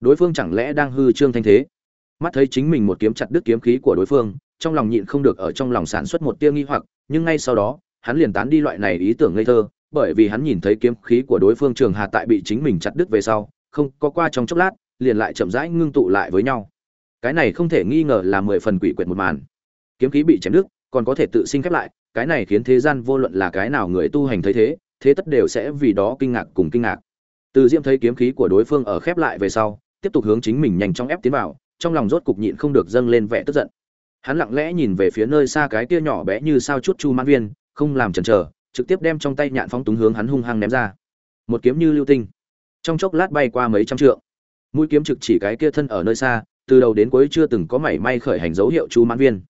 đối phương chẳng lẽ đang hư trương thanh thế? Mắt thấy chính mình một kiếm chặt đứt kiếm khí của đối phương, trong lòng nhịn không được ở trong lòng sản xuất một tia nghi hoặc, nhưng ngay sau đó, hắn liền tán đi loại này ý tưởng ngây thơ, bởi vì hắn nhìn thấy kiếm khí của đối phương trường hà tại bị chính mình chặt đứt về sau, không có qua trong chốc lát, liền lại chậm rãi ngưng tụ lại với nhau. Cái này không thể nghi ngờ là mười phần quỷ quyệt một màn. Kiếm khí bị chém đứt, còn có thể tự sinh khép lại, cái này khiến thế gian vô luận là cái nào người tu hành thấy thế thế tất đều sẽ vì đó kinh ngạc cùng kinh ngạc. Từ diễm thấy kiếm khí của đối phương ở khép lại về sau tiếp tục hướng chính mình nhanh chóng ép tiến vào, trong lòng rốt cục nhịn không được dâng lên vẻ tức giận. Hắn lặng lẽ nhìn về phía nơi xa cái kia nhỏ bé như sao chút chu mãn viên, không làm chần chờ, trực tiếp đem trong tay nhạn phóng túng hướng hắn hung hăng ném ra. Một kiếm như lưu tinh. Trong chốc lát bay qua mấy trăm trượng. Mũi kiếm trực chỉ cái kia thân ở nơi xa, từ đầu đến cuối chưa từng có mảy may khởi hành dấu hiệu chu mãn viên.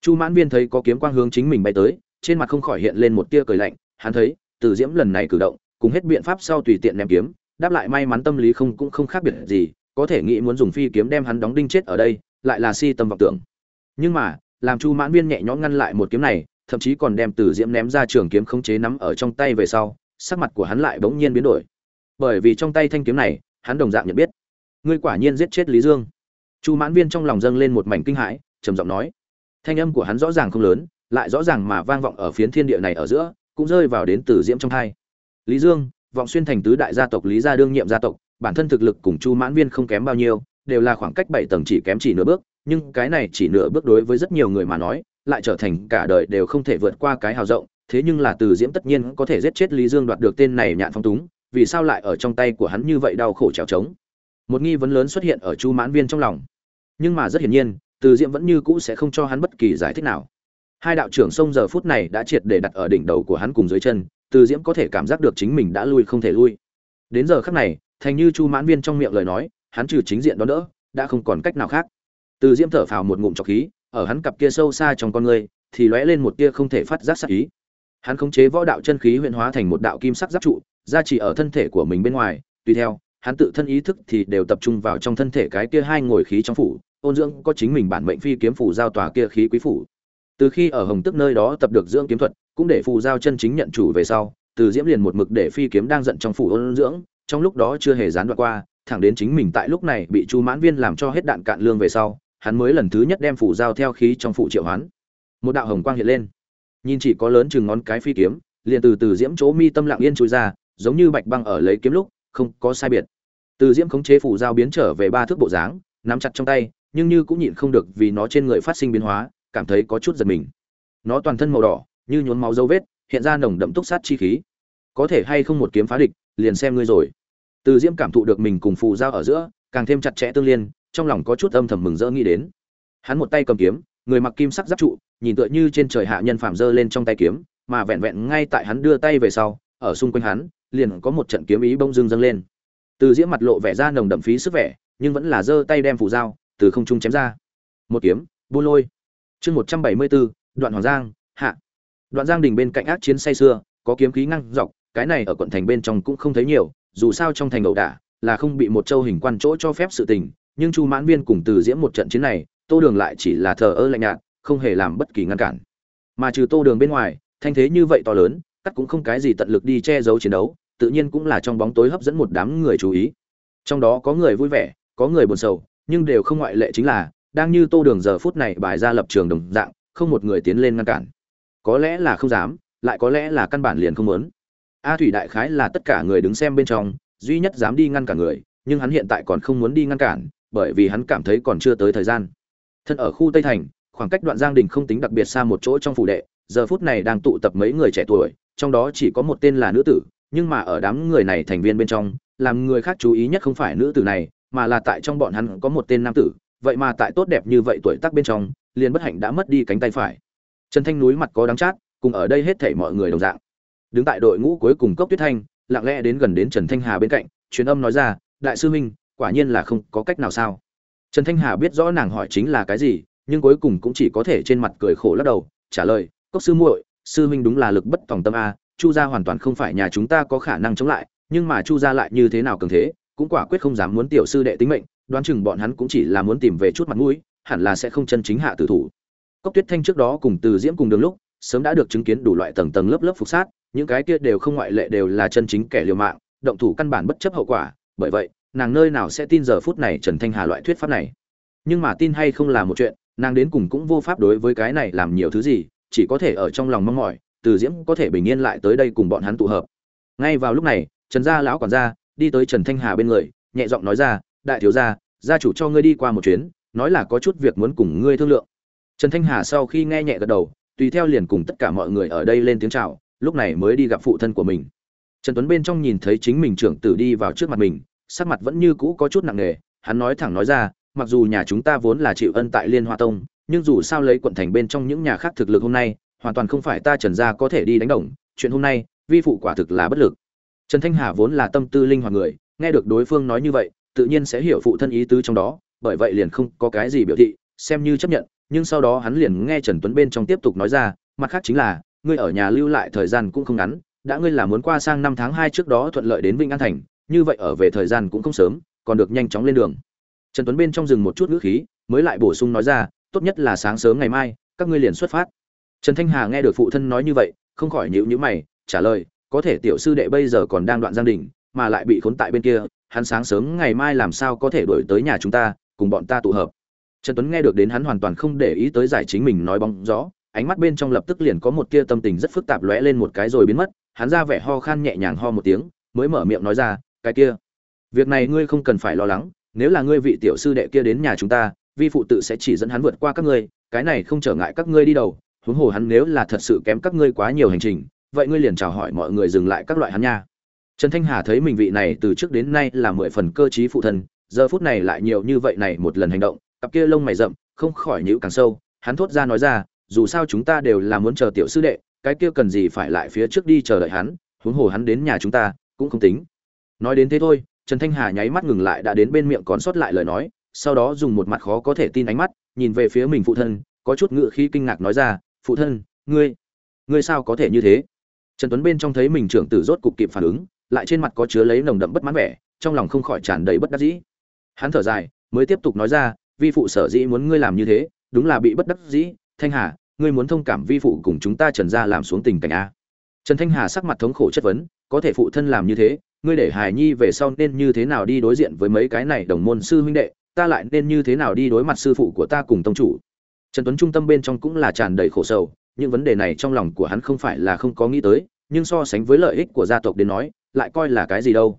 Chu mãn viên thấy có kiếm quang hướng chính mình bay tới, trên mặt không khỏi hiện lên một tia cười lạnh, hắn thấy, từ diễm lần này cử động, cùng hết biện pháp sau tùy tiện ném kiếm, đáp lại may mắn tâm lý không cũng không khác biệt gì có thể nghĩ muốn dùng phi kiếm đem hắn đóng đinh chết ở đây, lại là si tâm vọng tưởng. Nhưng mà, làm chu mãn viên nhẹ nhõm ngăn lại một kiếm này, thậm chí còn đem tử diễm ném ra trường kiếm khống chế nắm ở trong tay về sau, sắc mặt của hắn lại bỗng nhiên biến đổi. Bởi vì trong tay thanh kiếm này, hắn đồng dạng nhận biết. Ngươi quả nhiên giết chết lý dương. Chu mãn viên trong lòng dâng lên một mảnh kinh hãi, trầm giọng nói. Thanh âm của hắn rõ ràng không lớn, lại rõ ràng mà vang vọng ở phiến thiên địa này ở giữa, cũng rơi vào đến tử diễm trong tai. lý dương, vọng xuyên thành tứ đại gia tộc, lý gia đương nhiệm gia tộc bản thân thực lực cùng chu mãn viên không kém bao nhiêu, đều là khoảng cách bảy tầng chỉ kém chỉ nửa bước, nhưng cái này chỉ nửa bước đối với rất nhiều người mà nói, lại trở thành cả đời đều không thể vượt qua cái hào rộng, thế nhưng là từ diễm tất nhiên có thể giết chết lý dương đoạt được tên này nhạn phong túng, vì sao lại ở trong tay của hắn như vậy đau khổ trèo trống? Một nghi vấn lớn xuất hiện ở chu mãn viên trong lòng. Nhưng mà rất hiển nhiên, từ diễm vẫn như cũ sẽ không cho hắn bất kỳ giải thích nào. Hai đạo trưởng sông giờ phút này đã triệt để đặt ở đỉnh đầu của hắn cùng dưới chân, từ diễm có thể cảm giác được chính mình đã lui không thể lui. Đến giờ khắc này thành như chu mãn viên trong miệng lời nói, hắn trừ chính diện đó đỡ, đã không còn cách nào khác. Từ diễm thở phào một ngụm trọc khí, ở hắn cặp kia sâu xa trong con người, thì lóe lên một tia không thể phát giác sắc ý. Hắn khống chế võ đạo chân khí huyện hóa thành một đạo kim sắc giáp trụ, gia trì ở thân thể của mình bên ngoài. Tùy theo, hắn tự thân ý thức thì đều tập trung vào trong thân thể cái kia hai ngồi khí trong phủ, ôn dưỡng có chính mình bản mệnh phi kiếm phủ giao tòa kia khí quý phủ. Từ khi ở hồng tức nơi đó tập được dưỡng kiếm thuật, cũng để phù giao chân chính nhận chủ về sau, từ diễm liền một mực để phi kiếm đang giận trong phủ ôn dưỡng trong lúc đó chưa hề gián đoạn qua, thẳng đến chính mình tại lúc này bị chu mãn viên làm cho hết đạn cạn lương về sau, hắn mới lần thứ nhất đem phủ giao theo khí trong phụ triệu hoán. Một đạo hồng quang hiện lên. Nhìn chỉ có lớn chừng ngón cái phi kiếm, liền từ từ diễm chỗ mi tâm lặng yên trôi ra, giống như bạch băng ở lấy kiếm lúc, không có sai biệt. Từ diễm khống chế phủ giao biến trở về ba thước bộ dáng, nắm chặt trong tay, nhưng như cũng nhịn không được vì nó trên người phát sinh biến hóa, cảm thấy có chút giật mình. Nó toàn thân màu đỏ, như nhuốm máu dấu vết, hiện ra nồng đậm túc sát chi khí. Có thể hay không một kiếm phá địch liền xem ngươi rồi. Từ diễm cảm thụ được mình cùng phù giao ở giữa, càng thêm chặt chẽ tương liên, trong lòng có chút âm thầm mừng rỡ nghĩ đến. Hắn một tay cầm kiếm, người mặc kim sắc giáp trụ, nhìn tựa như trên trời hạ nhân phàm dơ lên trong tay kiếm, mà vẹn vẹn ngay tại hắn đưa tay về sau, ở xung quanh hắn, liền có một trận kiếm ý bông dưng dâng lên. Từ diễm mặt lộ vẻ ra nồng đậm phí sức vẻ, nhưng vẫn là giơ tay đem phù dao từ không trung chém ra. Một kiếm, buôn lôi. Chương một trăm bảy mươi bốn, đoạn hoàng giang, hạ. Đoạn giang đình bên cạnh ác chiến say xưa có kiếm khí ngăn dọc cái này ở quận thành bên trong cũng không thấy nhiều, dù sao trong thành ẩu đả là không bị một châu hình quan chỗ cho phép sự tình, nhưng chu mãn viên cùng từ diễm một trận chiến này, tô đường lại chỉ là thờ ơ lạnh nhạt, không hề làm bất kỳ ngăn cản. Mà trừ tô đường bên ngoài, thanh thế như vậy to lớn, cắt cũng không cái gì tận lực đi che giấu chiến đấu, tự nhiên cũng là trong bóng tối hấp dẫn một đám người chú ý. Trong đó có người vui vẻ, có người buồn sầu, nhưng đều không ngoại lệ chính là, đang như tô đường giờ phút này bài ra lập trường đồng dạng, không một người tiến lên ngăn cản. Có lẽ là không dám, lại có lẽ là căn bản liền không muốn a thủy đại khái là tất cả người đứng xem bên trong, duy nhất dám đi ngăn cản người, nhưng hắn hiện tại còn không muốn đi ngăn cản, bởi vì hắn cảm thấy còn chưa tới thời gian. Thân ở khu tây thành, khoảng cách đoạn giang đình không tính đặc biệt xa một chỗ trong phủ đệ, giờ phút này đang tụ tập mấy người trẻ tuổi, trong đó chỉ có một tên là nữ tử, nhưng mà ở đám người này thành viên bên trong, làm người khác chú ý nhất không phải nữ tử này, mà là tại trong bọn hắn có một tên nam tử, vậy mà tại tốt đẹp như vậy tuổi tác bên trong, liền bất hạnh đã mất đi cánh tay phải. Trần thanh núi mặt có đắng chát, cùng ở đây hết thảy mọi người đồng dạng đứng tại đội ngũ cuối cùng cốc tuyết thanh, lặng lẽ đến gần đến trần thanh hà bên cạnh, truyền âm nói ra, đại sư huynh, quả nhiên là không có cách nào sao? Trần thanh hà biết rõ nàng hỏi chính là cái gì, nhưng cuối cùng cũng chỉ có thể trên mặt cười khổ lắc đầu, trả lời, cốc sư muội, sư huynh đúng là lực bất tòng tâm a, chu gia hoàn toàn không phải nhà chúng ta có khả năng chống lại, nhưng mà chu gia lại như thế nào cường thế, cũng quả quyết không dám muốn tiểu sư đệ tính mệnh, đoán chừng bọn hắn cũng chỉ là muốn tìm về chút mặt mũi, hẳn là sẽ không chân chính hạ tử thủ. Cốc tuyết thanh trước đó cùng từ diễm cùng đường lúc sớm đã được chứng kiến đủ loại tầng tầng lớp lớp phục sát, những cái kia đều không ngoại lệ đều là chân chính kẻ liều mạng, động thủ căn bản bất chấp hậu quả. Bởi vậy, nàng nơi nào sẽ tin giờ phút này trần thanh hà loại thuyết pháp này? Nhưng mà tin hay không là một chuyện, nàng đến cùng cũng vô pháp đối với cái này làm nhiều thứ gì, chỉ có thể ở trong lòng mong mỏi, từ diễm có thể bình yên lại tới đây cùng bọn hắn tụ hợp. Ngay vào lúc này, trần gia lão quản gia đi tới trần thanh hà bên người, nhẹ giọng nói ra, đại thiếu gia gia chủ cho ngươi đi qua một chuyến, nói là có chút việc muốn cùng ngươi thương lượng. Trần thanh hà sau khi nghe nhẹ gật đầu tùy theo liền cùng tất cả mọi người ở đây lên tiếng chào, lúc này mới đi gặp phụ thân của mình. Trần tuấn bên trong nhìn thấy chính mình trưởng tử đi vào trước mặt mình, sắc mặt vẫn như cũ có chút nặng nề, hắn nói thẳng nói ra, mặc dù nhà chúng ta vốn là chịu ân tại liên hoa tông, nhưng dù sao lấy quận thành bên trong những nhà khác thực lực hôm nay, hoàn toàn không phải ta trần gia có thể đi đánh đồng, chuyện hôm nay, vi phụ quả thực là bất lực. Trần thanh hà vốn là tâm tư linh hoạt người, nghe được đối phương nói như vậy, tự nhiên sẽ hiểu phụ thân ý tứ trong đó, bởi vậy liền không có cái gì biểu thị, xem như chấp nhận nhưng sau đó hắn liền nghe trần tuấn bên trong tiếp tục nói ra mặt khác chính là ngươi ở nhà lưu lại thời gian cũng không ngắn đã ngươi là muốn qua sang năm tháng hai trước đó thuận lợi đến Vinh an thành như vậy ở về thời gian cũng không sớm còn được nhanh chóng lên đường. Trần tuấn bên trong dừng một chút ngữ khí mới lại bổ sung nói ra tốt nhất là sáng sớm ngày mai các ngươi liền xuất phát. Trần thanh hà nghe được phụ thân nói như vậy không khỏi nhíu nhíu mày trả lời có thể tiểu sư đệ bây giờ còn đang đoạn giang đỉnh, mà lại bị khốn tại bên kia hắn sáng sớm ngày mai làm sao có thể đuổi tới nhà chúng ta cùng bọn ta tụ hợp trần tuấn nghe được đến hắn hoàn toàn không để ý tới giải chính mình nói bóng gió, ánh mắt bên trong lập tức liền có một tia tâm tình rất phức tạp lóe lên một cái rồi biến mất, hắn ra vẻ ho khan nhẹ nhàng ho một tiếng, mới mở miệng nói ra, cái kia, việc này ngươi không cần phải lo lắng, nếu là ngươi vị tiểu sư đệ kia đến nhà chúng ta, vi phụ tự sẽ chỉ dẫn hắn vượt qua các ngươi, cái này không trở ngại các ngươi đi đầu, huống hồ hắn nếu là thật sự kém các ngươi quá nhiều hành trình, vậy ngươi liền chào hỏi mọi người dừng lại các loại hắn nha. Trần thanh hà thấy mình vị này từ trước đến nay là mười phần cơ trí phụ thân, giờ phút này lại nhiều như vậy này một lần hành động cặp kia lông mày rậm, không khỏi nhíu càng sâu, hắn thốt ra nói ra, dù sao chúng ta đều là muốn chờ tiểu sư đệ, cái kia cần gì phải lại phía trước đi chờ đợi hắn, huống hồ hắn đến nhà chúng ta, cũng không tính. Nói đến thế thôi, trần thanh hà nháy mắt ngừng lại đã đến bên miệng còn sót lại lời nói, sau đó dùng một mặt khó có thể tin ánh mắt, nhìn về phía mình phụ thân, có chút ngựa khi kinh ngạc nói ra, phụ thân, ngươi ngươi sao có thể như thế? Trần tuấn bên trong thấy mình trưởng tử rốt cục kịp phản ứng, lại trên mặt có chứa lấy nồng đậm bất mãn vẻ, trong lòng không khỏi tràn đầy bất đắc dĩ. Hắn thở dài, mới tiếp tục nói ra vi phụ sở dĩ muốn ngươi làm như thế, đúng là bị bất đắc dĩ. Thanh hà, ngươi muốn thông cảm vi phụ cùng chúng ta trần gia làm xuống tình cảnh a. Trần thanh hà sắc mặt thống khổ chất vấn, có thể phụ thân làm như thế, ngươi để hài nhi về sau nên như thế nào đi đối diện với mấy cái này đồng môn sư huynh đệ, ta lại nên như thế nào đi đối mặt sư phụ của ta cùng tông chủ? Trần tuấn trung tâm bên trong cũng là tràn đầy khổ sầu, những vấn đề này trong lòng của hắn không phải là không có nghĩ tới, nhưng so sánh với lợi ích của gia tộc đến nói, lại coi là cái gì đâu.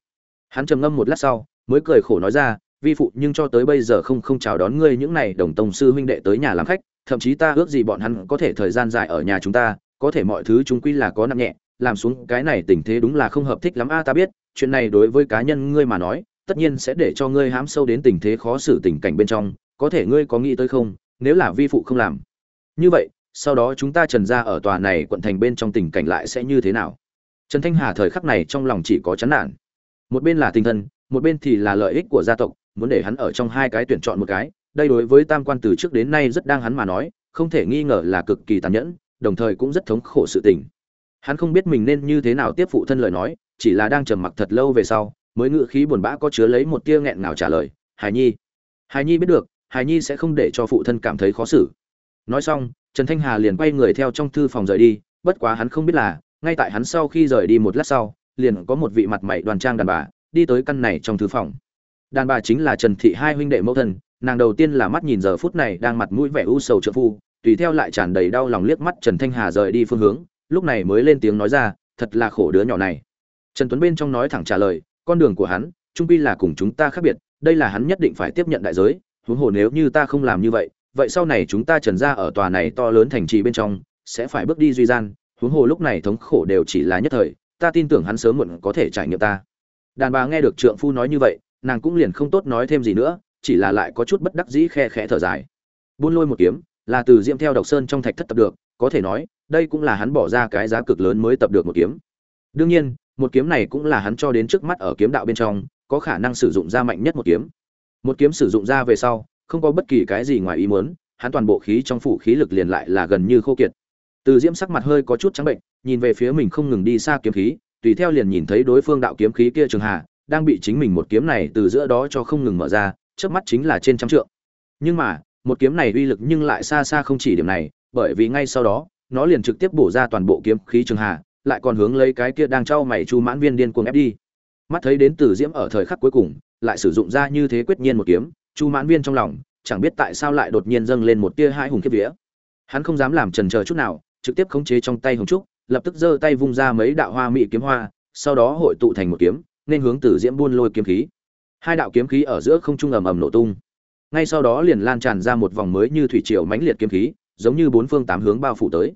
Hắn trầm ngâm một lát sau, mới cười khổ nói ra vi phụ, nhưng cho tới bây giờ không không chào đón ngươi những này đồng tông sư huynh đệ tới nhà làm khách, thậm chí ta ước gì bọn hắn có thể thời gian dài ở nhà chúng ta, có thể mọi thứ chúng quy là có nặng nhẹ, làm xuống cái này tình thế đúng là không hợp thích lắm a, ta biết, chuyện này đối với cá nhân ngươi mà nói, tất nhiên sẽ để cho ngươi hãm sâu đến tình thế khó xử tình cảnh bên trong, có thể ngươi có nghĩ tới không, nếu là vi phụ không làm. Như vậy, sau đó chúng ta trần ra ở tòa này quận thành bên trong tình cảnh lại sẽ như thế nào? Trần thanh hà thời khắc này trong lòng chỉ có chán nản. Một bên là tinh thần một bên thì là lợi ích của gia tộc muốn để hắn ở trong hai cái tuyển chọn một cái, đây đối với tam quan từ trước đến nay rất đang hắn mà nói, không thể nghi ngờ là cực kỳ tàn nhẫn, đồng thời cũng rất thống khổ sự tình. Hắn không biết mình nên như thế nào tiếp phụ thân lời nói, chỉ là đang trầm mặc thật lâu về sau, mới ngự khí buồn bã có chứa lấy một tia nghẹn ngào trả lời, Hải nhi Hải nhi biết được, Hải nhi sẽ không để cho phụ thân cảm thấy khó xử. Nói xong, trần thanh hà liền quay người theo trong thư phòng rời đi, bất quá hắn không biết là, ngay tại hắn sau khi rời đi một lát sau, liền có một vị mặt mày đoan trang đàn bà, đi tới căn này trong thư phòng đàn bà chính là trần thị hai huynh đệ mẫu thân, nàng đầu tiên là mắt nhìn giờ phút này đang mặt mũi vẻ u sầu trợ phu, tùy theo lại tràn đầy đau lòng liếc mắt trần thanh hà rời đi phương hướng, lúc này mới lên tiếng nói ra, thật là khổ đứa nhỏ này. Trần tuấn bên trong nói thẳng trả lời, con đường của hắn trung pi là cùng chúng ta khác biệt, đây là hắn nhất định phải tiếp nhận đại giới, huống hồ nếu như ta không làm như vậy vậy sau này chúng ta trần ra ở tòa này to lớn thành trì bên trong, sẽ phải bước đi duy gian, huống hồ lúc này thống khổ đều chỉ là nhất thời, ta tin tưởng hắn sớm muộn có thể trải nghiệm ta. Đàn bà nghe được trượng phu nói như vậy nàng cũng liền không tốt nói thêm gì nữa, chỉ là lại có chút bất đắc dĩ khe khẽ thở dài. Buôn lôi một kiếm, là từ diễm theo độc sơn trong thạch thất tập được, có thể nói, đây cũng là hắn bỏ ra cái giá cực lớn mới tập được một kiếm. Đương nhiên, một kiếm này cũng là hắn cho đến trước mắt ở kiếm đạo bên trong, có khả năng sử dụng ra mạnh nhất một kiếm. Một kiếm sử dụng ra về sau, không có bất kỳ cái gì ngoài ý muốn, hắn toàn bộ khí trong phủ khí lực liền lại là gần như khô kiệt. Từ diễm sắc mặt hơi có chút trắng bệnh, nhìn về phía mình không ngừng đi xa kiếm khí, tùy theo liền nhìn thấy đối phương đạo kiếm khí kia trường hà đang bị chính mình một kiếm này từ giữa đó cho không ngừng mở ra, chớp mắt chính là trên trăm trượng. Nhưng mà, một kiếm này uy lực nhưng lại xa xa không chỉ điểm này, bởi vì ngay sau đó, nó liền trực tiếp bổ ra toàn bộ kiếm khí trường hà, lại còn hướng lấy cái kia đang trao mày chu mãn viên điên cuồng ép đi. Mắt thấy đến tử diễm ở thời khắc cuối cùng, lại sử dụng ra như thế quyết nhiên một kiếm, chu mãn viên trong lòng, chẳng biết tại sao lại đột nhiên dâng lên một tia hai hùng kiếp vía. Hắn không dám làm trần chờ chút nào, trực tiếp khống chế trong tay hồng trúc, lập tức giơ tay vung ra mấy đạo hoa mỹ kiếm hoa, sau đó hội tụ thành một kiếm nên hướng từ diễm buôn lôi kiếm khí. Hai đạo kiếm khí ở giữa không trung ầm ầm nổ tung. Ngay sau đó liền lan tràn ra một vòng mới như thủy triều mãnh liệt kiếm khí, giống như bốn phương tám hướng bao phủ tới.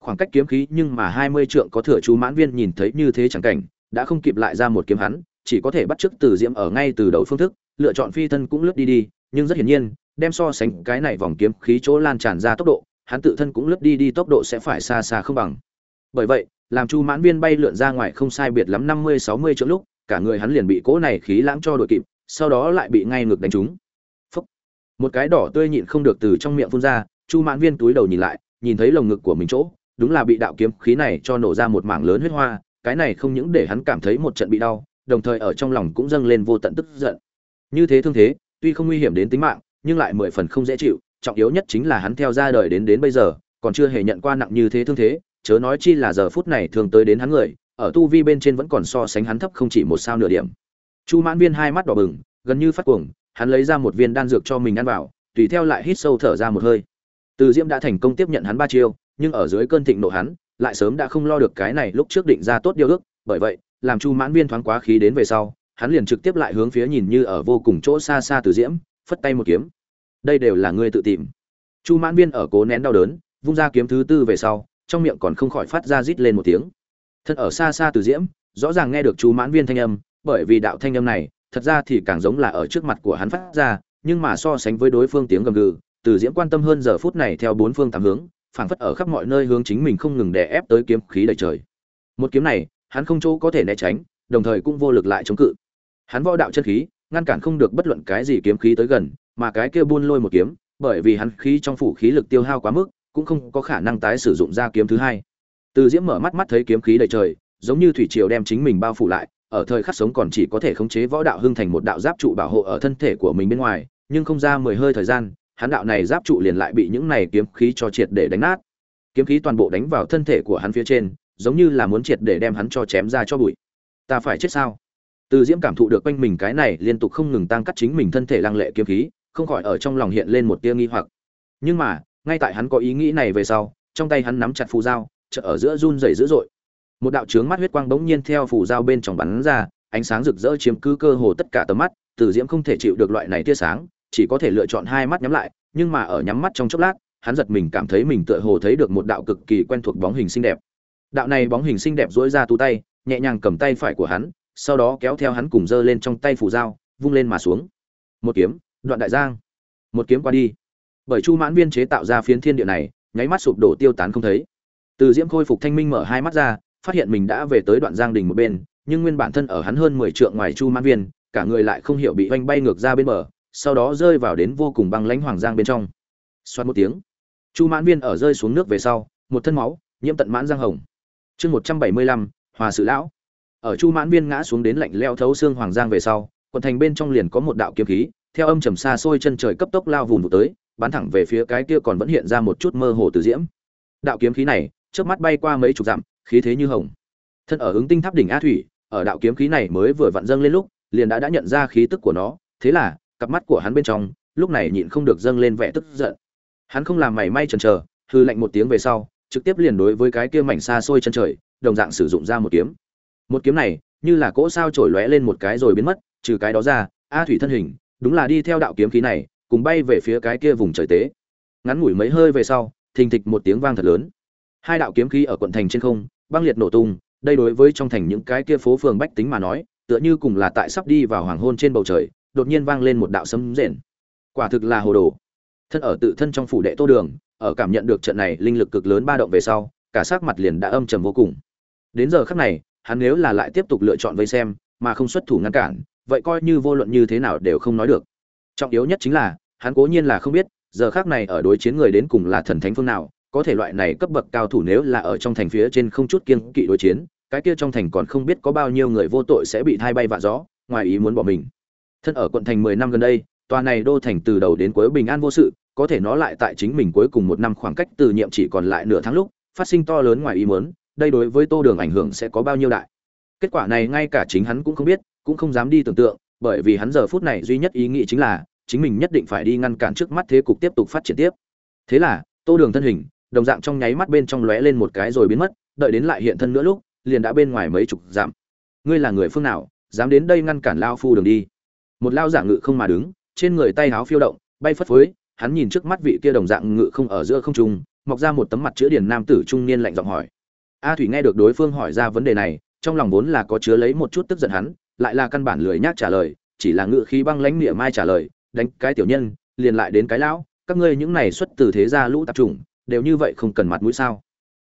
Khoảng cách kiếm khí nhưng mà hai mươi trượng có thừa chú mãn viên nhìn thấy như thế chẳng cảnh, đã không kịp lại ra một kiếm hắn, chỉ có thể bắt chước từ diễm ở ngay từ đầu phương thức, lựa chọn phi thân cũng lướt đi đi, nhưng rất hiển nhiên, đem so sánh cái này vòng kiếm khí chỗ lan tràn ra tốc độ, hắn tự thân cũng lướt đi đi tốc độ sẽ phải xa xa không bằng. Bởi vậy, làm chu mãn viên bay lượn ra ngoài không sai biệt lắm năm mươi, sáu mươi chỗ lúc cả người hắn liền bị cỗ này khí lãng cho đội kịp, sau đó lại bị ngay ngược đánh trúng Phúc. một cái đỏ tươi nhịn không được từ trong miệng phun ra, chu mãn viên túi đầu nhìn lại, nhìn thấy lồng ngực của mình chỗ, đúng là bị đạo kiếm khí này cho nổ ra một mảng lớn huyết hoa, cái này không những để hắn cảm thấy một trận bị đau, đồng thời ở trong lòng cũng dâng lên vô tận tức giận như thế thương thế, tuy không nguy hiểm đến tính mạng, nhưng lại mười phần không dễ chịu, trọng yếu nhất chính là hắn theo ra đời đến đến bây giờ, còn chưa hề nhận qua nặng như thế thương thế, chớ nói chi là giờ phút này thường tới đến hắn người ở tu vi bên trên vẫn còn so sánh hắn thấp không chỉ một sao nửa điểm. Chu mãn viên hai mắt đỏ bừng, gần như phát cuồng, hắn lấy ra một viên đan dược cho mình ăn vào, tùy theo lại hít sâu thở ra một hơi. Từ diễm đã thành công tiếp nhận hắn ba chiêu, nhưng ở dưới cơn thịnh nộ hắn, lại sớm đã không lo được cái này lúc trước định ra tốt điều ước, bởi vậy, làm chu mãn viên thoáng quá khí đến về sau, hắn liền trực tiếp lại hướng phía nhìn như ở vô cùng chỗ xa xa từ diễm, phất tay một kiếm. Đây đều là ngươi tự tìm. Chu mãn viên ở cố nén đau đớn, vung ra kiếm thứ tư về sau, trong miệng còn không khỏi phát ra rít lên một tiếng thân ở xa xa từ diễm, rõ ràng nghe được chú mãn viên thanh âm, bởi vì đạo thanh âm này, thật ra thì càng giống là ở trước mặt của hắn phát ra, nhưng mà so sánh với đối phương tiếng gầm gừ, từ diễm quan tâm hơn giờ phút này theo bốn phương tám hướng, phảng phất ở khắp mọi nơi hướng chính mình không ngừng đè ép tới kiếm khí đầy trời. Một kiếm này, hắn không chỗ có thể né tránh, đồng thời cũng vô lực lại chống cự. Hắn võ đạo chân khí, ngăn cản không được bất luận cái gì kiếm khí tới gần, mà cái kia buôn lôi một kiếm, bởi vì hắn khí trong phủ khí lực tiêu hao quá mức, cũng không có khả năng tái sử dụng ra kiếm thứ hai từ diễm mở mắt mắt thấy kiếm khí đầy trời, giống như thủy triều đem chính mình bao phủ lại, ở thời khắc sống còn chỉ có thể khống chế võ đạo hưng thành một đạo giáp trụ bảo hộ ở thân thể của mình bên ngoài, nhưng không ra mười hơi thời gian, hắn đạo này giáp trụ liền lại bị những này kiếm khí cho triệt để đánh nát. Kiếm khí toàn bộ đánh vào thân thể của hắn phía trên, giống như là muốn triệt để đem hắn cho chém ra cho bụi. Ta phải chết sao? Từ diễm cảm thụ được quanh mình cái này liên tục không ngừng tăng cắt chính mình thân thể lăng lệ kiếm khí, không khỏi ở trong lòng hiện lên một tia nghi hoặc. Nhưng mà, ngay tại hắn có ý nghĩ này về sau, trong tay hắn nắm chặt phù dao chợ ở giữa run rẩy dữ dội. Một đạo chướng mắt huyết quang bỗng nhiên theo phủ dao bên trong bắn ra, ánh sáng rực rỡ chiếm cứ cơ hồ tất cả tầm mắt, từ diễm không thể chịu được loại này tia sáng, chỉ có thể lựa chọn hai mắt nhắm lại, nhưng mà ở nhắm mắt trong chốc lát, hắn giật mình cảm thấy mình tựa hồ thấy được một đạo cực kỳ quen thuộc bóng hình xinh đẹp. Đạo này bóng hình xinh đẹp duỗi ra tu tay, nhẹ nhàng cầm tay phải của hắn, sau đó kéo theo hắn cùng giơ lên trong tay phủ dao vung lên mà xuống. Một kiếm, đoạn đại giang. Một kiếm qua đi. Bởi chu mãn viên chế tạo ra phiến thiên địa này, nháy mắt sụp đổ tiêu tán không thấy từ diễm khôi phục thanh minh mở hai mắt ra, phát hiện mình đã về tới đoạn giang đình một bên, nhưng nguyên bản thân ở hắn hơn mười trượng ngoài chu mãn viên, cả người lại không hiểu bị oanh bay ngược ra bên bờ, sau đó rơi vào đến vô cùng băng lãnh hoàng giang bên trong. Xoát một tiếng, chu mãn viên ở rơi xuống nước về sau, một thân máu, nhiễm tận mãn giang hồng. Chương một trăm bảy mươi lăm, hòa sự lão. Ở chu mãn viên ngã xuống đến lạnh leo thấu xương hoàng giang về sau, quận thành bên trong liền có một đạo kiếm khí, theo âm trầm xa xôi chân trời cấp tốc lao vùng vụt tới, bắn thẳng về phía cái kia còn vẫn hiện ra một chút mơ hồ từ diễm. Đạo kiếm khí này trước mắt bay qua mấy chục dặm, khí thế như hồng. Thân ở ứng tinh tháp đỉnh a thủy, ở đạo kiếm khí này mới vừa vặn dâng lên lúc, liền đã đã nhận ra khí tức của nó, thế là, cặp mắt của hắn bên trong, lúc này nhịn không được dâng lên vẻ tức giận. Hắn không làm mảy may chần chờ hư lạnh một tiếng về sau, trực tiếp liền đối với cái kia mảnh xa xôi chân trời, đồng dạng sử dụng ra một kiếm. Một kiếm này, như là cỗ sao trổi lóe lên một cái rồi biến mất, trừ cái đó ra, a thủy thân hình, đúng là đi theo đạo kiếm khí này, cùng bay về phía cái kia vùng trời tế. Ngắn ngủi mấy hơi về sau, thình thịch một tiếng vang thật lớn hai đạo kiếm khí ở quận thành trên không, băng liệt nổ tung, đây đối với trong thành những cái kia phố phường bách tính mà nói, tựa như cùng là tại sắp đi vào hoàng hôn trên bầu trời, đột nhiên vang lên một đạo sấm rền. Quả thực là hồ đồ. Thân ở tự thân trong phủ đệ tô đường, ở cảm nhận được trận này linh lực cực lớn ba động về sau, cả sắc mặt liền đã âm trầm vô cùng. Đến giờ khắc này, hắn nếu là lại tiếp tục lựa chọn vây xem, mà không xuất thủ ngăn cản, vậy coi như vô luận như thế nào đều không nói được. Trọng yếu nhất chính là, hắn cố nhiên là không biết, giờ khác này ở đối chiến người đến cùng là thần thánh phương nào có thể loại này cấp bậc cao thủ nếu là ở trong thành phía trên không chút kiên kỵ đối chiến, cái kia trong thành còn không biết có bao nhiêu người vô tội sẽ bị thay bay vạ gió, ngoài ý muốn bỏ mình. Thân ở quận thành mười năm gần đây, tòa này đô thành từ đầu đến cuối bình an vô sự, có thể nó lại tại chính mình cuối cùng một năm khoảng cách từ nhiệm chỉ còn lại nửa tháng lúc, phát sinh to lớn ngoài ý muốn, đây đối với tô đường ảnh hưởng sẽ có bao nhiêu đại. Kết quả này ngay cả chính hắn cũng không biết, cũng không dám đi tưởng tượng, bởi vì hắn giờ phút này duy nhất ý nghĩ chính là, chính mình nhất định phải đi ngăn cản trước mắt thế cục tiếp tục phát triển tiếp. Thế là, tô đường thân hình đồng dạng trong nháy mắt bên trong lóe lên một cái rồi biến mất, đợi đến lại hiện thân nữa lúc, liền đã bên ngoài mấy chục dặm. Ngươi là người phương nào, dám đến đây ngăn cản lao phu đường đi? Một lao giả ngự không mà đứng, trên người tay háo phiêu động, bay phất phới, hắn nhìn trước mắt vị kia đồng dạng ngự không ở giữa không trung, mọc ra một tấm mặt chữ điển nam tử trung niên lạnh giọng hỏi. A thủy nghe được đối phương hỏi ra vấn đề này, trong lòng vốn là có chứa lấy một chút tức giận hắn, lại là căn bản lười nhác trả lời, chỉ là ngự khí băng lãnh miệng mai trả lời, đánh cái tiểu nhân, liền lại đến cái lão, các ngươi những này xuất từ thế gia lũ tạp chủng đều như vậy không cần mặt mũi sao?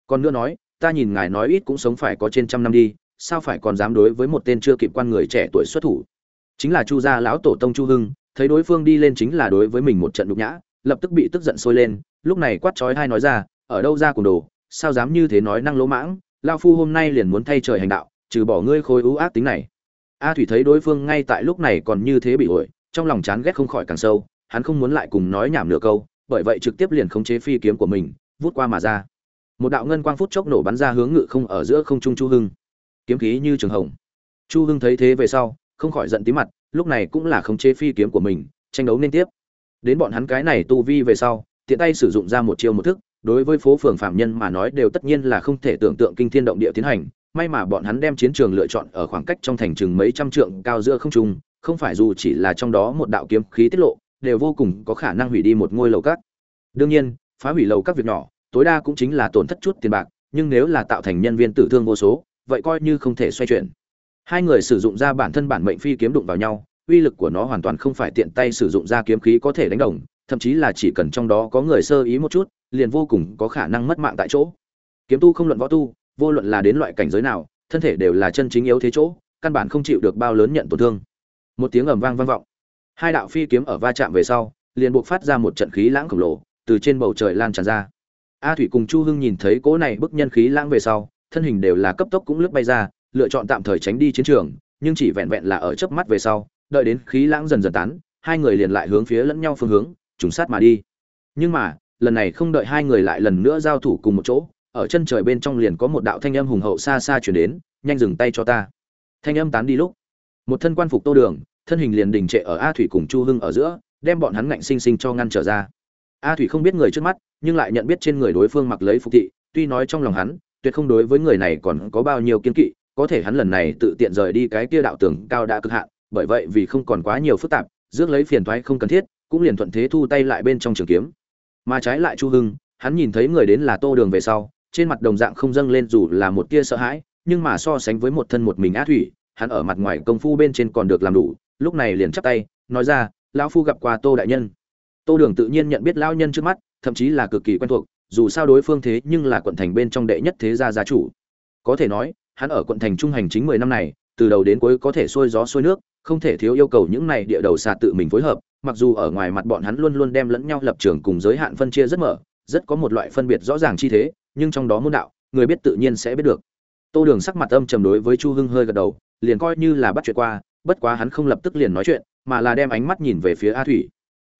Còn nữa nói, ta nhìn ngài nói ít cũng sống phải có trên trăm năm đi, sao phải còn dám đối với một tên chưa kịp quan người trẻ tuổi xuất thủ? Chính là chu gia lão tổ tông chu hưng, thấy đối phương đi lên chính là đối với mình một trận nhục nhã, lập tức bị tức giận sôi lên, lúc này quát chói hai nói ra, ở đâu ra cùng đồ, sao dám như thế nói năng lỗ mãng? Lao phu hôm nay liền muốn thay trời hành đạo, trừ bỏ ngươi khối ưu ác tính này. A thủy thấy đối phương ngay tại lúc này còn như thế bị ổi, trong lòng chán ghét không khỏi càng sâu, hắn không muốn lại cùng nói nhảm nửa câu bởi vậy trực tiếp liền khống chế phi kiếm của mình, vút qua mà ra. Một đạo ngân quang phút chốc nổ bắn ra hướng ngự không ở giữa không trung chu hưng. Kiếm khí như trường hồng. Chu hưng thấy thế về sau, không khỏi giận tí mặt, lúc này cũng là khống chế phi kiếm của mình, tranh đấu nên tiếp. Đến bọn hắn cái này tu vi về sau, tiện tay sử dụng ra một chiêu một thức, đối với phố phường phạm nhân mà nói đều tất nhiên là không thể tưởng tượng kinh thiên động địa tiến hành. May mà bọn hắn đem chiến trường lựa chọn ở khoảng cách trong thành chừng mấy trăm trượng cao giữa không trung, không phải dù chỉ là trong đó một đạo kiếm khí tiết lộ đều vô cùng có khả năng hủy đi một ngôi lầu các đương nhiên, phá hủy lầu các việc nhỏ, tối đa cũng chính là tổn thất chút tiền bạc, nhưng nếu là tạo thành nhân viên tử thương vô số, vậy coi như không thể xoay chuyển. Hai người sử dụng ra bản thân bản mệnh phi kiếm đụng vào nhau, uy lực của nó hoàn toàn không phải tiện tay sử dụng ra kiếm khí có thể đánh đồng, thậm chí là chỉ cần trong đó có người sơ ý một chút, liền vô cùng có khả năng mất mạng tại chỗ. Kiếm tu không luận võ tu, vô luận là đến loại cảnh giới nào, thân thể đều là chân chính yếu thế chỗ, căn bản không chịu được bao lớn nhận tổn thương. Một tiếng ầm vang vang vọng hai đạo phi kiếm ở va chạm về sau, liền buộc phát ra một trận khí lãng khổng lồ từ trên bầu trời lan tràn ra. A thủy cùng chu hưng nhìn thấy cỗ này bức nhân khí lãng về sau, thân hình đều là cấp tốc cũng lướt bay ra, lựa chọn tạm thời tránh đi chiến trường, nhưng chỉ vẹn vẹn là ở chớp mắt về sau, đợi đến khí lãng dần dần tán, hai người liền lại hướng phía lẫn nhau phương hướng, trùng sát mà đi. Nhưng mà, lần này không đợi hai người lại lần nữa giao thủ cùng một chỗ, ở chân trời bên trong liền có một đạo thanh âm hùng hậu xa xa chuyển đến, nhanh dừng tay cho ta. Thanh âm tán đi lúc, một thân quan phục tô đường thân hình liền đình trệ ở a thủy cùng chu hưng ở giữa, đem bọn hắn ngạnh sinh sinh cho ngăn trở ra. A thủy không biết người trước mắt, nhưng lại nhận biết trên người đối phương mặc lấy phục thị, tuy nói trong lòng hắn, tuyệt không đối với người này còn có bao nhiêu kiên kỵ, có thể hắn lần này tự tiện rời đi cái kia đạo tường cao đã cực hạn, bởi vậy vì không còn quá nhiều phức tạp, rước lấy phiền toái không cần thiết, cũng liền thuận thế thu tay lại bên trong trường kiếm. Mà trái lại chu hưng, hắn nhìn thấy người đến là tô đường về sau, trên mặt đồng dạng không dâng lên dù là một tia sợ hãi, nhưng mà so sánh với một thân một mình á thủy hắn ở mặt ngoài công phu bên trên còn được làm đủ, lúc này liền chắp tay, nói ra, lão phu gặp qua tô đại nhân. Tô đường tự nhiên nhận biết lão nhân trước mắt, thậm chí là cực kỳ quen thuộc, dù sao đối phương thế nhưng là quận thành bên trong đệ nhất thế gia gia chủ. Có thể nói, hắn ở quận thành trung hành chính mười năm này, từ đầu đến cuối có thể xuôi gió xuôi nước, không thể thiếu yêu cầu những này địa đầu xà tự mình phối hợp, mặc dù ở ngoài mặt bọn hắn luôn luôn đem lẫn nhau lập trường cùng giới hạn phân chia rất mở, rất có một loại phân biệt rõ ràng chi thế, nhưng trong đó môn đạo, người biết tự nhiên sẽ biết được. Tô đường sắc mặt âm trầm đối với chu hưng hơi gật đầu liền coi như là bắt chuyện qua, bất quá hắn không lập tức liền nói chuyện, mà là đem ánh mắt nhìn về phía a thủy.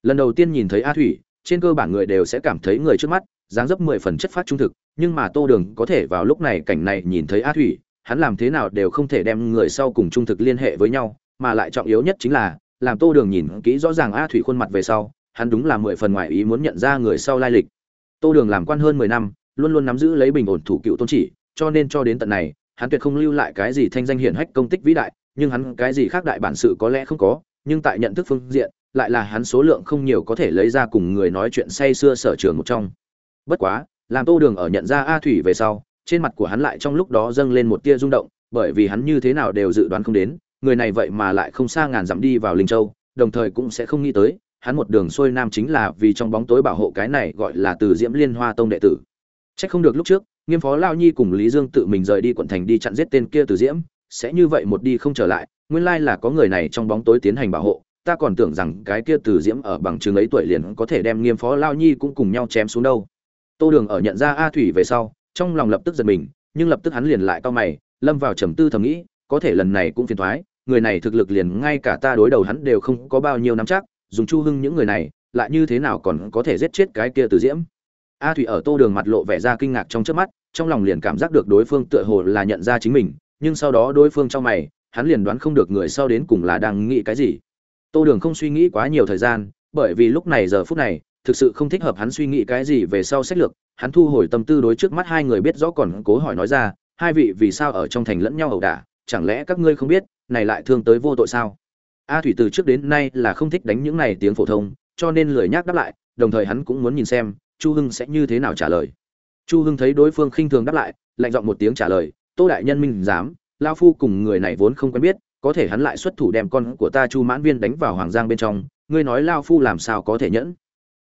Lần đầu tiên nhìn thấy a thủy, trên cơ bản người đều sẽ cảm thấy người trước mắt, dáng dấp mười phần chất phát trung thực, nhưng mà tô đường có thể vào lúc này cảnh này nhìn thấy a thủy, hắn làm thế nào đều không thể đem người sau cùng trung thực liên hệ với nhau, mà lại trọng yếu nhất chính là, làm tô đường nhìn kỹ rõ ràng a thủy khuôn mặt về sau, hắn đúng là mười phần ngoài ý muốn nhận ra người sau lai lịch. Tô đường làm quan hơn mười năm, luôn luôn nắm giữ lấy bình ổn thủ cựu tôn chỉ, cho nên cho đến tận này hắn tuyệt không lưu lại cái gì thanh danh hiển hách công tích vĩ đại nhưng hắn cái gì khác đại bản sự có lẽ không có nhưng tại nhận thức phương diện lại là hắn số lượng không nhiều có thể lấy ra cùng người nói chuyện say xưa sở trường một trong. Bất quá làm tô đường ở nhận ra a thủy về sau trên mặt của hắn lại trong lúc đó dâng lên một tia rung động bởi vì hắn như thế nào đều dự đoán không đến người này vậy mà lại không xa ngàn dặm đi vào linh châu đồng thời cũng sẽ không nghĩ tới hắn một đường xuôi nam chính là vì trong bóng tối bảo hộ cái này gọi là từ diễm liên hoa tông đệ tử. Chắc không được lúc trước, Nghiêm Phó Lao Nhi cùng Lý Dương tự mình rời đi quận thành đi chặn giết tên kia Từ Diễm, sẽ như vậy một đi không trở lại, nguyên lai là có người này trong bóng tối tiến hành bảo hộ, ta còn tưởng rằng cái kia Từ Diễm ở bằng chứng ấy tuổi liền có thể đem Nghiêm Phó Lao Nhi cũng cùng nhau chém xuống đâu. Tô Đường ở nhận ra A Thủy về sau, trong lòng lập tức giật mình, nhưng lập tức hắn liền lại cau mày, lâm vào trầm tư thầm nghĩ, có thể lần này cũng phiền toái, người này thực lực liền ngay cả ta đối đầu hắn đều không có bao nhiêu nắm chắc, dùng Chu Hưng những người này, lại như thế nào còn có thể giết chết cái kia Từ Diễm a thủy ở tô đường mặt lộ vẻ ra kinh ngạc trong trước mắt, trong lòng liền cảm giác được đối phương tựa hồ là nhận ra chính mình, nhưng sau đó đối phương trong mày, hắn liền đoán không được người sau đến cùng là đang nghĩ cái gì. Tô đường không suy nghĩ quá nhiều thời gian, bởi vì lúc này giờ phút này, thực sự không thích hợp hắn suy nghĩ cái gì về sau sách lược, hắn thu hồi tâm tư đối trước mắt hai người biết rõ còn cố hỏi nói ra, hai vị vì sao ở trong thành lẫn nhau ẩu đả, chẳng lẽ các ngươi không biết, này lại thương tới vô tội sao? A thủy từ trước đến nay là không thích đánh những này tiếng phổ thông, cho nên lười nhác đáp lại, đồng thời hắn cũng muốn nhìn xem chu hưng sẽ như thế nào trả lời? Chu hưng thấy đối phương khinh thường đáp lại, lạnh giọng một tiếng trả lời, tô đại nhân minh dám lao phu cùng người này vốn không quen biết, có thể hắn lại xuất thủ đem con của ta chu mãn viên đánh vào hoàng giang bên trong, ngươi nói lao phu làm sao có thể nhẫn?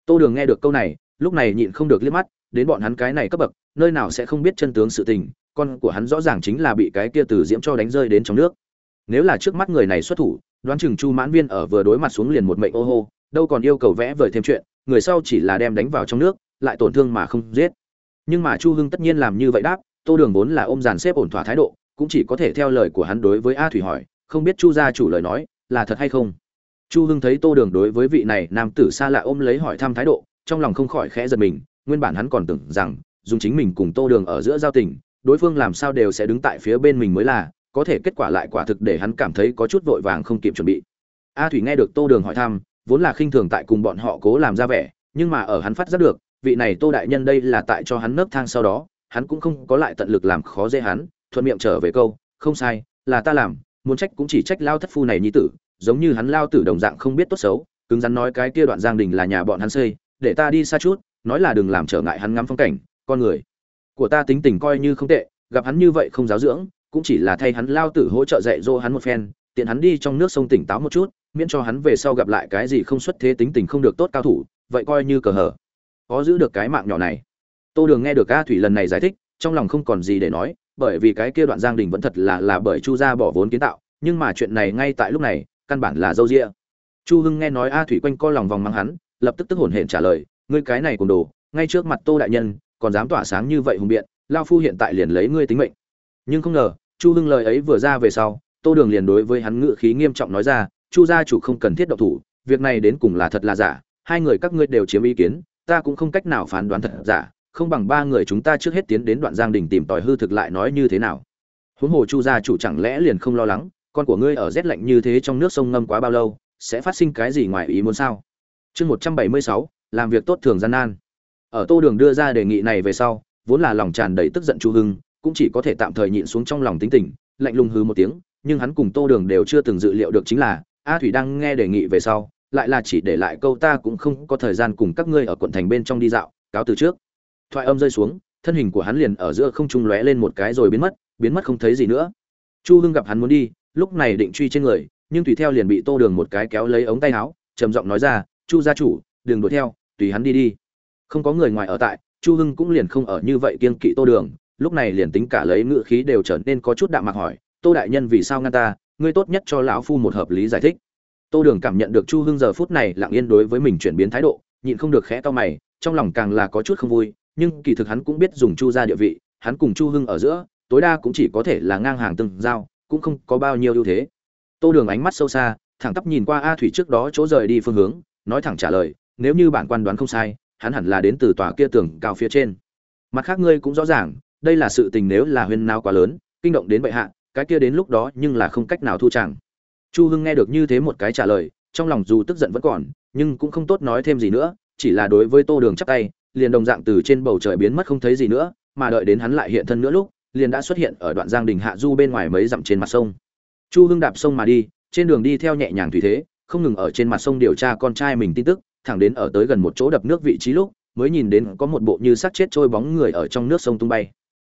Tô đường nghe được câu này, lúc này nhịn không được liếc mắt, đến bọn hắn cái này cấp bậc, nơi nào sẽ không biết chân tướng sự tình, con của hắn rõ ràng chính là bị cái kia từ diễm cho đánh rơi đến trong nước. Nếu là trước mắt người này xuất thủ, đoán chừng chu mãn viên ở vừa đối mặt xuống liền một mệnh ô hô, đâu còn yêu cầu vẽ vời thêm chuyện người sau chỉ là đem đánh vào trong nước, lại tổn thương mà không giết. Nhưng mà chu hưng tất nhiên làm như vậy đáp, tô đường vốn là ôm dàn xếp ổn thỏa thái độ, cũng chỉ có thể theo lời của hắn đối với a thủy hỏi, không biết chu gia chủ lời nói, là thật hay không? Chu hưng thấy tô đường đối với vị này nam tử xa lạ ôm lấy hỏi thăm thái độ, trong lòng không khỏi khẽ giật mình, nguyên bản hắn còn tưởng rằng, dùng chính mình cùng tô đường ở giữa giao tình, đối phương làm sao đều sẽ đứng tại phía bên mình mới là, có thể kết quả lại quả thực để hắn cảm thấy có chút vội vàng không kịp chuẩn bị. A thủy nghe được tô đường hỏi thăm vốn là khinh thường tại cùng bọn họ cố làm ra vẻ, nhưng mà ở hắn phát giác được, vị này tô đại nhân đây là tại cho hắn nấc thang sau đó, hắn cũng không có lại tận lực làm khó dễ hắn, thuận miệng trở về câu, không sai, là ta làm, muốn trách cũng chỉ trách lao thất phu này nhi tử, giống như hắn lao tử đồng dạng không biết tốt xấu, cứng rắn nói cái kia đoạn giang đình là nhà bọn hắn xây, để ta đi xa chút, nói là đừng làm trở ngại hắn ngắm phong cảnh, con người của ta tính tình coi như không tệ, gặp hắn như vậy không giáo dưỡng, cũng chỉ là thay hắn lao tử hỗ trợ dạy dỗ hắn một phen, tiện hắn đi trong nước sông tỉnh táo một chút miễn cho hắn về sau gặp lại cái gì không xuất thế tính tình không được tốt cao thủ, vậy coi như cờ hở có giữ được cái mạng nhỏ này. Tô đường nghe được a thủy lần này giải thích, trong lòng không còn gì để nói, bởi vì cái kia đoạn giang đình vẫn thật là là bởi chu gia bỏ vốn kiến tạo, nhưng mà chuyện này ngay tại lúc này, căn bản là dâu rịa chu hưng nghe nói a thủy quanh co lòng vòng mắng hắn, lập tức tức hổn hển trả lời, ngươi cái này cùng đồ, ngay trước mặt tô đại nhân, còn dám tỏa sáng như vậy hùng biện lao phu hiện tại liền lấy ngươi tính mệnh. Nhưng không ngờ, chu hưng lời ấy vừa ra về sau, tô đường liền đối với hắn ngự khí nghiêm trọng nói ra chu gia chủ không cần thiết động thủ, việc này đến cùng là thật là giả, hai người các ngươi đều chiếm ý kiến, ta cũng không cách nào phán đoán thật giả, không bằng ba người chúng ta trước hết tiến đến đoạn giang đình tìm tòi hư thực lại nói như thế nào. Huống hồ chu gia chủ chẳng lẽ liền không lo lắng, con của ngươi ở rét lạnh như thế trong nước sông ngâm quá bao lâu, sẽ phát sinh cái gì ngoài ý muốn sao? Chương một trăm bảy mươi sáu, làm việc tốt thường gian nan. Ở tô đường đưa ra đề nghị này về sau, vốn là lòng tràn đầy tức giận chu hưng, cũng chỉ có thể tạm thời nhịn xuống trong lòng tính tình, lạnh lùng hư một tiếng, nhưng hắn cùng tô đường đều chưa từng dự liệu được chính là a thủy đang nghe đề nghị về sau, lại là chỉ để lại câu ta cũng không có thời gian cùng các ngươi ở quận thành bên trong đi dạo, cáo từ trước. Thoại âm rơi xuống, thân hình của hắn liền ở giữa không trung lóe lên một cái rồi biến mất biến mất không thấy gì nữa. Chu hưng gặp hắn muốn đi, lúc này định truy trên người, nhưng tùy theo liền bị tô đường một cái kéo lấy ống tay áo, trầm giọng nói ra, chu gia chủ, đừng đuổi theo, tùy hắn đi đi. Không có người ngoài ở tại, chu hưng cũng liền không ở như vậy kiên kỵ tô đường, lúc này liền tính cả lấy ngựa khí đều trở nên có chút đạm mạc hỏi, tô đại nhân vì sao ngăn ta ngươi tốt nhất cho lão phu một hợp lý giải thích. Tô đường cảm nhận được chu hưng giờ phút này lặng yên đối với mình chuyển biến thái độ, nhịn không được khẽ to mày, trong lòng càng là có chút không vui, nhưng kỳ thực hắn cũng biết dùng chu ra địa vị, hắn cùng chu hưng ở giữa, tối đa cũng chỉ có thể là ngang hàng từng giao, cũng không có bao nhiêu ưu thế. Tô đường ánh mắt sâu xa, thẳng tắp nhìn qua a thủy trước đó chỗ rời đi phương hướng, nói thẳng trả lời, nếu như bản quan đoán không sai, hắn hẳn là đến từ tòa kia tường cao phía trên. Mặt khác ngươi cũng rõ ràng, đây là sự tình nếu là huyên nao quá lớn, kinh động đến bệ hạ cái kia đến lúc đó nhưng là không cách nào thu chẳng. Chu hưng nghe được như thế một cái trả lời, trong lòng dù tức giận vẫn còn, nhưng cũng không tốt nói thêm gì nữa, chỉ là đối với tô đường chắp tay, liền đồng dạng từ trên bầu trời biến mất không thấy gì nữa, mà đợi đến hắn lại hiện thân nữa lúc, liền đã xuất hiện ở đoạn giang đình hạ du bên ngoài mấy dặm trên mặt sông. Chu hưng đạp sông mà đi, trên đường đi theo nhẹ nhàng thủy thế, không ngừng ở trên mặt sông điều tra con trai mình tin tức, thẳng đến ở tới gần một chỗ đập nước vị trí lúc, mới nhìn đến có một bộ như xác chết trôi bóng người ở trong nước sông tung bay.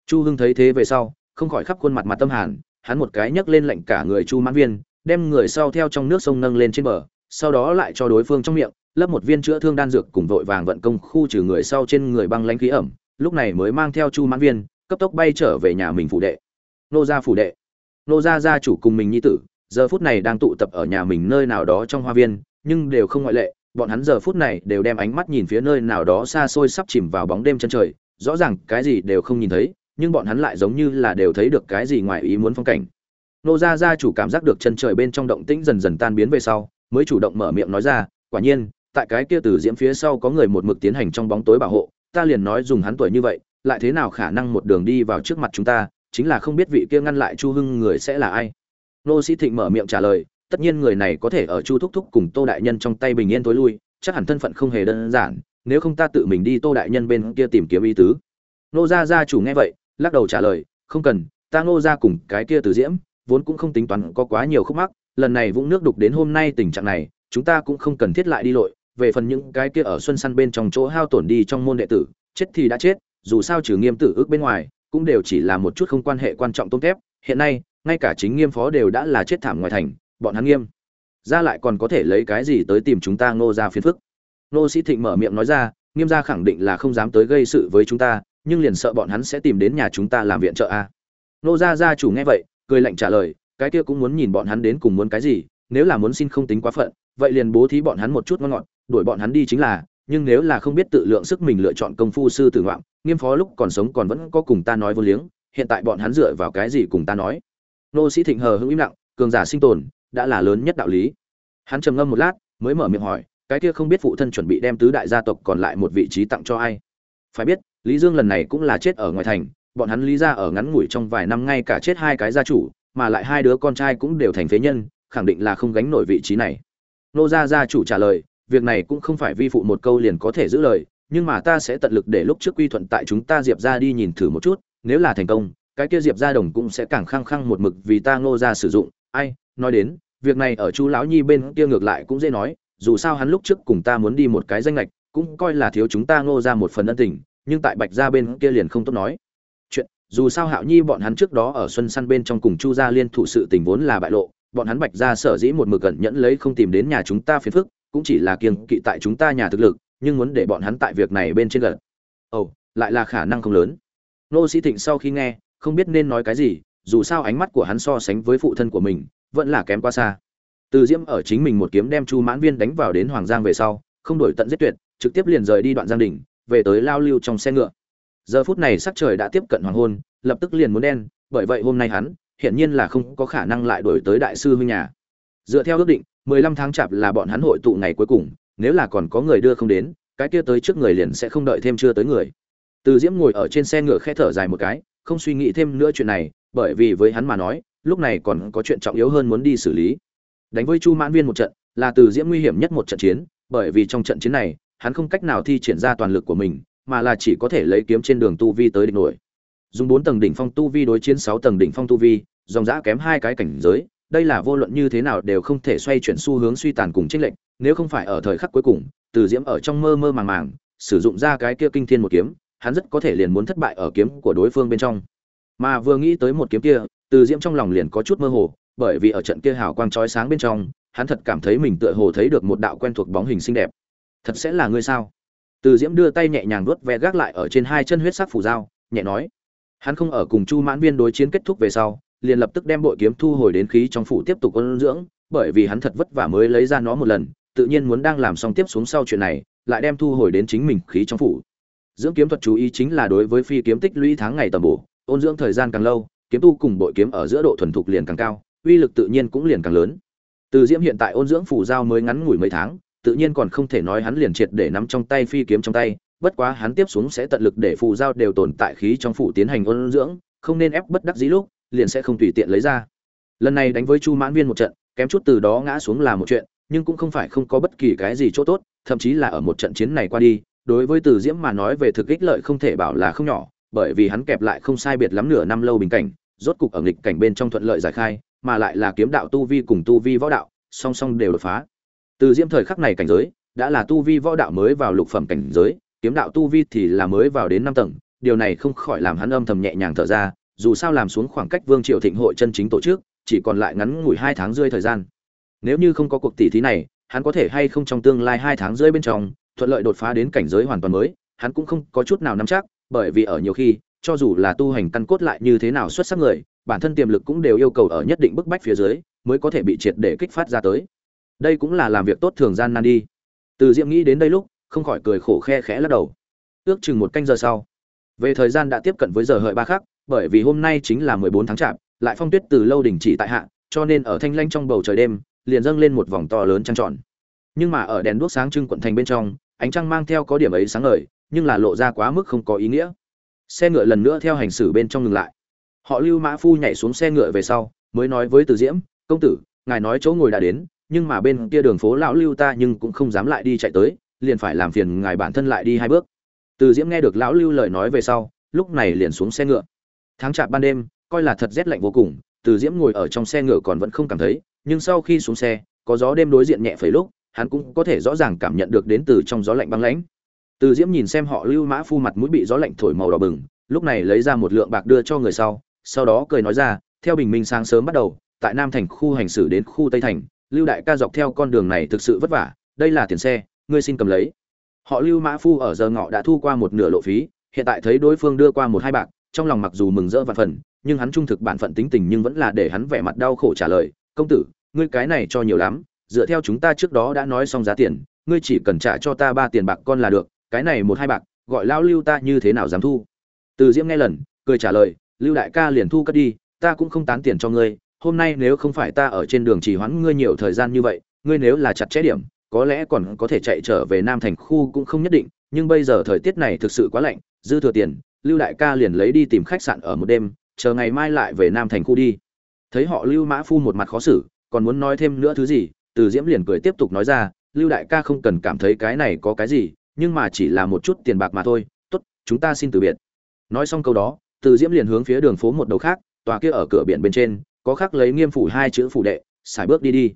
Chu hưng thấy thế về sau không khỏi khắp khuôn mặt mặt tâm hàn, hắn một cái nhấc lên lạnh cả người chu mãn viên, đem người sau theo trong nước sông nâng lên trên bờ, sau đó lại cho đối phương trong miệng, lấp một viên chữa thương đan dược cùng vội vàng vận công khu trừ người sau trên người băng lãnh khí ẩm, lúc này mới mang theo chu mãn viên, cấp tốc bay trở về nhà mình phủ đệ. Nô gia phủ đệ. Nô gia gia chủ cùng mình nhi tử, giờ phút này đang tụ tập ở nhà mình nơi nào đó trong hoa viên, nhưng đều không ngoại lệ, bọn hắn giờ phút này đều đem ánh mắt nhìn phía nơi nào đó xa xôi sắp chìm vào bóng đêm chân trời, rõ ràng cái gì đều không nhìn thấy nhưng bọn hắn lại giống như là đều thấy được cái gì ngoài ý muốn phong cảnh. Nô gia gia chủ cảm giác được chân trời bên trong động tĩnh dần dần tan biến về sau, mới chủ động mở miệng nói ra, quả nhiên, tại cái kia từ diễm phía sau có người một mực tiến hành trong bóng tối bảo hộ, ta liền nói dùng hắn tuổi như vậy, lại thế nào khả năng một đường đi vào trước mặt chúng ta, chính là không biết vị kia ngăn lại chu hưng người sẽ là ai. Nô sĩ thịnh mở miệng trả lời, tất nhiên người này có thể ở chu thúc thúc cùng tô đại nhân trong tay bình yên tối lui, chắc hẳn thân phận không hề đơn giản, nếu không ta tự mình đi tô đại nhân bên kia tìm kiếm ý tứ. Nô gia gia chủ nghe vậy lắc đầu trả lời, không cần, ta ngô gia cùng cái kia từ diễm, vốn cũng không tính toán có quá nhiều khúc mắc, lần này vũng nước đục đến hôm nay tình trạng này, chúng ta cũng không cần thiết lại đi lội, về phần những cái kia ở xuân săn bên trong chỗ hao tổn đi trong môn đệ tử, chết thì đã chết, dù sao trừ nghiêm tử ước bên ngoài, cũng đều chỉ là một chút không quan hệ quan trọng tôm thép hiện nay, ngay cả chính nghiêm phó đều đã là chết thảm ngoài thành, bọn hắn nghiêm ra lại còn có thể lấy cái gì tới tìm chúng ta ngô ra phiền phức? Ngô sĩ thịnh mở miệng nói ra, nghiêm gia khẳng định là không dám tới gây sự với chúng ta nhưng liền sợ bọn hắn sẽ tìm đến nhà chúng ta làm viện trợ a. Nô gia gia chủ nghe vậy, cười lạnh trả lời, cái kia cũng muốn nhìn bọn hắn đến cùng muốn cái gì, nếu là muốn xin không tính quá phận, vậy liền bố thí bọn hắn một chút ngon ngọt, đuổi bọn hắn đi chính là, nhưng nếu là không biết tự lượng sức mình lựa chọn công phu sư tử ngoạm, nghiêm phó lúc còn sống còn vẫn có cùng ta nói vô liếng, hiện tại bọn hắn dựa vào cái gì cùng ta nói? Nô sĩ thịnh hờ hững im lặng, cường giả sinh tồn, đã là lớn nhất đạo lý. Hắn trầm ngâm một lát, mới mở miệng hỏi, cái kia không biết phụ thân chuẩn bị đem tứ đại gia tộc còn lại một vị trí tặng cho ai? Phải biết lý dương lần này cũng là chết ở ngoài thành bọn hắn lý ra ở ngắn ngủi trong vài năm ngay cả chết hai cái gia chủ mà lại hai đứa con trai cũng đều thành phế nhân khẳng định là không gánh nổi vị trí này. Nô gia gia chủ trả lời việc này cũng không phải vi phụ một câu liền có thể giữ lời nhưng mà ta sẽ tận lực để lúc trước quy thuận tại chúng ta diệp ra đi nhìn thử một chút nếu là thành công cái kia diệp gia đồng cũng sẽ càng khăng khăng một mực vì ta ngô ra sử dụng. Ai nói đến việc này ở chú lão nhi bên kia ngược lại cũng dễ nói dù sao hắn lúc trước cùng ta muốn đi một cái danh ngạch, cũng coi là thiếu chúng ta ngô ra một phần ân tình nhưng tại bạch gia bên kia liền không tốt nói. Chuyện dù sao hạo nhi bọn hắn trước đó ở xuân săn bên trong cùng chu gia liên thủ sự tình vốn là bại lộ bọn hắn bạch gia sở dĩ một mực gần nhẫn lấy không tìm đến nhà chúng ta phiền phức cũng chỉ là kiêng kỵ tại chúng ta nhà thực lực nhưng muốn để bọn hắn tại việc này bên trên gần ồ oh, lại là khả năng không lớn. Nô sĩ thịnh sau khi nghe không biết nên nói cái gì dù sao ánh mắt của hắn so sánh với phụ thân của mình vẫn là kém quá xa. Từ diễm ở chính mình một kiếm đem chu mãn viên đánh vào đến hoàng giang về sau không đổi tận giết tuyệt trực tiếp liền rời đi đoạn giang đỉnh về tới lao lưu trong xe ngựa. Giờ phút này sắc trời đã tiếp cận hoàng hôn, lập tức liền muốn đen, bởi vậy hôm nay hắn, hiển nhiên là không có khả năng lại đổi tới đại sư huynh nhà. Dựa theo ước định, mười lăm tháng chạp là bọn hắn hội tụ ngày cuối cùng, nếu là còn có người đưa không đến, cái kia tới trước người liền sẽ không đợi thêm chưa tới người. Từ diễm ngồi ở trên xe ngựa khẽ thở dài một cái, không suy nghĩ thêm nữa chuyện này, bởi vì với hắn mà nói, lúc này còn có chuyện trọng yếu hơn muốn đi xử lý. Đánh với chu mãn viên một trận, là từ diễm nguy hiểm nhất một trận chiến, bởi vì trong trận chiến này hắn không cách nào thi triển ra toàn lực của mình, mà là chỉ có thể lấy kiếm trên đường tu vi tới địch nổi. Dùng bốn tầng đỉnh phong tu vi đối chiến sáu tầng đỉnh phong tu vi, dòng dã kém hai cái cảnh giới, đây là vô luận như thế nào đều không thể xoay chuyển xu hướng suy tàn cùng chiến lệnh nếu không phải ở thời khắc cuối cùng, từ diễm ở trong mơ mơ màng màng, sử dụng ra cái kia kinh thiên một kiếm, hắn rất có thể liền muốn thất bại ở kiếm của đối phương bên trong. Mà vừa nghĩ tới một kiếm kia, từ diễm trong lòng liền có chút mơ hồ, bởi vì ở trận kia hào quang chói sáng bên trong, hắn thật cảm thấy mình tựa hồ thấy được một đạo quen thuộc bóng hình xinh đẹp thật sẽ là ngươi sao? Từ diễm đưa tay nhẹ nhàng vuốt ve gác lại ở trên hai chân huyết sắc phủ dao nhẹ nói. Hắn không ở cùng chu mãn viên đối chiến kết thúc về sau, liền lập tức đem bội kiếm thu hồi đến khí trong phủ tiếp tục ôn dưỡng, bởi vì hắn thật vất vả mới lấy ra nó một lần, tự nhiên muốn đang làm xong tiếp xuống sau chuyện này, lại đem thu hồi đến chính mình khí trong phủ. Dưỡng kiếm thuật chú ý chính là đối với phi kiếm tích lũy tháng ngày tầm bổ, ôn dưỡng thời gian càng lâu, kiếm tu cùng bội kiếm ở giữa độ thuần thục liền càng cao, uy lực tự nhiên cũng liền càng lớn. Từ diễm hiện tại ôn dưỡng phủ giao mới ngắn ngủi mấy tháng tự nhiên còn không thể nói hắn liền triệt để nắm trong tay phi kiếm trong tay, bất quá hắn tiếp xuống sẽ tận lực để phù giao đều tồn tại khí trong phủ tiến hành ôn dưỡng, không nên ép bất đắc dĩ lúc, liền sẽ không tùy tiện lấy ra. Lần này đánh với chu mãn viên một trận, kém chút từ đó ngã xuống là một chuyện, nhưng cũng không phải không có bất kỳ cái gì chỗ tốt, thậm chí là ở một trận chiến này qua đi, đối với từ diễm mà nói về thực ích lợi không thể bảo là không nhỏ, bởi vì hắn kẹp lại không sai biệt lắm nửa năm lâu bình cảnh, rốt cục ở nghịch cảnh bên trong thuận lợi giải khai, mà lại là kiếm đạo tu vi cùng tu vi võ đạo, song song đều đột phá từ diễm thời khắc này cảnh giới, đã là tu vi võ đạo mới vào lục phẩm cảnh giới, kiếm đạo tu vi thì là mới vào đến năm tầng. Điều này không khỏi làm hắn âm thầm nhẹ nhàng thở ra, dù sao làm xuống khoảng cách vương triều thịnh hội chân chính tổ chức, chỉ còn lại ngắn ngủi hai tháng rơi thời gian. Nếu như không có cuộc tỷ thí này, hắn có thể hay không trong tương lai hai tháng rơi bên trong, thuận lợi đột phá đến cảnh giới hoàn toàn mới, hắn cũng không có chút nào nắm chắc, bởi vì ở nhiều khi, cho dù là tu hành căn cốt lại như thế nào xuất sắc người, bản thân tiềm lực cũng đều yêu cầu ở nhất định bức bách phía dưới, mới có thể bị triệt để kích phát ra tới đây cũng là làm việc tốt thường gian nan đi. Từ diệm nghĩ đến đây lúc, không khỏi cười khổ khe khẽ lắc đầu. Ước chừng một canh giờ sau. Về thời gian đã tiếp cận với giờ hợi ba khắc, bởi vì hôm nay chính là mười bốn tháng chạp, lại phong tuyết từ lâu đình chỉ tại hạ, cho nên ở thanh lanh trong bầu trời đêm, liền dâng lên một vòng to lớn trăng tròn. Nhưng mà ở đèn đuốc sáng trưng quận thành bên trong, ánh trăng mang theo có điểm ấy sáng ngời, nhưng là lộ ra quá mức không có ý nghĩa. Xe ngựa lần nữa theo hành xử bên trong ngừng lại. Họ lưu mã phu nhảy xuống xe ngựa về sau, mới nói với từ diễm, công tử, ngài nói chỗ ngồi đã đến nhưng mà bên kia đường phố lão lưu ta nhưng cũng không dám lại đi chạy tới, liền phải làm phiền ngài bản thân lại đi hai bước. Từ diễm nghe được lão lưu lời nói về sau, lúc này liền xuống xe ngựa. Tháng chạp ban đêm, coi là thật rét lạnh vô cùng, từ diễm ngồi ở trong xe ngựa còn vẫn không cảm thấy, nhưng sau khi xuống xe, có gió đêm đối diện nhẹ phẩy lúc, hắn cũng có thể rõ ràng cảm nhận được đến từ trong gió lạnh băng lãnh. Từ diễm nhìn xem họ lưu mã phu mặt mũi bị gió lạnh thổi màu đỏ bừng, lúc này lấy ra một lượng bạc đưa cho người sau sau đó cười nói ra, theo bình minh sáng sớm bắt đầu, tại nam thành khu hành xử đến khu tây thành lưu đại ca dọc theo con đường này thực sự vất vả, đây là tiền xe, ngươi xin cầm lấy. Họ lưu mã phu ở giờ ngọ đã thu qua một nửa lộ phí, hiện tại thấy đối phương đưa qua một hai bạc, trong lòng mặc dù mừng rỡ vạn phần, nhưng hắn trung thực bản phận tính tình nhưng vẫn là để hắn vẻ mặt đau khổ trả lời, công tử, ngươi cái này cho nhiều lắm, dựa theo chúng ta trước đó đã nói xong giá tiền, ngươi chỉ cần trả cho ta ba tiền bạc con là được, cái này một hai bạc, gọi lao lưu ta như thế nào dám thu? Từ diễm nghe lần, cười trả lời, lưu đại ca liền thu cất đi, ta cũng không tán tiền cho ngươi hôm nay nếu không phải ta ở trên đường chỉ hoãn ngươi nhiều thời gian như vậy, ngươi nếu là chặt chẽ điểm, có lẽ còn có thể chạy trở về nam thành khu cũng không nhất định, nhưng bây giờ thời tiết này thực sự quá lạnh, dư thừa tiền, lưu đại ca liền lấy đi tìm khách sạn ở một đêm, chờ ngày mai lại về nam thành khu đi. Thấy họ lưu mã phu một mặt khó xử, còn muốn nói thêm nữa thứ gì, từ diễm liền cười tiếp tục nói ra, lưu đại ca không cần cảm thấy cái này có cái gì, nhưng mà chỉ là một chút tiền bạc mà thôi, tốt, chúng ta xin từ biệt. Nói xong câu đó, từ diễm liền hướng phía đường phố một đầu khác, tòa kia ở cửa biển bên trên có khắc lấy nghiêm phủ hai chữ phủ đệ, xài bước đi đi.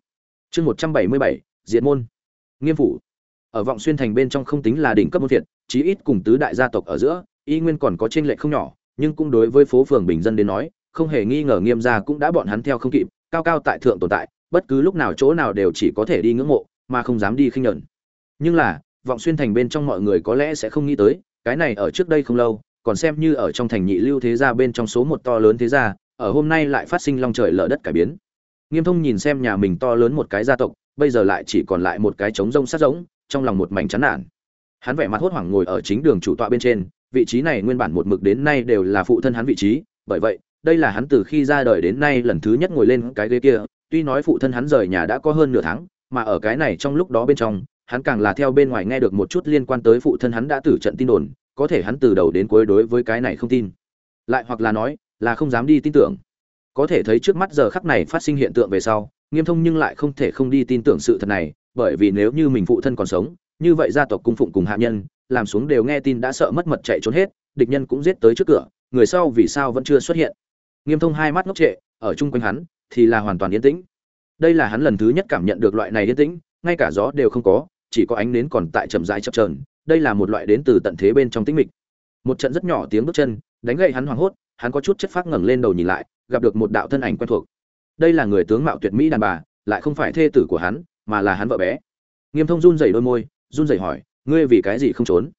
Chương một trăm bảy mươi bảy diện môn. Nghiêm phủ. Ở vọng xuyên thành bên trong không tính là đỉnh cấp môn việt chí ít cùng tứ đại gia tộc ở giữa, y nguyên còn có tranh lệch không nhỏ, nhưng cũng đối với phố phường bình dân đến nói, không hề nghi ngờ nghiêm gia cũng đã bọn hắn theo không kịp, cao cao tại thượng tồn tại, bất cứ lúc nào chỗ nào đều chỉ có thể đi ngưỡng mộ, mà không dám đi khinh nhẫn. Nhưng là, vọng xuyên thành bên trong mọi người có lẽ sẽ không nghĩ tới, cái này ở trước đây không lâu, còn xem như ở trong thành nhị lưu thế gia bên trong số một to lớn thế gia ở hôm nay lại phát sinh long trời lở đất cải biến. Nghiêm thông nhìn xem nhà mình to lớn một cái gia tộc bây giờ lại chỉ còn lại một cái trống rông sát rỗng, trong lòng một mảnh chán nản. Hắn vẻ mặt hốt hoảng ngồi ở chính đường chủ tọa bên trên vị trí này nguyên bản một mực đến nay đều là phụ thân hắn vị trí bởi vậy đây là hắn từ khi ra đời đến nay lần thứ nhất ngồi lên cái ghế kia tuy nói phụ thân hắn rời nhà đã có hơn nửa tháng mà ở cái này trong lúc đó bên trong hắn càng là theo bên ngoài nghe được một chút liên quan tới phụ thân hắn đã tử trận tin đồn có thể hắn từ đầu đến cuối đối với cái này không tin. Lại hoặc là nói là không dám đi tin tưởng. Có thể thấy trước mắt giờ khắc này phát sinh hiện tượng về sau, nghiêm thông nhưng lại không thể không đi tin tưởng sự thật này, bởi vì nếu như mình phụ thân còn sống, như vậy gia tộc cung phụng cùng hạ nhân, làm xuống đều nghe tin đã sợ mất mật chạy trốn hết, địch nhân cũng giết tới trước cửa, người sau vì sao vẫn chưa xuất hiện. Nghiêm thông hai mắt ngốc trệ, ở chung quanh hắn, thì là hoàn toàn yên tĩnh. Đây là hắn lần thứ nhất cảm nhận được loại này yên tĩnh, ngay cả gió đều không có, chỉ có ánh nến còn tại chậm rãi chập trờn đây là một loại đến từ tận thế bên trong tĩnh mịch. Một trận rất nhỏ tiếng bước chân, đánh gậy hắn hoảng hốt hắn có chút chất phát ngẩng lên đầu nhìn lại, gặp được một đạo thân ảnh quen thuộc. Đây là người tướng mạo tuyệt mỹ đàn bà, lại không phải thê tử của hắn, mà là hắn vợ bé. Nghiêm thông run rẩy đôi môi, run rẩy hỏi, ngươi vì cái gì không trốn?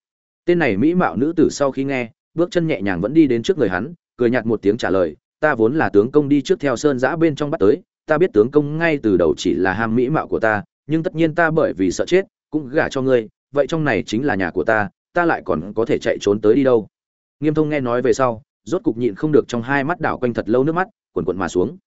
Tên này mỹ mạo nữ tử sau khi nghe, bước chân nhẹ nhàng vẫn đi đến trước người hắn, cười nhạt một tiếng trả lời, ta vốn là tướng công đi trước theo sơn giã bên trong bắt tới, ta biết tướng công ngay từ đầu chỉ là ham mỹ mạo của ta, nhưng tất nhiên ta bởi vì sợ chết, cũng gả cho ngươi, vậy trong này chính là nhà của ta ta lại còn có thể chạy trốn tới đi đâu? Nghiêm thông nghe nói về sau rốt cục nhịn không được trong hai mắt đảo quanh thật lâu nước mắt quần quần mà xuống.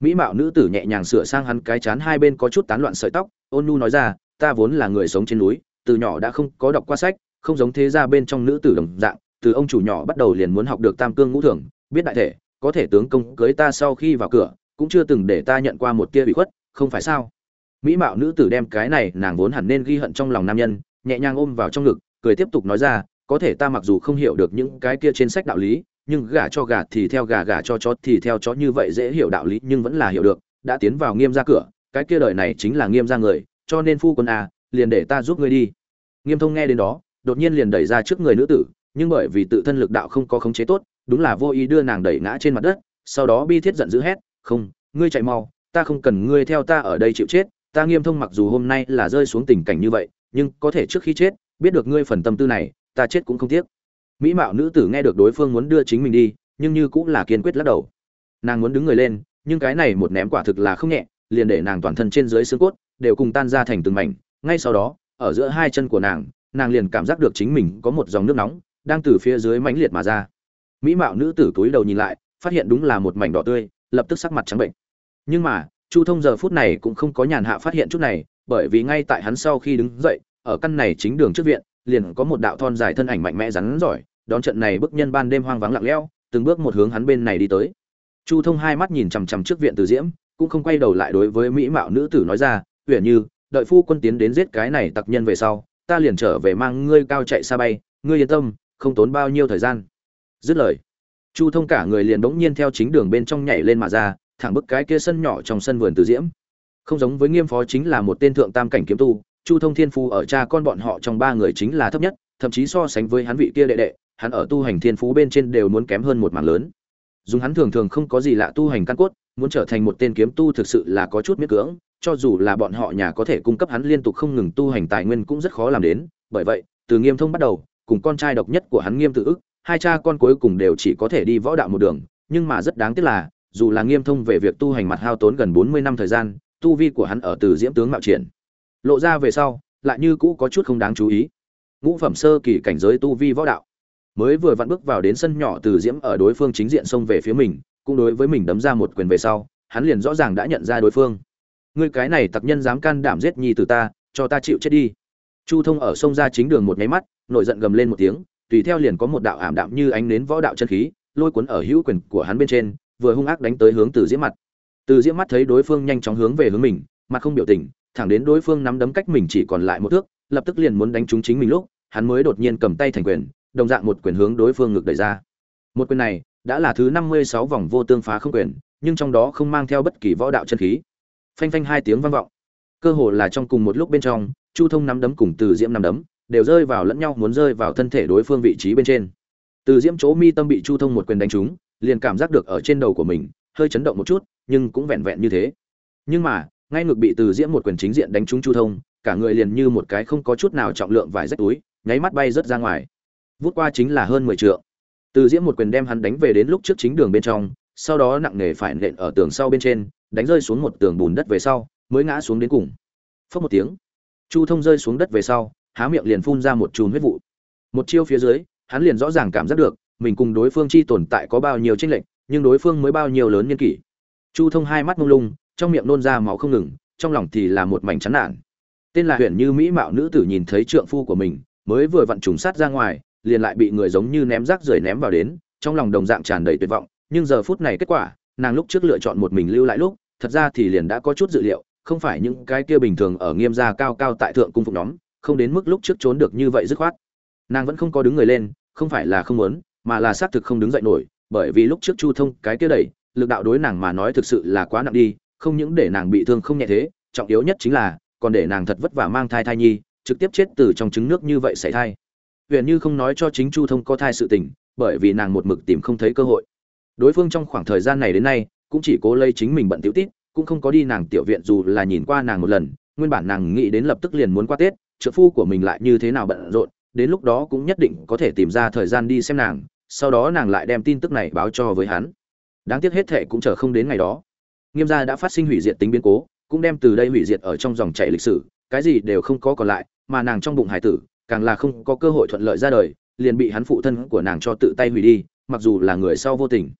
Mỹ mạo nữ tử nhẹ nhàng sửa sang hắn cái chán hai bên có chút tán loạn sợi tóc, ôn nu nói ra, ta vốn là người sống trên núi, từ nhỏ đã không có đọc qua sách, không giống thế ra bên trong nữ tử đồng dạng, từ ông chủ nhỏ bắt đầu liền muốn học được tam cương ngũ thường, biết đại thể, có thể tướng công cưới ta sau khi vào cửa, cũng chưa từng để ta nhận qua một tia bị khuất, không phải sao? Mỹ mạo nữ tử đem cái này nàng vốn hẳn nên ghi hận trong lòng nam nhân, nhẹ nhàng ôm vào trong ngực, cười tiếp tục nói ra, có thể ta mặc dù không hiểu được những cái kia trên sách đạo lý nhưng gà cho gà thì theo gà gà cho chó thì theo chó như vậy dễ hiểu đạo lý nhưng vẫn là hiểu được, đã tiến vào nghiêm ra cửa, cái kia đời này chính là nghiêm ra người, cho nên phu quân à liền để ta giúp ngươi đi. Nghiêm thông nghe đến đó, đột nhiên liền đẩy ra trước người nữ tử, nhưng bởi vì tự thân lực đạo không có khống chế tốt, đúng là vô ý đưa nàng đẩy ngã trên mặt đất, sau đó bi thiết giận dữ hét, không, ngươi chạy mau, ta không cần ngươi theo ta ở đây chịu chết, ta nghiêm thông mặc dù hôm nay là rơi xuống tình cảnh như vậy, nhưng có thể trước khi chết, biết được ngươi phần tâm tư này, ta chết cũng không tiếc mỹ mạo nữ tử nghe được đối phương muốn đưa chính mình đi, nhưng như cũng là kiên quyết lắc đầu. Nàng muốn đứng người lên, nhưng cái này một ném quả thực là không nhẹ, liền để nàng toàn thân trên dưới xương cốt đều cùng tan ra thành từng mảnh. Ngay sau đó, ở giữa hai chân của nàng nàng liền cảm giác được chính mình có một dòng nước nóng đang từ phía dưới mãnh liệt mà ra. Mỹ mạo nữ tử túi đầu nhìn lại, phát hiện đúng là một mảnh đỏ tươi, lập tức sắc mặt trắng bệnh. Nhưng mà, chu thông giờ phút này cũng không có nhàn hạ phát hiện chút này, bởi vì ngay tại hắn sau khi đứng dậy, ở căn này chính đường trước viện liền có một đạo thon dài thân ảnh mạnh mẽ rắn giỏi, đón trận này bức nhân ban đêm hoang vắng lặng lẽo, từng bước một hướng hắn bên này đi tới. Chu thông hai mắt nhìn chằm chằm trước viện từ diễm, cũng không quay đầu lại đối với mỹ mạo nữ tử nói ra, uyển như, đợi phu quân tiến đến giết cái này tặc nhân về sau, ta liền trở về mang ngươi cao chạy xa bay, ngươi yên tâm, không tốn bao nhiêu thời gian. Dứt lời, chu thông cả người liền bỗng nhiên theo chính đường bên trong nhảy lên mà ra, thẳng bức cái kia sân nhỏ trong sân vườn từ diễm. Không giống với nghiêm phó chính là một tên thượng tam cảnh kiếm tu chu thông thiên Phú ở cha con bọn họ trong ba người chính là thấp nhất, thậm chí so sánh với hắn vị kia đệ đệ, hắn ở tu hành thiên phú bên trên đều muốn kém hơn một mảng lớn. Dùng hắn thường thường không có gì lạ tu hành căn cốt, muốn trở thành một tên kiếm tu thực sự là có chút miễn cưỡng, cho dù là bọn họ nhà có thể cung cấp hắn liên tục không ngừng tu hành tài nguyên cũng rất khó làm đến. Bởi vậy, từ nghiêm thông bắt đầu, cùng con trai độc nhất của hắn nghiêm tự ức, hai cha con cuối cùng đều chỉ có thể đi võ đạo một đường, nhưng mà rất đáng tiếc là, dù là nghiêm thông về việc tu hành mặt hao tốn gần bốn mươi năm thời gian, tu vi của hắn ở từ diễm tướng mạo triển lộ ra về sau, lại như cũ có chút không đáng chú ý. Ngũ phẩm sơ kỳ cảnh giới tu vi võ đạo. Mới vừa vặn bước vào đến sân nhỏ từ diễm ở đối phương chính diện xông về phía mình, cũng đối với mình đấm ra một quyền về sau, hắn liền rõ ràng đã nhận ra đối phương. Ngươi cái này tặc nhân dám can đảm giết nhi từ ta, cho ta chịu chết đi. Chu thông ở sông ra chính đường một nháy mắt nổi giận gầm lên một tiếng, tùy theo liền có một đạo ảm đạm như ánh nến võ đạo chân khí, lôi cuốn ở hữu quyền của hắn bên trên, vừa hung ác đánh tới hướng từ diễm mặt. Từ diễm mắt thấy đối phương nhanh chóng hướng về hướng mình, mặt không biểu tình thẳng đến đối phương nắm đấm cách mình chỉ còn lại một thước, lập tức liền muốn đánh trúng chính mình lúc, hắn mới đột nhiên cầm tay thành quyền, đồng dạng một quyền hướng đối phương ngược đẩy ra. Một quyền này đã là thứ năm mươi sáu vòng vô tương phá không quyền, nhưng trong đó không mang theo bất kỳ võ đạo chân khí. Phanh phanh hai tiếng vang vọng. Cơ hồ là trong cùng một lúc bên trong, chu thông nắm đấm cùng từ diễm nắm đấm đều rơi vào lẫn nhau, muốn rơi vào thân thể đối phương vị trí bên trên. Từ diễm chỗ mi tâm bị chu thông một quyền đánh trúng, liền cảm giác được ở trên đầu của mình, hơi chấn động một chút, nhưng cũng vẹn vẹn như thế. Nhưng mà ngay ngược bị từ diễm một quyền chính diện đánh trúng chu thông, cả người liền như một cái không có chút nào trọng lượng vải rách túi, nháy mắt bay rớt ra ngoài. Vút qua chính là hơn mười trượng. Từ diễm một quyền đem hắn đánh về đến lúc trước chính đường bên trong, sau đó nặng nề phải nện ở tường sau bên trên, đánh rơi xuống một tường bùn đất về sau, mới ngã xuống đến cùng. Phớt một tiếng, chu thông rơi xuống đất về sau, há miệng liền phun ra một chùm huyết vụ. Một chiêu phía dưới, hắn liền rõ ràng cảm giác được, mình cùng đối phương chi tồn tại có bao nhiêu tranh lệch, nhưng đối phương mới bao nhiêu lớn nhân kỷ. Chu thông hai mắt mông lung trong miệng nôn ra máu không ngừng, trong lòng thì là một mảnh chán nản. Tên là huyện như mỹ mạo nữ tử nhìn thấy trượng phu của mình, mới vừa vặn trùng sát ra ngoài, liền lại bị người giống như ném rác rưởi ném vào đến, trong lòng đồng dạng tràn đầy tuyệt vọng, nhưng giờ phút này kết quả, nàng lúc trước lựa chọn một mình lưu lại lúc, thật ra thì liền đã có chút dự liệu, không phải những cái kia bình thường ở nghiêm gia cao cao tại thượng cung phục nhóm, không đến mức lúc trước trốn được như vậy dứt khoát. Nàng vẫn không có đứng người lên, không phải là không muốn, mà là xác thực không đứng dậy nổi, bởi vì lúc trước chu thông cái kia đẩy, lực đạo đối nàng mà nói thực sự là quá nặng đi không những để nàng bị thương không nhẹ thế, trọng yếu nhất chính là, còn để nàng thật vất vả mang thai thai nhi, trực tiếp chết từ trong trứng nước như vậy xảy thai. Huyền như không nói cho chính chu thông có thai sự tình, bởi vì nàng một mực tìm không thấy cơ hội. Đối phương trong khoảng thời gian này đến nay, cũng chỉ cố lây chính mình bận tiểu tít cũng không có đi nàng tiểu viện dù là nhìn qua nàng một lần, nguyên bản nàng nghĩ đến lập tức liền muốn qua tết, trợ phu của mình lại như thế nào bận rộn, đến lúc đó cũng nhất định có thể tìm ra thời gian đi xem nàng, sau đó nàng lại đem tin tức này báo cho với hắn. Đáng tiếc hết thệ cũng chờ không đến ngày đó nghiêm gia đã phát sinh hủy diệt tính biến cố, cũng đem từ đây hủy diệt ở trong dòng chảy lịch sử, cái gì đều không có còn lại, mà nàng trong bụng hải tử, càng là không có cơ hội thuận lợi ra đời, liền bị hắn phụ thân của nàng cho tự tay hủy đi, mặc dù là người sau vô tình.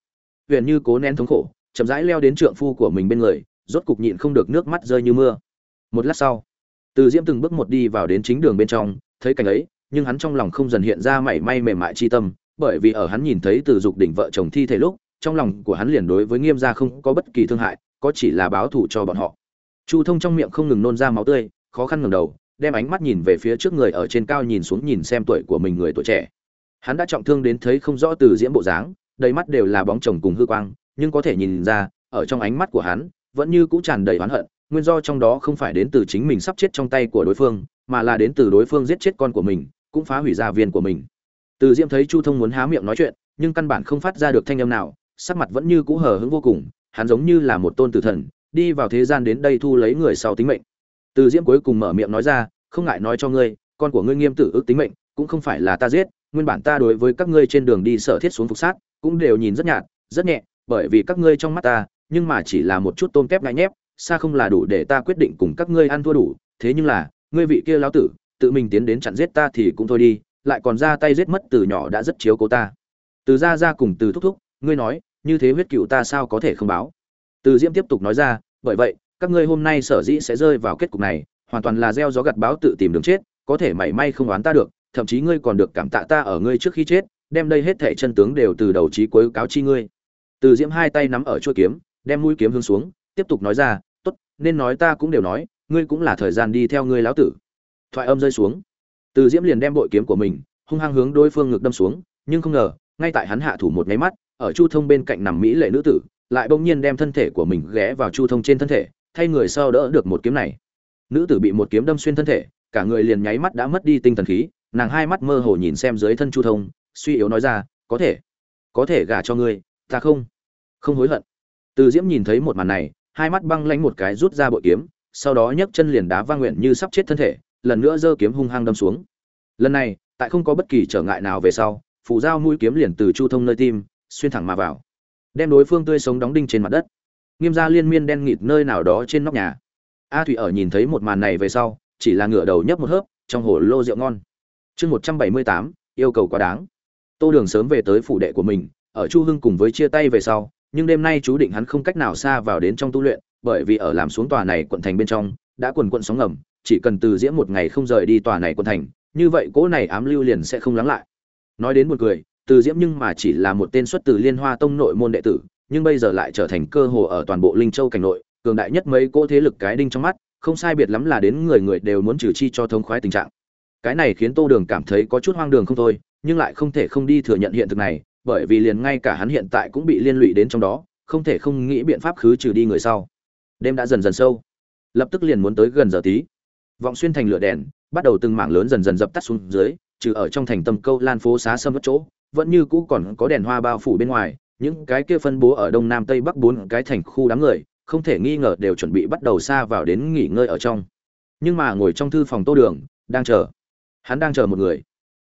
Huyền như cố nén thống khổ, chậm rãi leo đến trượng phu của mình bên người, rốt cục nhịn không được nước mắt rơi như mưa. Một lát sau, từ diễm từng bước một đi vào đến chính đường bên trong, thấy cảnh ấy, nhưng hắn trong lòng không dần hiện ra mảy may mềm mại chi tâm, bởi vì ở hắn nhìn thấy từ dục đỉnh vợ chồng thi thể lúc, trong lòng của hắn liền đối với nghiêm gia không có bất kỳ thương hại có chỉ là báo thù cho bọn họ. Chu thông trong miệng không ngừng nôn ra máu tươi, khó khăn ngẩng đầu, đem ánh mắt nhìn về phía trước người ở trên cao nhìn xuống nhìn xem tuổi của mình người tuổi trẻ. Hắn đã trọng thương đến thấy không rõ từ diễm bộ dáng, đầy mắt đều là bóng chồng cùng hư quang, nhưng có thể nhìn ra, ở trong ánh mắt của hắn, vẫn như cũ tràn đầy oán hận, nguyên do trong đó không phải đến từ chính mình sắp chết trong tay của đối phương, mà là đến từ đối phương giết chết con của mình, cũng phá hủy gia viên của mình. Từ diễm thấy chu thông muốn há miệng nói chuyện, nhưng căn bản không phát ra được thanh âm nào, sắc mặt vẫn như cũ hờ hững vô cùng hắn giống như là một tôn tử thần, đi vào thế gian đến đây thu lấy người sau tính mệnh. Từ diễm cuối cùng mở miệng nói ra, không ngại nói cho ngươi, con của ngươi nghiêm tử ước tính mệnh, cũng không phải là ta giết, nguyên bản ta đối với các ngươi trên đường đi sở thiết xuống phục sát, cũng đều nhìn rất nhạt, rất nhẹ, bởi vì các ngươi trong mắt ta, nhưng mà chỉ là một chút tôm kép ngại nhép, xa không là đủ để ta quyết định cùng các ngươi ăn thua đủ, thế nhưng là, ngươi vị kia lão tử, tự mình tiến đến chặn giết ta thì cũng thôi đi, lại còn ra tay giết mất từ nhỏ đã rất chiếu cố ta. Từ ra ra cùng từ thúc thúc, ngươi nói như thế huyết cựu ta sao có thể không báo? Từ diễm tiếp tục nói ra, bởi vậy, các ngươi hôm nay sở dĩ sẽ rơi vào kết cục này, hoàn toàn là gieo gió gặt báo tự tìm đường chết, có thể mảy may không oán ta được, thậm chí ngươi còn được cảm tạ ta ở ngươi trước khi chết, đem đây hết thảy chân tướng đều từ đầu chí cuối cáo chi ngươi. Từ diễm hai tay nắm ở chuôi kiếm, đem mũi kiếm hướng xuống, tiếp tục nói ra, tốt, nên nói ta cũng đều nói, ngươi cũng là thời gian đi theo ngươi lão tử. Thoại âm rơi xuống. Từ diễm liền đem bội kiếm của mình, hung hăng hướng đối phương ngực đâm xuống, nhưng không ngờ, ngay tại hắn hạ thủ một nháy mắt ở chu thông bên cạnh nằm mỹ lệ nữ tử, lại bỗng nhiên đem thân thể của mình ghé vào chu thông trên thân thể, thay người sau đỡ được một kiếm này. Nữ tử bị một kiếm đâm xuyên thân thể, cả người liền nháy mắt đã mất đi tinh thần khí, nàng hai mắt mơ hồ nhìn xem dưới thân chu thông, suy yếu nói ra, có thể có thể gả cho ngươi, ta không không hối hận. Từ diễm nhìn thấy một màn này, hai mắt băng lánh một cái rút ra bội kiếm, sau đó nhấc chân liền đá vang nguyện như sắp chết thân thể, lần nữa giơ kiếm hung hăng đâm xuống. Lần này, tại không có bất kỳ trở ngại nào về sau phủ dao mũi kiếm liền từ chu thông nơi tim xuyên thẳng mà vào, đem đối phương tươi sống đóng đinh trên mặt đất. Nghiêm gia liên miên đen nghịt nơi nào đó trên nóc nhà. A thủy ở nhìn thấy một màn này về sau, chỉ là ngửa đầu nhấp một hớp, trong hồ lô rượu ngon. Chương một trăm bảy mươi tám, yêu cầu quá đáng. Tô đường sớm về tới phủ đệ của mình, ở chu hưng cùng với chia tay về sau, nhưng đêm nay chú định hắn không cách nào xa vào đến trong tu luyện, bởi vì ở làm xuống tòa này quận thành bên trong, đã quần quận sóng ngầm, chỉ cần từ diễm một ngày không rời đi tòa này quận thành, như vậy cỗ này ám lưu liền sẽ không lắng lại. Nói đến một người từ diễm nhưng mà chỉ là một tên xuất từ liên hoa tông nội môn đệ tử, nhưng bây giờ lại trở thành cơ hồ ở toàn bộ linh châu cảnh nội, cường đại nhất mấy cỗ thế lực cái đinh trong mắt, không sai biệt lắm là đến người người đều muốn trừ chi cho thông khoái tình trạng. Cái này khiến tô đường cảm thấy có chút hoang đường không thôi, nhưng lại không thể không đi thừa nhận hiện thực này, bởi vì liền ngay cả hắn hiện tại cũng bị liên lụy đến trong đó, không thể không nghĩ biện pháp khứ trừ đi người sau. Đêm đã dần dần sâu. Lập tức liền muốn tới gần giờ tí. Vọng xuyên thành lửa đèn, bắt đầu từng mảng lớn dần dần dập tắt xuống dưới, trừ ở trong thành tâm câu lan phố xá sâm mất chỗ vẫn như cũ còn có đèn hoa bao phủ bên ngoài, những cái kia phân bố ở đông nam tây bắc bốn cái thành khu đám người, không thể nghi ngờ đều chuẩn bị bắt đầu xa vào đến nghỉ ngơi ở trong. Nhưng mà ngồi trong thư phòng tô đường, đang chờ. Hắn đang chờ một người.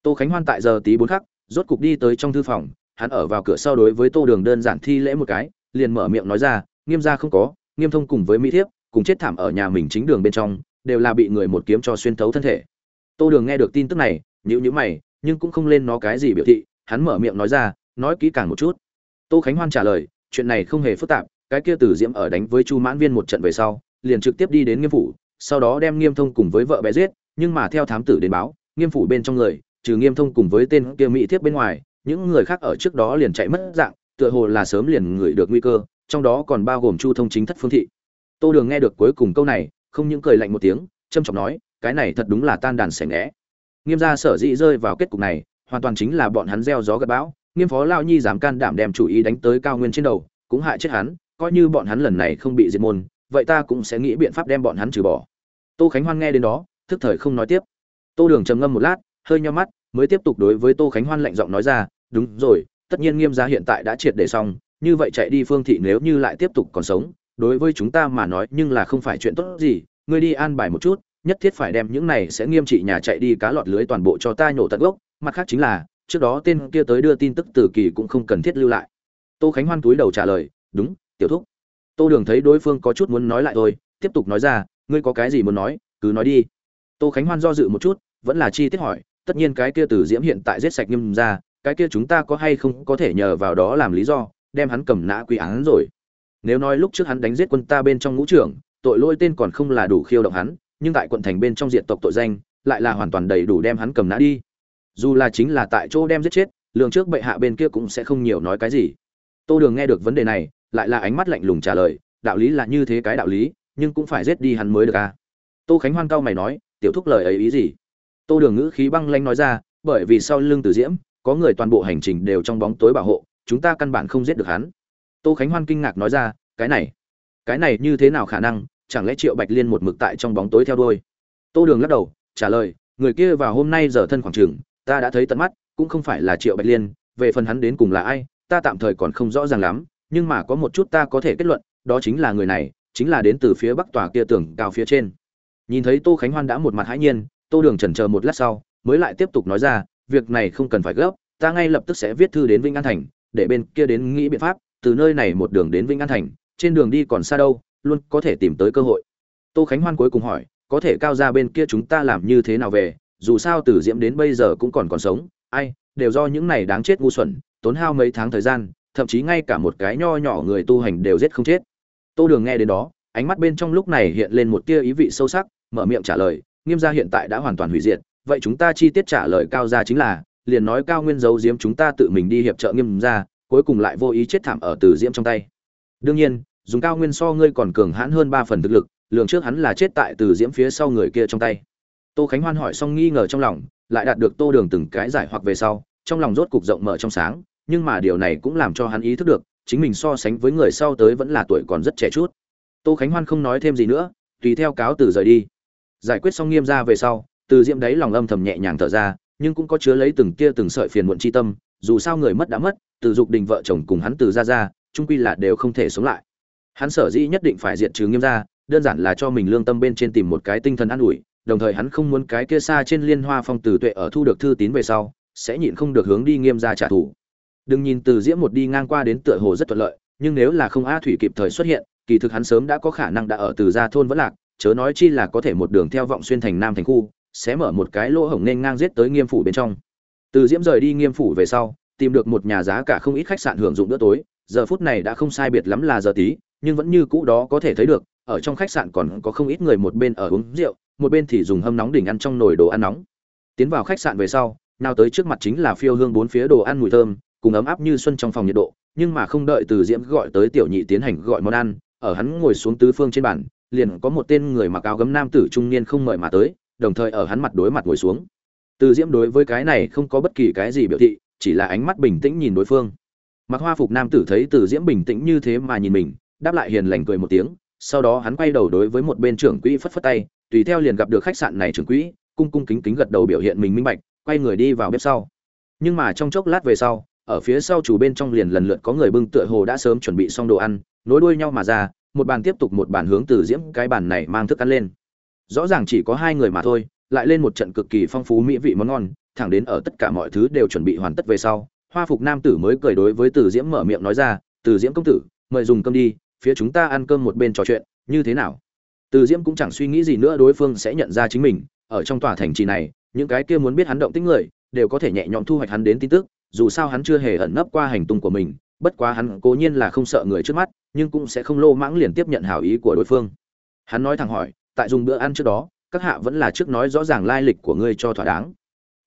Tô khánh hoan tại giờ tí bốn khắc, rốt cục đi tới trong thư phòng, hắn ở vào cửa sau đối với tô đường đơn giản thi lễ một cái, liền mở miệng nói ra, nghiêm gia không có, nghiêm thông cùng với mỹ thiếp, cùng chết thảm ở nhà mình chính đường bên trong, đều là bị người một kiếm cho xuyên thấu thân thể. Tô đường nghe được tin tức này nhữ nhữ mày, nhưng cũng không lên nó cái gì biểu thị hắn mở miệng nói ra, nói kỹ càng một chút. Tô khánh hoan trả lời, chuyện này không hề phức tạp, cái kia tử diễm ở đánh với chu mãn viên một trận về sau, liền trực tiếp đi đến nghiêm phủ, sau đó đem nghiêm thông cùng với vợ bé giết, nhưng mà theo thám tử đến báo, nghiêm phủ bên trong người, trừ nghiêm thông cùng với tên kia mỹ thiếp bên ngoài, những người khác ở trước đó liền chạy mất dạng, tựa hồ là sớm liền ngửi được nguy cơ, trong đó còn bao gồm chu thông chính thất phương thị. Tô đường nghe được cuối cùng câu này, không những cười lạnh một tiếng trâm trọng nói, cái này thật đúng là tan đàn sẻ nghẽ. Nghiêm gia sở dĩ rơi vào kết cục này hoàn toàn chính là bọn hắn gieo gió gặt bão, nghiêm phó lao nhi dám can đảm đem chủ ý đánh tới cao nguyên trên đầu, cũng hại chết hắn, coi như bọn hắn lần này không bị diệt môn, vậy ta cũng sẽ nghĩ biện pháp đem bọn hắn trừ bỏ. Tô khánh hoan nghe đến đó, thức thời không nói tiếp. Tô đường trầm ngâm một lát, hơi nho mắt, mới tiếp tục đối với tô khánh hoan lạnh giọng nói ra, đúng rồi, tất nhiên nghiêm gia hiện tại đã triệt để xong, như vậy chạy đi phương thị nếu như lại tiếp tục còn sống, đối với chúng ta mà nói nhưng là không phải chuyện tốt gì, ngươi đi an bài một chút, nhất thiết phải đem những này sẽ nghiêm trị nhà chạy đi cá lọt lưới toàn bộ cho ta nhổ tận gốc mặt khác chính là, trước đó tên kia tới đưa tin tức từ kỳ cũng không cần thiết lưu lại. Tô khánh hoan túi đầu trả lời, đúng, tiểu thúc. Tô đường thấy đối phương có chút muốn nói lại thôi, tiếp tục nói ra, ngươi có cái gì muốn nói, cứ nói đi. Tô khánh hoan do dự một chút, vẫn là chi tiết hỏi, tất nhiên cái kia từ diễm hiện tại giết sạch nghiêm ra, cái kia chúng ta có hay không có thể nhờ vào đó làm lý do, đem hắn cầm nã quy án rồi? Nếu nói lúc trước hắn đánh giết quân ta bên trong ngũ trưởng, tội lỗi tên còn không là đủ khiêu động hắn, nhưng tại quận thành bên trong diện tộc tội danh, lại là hoàn toàn đầy đủ đem hắn cầm nã đi dù là chính là tại chỗ đem giết chết lượng trước bệ hạ bên kia cũng sẽ không nhiều nói cái gì. Tô đường nghe được vấn đề này, lại là ánh mắt lạnh lùng trả lời, đạo lý là như thế cái đạo lý, nhưng cũng phải giết đi hắn mới được à? Tô khánh hoan cao mày nói, tiểu thúc lời ấy ý gì? Tô đường ngữ khí băng lanh nói ra, bởi vì sau lưng tử diễm, có người toàn bộ hành trình đều trong bóng tối bảo hộ, chúng ta căn bản không giết được hắn. Tô khánh hoan kinh ngạc nói ra, cái này cái này như thế nào khả năng, chẳng lẽ triệu bạch liên một mực tại trong bóng tối theo đôi tô đường lắc đầu, trả lời, người kia vào hôm nay giờ thân khoảng trường ta đã thấy tận mắt, cũng không phải là triệu bạch liên, về phần hắn đến cùng là ai, ta tạm thời còn không rõ ràng lắm, nhưng mà có một chút ta có thể kết luận, đó chính là người này, chính là đến từ phía bắc tòa kia tường cao phía trên. Nhìn thấy tô khánh hoan đã một mặt hãi nhiên, tô đường chần chờ một lát sau, mới lại tiếp tục nói ra, việc này không cần phải gấp, ta ngay lập tức sẽ viết thư đến vĩnh an thành, để bên kia đến nghĩ biện pháp, từ nơi này một đường đến vĩnh an thành, trên đường đi còn xa đâu, luôn có thể tìm tới cơ hội. Tô khánh hoan cuối cùng hỏi, có thể cao ra bên kia chúng ta làm như thế nào về? Dù sao từ diễm đến bây giờ cũng còn còn sống, ai, đều do những này đáng chết ngu xuẩn, tốn hao mấy tháng thời gian, thậm chí ngay cả một cái nho nhỏ người tu hành đều giết không chết. Tô đường nghe đến đó, ánh mắt bên trong lúc này hiện lên một tia ý vị sâu sắc, mở miệng trả lời, nghiêm gia hiện tại đã hoàn toàn hủy diệt, vậy chúng ta chi tiết trả lời cao gia chính là, liền nói cao nguyên giấu diếm chúng ta tự mình đi hiệp trợ nghiêm gia, cuối cùng lại vô ý chết thảm ở từ diễm trong tay. Đương nhiên, dùng cao nguyên so ngươi còn cường hãn hơn ba phần thực lực lường trước hắn là chết tại từ diễm phía sau người kia trong tay tô khánh hoan hỏi xong nghi ngờ trong lòng, lại đạt được tô đường từng cái giải hoặc về sau, trong lòng rốt cục rộng mở trong sáng, nhưng mà điều này cũng làm cho hắn ý thức được, chính mình so sánh với người sau tới vẫn là tuổi còn rất trẻ chút. Tô khánh hoan không nói thêm gì nữa, tùy theo cáo từ rời đi. Giải quyết xong nghiêm ra về sau, từ diễm đấy lòng âm thầm nhẹ nhàng thở ra, nhưng cũng có chứa lấy từng kia từng sợi phiền muộn chi tâm, dù sao người mất đã mất, từ dục đình vợ chồng cùng hắn từ ra ra trung quy là đều không thể sống lại. Hắn sở dĩ nhất định phải diệt trừ nghiêm ra đơn giản là cho mình lương tâm bên trên tìm một cái tinh thần an ủi đồng thời hắn không muốn cái kia xa trên liên hoa phong tử tuệ ở thu được thư tín về sau, sẽ nhịn không được hướng đi nghiêm ra trả thù. Đừng nhìn từ diễm một đi ngang qua đến tựa hồ rất thuận lợi, nhưng nếu là không a thủy kịp thời xuất hiện, kỳ thực hắn sớm đã có khả năng đã ở từ gia thôn vẫn lạc, chớ nói chi là có thể một đường theo vọng xuyên thành nam thành khu, sẽ mở một cái lỗ hổng nên ngang giết tới nghiêm phủ bên trong. Từ diễm rời đi nghiêm phủ về sau, tìm được một nhà giá cả không ít khách sạn hưởng dụng bữa tối, giờ phút này đã không sai biệt lắm là giờ tí, nhưng vẫn như cũ đó có thể thấy được ở trong khách sạn còn có không ít người một bên ở uống rượu, một bên thì dùng hâm nóng đỉnh ăn trong nồi đồ ăn nóng. Tiến vào khách sạn về sau, nào tới trước mặt chính là phiêu hương bốn phía đồ ăn mùi thơm, cùng ấm áp như xuân trong phòng nhiệt độ, nhưng mà không đợi từ diễm gọi tới tiểu nhị tiến hành gọi món ăn, ở hắn ngồi xuống tứ phương trên bàn, liền có một tên người mặc áo gấm nam tử trung niên không mời mà tới, đồng thời ở hắn mặt đối mặt ngồi xuống. Từ diễm đối với cái này không có bất kỳ cái gì biểu thị, chỉ là ánh mắt bình tĩnh nhìn đối phương. Mặc hoa phục nam tử thấy từ diễm bình tĩnh như thế mà nhìn mình, đáp lại hiền lành cười một tiếng sau đó hắn quay đầu đối với một bên trưởng quỹ phất phất tay, tùy theo liền gặp được khách sạn này trưởng quỹ, cung cung kính kính gật đầu biểu hiện mình minh bạch, quay người đi vào bếp sau. Nhưng mà trong chốc lát về sau, ở phía sau chủ bên trong liền lần lượt có người bưng tựa hồ đã sớm chuẩn bị xong đồ ăn, nối đuôi nhau mà ra, một bàn tiếp tục một bàn hướng từ diễm cái bàn này mang thức ăn lên. Rõ ràng chỉ có hai người mà thôi, lại lên một trận cực kỳ phong phú mỹ vị món ngon, thẳng đến ở tất cả mọi thứ đều chuẩn bị hoàn tất về sau, hoa phục nam tử mới cười đối với từ diễm mở miệng nói ra, từ diễm công tử, mời dùng cơm đi phía chúng ta ăn cơm một bên trò chuyện, như thế nào? Từ diễm cũng chẳng suy nghĩ gì nữa, đối phương sẽ nhận ra chính mình. Ở trong tòa thành trì này, những cái kia muốn biết hắn động tính người, đều có thể nhẹ nhõm thu hoạch hắn đến tin tức, dù sao hắn chưa hề ẩn nấp qua hành tung của mình, bất quá hắn cố nhiên là không sợ người trước mắt, nhưng cũng sẽ không lô mãng liền tiếp nhận hảo ý của đối phương. Hắn nói thẳng hỏi, tại dùng bữa ăn trước đó, các hạ vẫn là trước nói rõ ràng lai lịch của ngươi cho thỏa đáng.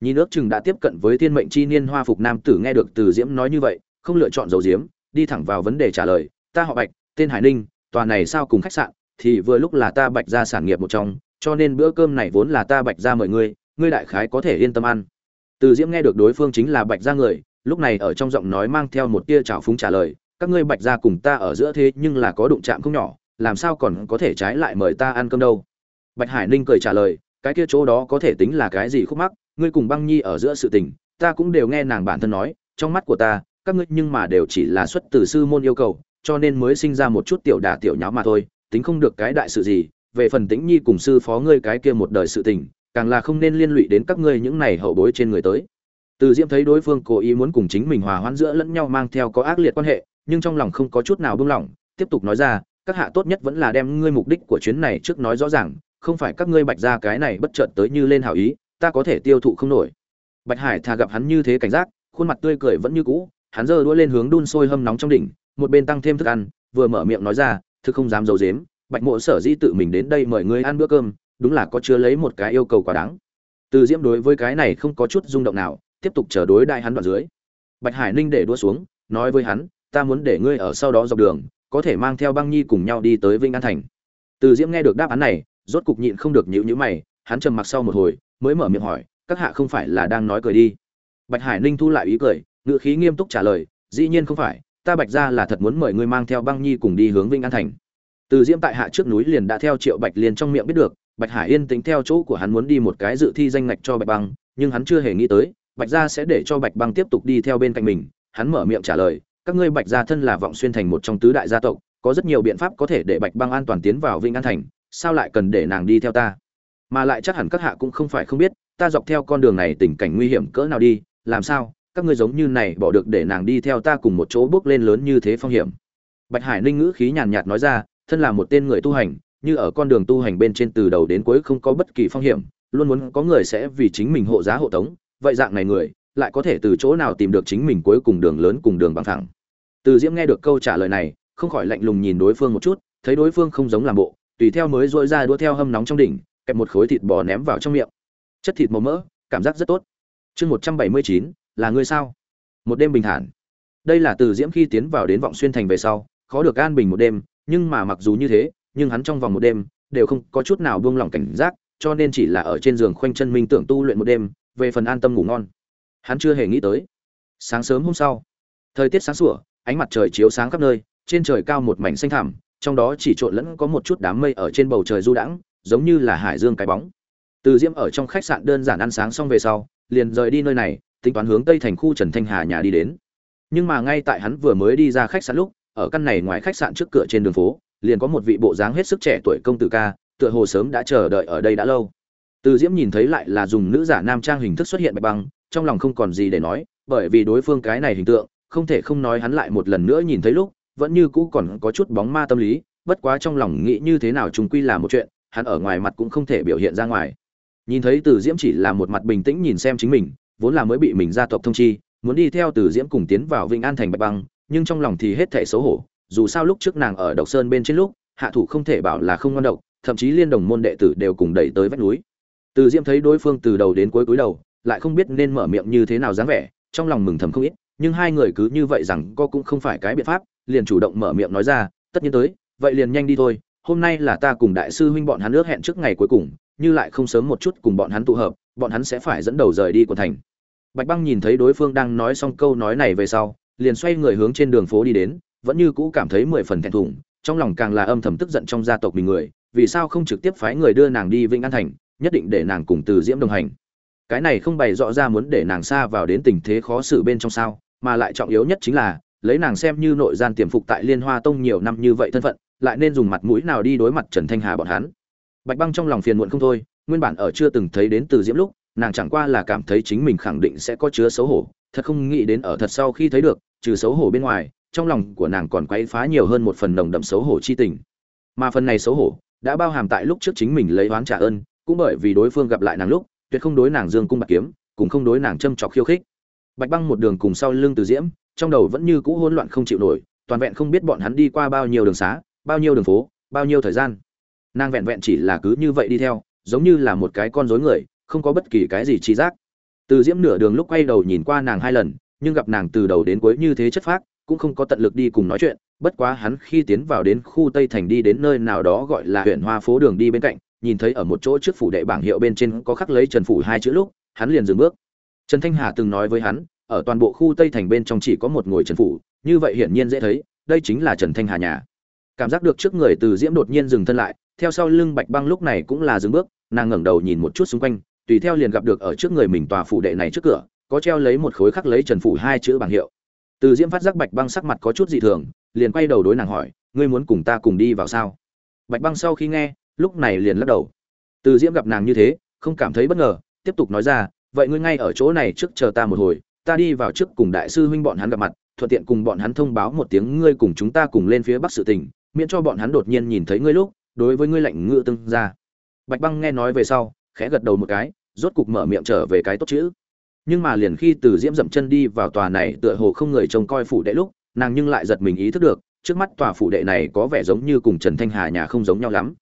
Nhìn ước chừng đã tiếp cận với thiên mệnh chi niên hoa phục nam tử nghe được từ diễm nói như vậy, không lựa chọn dầu diếm đi thẳng vào vấn đề trả lời, ta họ bạch tên hải ninh, tòa này sao cùng khách sạn, thì vừa lúc là ta bạch ra sản nghiệp một trong, cho nên bữa cơm này vốn là ta bạch ra mời ngươi ngươi đại khái có thể yên tâm ăn. Từ diễm nghe được đối phương chính là bạch ra người, lúc này ở trong giọng nói mang theo một tia trào phúng trả lời, các ngươi bạch ra cùng ta ở giữa thế nhưng là có đụng chạm không nhỏ, làm sao còn có thể trái lại mời ta ăn cơm đâu? Bạch hải ninh cười trả lời, cái kia chỗ đó có thể tính là cái gì khúc mắc, ngươi cùng băng nhi ở giữa sự tình, ta cũng đều nghe nàng bản thân nói, trong mắt của ta, các ngươi nhưng mà đều chỉ là xuất từ sư môn yêu cầu cho nên mới sinh ra một chút tiểu đả tiểu nháo mà thôi, tính không được cái đại sự gì, về phần tĩnh nhi cùng sư phó ngươi cái kia một đời sự tình, càng là không nên liên lụy đến các ngươi những này hậu bối trên người tới. Từ diễm thấy đối phương cố ý muốn cùng chính mình hòa hoãn giữa lẫn nhau mang theo có ác liệt quan hệ, nhưng trong lòng không có chút nào buông lỏng, tiếp tục nói ra, các hạ tốt nhất vẫn là đem ngươi mục đích của chuyến này trước nói rõ ràng, không phải các ngươi bạch ra cái này bất chợt tới như lên hảo ý, ta có thể tiêu thụ không nổi. Bạch hải thà gặp hắn như thế cảnh giác, khuôn mặt tươi cười vẫn như cũ, hắn giơ đũa lên hướng đun sôi hâm nóng trong đỉnh một bên tăng thêm thức ăn, vừa mở miệng nói ra, thực không dám giấu dếm bạch mộ sở dĩ tự mình đến đây mời ngươi ăn bữa cơm, đúng là có chứa lấy một cái yêu cầu quá đáng. Từ diễm đối với cái này không có chút rung động nào, tiếp tục chờ đối đại hắn đoạn dưới. Bạch hải ninh để đua xuống, nói với hắn, ta muốn để ngươi ở sau đó dọc đường, có thể mang theo băng nhi cùng nhau đi tới vinh an thành. Từ diễm nghe được đáp án này, rốt cục nhịn không được nhịu nhữ mày, hắn trầm mặc sau một hồi, mới mở miệng hỏi, các hạ không phải là đang nói cười đi? Bạch hải ninh thu lại ý cười ngự khí nghiêm túc trả lời, dĩ nhiên không phải ta bạch ra là thật muốn mời ngươi mang theo băng nhi cùng đi hướng vinh an thành. Từ diễm tại hạ trước núi liền đã theo triệu bạch liền trong miệng biết được, bạch hải yên tính theo chỗ của hắn muốn đi một cái dự thi danh ngạch cho bạch băng, nhưng hắn chưa hề nghĩ tới, bạch gia sẽ để cho bạch băng tiếp tục đi theo bên cạnh mình. Hắn mở miệng trả lời, các ngươi bạch gia thân là vọng xuyên thành một trong tứ đại gia tộc, có rất nhiều biện pháp có thể để bạch băng an toàn tiến vào vinh an thành, sao lại cần để nàng đi theo ta? Mà lại chắc hẳn các hạ cũng không phải không biết, ta dọc theo con đường này tình cảnh nguy hiểm cỡ nào đi, làm sao? Các ngươi giống như này, bỏ được để nàng đi theo ta cùng một chỗ bước lên lớn như thế phong hiểm. Bạch hải ninh ngữ khí nhàn nhạt nói ra, thân là một tên người tu hành, như ở con đường tu hành bên trên từ đầu đến cuối không có bất kỳ phong hiểm, luôn muốn có người sẽ vì chính mình hộ giá hộ tống, vậy dạng này người, lại có thể từ chỗ nào tìm được chính mình cuối cùng đường lớn cùng đường bằng thẳng. Từ diễm nghe được câu trả lời này, không khỏi lạnh lùng nhìn đối phương một chút, thấy đối phương không giống làm bộ, tùy theo mới dội ra đũa theo hâm nóng trong đỉnh, kẹp một khối thịt bò ném vào trong miệng. Chất thịt màu mỡ, cảm giác rất tốt. Chương một trăm bảy mươi chín là ngươi sao? Một đêm bình thản. Đây là từ diễm khi tiến vào đến vọng xuyên thành về sau, khó được an bình một đêm, nhưng mà mặc dù như thế, nhưng hắn trong vòng một đêm đều không có chút nào buông lỏng cảnh giác, cho nên chỉ là ở trên giường khoanh chân minh tưởng tu luyện một đêm, về phần an tâm ngủ ngon. Hắn chưa hề nghĩ tới. Sáng sớm hôm sau, thời tiết sáng sủa, ánh mặt trời chiếu sáng khắp nơi, trên trời cao một mảnh xanh thẳm, trong đó chỉ trộn lẫn có một chút đám mây ở trên bầu trời du đãng, giống như là hải dương cái bóng. Từ diễm ở trong khách sạn đơn giản ăn sáng xong về sau, liền rời đi nơi này tính toán hướng tây thành khu trần thanh hà nhà đi đến. Nhưng mà ngay tại hắn vừa mới đi ra khách sạn lúc, ở căn này ngoài khách sạn trước cửa trên đường phố, liền có một vị bộ dáng hết sức trẻ tuổi công tử ca, tựa hồ sớm đã chờ đợi ở đây đã lâu. Từ diễm nhìn thấy lại là dùng nữ giả nam trang hình thức xuất hiện bạch băng, trong lòng không còn gì để nói, bởi vì đối phương cái này hình tượng, không thể không nói hắn lại một lần nữa nhìn thấy lúc, vẫn như cũ còn có chút bóng ma tâm lý, bất quá trong lòng nghĩ như thế nào chúng quy là một chuyện, hắn ở ngoài mặt cũng không thể biểu hiện ra ngoài. Nhìn thấy từ diễm chỉ là một mặt bình tĩnh nhìn xem chính mình vốn là mới bị mình gia tộc thông chi, muốn đi theo từ diễm cùng tiến vào vĩnh an thành bạch băng, nhưng trong lòng thì hết thảy xấu hổ, dù sao lúc trước nàng ở độc sơn bên trên lúc, hạ thủ không thể bảo là không ngon độc, thậm chí liên đồng môn đệ tử đều cùng đẩy tới vách núi. Từ diễm thấy đối phương từ đầu đến cuối cúi đầu, lại không biết nên mở miệng như thế nào dáng vẻ, trong lòng mừng thầm không ít, nhưng hai người cứ như vậy rằng cô cũng không phải cái biện pháp, liền chủ động mở miệng nói ra, tất nhiên tới, vậy liền nhanh đi thôi, hôm nay là ta cùng đại sư huynh bọn hắn ước hẹn trước ngày cuối cùng, như lại không sớm một chút cùng bọn hắn tụ hợp bọn hắn sẽ phải dẫn đầu rời đi quận thành. Bạch băng nhìn thấy đối phương đang nói xong câu nói này về sau, liền xoay người hướng trên đường phố đi đến, vẫn như cũ cảm thấy mười phần thẹn thùng, trong lòng càng là âm thầm tức giận trong gia tộc mình người, vì sao không trực tiếp phái người đưa nàng đi vĩnh an thành, nhất định để nàng cùng từ diễm đồng hành. Cái này không bày rõ ra muốn để nàng xa vào đến tình thế khó xử bên trong sao, mà lại trọng yếu nhất chính là, lấy nàng xem như nội gian tiềm phục tại liên hoa tông nhiều năm như vậy thân phận, lại nên dùng mặt mũi nào đi đối mặt trần thanh hà bọn hắn. Bạch băng trong lòng phiền muộn không thôi nguyên bản ở chưa từng thấy đến từ diễm lúc, nàng chẳng qua là cảm thấy chính mình khẳng định sẽ có chứa xấu hổ, thật không nghĩ đến ở thật sau khi thấy được, trừ xấu hổ bên ngoài, trong lòng của nàng còn quấy phá nhiều hơn một phần nồng đậm xấu hổ chi tình. Mà phần này xấu hổ đã bao hàm tại lúc trước chính mình lấy oán trả ơn, cũng bởi vì đối phương gặp lại nàng lúc, tuyệt không đối nàng dương cung bạc kiếm, cũng không đối nàng châm chọc khiêu khích. Bạch băng một đường cùng sau lưng từ diễm, trong đầu vẫn như cũ hỗn loạn không chịu nổi, toàn vẹn không biết bọn hắn đi qua bao nhiêu đường xá, bao nhiêu đường phố, bao nhiêu thời gian. Nàng vẹn vẹn chỉ là cứ như vậy đi theo giống như là một cái con rối người, không có bất kỳ cái gì trí giác. Từ diễm nửa đường lúc quay đầu nhìn qua nàng hai lần, nhưng gặp nàng từ đầu đến cuối như thế chất phác, cũng không có tận lực đi cùng nói chuyện, bất quá hắn khi tiến vào đến khu tây thành đi đến nơi nào đó gọi là huyện hoa phố đường đi bên cạnh, nhìn thấy ở một chỗ trước phủ đệ bảng hiệu bên trên có khắc lấy trần phủ hai chữ lúc, hắn liền dừng bước. Trần thanh hà từng nói với hắn, ở toàn bộ khu tây thành bên trong chỉ có một ngồi trần phủ, như vậy hiển nhiên dễ thấy, đây chính là trần thanh hà nhà. Cảm giác được trước người từ diễm đột nhiên dừng thân lại theo sau lưng bạch băng lúc này cũng là dừng bước, nàng ngẩng đầu nhìn một chút xung quanh, tùy theo liền gặp được ở trước người mình tòa phủ đệ này trước cửa, có treo lấy một khối khắc lấy trần phủ hai chữ bảng hiệu. Từ diễm phát giác bạch băng sắc mặt có chút dị thường, liền quay đầu đối nàng hỏi, ngươi muốn cùng ta cùng đi vào sao? Bạch băng sau khi nghe, lúc này liền lắc đầu. Từ diễm gặp nàng như thế, không cảm thấy bất ngờ, tiếp tục nói ra, vậy ngươi ngay ở chỗ này trước chờ ta một hồi, ta đi vào trước cùng đại sư huynh bọn hắn gặp mặt, thuận tiện cùng bọn hắn thông báo một tiếng ngươi cùng chúng ta cùng lên phía bắc sự tình, miễn cho bọn hắn đột nhiên nhìn thấy ngươi lúc đối với ngươi lạnh ngựa tương ra bạch băng nghe nói về sau, khẽ gật đầu một cái, rốt cục mở miệng trở về cái tốt chữ. Nhưng mà liền khi từ diễm dậm chân đi vào tòa này, tựa hồ không người trông coi phủ đệ lúc, nàng nhưng lại giật mình ý thức được, trước mắt tòa phủ đệ này có vẻ giống như cùng trần thanh hà nhà không giống nhau lắm.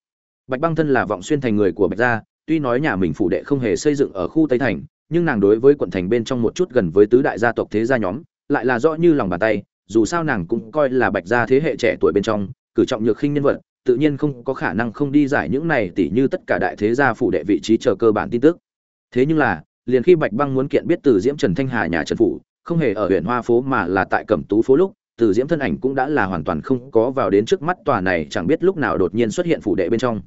Bạch băng thân là vọng xuyên thành người của bạch gia, tuy nói nhà mình phủ đệ không hề xây dựng ở khu tây thành, nhưng nàng đối với quận thành bên trong một chút gần với tứ đại gia tộc thế gia nhóm, lại là rõ như lòng bàn tay, dù sao nàng cũng coi là bạch gia thế hệ trẻ tuổi bên trong, cử trọng nhược khinh nhân vật tự nhiên không có khả năng không đi giải những này tỉ như tất cả đại thế gia phủ đệ vị trí chờ cơ bản tin tức. Thế nhưng là, liền khi bạch băng muốn kiện biết từ diễm trần thanh hà nhà trần phủ, không hề ở huyện hoa phố mà là tại cẩm tú phố lúc, từ diễm thân ảnh cũng đã là hoàn toàn không có vào đến trước mắt tòa này chẳng biết lúc nào đột nhiên xuất hiện phủ đệ bên trong.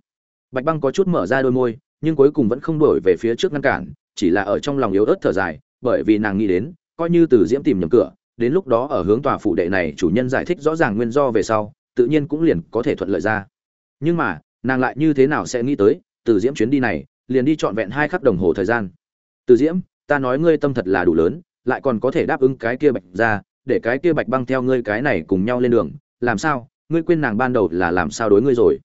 Bạch băng có chút mở ra đôi môi, nhưng cuối cùng vẫn không đổi về phía trước ngăn cản, chỉ là ở trong lòng yếu ớt thở dài, bởi vì nàng nghĩ đến, coi như từ diễm tìm nhầm cửa, đến lúc đó ở hướng tòa phủ đệ này chủ nhân giải thích rõ ràng nguyên do về sau tự nhiên cũng liền có thể thuận lợi ra. Nhưng mà, nàng lại như thế nào sẽ nghĩ tới, từ diễm chuyến đi này, liền đi trọn vẹn hai khắc đồng hồ thời gian. Từ diễm, ta nói ngươi tâm thật là đủ lớn, lại còn có thể đáp ứng cái kia bạch ra, để cái kia bạch băng theo ngươi cái này cùng nhau lên đường, làm sao? Ngươi quên nàng ban đầu là làm sao đối ngươi rồi?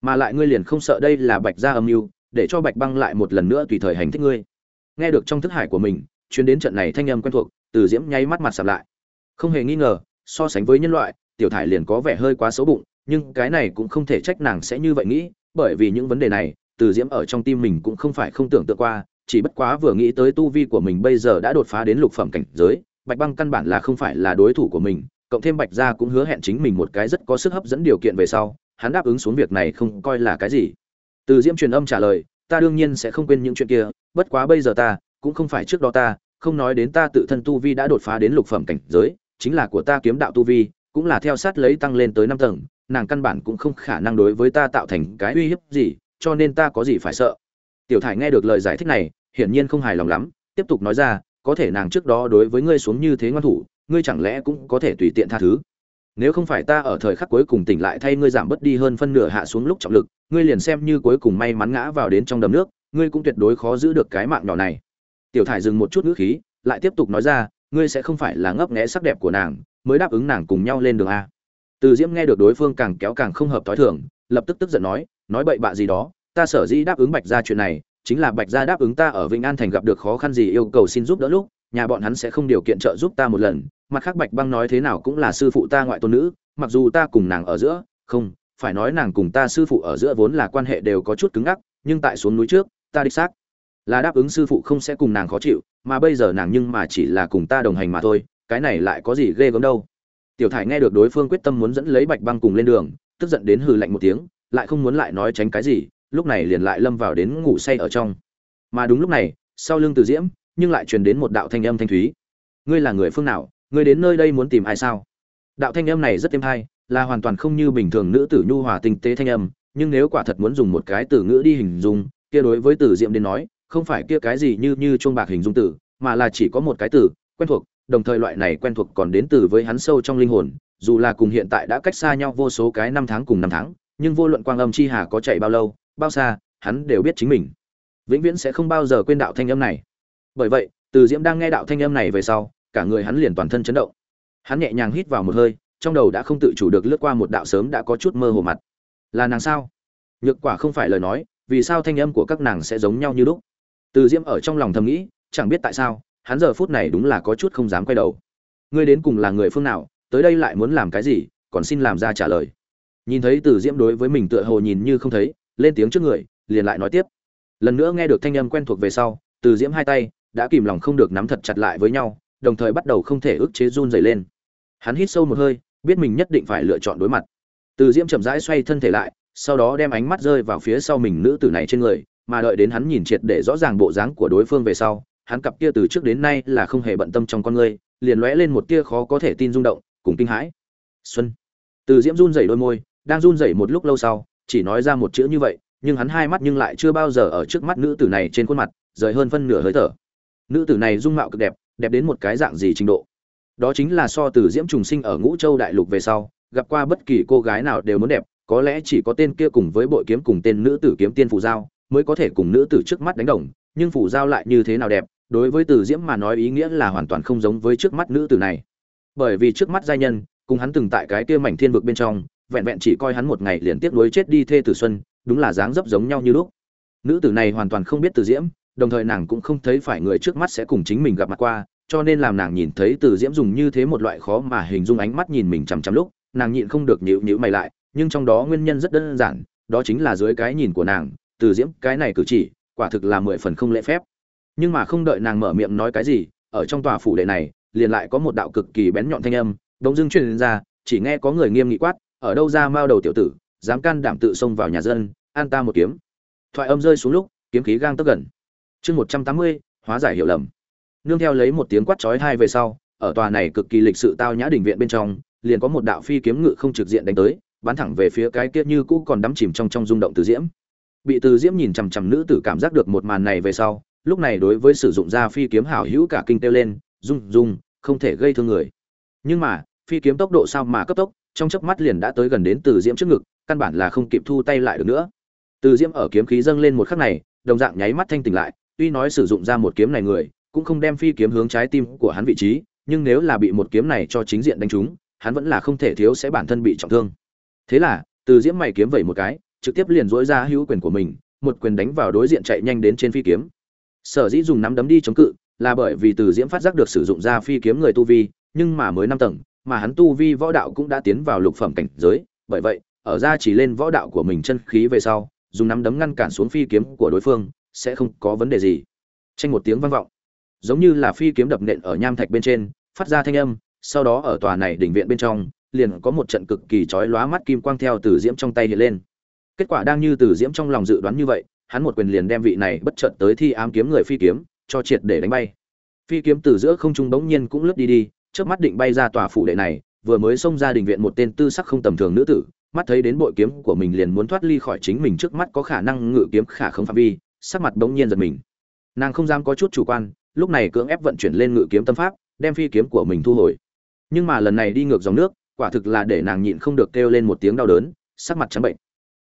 Mà lại ngươi liền không sợ đây là bạch gia âm mưu, để cho bạch băng lại một lần nữa tùy thời hành thích ngươi. Nghe được trong thức hải của mình, chuyến đến trận này thanh âm quen thuộc, từ diễm nháy mắt mặt sập lại. Không hề nghi ngờ, so sánh với nhân loại tiểu thải liền có vẻ hơi quá xấu bụng, nhưng cái này cũng không thể trách nàng sẽ như vậy nghĩ, bởi vì những vấn đề này, từ diễm ở trong tim mình cũng không phải không tưởng tượng qua, chỉ bất quá vừa nghĩ tới tu vi của mình bây giờ đã đột phá đến lục phẩm cảnh giới, bạch băng căn bản là không phải là đối thủ của mình, cộng thêm bạch gia cũng hứa hẹn chính mình một cái rất có sức hấp dẫn điều kiện về sau, hắn đáp ứng xuống việc này không coi là cái gì. Từ diễm truyền âm trả lời, ta đương nhiên sẽ không quên những chuyện kia, bất quá bây giờ ta cũng không phải trước đó ta, không nói đến ta tự thân tu vi đã đột phá đến lục phẩm cảnh giới, chính là của ta kiếm đạo tu vi cũng là theo sát lấy tăng lên tới năm tầng, nàng căn bản cũng không khả năng đối với ta tạo thành cái uy hiếp gì, cho nên ta có gì phải sợ? Tiểu thải nghe được lời giải thích này, hiển nhiên không hài lòng lắm, tiếp tục nói ra, có thể nàng trước đó đối với ngươi xuống như thế ngoan thủ, ngươi chẳng lẽ cũng có thể tùy tiện tha thứ? Nếu không phải ta ở thời khắc cuối cùng tỉnh lại thay ngươi giảm bớt đi hơn phân nửa hạ xuống lúc trọng lực, ngươi liền xem như cuối cùng may mắn ngã vào đến trong đầm nước, ngươi cũng tuyệt đối khó giữ được cái mạng nhỏ này. Tiểu thải dừng một chút ngữ khí, lại tiếp tục nói ra, ngươi sẽ không phải là ngấp nghé sắc đẹp của nàng mới đáp ứng nàng cùng nhau lên đường a. Từ diễm nghe được đối phương càng kéo càng không hợp t h o i thường, lập tức tức giận nói nói bậy bạ gì đó, ta sở dĩ đáp ứng bạch ra chuyện này, chính là bạch gia đáp ứng ta ở vĩnh an thành gặp được khó khăn gì yêu cầu xin giúp đỡ lúc, nhà bọn hắn sẽ không điều kiện trợ giúp ta một lần, mặt khác bạch băng nói thế nào cũng là sư phụ ta ngoại tôn nữ, mặc dù ta cùng nàng ở giữa, không, phải nói nàng cùng ta sư phụ ở giữa vốn là quan hệ đều có chút cứng ngắc, nhưng tại xuống núi trước, ta đích xác là đáp ứng sư phụ không sẽ cùng nàng khó chịu, mà bây giờ nàng nhưng mà chỉ là cùng ta đồng hành mà thôi cái này lại có gì ghê gớm đâu. Tiểu thải nghe được đối phương quyết tâm muốn dẫn lấy bạch băng cùng lên đường tức giận đến hừ lạnh một tiếng lại không muốn lại nói tránh cái gì lúc này liền lại lâm vào đến ngủ say ở trong. Mà đúng lúc này sau lưng từ diễm nhưng lại truyền đến một đạo thanh âm thanh thúy. Ngươi là người phương nào? Ngươi đến nơi đây muốn tìm ai sao? Đạo thanh âm này rất êm hay là hoàn toàn không như bình thường nữ tử nhu hòa tinh tế thanh âm nhưng nếu quả thật muốn dùng một cái từ ngữ đi hình dung kia đối với từ diễm đến nói không phải kia cái gì như như chuông bạc hình dung tử, mà là chỉ có một cái từ, quen thuộc, đồng thời loại này quen thuộc còn đến từ với hắn sâu trong linh hồn, dù là cùng hiện tại đã cách xa nhau vô số cái năm tháng cùng năm tháng, nhưng vô luận quang âm chi hà có chạy bao lâu, bao xa, hắn đều biết chính mình vĩnh viễn sẽ không bao giờ quên đạo thanh âm này. Bởi vậy, Từ Diễm đang nghe đạo thanh âm này về sau, cả người hắn liền toàn thân chấn động. Hắn nhẹ nhàng hít vào một hơi, trong đầu đã không tự chủ được lướt qua một đạo sớm đã có chút mơ hồ mặt. Là nàng sao? Nhược quả không phải lời nói, vì sao thanh âm của các nàng sẽ giống nhau như lúc? từ diễm ở trong lòng thầm nghĩ chẳng biết tại sao hắn giờ phút này đúng là có chút không dám quay đầu. Ngươi đến cùng là người phương nào tới đây lại muốn làm cái gì còn xin làm ra trả lời. Nhìn thấy từ diễm đối với mình tựa hồ nhìn như không thấy lên tiếng trước người liền lại nói tiếp. Lần nữa nghe được thanh âm quen thuộc về sau từ diễm hai tay đã kìm lòng không được nắm thật chặt lại với nhau đồng thời bắt đầu không thể ức chế run dày lên. Hắn hít sâu một hơi biết mình nhất định phải lựa chọn đối mặt. Từ diễm chậm rãi xoay thân thể lại sau đó đem ánh mắt rơi vào phía sau mình nữ tử này trên người mà đợi đến hắn nhìn triệt để rõ ràng bộ dáng của đối phương về sau, hắn cặp kia từ trước đến nay là không hề bận tâm trong con người, liền lóe lên một tia khó có thể tin rung động, cùng kinh hãi. Xuân. Từ Diễm run rẩy đôi môi, đang run rẩy một lúc lâu sau, chỉ nói ra một chữ như vậy, nhưng hắn hai mắt nhưng lại chưa bao giờ ở trước mắt nữ tử này trên khuôn mặt, rời hơn phân nửa hơi thở. Nữ tử này dung mạo cực đẹp, đẹp đến một cái dạng gì trình độ. Đó chính là so từ Diễm trùng sinh ở Ngũ Châu đại lục về sau, gặp qua bất kỳ cô gái nào đều muốn đẹp, có lẽ chỉ có tên kia cùng với bội kiếm cùng tên nữ tử kiếm tiên phù giao, mới có thể cùng nữ tử trước mắt đánh đồng nhưng phủ giao lại như thế nào đẹp, đối với từ diễm mà nói ý nghĩa là hoàn toàn không giống với trước mắt nữ tử này. Bởi vì trước mắt giai nhân, cùng hắn từng tại cái kia mảnh thiên vực bên trong, vẹn vẹn chỉ coi hắn một ngày liền tiếp nối chết đi thê tử xuân, đúng là dáng dấp giống nhau như lúc. Nữ tử này hoàn toàn không biết từ diễm, đồng thời nàng cũng không thấy phải người trước mắt sẽ cùng chính mình gặp mặt qua, cho nên làm nàng nhìn thấy từ diễm dùng như thế một loại khó mà hình dung ánh mắt nhìn mình chằm chằm lúc, nàng nhịn không được nhịu nhịu mày lại, nhưng trong đó nguyên nhân rất đơn giản, đó chính là dưới cái nhìn của nàng, từ diễm, cái này cử chỉ quả thực là mười phần không lễ phép. Nhưng mà không đợi nàng mở miệng nói cái gì, ở trong tòa phủ đệ này, liền lại có một đạo cực kỳ bén nhọn thanh âm đống dưng truyền ra, chỉ nghe có người nghiêm nghị quát, ở đâu ra mao đầu tiểu tử, dám can đảm tự xông vào nhà dân, an ta một kiếm. Thoại âm rơi xuống lúc, kiếm khí gang tức gần. Chương một trăm tám mươi, hóa giải hiểu lầm. Nương theo lấy một tiếng quát chói hai về sau, ở tòa này cực kỳ lịch sự tao nhã đình viện bên trong, liền có một đạo phi kiếm ngự không trực diện đánh tới, bắn thẳng về phía cái kia như cũ còn đắm chìm trong trong rung động từ diễm bị từ diễm nhìn chằm chằm nữ tử cảm giác được một màn này về sau, lúc này đối với sử dụng ra phi kiếm hảo hữu cả kinh kêu lên, rung rung, không thể gây thương người. Nhưng mà, phi kiếm tốc độ sao mà cấp tốc, trong chớp mắt liền đã tới gần đến từ diễm trước ngực, căn bản là không kịp thu tay lại được nữa. Từ diễm ở kiếm khí dâng lên một khắc này, đồng dạng nháy mắt thanh tỉnh lại, tuy nói sử dụng ra một kiếm này người, cũng không đem phi kiếm hướng trái tim của hắn vị trí, nhưng nếu là bị một kiếm này cho chính diện đánh trúng, hắn vẫn là không thể thiếu sẽ bản thân bị trọng thương. Thế là, từ diễm mày kiếm vẩy một cái trực tiếp liền dỗi ra hữu quyền của mình, một quyền đánh vào đối diện chạy nhanh đến trên phi kiếm. Sở dĩ dùng nắm đấm đi chống cự là bởi vì từ diễm phát giác được sử dụng ra phi kiếm người tu vi, nhưng mà mới năm tầng, mà hắn tu vi võ đạo cũng đã tiến vào lục phẩm cảnh giới. Bởi vậy, ở ra chỉ lên võ đạo của mình chân khí về sau, dùng nắm đấm ngăn cản xuống phi kiếm của đối phương sẽ không có vấn đề gì. Tranh một tiếng vang vọng. Giống như là phi kiếm đập nện ở nham thạch bên trên, phát ra thanh âm, sau đó ở tòa này đỉnh viện bên trong, liền có một trận cực kỳ chói lóa mắt kim quang theo từ diễm trong tay hiện lên kết quả đang như từ diễm trong lòng dự đoán như vậy, hắn một quyền liền đem vị này bất chợt tới thi ám kiếm người phi kiếm, cho triệt để đánh bay. Phi kiếm từ giữa không trung bỗng nhiên cũng lướt đi đi trước mắt định bay ra tòa phủ đệ này, vừa mới xông ra đình viện một tên tư sắc không tầm thường nữ tử, mắt thấy đến bội kiếm của mình liền muốn thoát ly khỏi chính mình trước mắt có khả năng ngự kiếm khả không phạm vi, sắc mặt bỗng nhiên giật mình. Nàng không dám có chút chủ quan, lúc này cưỡng ép vận chuyển lên ngự kiếm tâm pháp, đem phi kiếm của mình thu hồi. Nhưng mà lần này đi ngược dòng nước, quả thực là để nàng nhịn không được kêu lên một tiếng đau đớn, sắc mặt trắng bệnh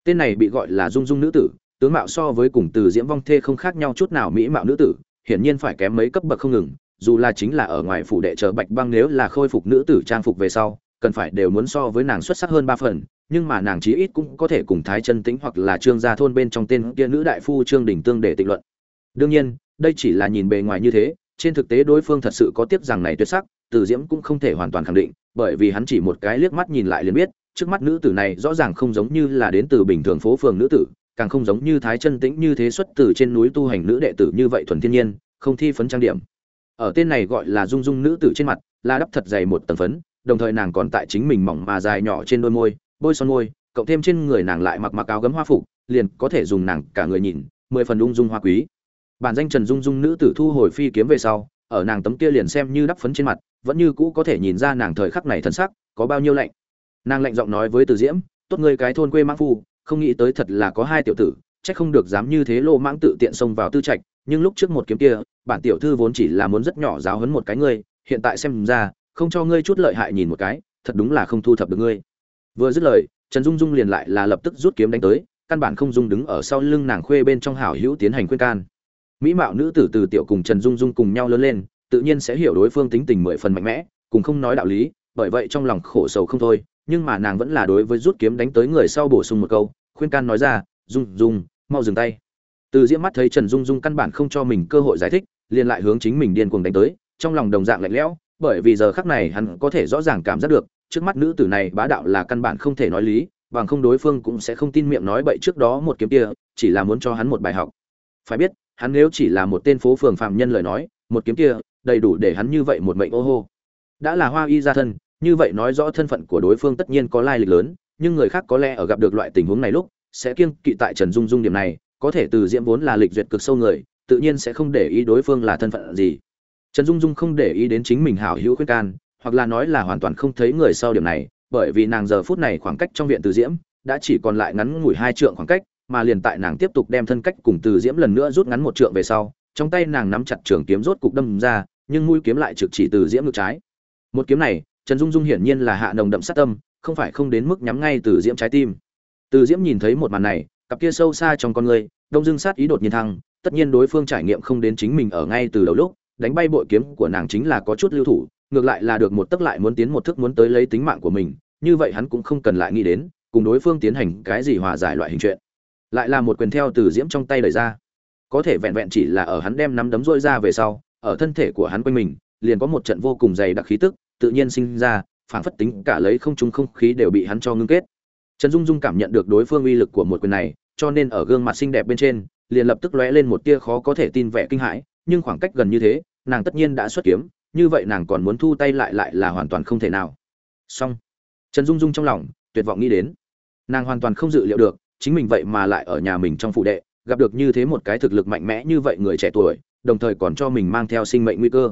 tên này bị gọi là dung dung nữ tử, tướng mạo so với cùng từ diễm vong thê không khác nhau chút nào mỹ mạo nữ tử, hiển nhiên phải kém mấy cấp bậc không ngừng, dù là chính là ở ngoài phủ đệ chờ bạch băng nếu là khôi phục nữ tử trang phục về sau, cần phải đều muốn so với nàng xuất sắc hơn ba phần, nhưng mà nàng chí ít cũng có thể cùng thái chân tĩnh hoặc là trương gia thôn bên trong tên kia nữ đại phu trương đình tương để tịnh luận. Đương nhiên, đây chỉ là nhìn bề ngoài như thế, trên thực tế đối phương thật sự có tiếc rằng này tuyệt sắc, từ diễm cũng không thể hoàn toàn khẳng định, bởi vì hắn chỉ một cái liếc mắt nhìn lại liền biết trước mắt nữ tử này rõ ràng không giống như là đến từ bình thường phố phường nữ tử, càng không giống như thái chân tĩnh như thế xuất từ trên núi tu hành nữ đệ tử như vậy thuần thiên nhiên, không thi phấn trang điểm. Ở tên này gọi là dung dung nữ tử trên mặt, là đắp thật dày một tầng phấn, đồng thời nàng còn tại chính mình mỏng mà dài nhỏ trên đôi môi, bôi son môi, cộng thêm trên người nàng lại mặc mặc áo gấm hoa phục, liền có thể dùng nàng cả người nhìn, mười phần ung dung hoa quý. Bản danh trần dung dung nữ tử thu hồi phi kiếm về sau, ở nàng tấm kia liền xem như đắp phấn trên mặt, vẫn như cũ có thể nhìn ra nàng thời khắc này thân sắc, có bao nhiêu lạnh nàng lạnh giọng nói với từ diễm, tốt ngươi cái thôn quê mãng phu, không nghĩ tới thật là có hai tiểu tử trách không được dám như thế lô mãng tự tiện xông vào tư trạch, nhưng lúc trước một kiếm kia, bản tiểu thư vốn chỉ là muốn rất nhỏ giáo hấn một cái ngươi, hiện tại xem ra, không cho ngươi chút lợi hại nhìn một cái, thật đúng là không thu thập được ngươi. Vừa dứt lời, trần dung dung liền lại là lập tức rút kiếm đánh tới, căn bản không dung đứng ở sau lưng nàng khuê bên trong hảo hữu tiến hành khuyên can. Mỹ mạo nữ tử từ tiểu cùng trần dung dung cùng nhau lớn lên, tự nhiên sẽ hiểu đối phương tính tình mười phần mạnh mẽ, cùng không nói đạo lý, bởi vậy trong lòng khổ sầu không thôi nhưng mà nàng vẫn là đối với rút kiếm đánh tới người sau bổ sung một câu, khuyên can nói ra, dung dung, mau dừng tay. Từ diễm mắt thấy trần dung dung căn bản không cho mình cơ hội giải thích, liền lại hướng chính mình điên cuồng đánh tới, trong lòng đồng dạng lạnh lẽo, bởi vì giờ khắc này hắn có thể rõ ràng cảm giác được, trước mắt nữ tử này bá đạo là căn bản không thể nói lý, bằng không đối phương cũng sẽ không tin miệng nói bậy trước đó một kiếm kia, chỉ là muốn cho hắn một bài học. Phải biết, hắn nếu chỉ là một tên phố phường phạm nhân lời nói, một kiếm kia, đầy đủ để hắn như vậy một mệnh ô hô. Đã là hoa y gia thân như vậy nói rõ thân phận của đối phương tất nhiên có lai lịch lớn, nhưng người khác có lẽ ở gặp được loại tình huống này lúc, sẽ kiêng kỵ tại trần dung dung điểm này, có thể từ diễm vốn là lịch duyệt cực sâu người, tự nhiên sẽ không để ý đối phương là thân phận gì. Trần dung dung không để ý đến chính mình hảo hữu khuyên can, hoặc là nói là hoàn toàn không thấy người sau điểm này, bởi vì nàng giờ phút này khoảng cách trong viện từ diễm, đã chỉ còn lại ngắn ngủi hai trượng khoảng cách, mà liền tại nàng tiếp tục đem thân cách cùng từ diễm lần nữa rút ngắn một trượng về sau, trong tay nàng nắm chặt trường kiếm rốt cục đâm ra, nhưng mũi kiếm lại trực chỉ từ diễm ngược trái. Một kiếm này trần dung dung hiển nhiên là hạ nồng đậm sát tâm, không phải không đến mức nhắm ngay từ diễm trái tim. Từ diễm nhìn thấy một màn này, cặp kia sâu xa trong con người, đông dương sát ý đột nhiên thăng, tất nhiên đối phương trải nghiệm không đến chính mình ở ngay từ đầu lúc, đánh bay bội kiếm của nàng chính là có chút lưu thủ, ngược lại là được một tấc lại muốn tiến một thức muốn tới lấy tính mạng của mình, như vậy hắn cũng không cần lại nghĩ đến, cùng đối phương tiến hành cái gì hòa giải loại hình chuyện. Lại là một quyền theo từ diễm trong tay đẩy ra. Có thể vẹn vẹn chỉ là ở hắn đem nắm đấm rôi ra về sau, ở thân thể của hắn quanh mình, liền có một trận vô cùng dày đặc khí tức tự nhiên sinh ra phản phất tính cả lấy không trung không khí đều bị hắn cho ngưng kết. Trần dung dung cảm nhận được đối phương uy lực của một quyền này, cho nên ở gương mặt xinh đẹp bên trên, liền lập tức lóe lên một tia khó có thể tin vẻ kinh hãi, nhưng khoảng cách gần như thế, nàng tất nhiên đã xuất kiếm, như vậy nàng còn muốn thu tay lại lại là hoàn toàn không thể nào. Song trần dung dung trong lòng, tuyệt vọng nghĩ đến. Nàng hoàn toàn không dự liệu được, chính mình vậy mà lại ở nhà mình trong phụ đệ, gặp được như thế một cái thực lực mạnh mẽ như vậy người trẻ tuổi, đồng thời còn cho mình mang theo sinh mệnh nguy cơ.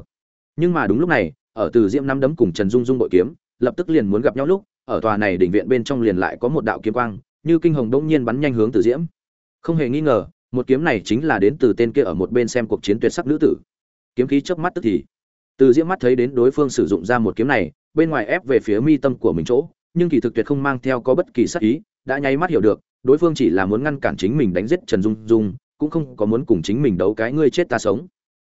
Nhưng mà đúng lúc này ở từ diễm năm đấm cùng trần dung dung bội kiếm, lập tức liền muốn gặp nhau lúc, ở tòa này đỉnh viện bên trong liền lại có một đạo kiếm quang, như kinh hồng đông nhiên bắn nhanh hướng từ diễm. Không hề nghi ngờ, một kiếm này chính là đến từ tên kia ở một bên xem cuộc chiến tuyệt sắc nữ tử. Kiếm khí chớp mắt tức thì, từ diễm mắt thấy đến đối phương sử dụng ra một kiếm này, bên ngoài ép về phía mi tâm của mình chỗ, nhưng kỳ thực tuyệt không mang theo có bất kỳ sắc ý, đã nháy mắt hiểu được, đối phương chỉ là muốn ngăn cản chính mình đánh giết trần dung dung, cũng không có muốn cùng chính mình đấu cái ngươi chết ta sống.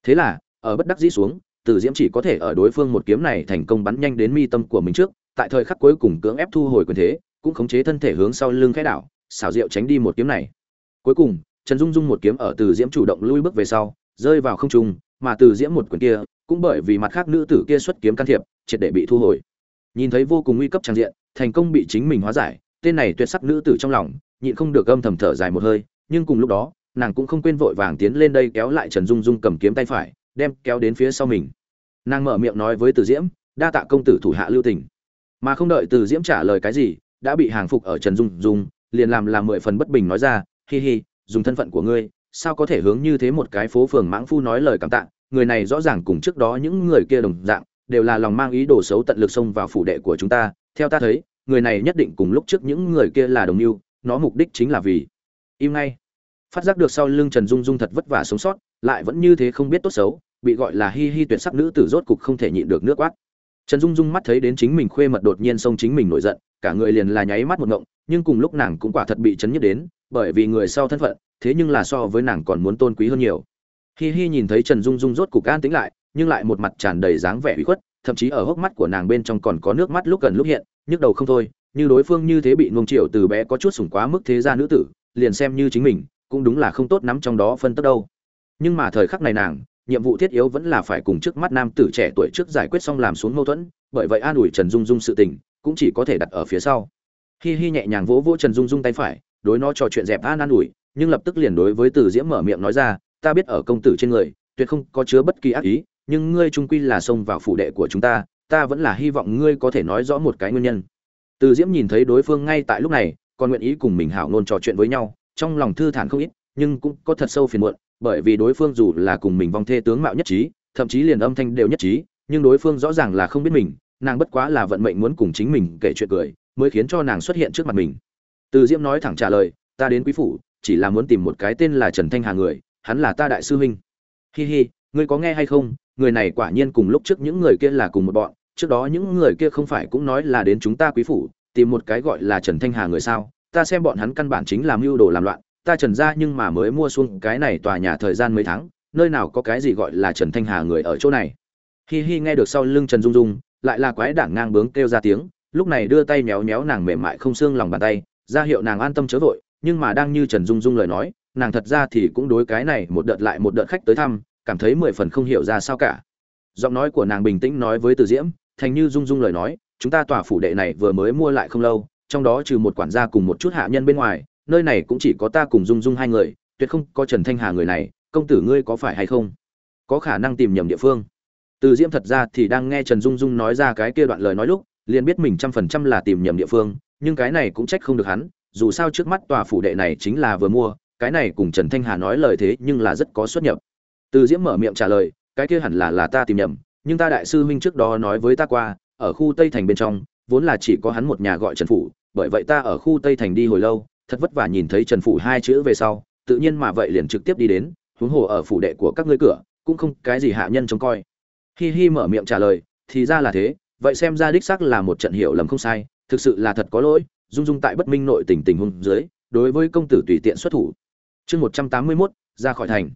Thế là, ở bất đắc dĩ xuống Tử diễm chỉ có thể ở đối phương một kiếm này thành công bắn nhanh đến mi tâm của mình trước, tại thời khắc cuối cùng cưỡng ép thu hồi quyền thế, cũng khống chế thân thể hướng sau lưng khẽ đảo, xảo diệu tránh đi một kiếm này. Cuối cùng, trần dung dung một kiếm ở từ diễm chủ động lui bước về sau, rơi vào không trung, mà từ diễm một quyền kia, cũng bởi vì mặt khác nữ tử kia xuất kiếm can thiệp, triệt để bị thu hồi. Nhìn thấy vô cùng nguy cấp trang diện, thành công bị chính mình hóa giải, tên này tuyệt sắc nữ tử trong lòng, nhịn không được âm thầm thở dài một hơi, nhưng cùng lúc đó, nàng cũng không quên vội vàng tiến lên đây kéo lại trần dung dung cầm kiếm tay phải đem kéo đến phía sau mình. Nàng mở miệng nói với từ diễm, đa tạ công tử thủ hạ lưu tình. Mà không đợi từ diễm trả lời cái gì, đã bị hàng phục ở trần dung dung, liền làm làm mười phần bất bình nói ra, hi hi, dùng thân phận của ngươi, sao có thể hướng như thế một cái phố phường mãng phu nói lời cảm tạ? Người này rõ ràng cùng trước đó những người kia đồng dạng, đều là lòng mang ý đồ xấu tận lực xông vào phủ đệ của chúng ta. Theo ta thấy, người này nhất định cùng lúc trước những người kia là đồng mưu, nó mục đích chính là vì im ngay. Phát giác được sau lưng trần dung dung thật vất vả sống sót lại vẫn như thế không biết tốt xấu, bị gọi là hi hi tuyệt sắc nữ tử rốt cục không thể nhịn được nước quát. Trần dung dung mắt thấy đến chính mình khuê mật đột nhiên xông chính mình nổi giận, cả người liền là nháy mắt một ngộng, nhưng cùng lúc nàng cũng quả thật bị chấn nhất đến, bởi vì người sau thân phận, thế nhưng là so với nàng còn muốn tôn quý hơn nhiều. Hi hi nhìn thấy trần dung dung rốt cục an tĩnh lại, nhưng lại một mặt tràn đầy dáng vẻ ủy khuất, thậm chí ở hốc mắt của nàng bên trong còn có nước mắt lúc gần lúc hiện, nhức đầu không thôi, như đối phương như thế bị nuông chiều từ bé có chút sủng quá mức thế gia nữ tử, liền xem như chính mình, cũng đúng là không tốt nắm trong đó phân tất đâu nhưng mà thời khắc này nàng, nhiệm vụ thiết yếu vẫn là phải cùng trước mắt nam tử trẻ tuổi trước giải quyết xong làm xuống mâu thuẫn, bởi vậy an ủi trần dung dung sự tình, cũng chỉ có thể đặt ở phía sau. Hi hi nhẹ nhàng vỗ vỗ trần dung dung tay phải, đối nó trò chuyện dẹp an an ủi, nhưng lập tức liền đối với từ diễm mở miệng nói ra, ta biết ở công tử trên người, tuyệt không có chứa bất kỳ ác ý, nhưng ngươi trung quy là xông vào phủ đệ của chúng ta ta vẫn là hy vọng ngươi có thể nói rõ một cái nguyên nhân. Từ diễm nhìn thấy đối phương ngay tại lúc này, còn nguyện ý cùng mình hảo ngôn trò chuyện với nhau, trong lòng thư thản không ít, nhưng cũng có thật sâu phiền muộn bởi vì đối phương dù là cùng mình vong thê tướng mạo nhất trí, thậm chí liền âm thanh đều nhất trí, nhưng đối phương rõ ràng là không biết mình, nàng bất quá là vận mệnh muốn cùng chính mình kể chuyện cười, mới khiến cho nàng xuất hiện trước mặt mình. Từ diễm nói thẳng trả lời, ta đến quý phủ, chỉ là muốn tìm một cái tên là trần thanh hà người, hắn là ta đại sư huynh. Hi hi, ngươi có nghe hay không? Người này quả nhiên cùng lúc trước những người kia là cùng một bọn, trước đó những người kia không phải cũng nói là đến chúng ta quý phủ, tìm một cái gọi là trần thanh hà người sao? Ta xem bọn hắn căn bản chính là mưu đồ làm loạn ta trần ra nhưng mà mới mua xuống cái này tòa nhà thời gian mấy tháng, nơi nào có cái gì gọi là trần thanh hà người ở chỗ này. Hi hi nghe được sau lưng trần dung dung, lại là quái đảng ngang bướng kêu ra tiếng, lúc này đưa tay méo méo nàng mềm mại không xương lòng bàn tay, ra hiệu nàng an tâm chớ vội, nhưng mà đang như trần dung dung lời nói, nàng thật ra thì cũng đối cái này một đợt lại một đợt khách tới thăm, cảm thấy mười phần không hiểu ra sao cả. Giọng nói của nàng bình tĩnh nói với từ diễm, thành như dung dung lời nói, chúng ta tòa phủ đệ này vừa mới mua lại không lâu, trong đó trừ một quản gia cùng một chút hạ nhân bên ngoài nơi này cũng chỉ có ta cùng dung dung hai người, tuyệt không có trần thanh hà người này, công tử ngươi có phải hay không? Có khả năng tìm nhầm địa phương. Từ diễm thật ra thì đang nghe trần dung dung nói ra cái kia đoạn lời nói lúc, liền biết mình trăm phần trăm là tìm nhầm địa phương, nhưng cái này cũng trách không được hắn, dù sao trước mắt tòa phủ đệ này chính là vừa mua, cái này cùng trần thanh hà nói lời thế nhưng là rất có xuất nhập. Từ diễm mở miệng trả lời, cái kia hẳn là là ta tìm nhầm, nhưng ta đại sư huynh trước đó nói với ta qua, ở khu tây thành bên trong, vốn là chỉ có hắn một nhà gọi trần phủ, bởi vậy ta ở khu tây thành đi hồi lâu thật vất vả nhìn thấy trần phủ hai chữ về sau, tự nhiên mà vậy liền trực tiếp đi đến, huống hồ ở phủ đệ của các ngươi cửa, cũng không cái gì hạ nhân trông coi. Hi hi mở miệng trả lời, thì ra là thế, vậy xem ra đích xác là một trận hiểu lầm không sai, thực sự là thật có lỗi dung dung tại bất minh nội tình tình huống dưới, đối với công tử tùy tiện xuất thủ. Chương một trăm tám mươi mốt, ra khỏi thành.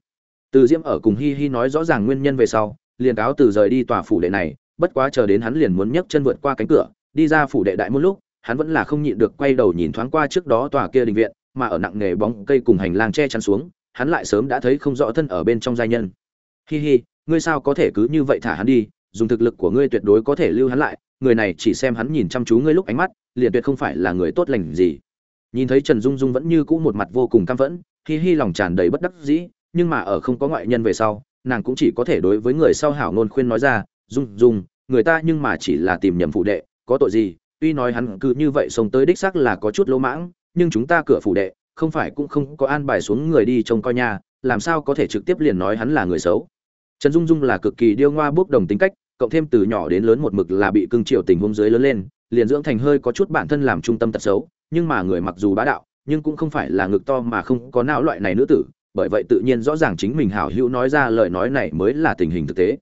Từ diễm ở cùng hi hi nói rõ ràng nguyên nhân về sau, liền cáo từ rời đi tòa phủ đệ này, bất quá chờ đến hắn liền muốn nhấc chân vượt qua cánh cửa, đi ra phủ đệ đại một lúc hắn vẫn là không nhịn được quay đầu nhìn thoáng qua trước đó tòa kia đình viện, mà ở nặng nghề bóng cây cùng hành lang che chắn xuống, hắn lại sớm đã thấy không rõ thân ở bên trong giai nhân. Hi hi, ngươi sao có thể cứ như vậy thả hắn đi, dùng thực lực của ngươi tuyệt đối có thể lưu hắn lại, người này chỉ xem hắn nhìn chăm chú ngươi lúc ánh mắt, liền tuyệt không phải là người tốt lành gì. Nhìn thấy trần dung dung vẫn như cũ một mặt vô cùng căm phẫn, hi hi lòng tràn đầy bất đắc dĩ, nhưng mà ở không có ngoại nhân về sau, nàng cũng chỉ có thể đối với người sau hảo ngôn khuyên nói ra, dung dung, người ta nhưng mà chỉ là tìm nhầm phụ đệ, có tội gì tuy nói hắn cứ như vậy sống tới đích xác là có chút lỗ mãng, nhưng chúng ta cửa phủ đệ, không phải cũng không có an bài xuống người đi trông coi nhà, làm sao có thể trực tiếp liền nói hắn là người xấu? Trần dung dung là cực kỳ điêu ngoa bước đồng tính cách, cộng thêm từ nhỏ đến lớn một mực là bị cưng triệu tình huống dưới lớn lên, liền dưỡng thành hơi có chút bản thân làm trung tâm tật xấu, nhưng mà người mặc dù bá đạo, nhưng cũng không phải là ngực to mà không có não loại này nữ tử, bởi vậy tự nhiên rõ ràng chính mình hảo hữu nói ra lời nói này mới là tình hình thực tế.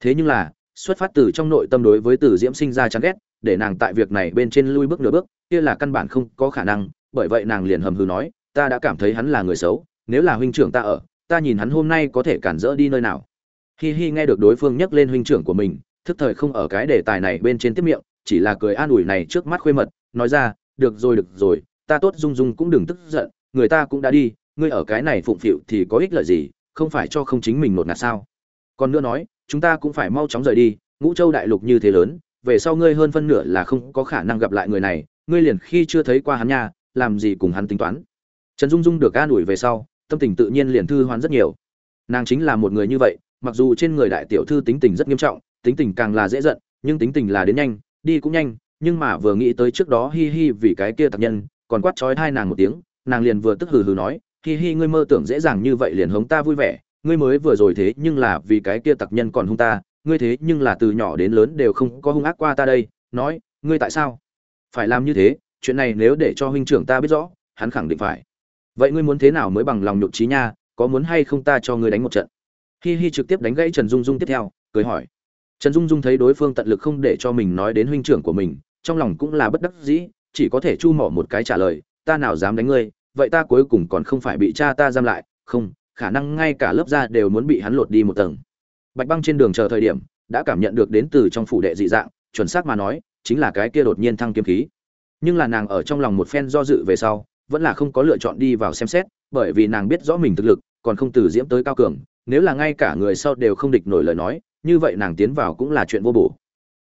Thế nhưng là, xuất phát từ trong nội tâm đối với từ diễm sinh ra chán ghét để nàng tại việc này bên trên lui bước nửa bước, kia là căn bản không có khả năng, bởi vậy nàng liền hầm hừ nói, ta đã cảm thấy hắn là người xấu, nếu là huynh trưởng ta ở, ta nhìn hắn hôm nay có thể cản rỡ đi nơi nào. Hi hi nghe được đối phương nhắc lên huynh trưởng của mình, thức thời không ở cái đề tài này bên trên tiếp miệng, chỉ là cười an ủi này trước mắt khuê mật, nói ra, được rồi được rồi, ta tốt dung dung cũng đừng tức giận, người ta cũng đã đi, ngươi ở cái này phụng phịu thì có ích lợi gì, không phải cho không chính mình một ngạt sao? Còn nữa nói, chúng ta cũng phải mau chóng rời đi, ngũ châu đại lục như thế lớn về sau ngươi hơn phân nửa là không có khả năng gặp lại người này, ngươi liền khi chưa thấy qua hắn nha, làm gì cùng hắn tính toán. Trần dung dung được an ủi về sau, tâm tình tự nhiên liền thư hoán rất nhiều. Nàng chính là một người như vậy, mặc dù trên người đại tiểu thư tính tình rất nghiêm trọng, tính tình càng là dễ giận, nhưng tính tình là đến nhanh, đi cũng nhanh, nhưng mà vừa nghĩ tới trước đó hi hi vì cái kia tạc nhân, còn quát trói hai nàng một tiếng, nàng liền vừa tức hừ hừ nói, hi hi ngươi mơ tưởng dễ dàng như vậy liền hống ta vui vẻ, ngươi mới vừa rồi thế nhưng là vì cái kia tặc nhân còn hung ta ngươi thế nhưng là từ nhỏ đến lớn đều không có hung ác qua ta đây, nói, ngươi tại sao phải làm như thế? Chuyện này nếu để cho huynh trưởng ta biết rõ, hắn khẳng định phải. Vậy ngươi muốn thế nào mới bằng lòng nhục trí nha? Có muốn hay không ta cho ngươi đánh một trận? Hi hi trực tiếp đánh gãy trần dung dung tiếp theo, cười hỏi. Trần dung dung thấy đối phương tận lực không để cho mình nói đến huynh trưởng của mình, trong lòng cũng là bất đắc dĩ, chỉ có thể chu mỏ một cái trả lời, ta nào dám đánh ngươi, vậy ta cuối cùng còn không phải bị cha ta giam lại, không, khả năng ngay cả lớp da đều muốn bị hắn lột đi một tầng bạch băng trên đường chờ thời điểm, đã cảm nhận được đến từ trong phủ đệ dị dạng, chuẩn xác mà nói, chính là cái kia đột nhiên thăng kiếm khí. Nhưng là nàng ở trong lòng một phen do dự về sau, vẫn là không có lựa chọn đi vào xem xét, bởi vì nàng biết rõ mình thực lực, còn không từ diễm tới cao cường, nếu là ngay cả người sau đều không địch nổi lời nói, như vậy nàng tiến vào cũng là chuyện vô bổ.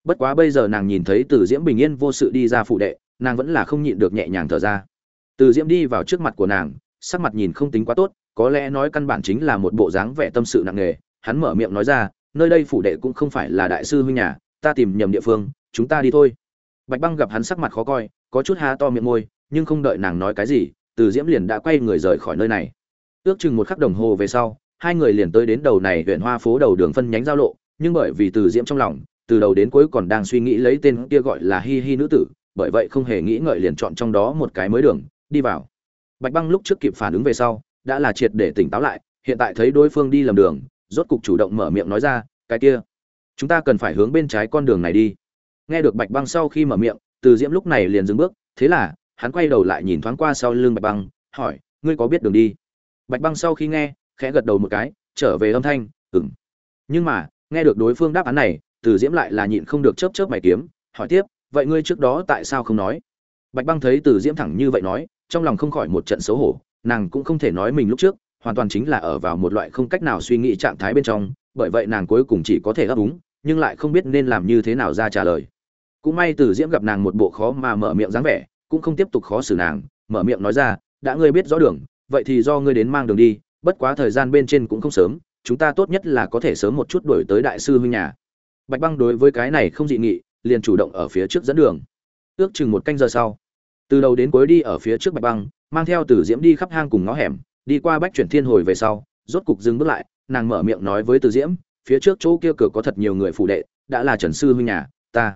Bất quá bây giờ nàng nhìn thấy từ diễm bình yên vô sự đi ra phụ đệ, nàng vẫn là không nhịn được nhẹ nhàng thở ra. Từ diễm đi vào trước mặt của nàng, sắc mặt nhìn không tính quá tốt, có lẽ nói căn bản chính là một bộ dáng vẻ tâm sự nặng nề hắn mở miệng nói ra, nơi đây phủ đệ cũng không phải là đại sư huynh nhà, ta tìm nhầm địa phương, chúng ta đi thôi. Bạch băng gặp hắn sắc mặt khó coi, có chút há to miệng môi, nhưng không đợi nàng nói cái gì, từ diễm liền đã quay người rời khỏi nơi này. Ước chừng một khắc đồng hồ về sau, hai người liền tới đến đầu này huyện hoa phố đầu đường phân nhánh giao lộ, nhưng bởi vì từ diễm trong lòng, từ đầu đến cuối còn đang suy nghĩ lấy tên kia gọi là hi hi nữ tử, bởi vậy không hề nghĩ ngợi liền chọn trong đó một cái mới đường, đi vào. Bạch băng lúc trước kịp phản ứng về sau, đã là triệt để tỉnh táo lại, hiện tại thấy đối phương đi lầm đường rốt cục chủ động mở miệng nói ra, cái kia, chúng ta cần phải hướng bên trái con đường này đi. Nghe được bạch băng sau khi mở miệng, từ diễm lúc này liền dừng bước, thế là, hắn quay đầu lại nhìn thoáng qua sau lưng bạch băng, hỏi, ngươi có biết đường đi? Bạch băng sau khi nghe, khẽ gật đầu một cái, trở về âm thanh ừng nhưng mà, nghe được đối phương đáp án này, từ diễm lại là nhịn không được chớp chớp mày kiếm, hỏi tiếp, vậy ngươi trước đó tại sao không nói? Bạch băng thấy từ diễm thẳng như vậy nói, trong lòng không khỏi một trận xấu hổ, nàng cũng không thể nói mình lúc trước hoàn toàn chính là ở vào một loại không cách nào suy nghĩ trạng thái bên trong, bởi vậy nàng cuối cùng chỉ có thể ấp úng, nhưng lại không biết nên làm như thế nào ra trả lời. Cũng may từ diễm gặp nàng một bộ khó mà mở miệng dáng vẻ, cũng không tiếp tục khó xử nàng, mở miệng nói ra, đã ngươi biết rõ đường, vậy thì do ngươi đến mang đường đi, bất quá thời gian bên trên cũng không sớm, chúng ta tốt nhất là có thể sớm một chút đuổi tới đại sư huynh nhà. Bạch băng đối với cái này không dị nghị, liền chủ động ở phía trước dẫn đường. Ước chừng một canh giờ sau, từ đầu đến cuối đi ở phía trước bạch băng, mang theo từ diễm đi khắp hang cùng ngõ hẻm đi qua bách chuyển thiên hồi về sau, rốt cục dừng bước lại, nàng mở miệng nói với từ diễm, phía trước chỗ kia cửa có thật nhiều người phụ đệ, đã là trần sư huynh nhà, ta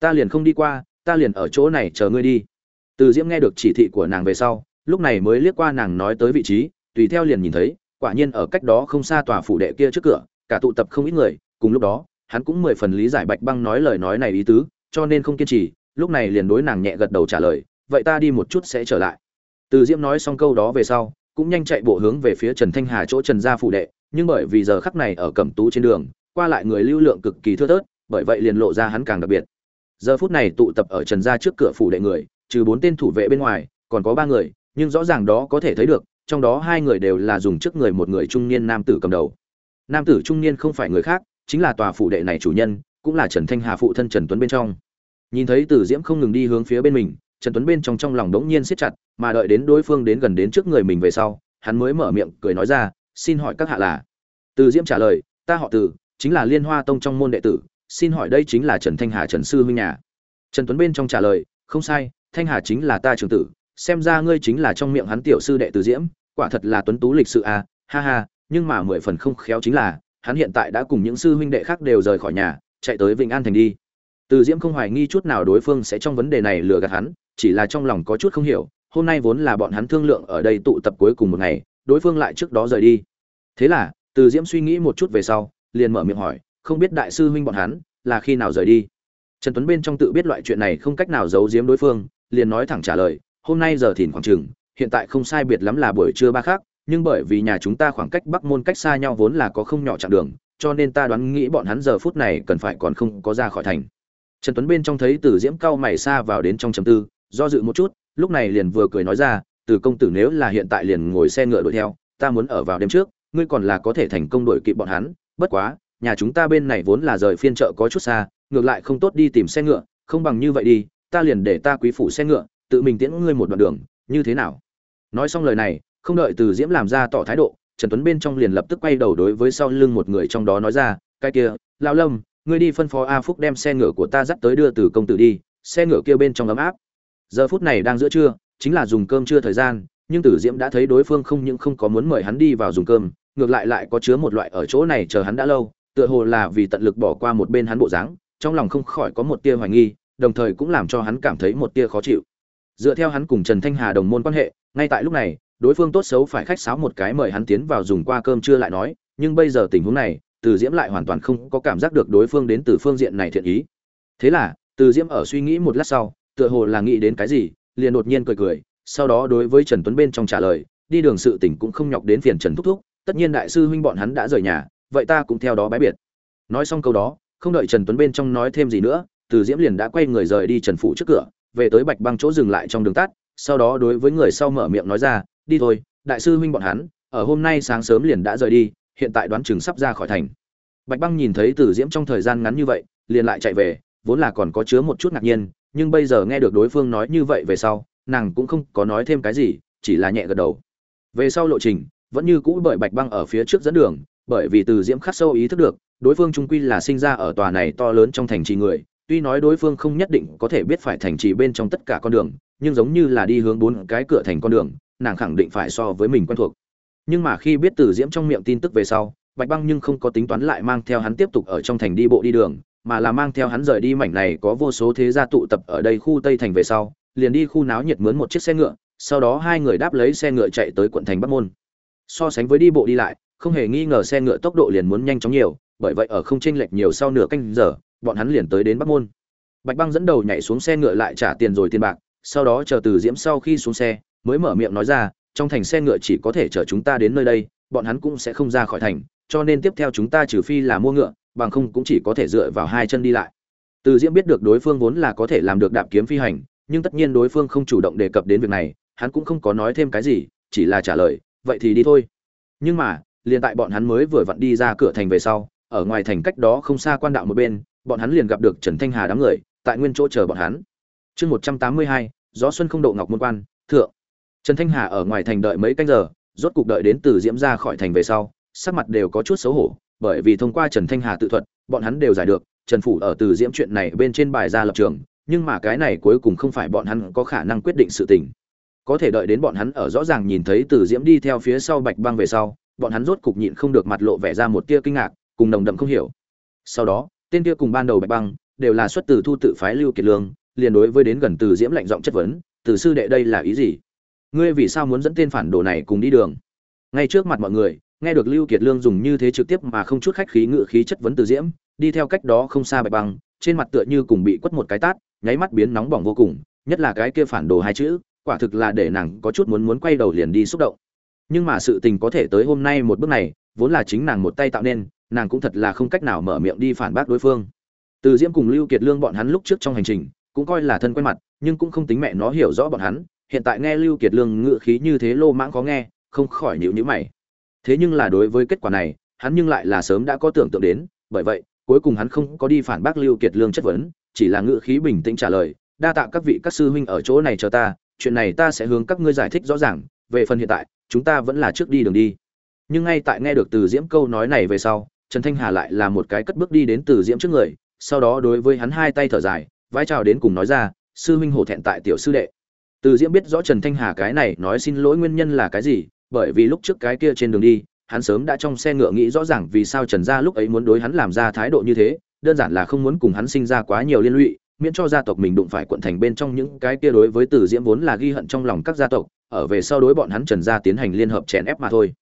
ta liền không đi qua, ta liền ở chỗ này chờ ngươi đi. Từ diễm nghe được chỉ thị của nàng về sau, lúc này mới liếc qua nàng nói tới vị trí, tùy theo liền nhìn thấy, quả nhiên ở cách đó không xa tòa phủ đệ kia trước cửa, cả tụ tập không ít người, cùng lúc đó, hắn cũng mười phần lý giải bạch băng nói lời nói này ý tứ, cho nên không kiên trì, lúc này liền đối nàng nhẹ gật đầu trả lời, vậy ta đi một chút sẽ trở lại. Từ diễm nói xong câu đó về sau cũng nhanh chạy bộ hướng về phía trần thanh hà chỗ trần gia phủ đệ, nhưng bởi vì giờ khắc này ở cẩm tú trên đường, qua lại người lưu lượng cực kỳ thưa thớt, bởi vậy liền lộ ra hắn càng đặc biệt. Giờ phút này tụ tập ở trần gia trước cửa phủ đệ người, trừ bốn tên thủ vệ bên ngoài, còn có ba người, nhưng rõ ràng đó có thể thấy được, trong đó hai người đều là dùng trước người một người trung niên nam tử cầm đầu. Nam tử trung niên không phải người khác, chính là tòa phủ đệ này chủ nhân, cũng là trần thanh hà phụ thân trần tuấn bên trong. Nhìn thấy Tử diễm không ngừng đi hướng phía bên mình trần tuấn bên trong trong lòng đống nhiên siết chặt, mà đợi đến đối phương đến gần đến trước người mình về sau, hắn mới mở miệng cười nói ra, xin hỏi các hạ là? Từ diễm trả lời, ta họ từ, chính là liên hoa tông trong môn đệ tử, xin hỏi đây chính là trần thanh hà trần sư huynh nhà? Trần tuấn bên trong trả lời, không sai, thanh hà chính là ta trưởng tử, xem ra ngươi chính là trong miệng hắn tiểu sư đệ từ diễm, quả thật là tuấn tú lịch sự à ha ha, nhưng mà mười phần không khéo chính là, hắn hiện tại đã cùng những sư huynh đệ khác đều rời khỏi nhà, chạy tới vịnh an thành đi từ diễm không hoài nghi chút nào đối phương sẽ trong vấn đề này lừa gạt hắn, chỉ là trong lòng có chút không hiểu, hôm nay vốn là bọn hắn thương lượng ở đây tụ tập cuối cùng một ngày, đối phương lại trước đó rời đi. Thế là, từ diễm suy nghĩ một chút về sau, liền mở miệng hỏi, không biết đại sư huynh bọn hắn là khi nào rời đi? Trần tuấn bên trong tự biết loại chuyện này không cách nào giấu giếm đối phương, liền nói thẳng trả lời, hôm nay giờ thìn khoảng chừng, hiện tại không sai biệt lắm là buổi trưa ba khác, nhưng bởi vì nhà chúng ta khoảng cách bắc môn cách xa nhau vốn là có không nhỏ chặng đường, cho nên ta đoán nghĩ bọn hắn giờ phút này cần phải còn không có ra khỏi thành trần tuấn bên trong thấy từ diễm cao mày xa vào đến trong trầm tư, do dự một chút, lúc này liền vừa cười nói ra, từ công tử nếu là hiện tại liền ngồi xe ngựa đuổi theo, ta muốn ở vào đêm trước, ngươi còn là có thể thành công đuổi kịp bọn hắn, bất quá, nhà chúng ta bên này vốn là rời phiên chợ có chút xa, ngược lại không tốt đi tìm xe ngựa, không bằng như vậy đi, ta liền để ta quý phủ xe ngựa, tự mình tiễn ngươi một đoạn đường, như thế nào? Nói xong lời này, không đợi từ diễm làm ra tỏ thái độ, trần tuấn bên trong liền lập tức quay đầu đối với sau lưng một người trong đó nói ra, cái kia lao lâm ngươi đi phân phó a phúc đem xe ngựa của ta dắt tới đưa từ công tử đi, xe ngựa kia bên trong ấm áp. Giờ phút này đang giữa trưa, chính là dùng cơm trưa thời gian, nhưng tử diễm đã thấy đối phương không những không có muốn mời hắn đi vào dùng cơm, ngược lại lại có chứa một loại ở chỗ này chờ hắn đã lâu, tựa hồ là vì tận lực bỏ qua một bên hắn bộ dáng, trong lòng không khỏi có một tia hoài nghi, đồng thời cũng làm cho hắn cảm thấy một tia khó chịu. Dựa theo hắn cùng trần thanh hà đồng môn quan hệ, ngay tại lúc này, đối phương tốt xấu phải khách sáo một cái mời hắn tiến vào dùng qua cơm trưa lại nói, nhưng bây giờ tình huống này từ diễm lại hoàn toàn không có cảm giác được đối phương đến từ phương diện này thiện ý. Thế là, từ diễm ở suy nghĩ một lát sau, tựa hồ là nghĩ đến cái gì, liền đột nhiên cười cười, sau đó đối với trần tuấn bên trong trả lời, đi đường sự tỉnh cũng không nhọc đến phiền trần thúc thúc, tất nhiên đại sư huynh bọn hắn đã rời nhà, vậy ta cũng theo đó bái biệt. Nói xong câu đó, không đợi trần tuấn bên trong nói thêm gì nữa, từ diễm liền đã quay người rời đi trần phủ trước cửa, về tới bạch băng chỗ dừng lại trong đường tắt, sau đó đối với người sau mở miệng nói ra, đi thôi, đại sư huynh bọn hắn, ở hôm nay sáng sớm liền đã rời đi hiện tại đoán chừng sắp ra khỏi thành. Bạch băng nhìn thấy từ diễm trong thời gian ngắn như vậy, liền lại chạy về, vốn là còn có chứa một chút ngạc nhiên, nhưng bây giờ nghe được đối phương nói như vậy về sau, nàng cũng không có nói thêm cái gì, chỉ là nhẹ gật đầu. Về sau lộ trình, vẫn như cũ bởi bạch băng ở phía trước dẫn đường, bởi vì từ diễm khắc sâu ý thức được, đối phương trung quy là sinh ra ở tòa này to lớn trong thành trì người, tuy nói đối phương không nhất định có thể biết phải thành trì bên trong tất cả con đường, nhưng giống như là đi hướng bốn cái cửa thành con đường, nàng khẳng định phải so với mình quen thuộc nhưng mà khi biết từ diễm trong miệng tin tức về sau, bạch băng nhưng không có tính toán lại mang theo hắn tiếp tục ở trong thành đi bộ đi đường, mà là mang theo hắn rời đi mảnh này có vô số thế gia tụ tập ở đây khu tây thành về sau, liền đi khu náo nhiệt mướn một chiếc xe ngựa, sau đó hai người đáp lấy xe ngựa chạy tới quận thành bắc môn. So sánh với đi bộ đi lại, không hề nghi ngờ xe ngựa tốc độ liền muốn nhanh chóng nhiều, bởi vậy ở không chênh lệch nhiều sau nửa canh giờ, bọn hắn liền tới đến bắc môn. Bạch băng dẫn đầu nhảy xuống xe ngựa lại trả tiền rồi tiền bạc, sau đó chờ từ diễm sau khi xuống xe, mới mở miệng nói ra trong thành xe ngựa chỉ có thể chở chúng ta đến nơi đây, bọn hắn cũng sẽ không ra khỏi thành, cho nên tiếp theo chúng ta trừ phi là mua ngựa, bằng không cũng chỉ có thể dựa vào hai chân đi lại. Từ diễm biết được đối phương vốn là có thể làm được đạp kiếm phi hành, nhưng tất nhiên đối phương không chủ động đề cập đến việc này, hắn cũng không có nói thêm cái gì, chỉ là trả lời, vậy thì đi thôi. Nhưng mà, liền tại bọn hắn mới vừa vặn đi ra cửa thành về sau, ở ngoài thành cách đó không xa quan đạo một bên, bọn hắn liền gặp được trần thanh hà đám người, tại nguyên chỗ chờ bọn hắn. Chương một trăm tám mươi hai, gió xuân không độ ngọc môn quan, thượng trần thanh hà ở ngoài thành đợi mấy canh giờ, rốt cục đợi đến từ diễm ra khỏi thành về sau, sắc mặt đều có chút xấu hổ, bởi vì thông qua trần thanh hà tự thuật, bọn hắn đều giải được, trần phủ ở từ diễm chuyện này bên trên bài ra lập trường, nhưng mà cái này cuối cùng không phải bọn hắn có khả năng quyết định sự tình. Có thể đợi đến bọn hắn ở rõ ràng nhìn thấy từ diễm đi theo phía sau bạch băng về sau, bọn hắn rốt cục nhịn không được mặt lộ vẻ ra một tia kinh ngạc, cùng nồng đậm không hiểu. Sau đó, tên kia cùng ban đầu bạch băng, đều là xuất từ thu tự phái lưu kiệt lương, liền đối với đến gần từ diễm lạnh giọng chất vấn, từ sư đệ đây là ý gì? Ngươi vì sao muốn dẫn tên phản đồ này cùng đi đường? Ngay trước mặt mọi người, nghe được lưu kiệt lương dùng như thế trực tiếp mà không chút khách khí ngự khí chất vấn từ diễm, đi theo cách đó không xa bạch băng, trên mặt tựa như cùng bị quất một cái tát, nháy mắt biến nóng bỏng vô cùng, nhất là cái kia phản đồ hai chữ, quả thực là để nàng có chút muốn muốn quay đầu liền đi xúc động. Nhưng mà sự tình có thể tới hôm nay một bước này, vốn là chính nàng một tay tạo nên, nàng cũng thật là không cách nào mở miệng đi phản bác đối phương. Từ diễm cùng lưu kiệt lương bọn hắn lúc trước trong hành trình, cũng coi là thân quen mặt, nhưng cũng không tính mẹ nó hiểu rõ bọn hắn hiện tại nghe lưu kiệt lương ngựa khí như thế lô mãng có nghe, không khỏi nhíu nhíu mày. Thế nhưng là đối với kết quả này, hắn nhưng lại là sớm đã có tưởng tượng đến, bởi vậy, cuối cùng hắn không có đi phản bác lưu kiệt lương chất vấn, chỉ là ngựa khí bình tĩnh trả lời, đa tạ các vị các sư huynh ở chỗ này chờ ta, chuyện này ta sẽ hướng các ngươi giải thích rõ ràng, về phần hiện tại, chúng ta vẫn là trước đi đường đi. Nhưng ngay tại nghe được từ diễm câu nói này về sau, trần thanh hà lại là một cái cất bước đi đến từ diễm trước người, sau đó đối với hắn hai tay thở dài, vai trào đến cùng nói ra, sư huynh hổ thẹn tại tiểu sư đệ từ diễm biết rõ trần thanh hà cái này nói xin lỗi nguyên nhân là cái gì, bởi vì lúc trước cái kia trên đường đi, hắn sớm đã trong xe ngựa nghĩ rõ ràng vì sao trần gia lúc ấy muốn đối hắn làm ra thái độ như thế, đơn giản là không muốn cùng hắn sinh ra quá nhiều liên lụy, miễn cho gia tộc mình đụng phải quận thành bên trong những cái kia đối với từ diễm vốn là ghi hận trong lòng các gia tộc, ở về sau đối bọn hắn trần gia tiến hành liên hợp chèn ép mà thôi.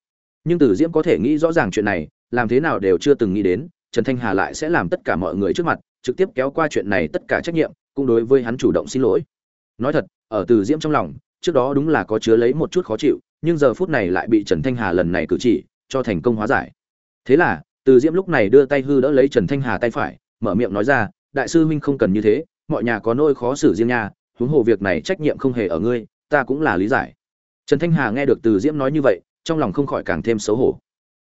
Nhưng từ diễm có thể nghĩ rõ ràng chuyện này, làm thế nào đều chưa từng nghĩ đến, trần thanh hà lại sẽ làm tất cả mọi người trước mặt, trực tiếp kéo qua chuyện này tất cả trách nhiệm, cũng đối với hắn chủ động xin lỗi. Nói thật ở từ diễm trong lòng, trước đó đúng là có chứa lấy một chút khó chịu, nhưng giờ phút này lại bị trần thanh hà lần này cử chỉ, cho thành công hóa giải. Thế là, từ diễm lúc này đưa tay hư đỡ lấy trần thanh hà tay phải, mở miệng nói ra, đại sư huynh không cần như thế, mọi nhà có nỗi khó xử riêng nha, huống hồ việc này trách nhiệm không hề ở ngươi, ta cũng là lý giải. Trần thanh hà nghe được từ diễm nói như vậy, trong lòng không khỏi càng thêm xấu hổ.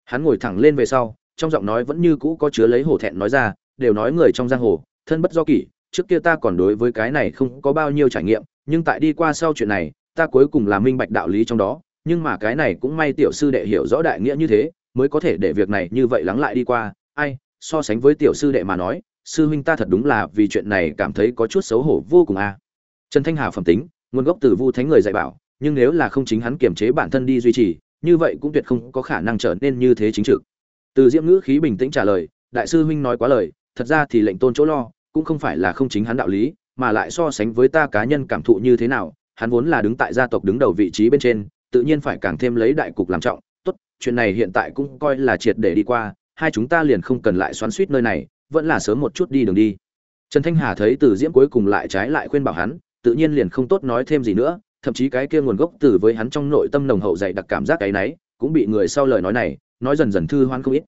Hắn ngồi thẳng lên về sau, trong giọng nói vẫn như cũ có chứa lấy hổ thẹn nói ra, đều nói người trong giang hồ, thân bất do kỷ trước kia ta còn đối với cái này không có bao nhiêu trải nghiệm, nhưng tại đi qua sau chuyện này, ta cuối cùng là minh bạch đạo lý trong đó, nhưng mà cái này cũng may tiểu sư đệ hiểu rõ đại nghĩa như thế, mới có thể để việc này như vậy lắng lại đi qua. Ai, so sánh với tiểu sư đệ mà nói, sư huynh ta thật đúng là vì chuyện này cảm thấy có chút xấu hổ vô cùng a. Trần thanh hà phẩm tính, nguồn gốc từ vu thánh người dạy bảo, nhưng nếu là không chính hắn kiềm chế bản thân đi duy trì, như vậy cũng tuyệt không có khả năng trở nên như thế chính trực. Từ diễm ngữ khí bình tĩnh trả lời, đại sư huynh nói quá lời, thật ra thì lệnh tôn chỗ lo cũng không phải là không chính hắn đạo lý, mà lại so sánh với ta cá nhân cảm thụ như thế nào, hắn vốn là đứng tại gia tộc đứng đầu vị trí bên trên, tự nhiên phải càng thêm lấy đại cục làm trọng. Tốt, chuyện này hiện tại cũng coi là triệt để đi qua, hai chúng ta liền không cần lại xoắn suýt nơi này, vẫn là sớm một chút đi đường đi. Trần thanh hà thấy từ diễm cuối cùng lại trái lại khuyên bảo hắn, tự nhiên liền không tốt nói thêm gì nữa, thậm chí cái kia nguồn gốc từ với hắn trong nội tâm nồng hậu dày đặc cảm giác cái nấy, cũng bị người sau lời nói này, nói dần dần thư hoan không ít.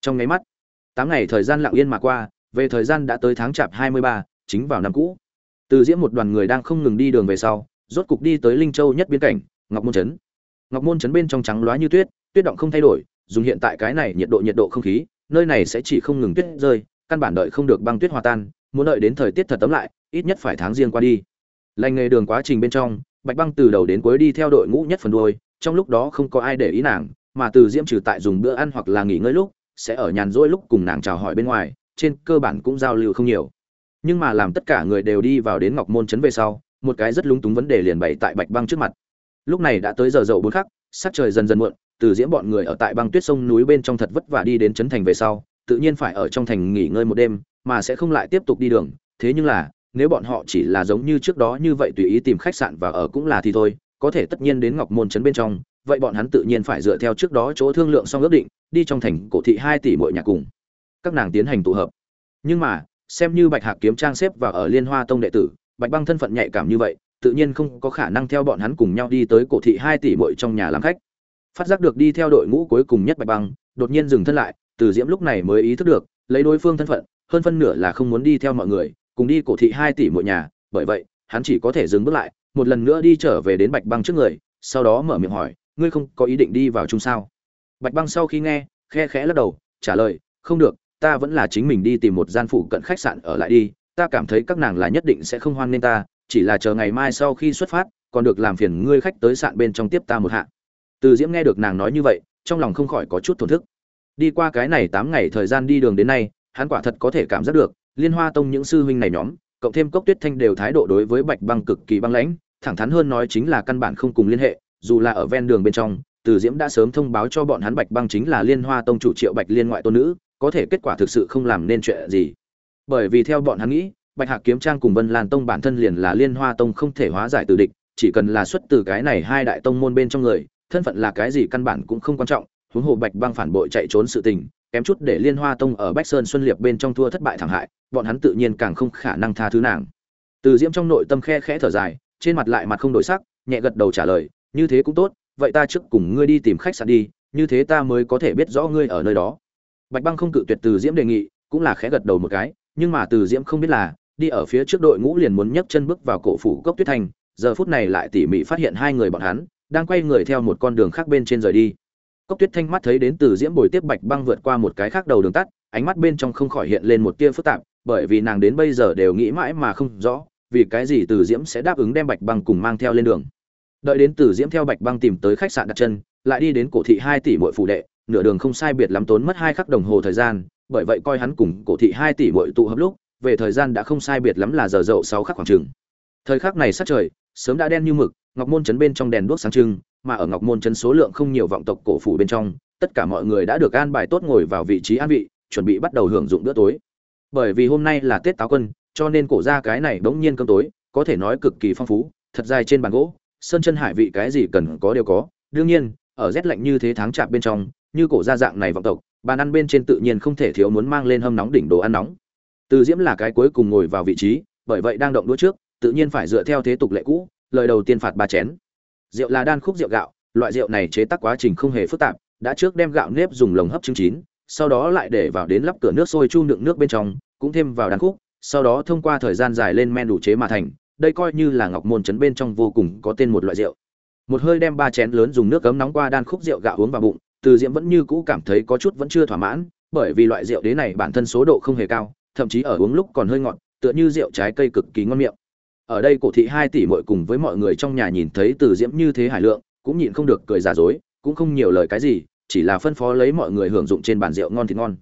Trong nháy mắt, tám ngày thời gian lặng yên mà qua về thời gian đã tới tháng chạp hai mươi ba, chính vào năm cũ. Từ diễm một đoàn người đang không ngừng đi đường về sau, rốt cục đi tới linh châu nhất biên cảnh, ngọc môn trấn. Ngọc môn trấn bên trong trắng loá như tuyết tuyết động không thay đổi, dùng hiện tại cái này nhiệt độ nhiệt độ không khí, nơi này sẽ chỉ không ngừng tuyết rơi, căn bản đợi không được băng tuyết hòa tan, muốn đợi đến thời tiết thật tấm lại, ít nhất phải tháng riêng qua đi. Lành nghề đường quá trình bên trong, bạch băng từ đầu đến cuối đi theo đội ngũ nhất phần đuôi, trong lúc đó không có ai để ý nàng, mà từ diễm trừ tại dùng bữa ăn hoặc là nghỉ ngơi lúc, sẽ ở nhàn rỗi lúc cùng nàng chào hỏi bên ngoài trên cơ bản cũng giao lưu không nhiều. Nhưng mà làm tất cả người đều đi vào đến ngọc môn trấn về sau, một cái rất lúng túng vấn đề liền bày tại bạch băng trước mặt. Lúc này đã tới giờ dậu bốn khắc, sắc trời dần dần muộn, từ diễm bọn người ở tại băng tuyết sông núi bên trong thật vất vả đi đến trấn thành về sau, tự nhiên phải ở trong thành nghỉ ngơi một đêm, mà sẽ không lại tiếp tục đi đường. Thế nhưng là, nếu bọn họ chỉ là giống như trước đó như vậy tùy ý tìm khách sạn và ở cũng là thì thôi, có thể tất nhiên đến ngọc môn trấn bên trong, vậy bọn hắn tự nhiên phải dựa theo trước đó chỗ thương lượng xong ước định, đi trong thành cổ thị hai tỷ mỗi nhà cùng các nàng tiến hành tụ hợp. Nhưng mà, xem như bạch hạc kiếm trang xếp và ở liên hoa tông đệ tử, bạch băng thân phận nhạy cảm như vậy, tự nhiên không có khả năng theo bọn hắn cùng nhau đi tới cổ thị hai tỷ muội trong nhà làm khách. Phát giác được đi theo đội ngũ cuối cùng nhất bạch băng, đột nhiên dừng thân lại, từ diễm lúc này mới ý thức được, lấy đối phương thân phận, hơn phân nửa là không muốn đi theo mọi người, cùng đi cổ thị hai tỷ mỗi nhà, bởi vậy, hắn chỉ có thể dừng bước lại, một lần nữa đi trở về đến bạch băng trước người, sau đó mở miệng hỏi, ngươi không có ý định đi vào chung sao? Bạch băng sau khi nghe, khe khẽ lắc đầu, trả lời, không được ta vẫn là chính mình đi tìm một gian phụ cận khách sạn ở lại đi, ta cảm thấy các nàng là nhất định sẽ không hoan nên ta, chỉ là chờ ngày mai sau khi xuất phát, còn được làm phiền ngươi khách tới sạn bên trong tiếp ta một hạ. Từ diễm nghe được nàng nói như vậy, trong lòng không khỏi có chút thổn thức. Đi qua cái này tám ngày thời gian đi đường đến nay, hắn quả thật có thể cảm giác được, liên hoa tông những sư huynh này nhóm, cộng thêm cốc tuyết thanh đều thái độ đối với bạch băng cực kỳ băng lãnh, thẳng thắn hơn nói chính là căn bản không cùng liên hệ, dù là ở ven đường bên trong, từ diễm đã sớm thông báo cho bọn hắn bạch băng chính là liên hoa tông chủ triệu bạch liên ngoại tôn nữ có thể kết quả thực sự không làm nên chuyện gì. Bởi vì theo bọn hắn nghĩ, bạch hạc kiếm trang cùng vân lan tông bản thân liền là liên hoa tông không thể hóa giải từ địch, chỉ cần là xuất từ cái này hai đại tông môn bên trong người, thân phận là cái gì căn bản cũng không quan trọng, huống hồ bạch băng phản bội chạy trốn sự tình, kém chút để liên hoa tông ở bách sơn xuân liệp bên trong thua thất bại thảm hại, bọn hắn tự nhiên càng không khả năng tha thứ nàng. Từ diễm trong nội tâm khe khẽ thở dài, trên mặt lại mặt không đổi sắc, nhẹ gật đầu trả lời, như thế cũng tốt, vậy ta trước cùng ngươi đi tìm khách sạn đi, như thế ta mới có thể biết rõ ngươi ở nơi đó bạch băng không cự tuyệt từ diễm đề nghị, cũng là khẽ gật đầu một cái, nhưng mà từ diễm không biết là, đi ở phía trước đội ngũ liền muốn nhấc chân bước vào cổ phủ cốc tuyết thành, giờ phút này lại tỉ mỉ phát hiện hai người bọn hắn, đang quay người theo một con đường khác bên trên rời đi. Cốc tuyết thanh mắt thấy đến từ diễm bồi tiếp bạch băng vượt qua một cái khác đầu đường tắt, ánh mắt bên trong không khỏi hiện lên một tia phức tạp, bởi vì nàng đến bây giờ đều nghĩ mãi mà không rõ, vì cái gì từ diễm sẽ đáp ứng đem bạch băng cùng mang theo lên đường. Đợi đến từ diễm theo bạch băng tìm tới khách sạn đặt chân, lại đi đến cổ thị hai tỷ muội phủ đệ nửa đường không sai biệt lắm tốn mất hai khắc đồng hồ thời gian, bởi vậy coi hắn cùng cổ thị hai tỷ bội tụ hợp lúc, về thời gian đã không sai biệt lắm là giờ dậu sáu khắc khoảng chừng. Thời khắc này sát trời, sớm đã đen như mực, ngọc môn trấn bên trong đèn đuốc sáng trưng, mà ở ngọc môn trấn số lượng không nhiều vọng tộc cổ phủ bên trong, tất cả mọi người đã được an bài tốt ngồi vào vị trí an vị, chuẩn bị bắt đầu hưởng dụng bữa tối. Bởi vì hôm nay là tết táo quân, cho nên cổ ra cái này bỗng nhiên cơm tối, có thể nói cực kỳ phong phú, thật dài trên bàn gỗ, sơn chân hải vị cái gì cần có đều có. Đương nhiên, ở rét lạnh như thế tháng chạp bên trong như cổ gia dạng này vọng tộc, bàn ăn bên trên tự nhiên không thể thiếu muốn mang lên hâm nóng đỉnh đồ ăn nóng. Từ diễm là cái cuối cùng ngồi vào vị trí, bởi vậy đang động đũa trước, tự nhiên phải dựa theo thế tục lệ cũ, lời đầu tiên phạt ba chén. Rượu là đan khúc rượu gạo, loại rượu này chế tác quá trình không hề phức tạp, đã trước đem gạo nếp dùng lồng hấp trứng chín, sau đó lại để vào đến lắp cửa nước sôi chu đựng nước bên trong, cũng thêm vào đan khúc, sau đó thông qua thời gian dài lên men đủ chế mà thành, đây coi như là ngọc môn trấn bên trong vô cùng có tên một loại rượu. Một hơi đem ba chén lớn dùng nước cấm nóng qua đan khúc rượu gạo uống vào bụng từ diễm vẫn như cũ cảm thấy có chút vẫn chưa thỏa mãn, bởi vì loại rượu đế này bản thân số độ không hề cao, thậm chí ở uống lúc còn hơi ngọt, tựa như rượu trái cây cực kỳ ngon miệng. Ở đây cổ thị hai tỷ muội cùng với mọi người trong nhà nhìn thấy từ diễm như thế hải lượng, cũng nhịn không được cười giả dối, cũng không nhiều lời cái gì, chỉ là phân phó lấy mọi người hưởng dụng trên bàn rượu ngon thì ngon.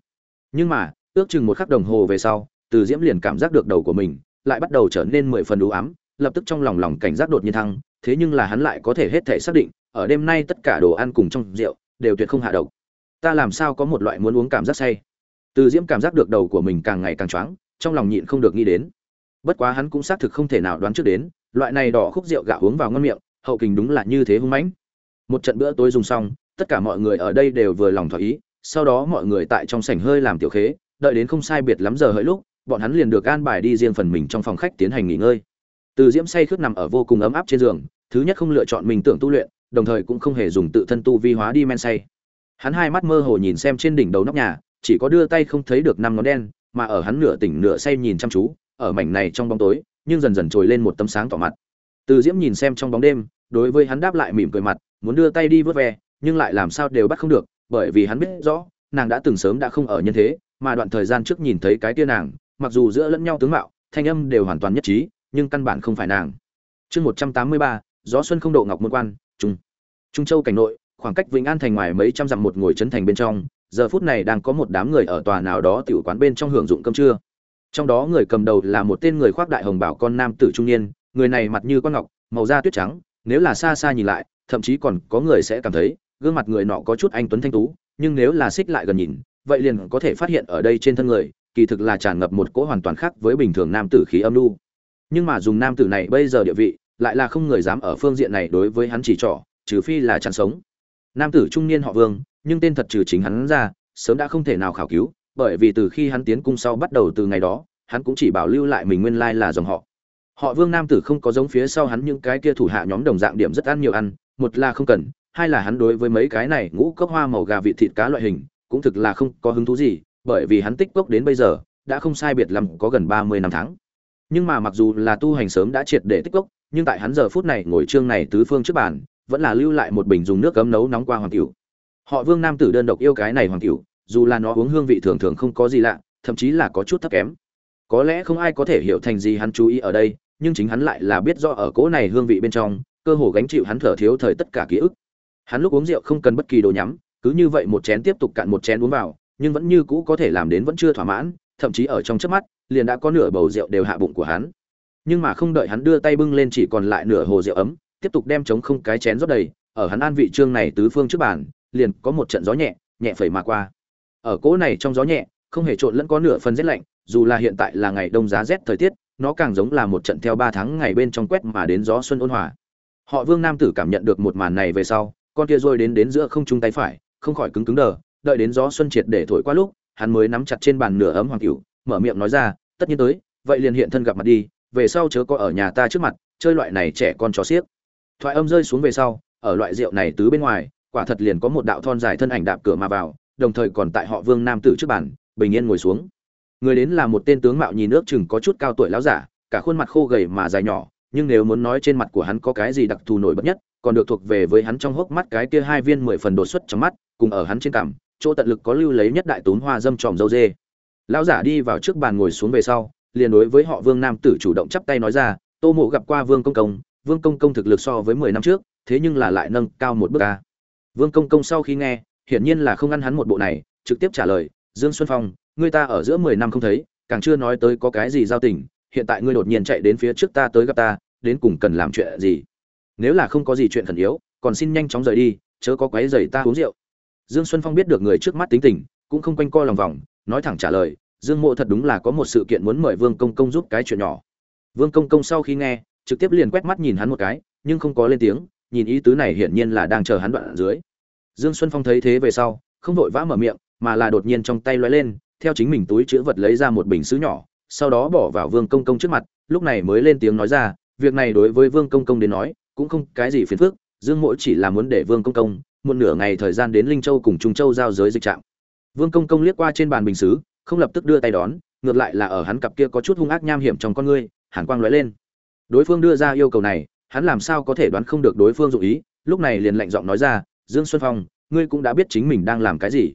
Nhưng mà, ước chừng một khắc đồng hồ về sau, từ diễm liền cảm giác được đầu của mình lại bắt đầu trở nên mười phần đủ ám, lập tức trong lòng lòng cảnh giác đột nhiên thăng, thế nhưng là hắn lại có thể hết thể xác định, ở đêm nay tất cả đồ ăn cùng trong rượu đều tuyệt không hạ độc. Ta làm sao có một loại muốn uống cảm giác say? Từ diễm cảm giác được đầu của mình càng ngày càng choáng, trong lòng nhịn không được nghĩ đến. Bất quá hắn cũng xác thực không thể nào đoán trước đến, loại này đỏ khúc rượu gạo uống vào ngon miệng, hậu kình đúng là như thế hung mãnh. Một trận bữa tối dùng xong, tất cả mọi người ở đây đều vừa lòng thỏa ý, sau đó mọi người tại trong sảnh hơi làm tiểu khế, đợi đến không sai biệt lắm giờ hỡi lúc, bọn hắn liền được an bài đi riêng phần mình trong phòng khách tiến hành nghỉ ngơi. Từ diễm say khướt nằm ở vô cùng ấm áp trên giường, thứ nhất không lựa chọn mình tưởng tu luyện đồng thời cũng không hề dùng tự thân tu vi hóa đi men say. Hắn hai mắt mơ hồ nhìn xem trên đỉnh đầu nóc nhà, chỉ có đưa tay không thấy được năm ngón đen, mà ở hắn nửa tỉnh nửa say nhìn chăm chú, ở mảnh này trong bóng tối, nhưng dần dần trồi lên một tấm sáng tỏ mặt. Từ diễm nhìn xem trong bóng đêm, đối với hắn đáp lại mỉm cười mặt, muốn đưa tay đi vớt ve, nhưng lại làm sao đều bắt không được, bởi vì hắn biết rõ, nàng đã từng sớm đã không ở nhân thế, mà đoạn thời gian trước nhìn thấy cái tia nàng, mặc dù giữa lẫn nhau tướng mạo, thanh âm đều hoàn toàn nhất trí, nhưng căn bản không phải nàng. Chương một trăm tám mươi ba, gió xuân không độ ngọc môn quan trung. Trung châu cảnh nội, khoảng cách vĩnh an thành ngoài mấy trăm dặm một ngồi trấn thành bên trong, giờ phút này đang có một đám người ở tòa nào đó tiểu quán bên trong hưởng dụng cơm trưa. Trong đó người cầm đầu là một tên người khoác đại hồng bảo con nam tử trung niên, người này mặt như con ngọc, màu da tuyết trắng, nếu là xa xa nhìn lại, thậm chí còn có người sẽ cảm thấy, gương mặt người nọ có chút anh tuấn thanh tú, nhưng nếu là xích lại gần nhìn, vậy liền có thể phát hiện ở đây trên thân người, kỳ thực là tràn ngập một cỗ hoàn toàn khác với bình thường nam tử khí âm lưu nhưng mà dùng nam tử này bây giờ địa vị lại là không người dám ở phương diện này đối với hắn chỉ trỏ, trừ phi là chẳng sống. Nam tử trung niên họ vương, nhưng tên thật trừ chính hắn ra, sớm đã không thể nào khảo cứu, bởi vì từ khi hắn tiến cung sau bắt đầu từ ngày đó, hắn cũng chỉ bảo lưu lại mình nguyên lai là dòng họ. Họ vương nam tử không có giống phía sau hắn những cái kia thủ hạ nhóm đồng dạng điểm rất ăn nhiều ăn, một là không cần, hai là hắn đối với mấy cái này ngũ cốc hoa màu gà vị thịt cá loại hình, cũng thực là không có hứng thú gì, bởi vì hắn tích cốc đến bây giờ, đã không sai biệt lắm có gần ba mươi năm tháng. Nhưng mà mặc dù là tu hành sớm đã triệt để tích cốc nhưng tại hắn giờ phút này ngồi trương này tứ phương trước bàn vẫn là lưu lại một bình dùng nước cấm nấu nóng qua hoàng tiểu. họ vương nam tử đơn độc yêu cái này hoàng tiểu, dù là nó uống hương vị thường thường không có gì lạ thậm chí là có chút thấp kém. Có lẽ không ai có thể hiểu thành gì hắn chú ý ở đây nhưng chính hắn lại là biết rõ ở cỗ này hương vị bên trong cơ hồ gánh chịu hắn thở thiếu thời tất cả ký ức. Hắn lúc uống rượu không cần bất kỳ đồ nhắm cứ như vậy một chén tiếp tục cạn một chén uống vào nhưng vẫn như cũ có thể làm đến vẫn chưa thỏa mãn thậm chí ở trong chớp mắt liền đã có nửa bầu rượu đều hạ bụng của hắn nhưng mà không đợi hắn đưa tay bưng lên chỉ còn lại nửa hồ rượu ấm, tiếp tục đem chống không cái chén rót đầy, ở hắn an vị trương này tứ phương trước bàn, liền có một trận gió nhẹ nhẹ phẩy mà qua. Ở cỗ này trong gió nhẹ, không hề trộn lẫn có nửa phần rét lạnh, dù là hiện tại là ngày đông giá rét thời tiết, nó càng giống là một trận theo ba tháng ngày bên trong quét mà đến gió xuân ôn hòa. Họ vương nam tử cảm nhận được một màn này về sau, con kia rôi đến đến giữa không trung tay phải, không khỏi cứng cứng đờ, đợi đến gió xuân triệt để thổi qua lúc, hắn mới nắm chặt trên bàn nửa ấm hoàng cửu, mở miệng nói ra, tất nhiên tới, vậy liền hiện thân gặp mặt đi về sau chớ có ở nhà ta trước mặt, chơi loại này trẻ con chó xiếc. Thoại âm rơi xuống về sau, ở loại rượu này tứ bên ngoài, quả thật liền có một đạo thon dài thân ảnh đạp cửa mà vào, đồng thời còn tại họ vương nam tử trước bàn, bình yên ngồi xuống. Người đến là một tên tướng mạo nhìn nước chừng có chút cao tuổi lão giả, cả khuôn mặt khô gầy mà dài nhỏ, nhưng nếu muốn nói trên mặt của hắn có cái gì đặc thù nổi bật nhất, còn được thuộc về với hắn trong hốc mắt cái kia hai viên mười phần đột xuất trong mắt, cùng ở hắn trên cằm, chỗ tận lực có lưu lấy nhất đại tốn hoa dâm tròm dâu dê. Lão giả đi vào trước bàn ngồi xuống về sau liền đối với họ vương nam tử chủ động chắp tay nói ra, tô mộ gặp qua vương công công, vương công công thực lực so với mười năm trước, thế nhưng là lại nâng cao một bước a." vương công công sau khi nghe, hiển nhiên là không ăn hắn một bộ này, trực tiếp trả lời, dương xuân phong ngươi ta ở giữa mười năm không thấy, càng chưa nói tới có cái gì giao tình, hiện tại ngươi đột nhiên chạy đến phía trước ta tới gặp ta, đến cùng cần làm chuyện gì nếu là không có gì chuyện khẩn yếu, còn xin nhanh chóng rời đi, chớ có quấy rầy ta uống rượu dương xuân phong biết được người trước mắt tính tình, cũng không quanh co lòng vòng, nói thẳng trả lời dương mộ thật đúng là có một sự kiện muốn mời vương công công giúp cái chuyện nhỏ. Vương công công sau khi nghe, trực tiếp liền quét mắt nhìn hắn một cái, nhưng không có lên tiếng, nhìn ý tứ này hiển nhiên là đang chờ hắn đoạn ở dưới. Dương xuân phong thấy thế về sau, không vội vã mở miệng, mà là đột nhiên trong tay lóe lên, theo chính mình túi chữ vật lấy ra một bình sứ nhỏ, sau đó bỏ vào vương công công trước mặt, lúc này mới lên tiếng nói ra, việc này đối với vương công công đến nói, cũng không cái gì phiền phức, dương mỗi chỉ là muốn để vương công công, một nửa ngày thời gian đến linh châu cùng trung châu giao giới dịch trạm. Vương công công liếc qua trên bàn bình xứ không lập tức đưa tay đón, ngược lại là ở hắn cặp kia có chút hung ác nham hiểm trong con ngươi, hàn quang lóe lên. Đối phương đưa ra yêu cầu này, hắn làm sao có thể đoán không được đối phương dụng ý, lúc này liền lạnh giọng nói ra, dương xuân phong, ngươi cũng đã biết chính mình đang làm cái gì.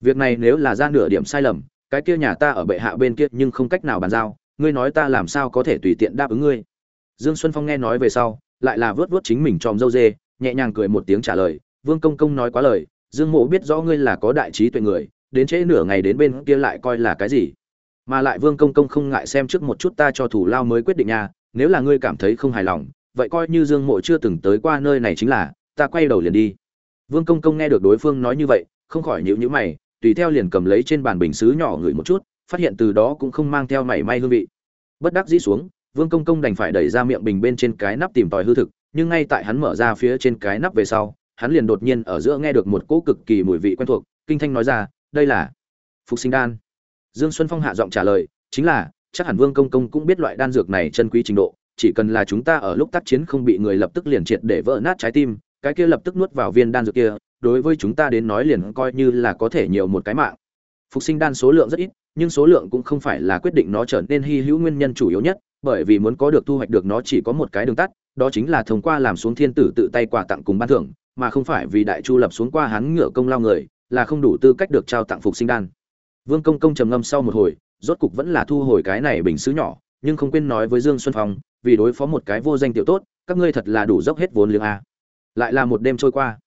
Việc này nếu là ra nửa điểm sai lầm, cái kia nhà ta ở bệ hạ bên kia nhưng không cách nào bàn giao, ngươi nói ta làm sao có thể tùy tiện đáp ứng ngươi? Dương xuân phong nghe nói về sau, lại là vớt vớt chính mình tròm dâu dê, nhẹ nhàng cười một tiếng trả lời, vương công công nói quá lời, dương mộ biết rõ ngươi là có đại trí tuệ người đến trễ nửa ngày đến bên kia lại coi là cái gì? Mà lại vương công công không ngại xem trước một chút ta cho thủ lao mới quyết định nha, nếu là ngươi cảm thấy không hài lòng, vậy coi như dương mộ chưa từng tới qua nơi này chính là, ta quay đầu liền đi. Vương công công nghe được đối phương nói như vậy, không khỏi nhịu nhữ mày, tùy theo liền cầm lấy trên bàn bình xứ nhỏ ngửi một chút, phát hiện từ đó cũng không mang theo mảy may hương vị. Bất đắc dĩ xuống, vương công công đành phải đẩy ra miệng bình bên trên cái nắp tìm tòi hư thực, nhưng ngay tại hắn mở ra phía trên cái nắp về sau, hắn liền đột nhiên ở giữa nghe được một cỗ cực kỳ mùi vị quen thuộc, kinh thanh nói ra đây là phục sinh đan. Dương xuân phong hạ giọng trả lời, chính là, chắc hẳn vương công công cũng biết loại đan dược này chân quý trình độ, chỉ cần là chúng ta ở lúc tác chiến không bị người lập tức liền triệt để vỡ nát trái tim, cái kia lập tức nuốt vào viên đan dược kia, đối với chúng ta đến nói liền coi như là có thể nhiều một cái mạng. Phục sinh đan số lượng rất ít, nhưng số lượng cũng không phải là quyết định nó trở nên hy hữu nguyên nhân chủ yếu nhất, bởi vì muốn có được thu hoạch được nó chỉ có một cái đường tắt, đó chính là thông qua làm xuống thiên tử tự tay quà tặng cùng ban thưởng, mà không phải vì đại chu lập xuống qua hắn ngựa công lao người là không đủ tư cách được trao tặng phục sinh đan. Vương công công trầm ngâm sau một hồi, rốt cục vẫn là thu hồi cái này bình xứ nhỏ, nhưng không quên nói với dương xuân phong, vì đối phó một cái vô danh tiểu tốt, các ngươi thật là đủ dốc hết vốn liếng a. Lại là một đêm trôi qua.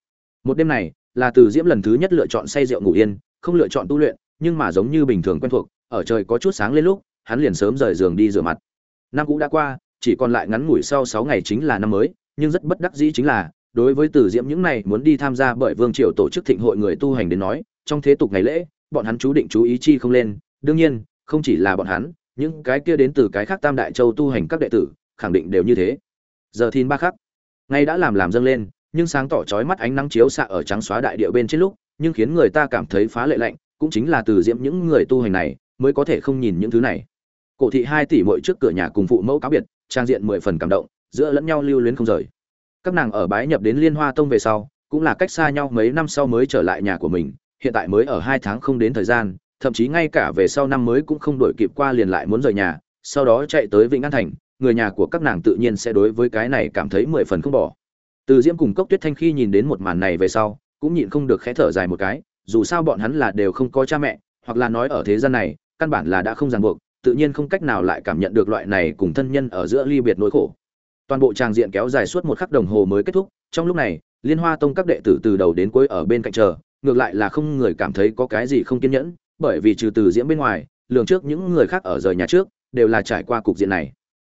Một đêm này, là từ diễm lần thứ nhất lựa chọn say rượu ngủ yên, không lựa chọn tu luyện, nhưng mà giống như bình thường quen thuộc, ở trời có chút sáng lên lúc, hắn liền sớm rời giường đi rửa mặt. Năm cũ đã qua, chỉ còn lại ngắn ngủi sau sáu ngày chính là năm mới, nhưng rất bất đắc dĩ chính là đối với từ diễm những này muốn đi tham gia bởi vương triều tổ chức thịnh hội người tu hành đến nói, trong thế tục ngày lễ, bọn hắn chú định chú ý chi không lên. Đương nhiên, không chỉ là bọn hắn, những cái kia đến từ cái khác tam đại châu tu hành các đệ tử, khẳng định đều như thế. Giờ thìn ba khắc ngay đã làm làm dâng lên, nhưng sáng tỏ chói mắt ánh nắng chiếu xạ ở trắng xóa đại địa bên trên lúc, nhưng khiến người ta cảm thấy phá lệ lạnh, cũng chính là từ diễm những người tu hành này, mới có thể không nhìn những thứ này. Cổ thị hai tỷ muội trước cửa nhà cùng phụ mẫu cáo biệt, trang diện mười phần cảm động, giữa lẫn nhau lưu luyến không rời các nàng ở bái nhập đến liên hoa tông về sau, cũng là cách xa nhau mấy năm sau mới trở lại nhà của mình, hiện tại mới ở hai tháng không đến thời gian, thậm chí ngay cả về sau năm mới cũng không đổi kịp qua liền lại muốn rời nhà, sau đó chạy tới vĩnh an thành, người nhà của các nàng tự nhiên sẽ đối với cái này cảm thấy mười phần không bỏ. Từ diễm cùng cốc tuyết thanh khi nhìn đến một màn này về sau, cũng nhịn không được khẽ thở dài một cái, dù sao bọn hắn là đều không có cha mẹ, hoặc là nói ở thế gian này, căn bản là đã không ràng buộc, tự nhiên không cách nào lại cảm nhận được loại này cùng thân nhân ở giữa ly biệt nỗi khổ toàn bộ tràng diện kéo dài suốt một khắc đồng hồ mới kết thúc, trong lúc này, liên hoa tông các đệ tử từ đầu đến cuối ở bên cạnh chờ, ngược lại là không người cảm thấy có cái gì không kiên nhẫn, bởi vì trừ từ diễm bên ngoài, lường trước những người khác ở rời nhà trước, đều là trải qua cục diện này.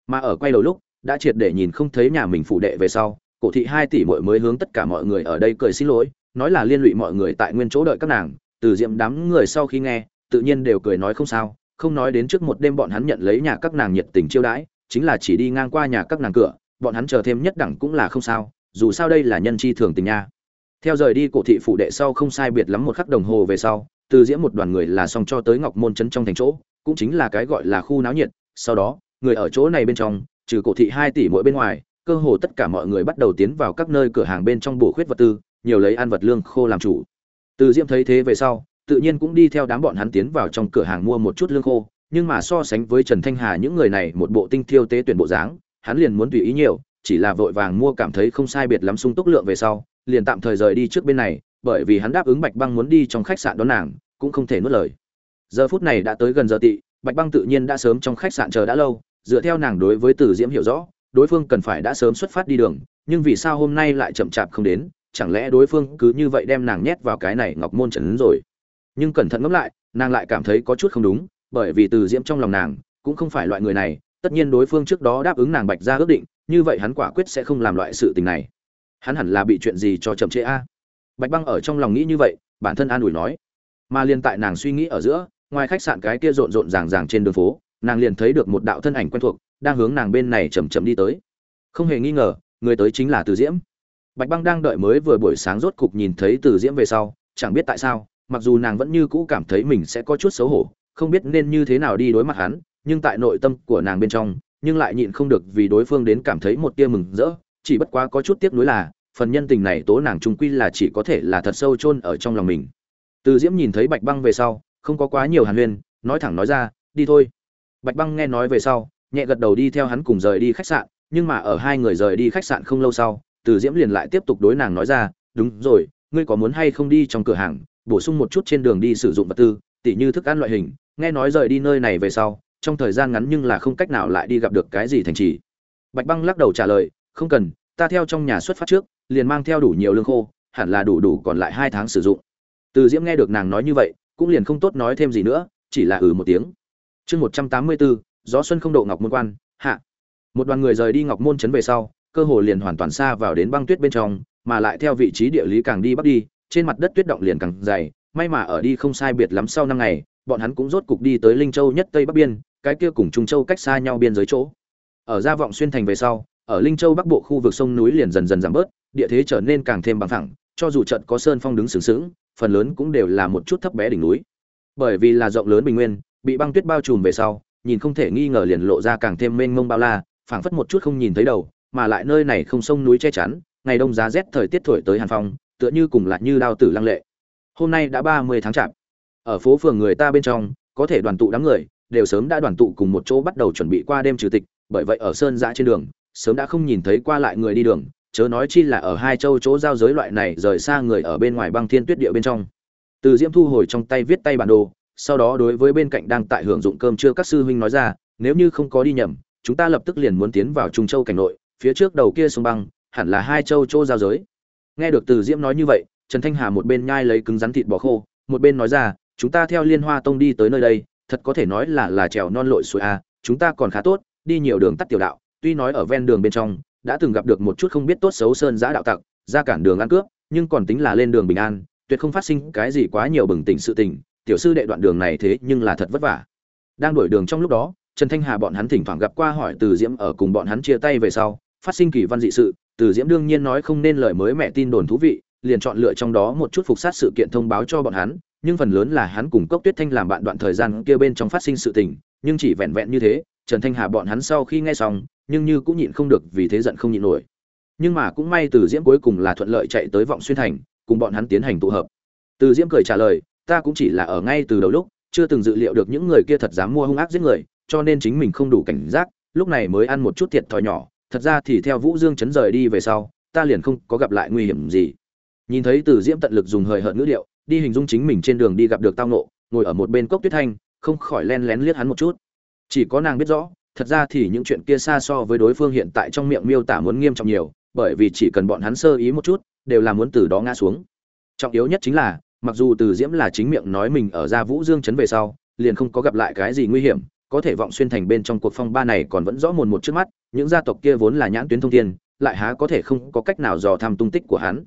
Mà ở quay đầu lúc, đã triệt để nhìn không thấy nhà mình phụ đệ về sau, cổ thị hai tỷ muội mới hướng tất cả mọi người ở đây cười xin lỗi, nói là liên lụy mọi người tại nguyên chỗ đợi các nàng, từ diệm đám người sau khi nghe, tự nhiên đều cười nói không sao, không nói đến trước một đêm bọn hắn nhận lấy nhà các nàng nhiệt tình chiêu đãi chính là chỉ đi ngang qua nhà các nàng cửa, bọn hắn chờ thêm nhất đẳng cũng là không sao, dù sao đây là nhân chi thường tình nha. Theo rời đi cổ thị phủ đệ sau không sai biệt lắm một khắc đồng hồ về sau, từ diễm một đoàn người là xong cho tới ngọc môn trấn trong thành chỗ, cũng chính là cái gọi là khu náo nhiệt, sau đó, người ở chỗ này bên trong, trừ cổ thị hai tỷ mỗi bên ngoài, cơ hồ tất cả mọi người bắt đầu tiến vào các nơi cửa hàng bên trong bổ khuyết vật tư, nhiều lấy ăn vật lương khô làm chủ. Từ diễm thấy thế về sau, tự nhiên cũng đi theo đám bọn hắn tiến vào trong cửa hàng mua một chút lương khô nhưng mà so sánh với trần thanh hà những người này một bộ tinh thiêu tế tuyển bộ dáng, hắn liền muốn tùy ý nhiều, chỉ là vội vàng mua cảm thấy không sai biệt lắm sung túc lượng về sau, liền tạm thời rời đi trước bên này, bởi vì hắn đáp ứng bạch băng muốn đi trong khách sạn đón nàng, cũng không thể nuốt lời. Giờ phút này đã tới gần giờ tị, bạch băng tự nhiên đã sớm trong khách sạn chờ đã lâu, dựa theo nàng đối với từ diễm hiểu rõ, đối phương cần phải đã sớm xuất phát đi đường, nhưng vì sao hôm nay lại chậm chạp không đến, chẳng lẽ đối phương cứ như vậy đem nàng nhét vào cái này ngọc môn trần rồi? Nhưng cẩn thận ngẫm lại, nàng lại cảm thấy có chút không đúng bởi vì từ diễm trong lòng nàng, cũng không phải loại người này, tất nhiên đối phương trước đó đáp ứng nàng bạch ra ước định, như vậy hắn quả quyết sẽ không làm loại sự tình này. Hắn hẳn là bị chuyện gì cho chậm trễ a? Bạch băng ở trong lòng nghĩ như vậy, bản thân an ủi nói. Mà liên tại nàng suy nghĩ ở giữa, ngoài khách sạn cái kia rộn rộn ràng ràng trên đường phố, nàng liền thấy được một đạo thân ảnh quen thuộc, đang hướng nàng bên này chầm chậm đi tới. Không hề nghi ngờ, người tới chính là từ diễm. Bạch băng đang đợi mới vừa buổi sáng rốt cục nhìn thấy từ diễm về sau, chẳng biết tại sao, mặc dù nàng vẫn như cũ cảm thấy mình sẽ có chút xấu hổ không biết nên như thế nào đi đối mặt hắn, nhưng tại nội tâm của nàng bên trong, nhưng lại nhịn không được vì đối phương đến cảm thấy một tia mừng rỡ, chỉ bất quá có chút tiếc nuối là, phần nhân tình này tố nàng trung quy là chỉ có thể là thật sâu chôn ở trong lòng mình. Từ diễm nhìn thấy bạch băng về sau, không có quá nhiều hàn huyên, nói thẳng nói ra, đi thôi. Bạch băng nghe nói về sau, nhẹ gật đầu đi theo hắn cùng rời đi khách sạn, nhưng mà ở hai người rời đi khách sạn không lâu sau, từ diễm liền lại tiếp tục đối nàng nói ra, đúng rồi, ngươi có muốn hay không đi trong cửa hàng, bổ sung một chút trên đường đi sử dụng vật tư tỉ như thức ăn loại hình, nghe nói rời đi nơi này về sau, trong thời gian ngắn nhưng là không cách nào lại đi gặp được cái gì thành trì. Bạch băng lắc đầu trả lời, không cần, ta theo trong nhà xuất phát trước, liền mang theo đủ nhiều lương khô, hẳn là đủ đủ còn lại hai tháng sử dụng. Từ diễm nghe được nàng nói như vậy, cũng liền không tốt nói thêm gì nữa, chỉ là ừ một tiếng. Chương một trăm tám mươi bốn gió xuân không độ ngọc môn quan, hạ. Một đoàn người rời đi ngọc môn trấn về sau, cơ hồ liền hoàn toàn xa vào đến băng tuyết bên trong, mà lại theo vị trí địa lý càng đi bắc đi, trên mặt đất tuyết động liền càng dày may mà ở đi không sai biệt lắm sau năm ngày, bọn hắn cũng rốt cục đi tới linh châu nhất tây bắc biên, cái kia cùng trung châu cách xa nhau biên giới chỗ. Ở ra vọng xuyên thành về sau, ở linh châu bắc bộ khu vực sông núi liền dần dần giảm bớt, địa thế trở nên càng thêm bằng phẳng, cho dù trận có sơn phong đứng sướng sướng phần lớn cũng đều là một chút thấp bé đỉnh núi. Bởi vì là rộng lớn bình nguyên, bị băng tuyết bao trùm về sau, nhìn không thể nghi ngờ liền lộ ra càng thêm mênh mông bao la, phảng phất một chút không nhìn thấy đầu, mà lại nơi này không sông núi che chắn, ngày đông giá rét thời tiết thổi tới hàn phong, tựa như cùng là như đao tử lăng lệ hôm nay đã ba mươi tháng chạp. Ở phố phường người ta bên trong, có thể đoàn tụ đám người, đều sớm đã đoàn tụ cùng một chỗ bắt đầu chuẩn bị qua đêm trừ tịch, bởi vậy ở sơn giã trên đường, sớm đã không nhìn thấy qua lại người đi đường, chớ nói chi là ở hai châu chỗ giao giới loại này rời xa người ở bên ngoài băng thiên tuyết địa bên trong. Từ diễm thu hồi trong tay viết tay bản đồ, sau đó đối với bên cạnh đang tại hưởng dụng cơm trưa các sư huynh nói ra, nếu như không có đi nhầm, chúng ta lập tức liền muốn tiến vào trung châu cảnh nội, phía trước đầu kia sông băng, hẳn là hai châu chỗ giao giới. Nghe được từ diễm nói như vậy trần thanh hà một bên nhai lấy cứng rắn thịt bò khô, một bên nói ra, chúng ta theo liên hoa tông đi tới nơi đây, thật có thể nói là là trèo non lội suối a chúng ta còn khá tốt, đi nhiều đường tắt tiểu đạo, tuy nói ở ven đường bên trong, đã từng gặp được một chút không biết tốt xấu sơn giã đạo tặc, ra cản đường ăn cướp, nhưng còn tính là lên đường bình an, tuyệt không phát sinh cái gì quá nhiều bừng tỉnh sự tình, tiểu sư đệ đoạn đường này thế nhưng là thật vất vả. Đang đổi đường trong lúc đó, trần thanh hà bọn hắn thỉnh thoảng gặp qua hỏi từ diễm ở cùng bọn hắn chia tay về sau, phát sinh kỳ văn dị sự, từ diễm đương nhiên nói không nên lời mới mẹ tin đồn thú vị liền chọn lựa trong đó một chút phục sát sự kiện thông báo cho bọn hắn, nhưng phần lớn là hắn cùng cốc tuyết thanh làm bạn đoạn thời gian kia bên trong phát sinh sự tình, nhưng chỉ vẹn vẹn như thế, trần thanh hà bọn hắn sau khi nghe xong, nhưng như cũng nhịn không được vì thế giận không nhịn nổi. Nhưng mà cũng may từ diễm cuối cùng là thuận lợi chạy tới vọng xuyên thành, cùng bọn hắn tiến hành tụ hợp. Từ diễm cười trả lời, ta cũng chỉ là ở ngay từ đầu lúc, chưa từng dự liệu được những người kia thật dám mua hung ác giết người, cho nên chính mình không đủ cảnh giác, lúc này mới ăn một chút thiệt thòi nhỏ. Thật ra thì theo vũ dương chấn rời đi về sau, ta liền không có gặp lại nguy hiểm gì nhìn thấy từ diễm tận lực dùng hời hợt ngữ điệu, đi hình dung chính mình trên đường đi gặp được tao nộ ngồi ở một bên cốc tuyết thanh, không khỏi len lén liếc hắn một chút. Chỉ có nàng biết rõ, thật ra thì những chuyện kia xa so với đối phương hiện tại trong miệng miêu tả muốn nghiêm trọng nhiều, bởi vì chỉ cần bọn hắn sơ ý một chút, đều là muốn từ đó ngã xuống. Trọng yếu nhất chính là, mặc dù từ diễm là chính miệng nói mình ở gia vũ dương chấn về sau, liền không có gặp lại cái gì nguy hiểm, có thể vọng xuyên thành bên trong cuộc phong ba này còn vẫn rõ mồn một trước mắt, những gia tộc kia vốn là nhãn tuyến thông thiên, lại há có thể không có cách nào dò thăm tung tích của hắn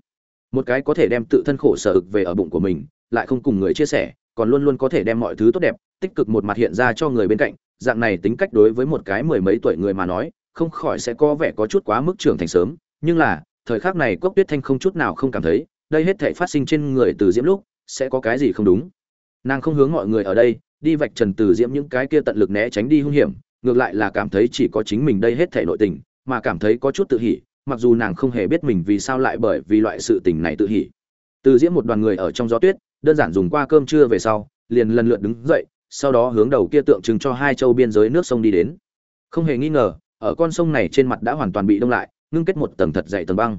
một cái có thể đem tự thân khổ sở ực về ở bụng của mình, lại không cùng người chia sẻ, còn luôn luôn có thể đem mọi thứ tốt đẹp, tích cực một mặt hiện ra cho người bên cạnh, dạng này tính cách đối với một cái mười mấy tuổi người mà nói, không khỏi sẽ có vẻ có chút quá mức trưởng thành sớm. Nhưng là, thời khắc này cốc tuyết thanh không chút nào không cảm thấy, đây hết thể phát sinh trên người từ diễm lúc, sẽ có cái gì không đúng. Nàng không hướng mọi người ở đây, đi vạch trần từ diễm những cái kia tận lực né tránh đi hung hiểm, ngược lại là cảm thấy chỉ có chính mình đây hết thể nội tình, mà cảm thấy có chút tự hỉ mặc dù nàng không hề biết mình vì sao lại bởi vì loại sự tình này tự hỉ. Từ diễm một đoàn người ở trong gió tuyết, đơn giản dùng qua cơm trưa về sau, liền lần lượt đứng dậy, sau đó hướng đầu kia tượng trưng cho hai châu biên giới nước sông đi đến. Không hề nghi ngờ, ở con sông này trên mặt đã hoàn toàn bị đông lại, ngưng kết một tầng thật dày tầng băng.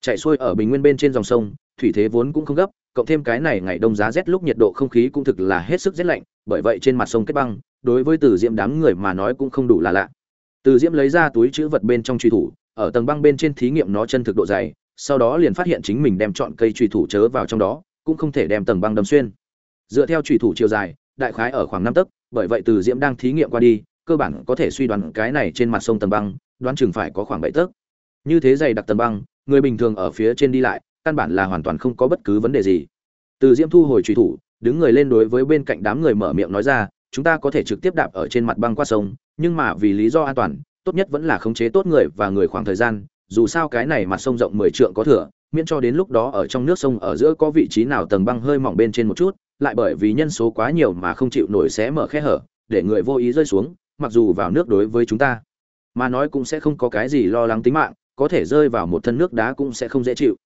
Chạy xuôi ở bình nguyên bên trên dòng sông, thủy thế vốn cũng không gấp, cộng thêm cái này ngày đông giá rét lúc nhiệt độ không khí cũng thực là hết sức rét lạnh, bởi vậy trên mặt sông kết băng, đối với từ diễm đám người mà nói cũng không đủ là lạ. Từ diễm lấy ra túi chữ vật bên trong truy thủ ở tầng băng bên trên thí nghiệm nó chân thực độ dày, sau đó liền phát hiện chính mình đem chọn cây trùy thủ chớ vào trong đó, cũng không thể đem tầng băng đâm xuyên. Dựa theo trùy thủ chiều dài, đại khái ở khoảng năm tấc, bởi vậy từ diễm đang thí nghiệm qua đi, cơ bản có thể suy đoán cái này trên mặt sông tầng băng, đoán chừng phải có khoảng bảy tấc. Như thế dày đặc tầng băng, người bình thường ở phía trên đi lại, căn bản là hoàn toàn không có bất cứ vấn đề gì. Từ diễm thu hồi trùy thủ, đứng người lên đối với bên cạnh đám người mở miệng nói ra, chúng ta có thể trực tiếp đạp ở trên mặt băng qua sông, nhưng mà vì lý do an toàn tốt nhất vẫn là khống chế tốt người và người khoảng thời gian, dù sao cái này mặt sông rộng mười trượng có thừa, miễn cho đến lúc đó ở trong nước sông ở giữa có vị trí nào tầng băng hơi mỏng bên trên một chút, lại bởi vì nhân số quá nhiều mà không chịu nổi xé mở khe hở, để người vô ý rơi xuống, mặc dù vào nước đối với chúng ta mà nói cũng sẽ không có cái gì lo lắng tính mạng, có thể rơi vào một thân nước đá cũng sẽ không dễ chịu.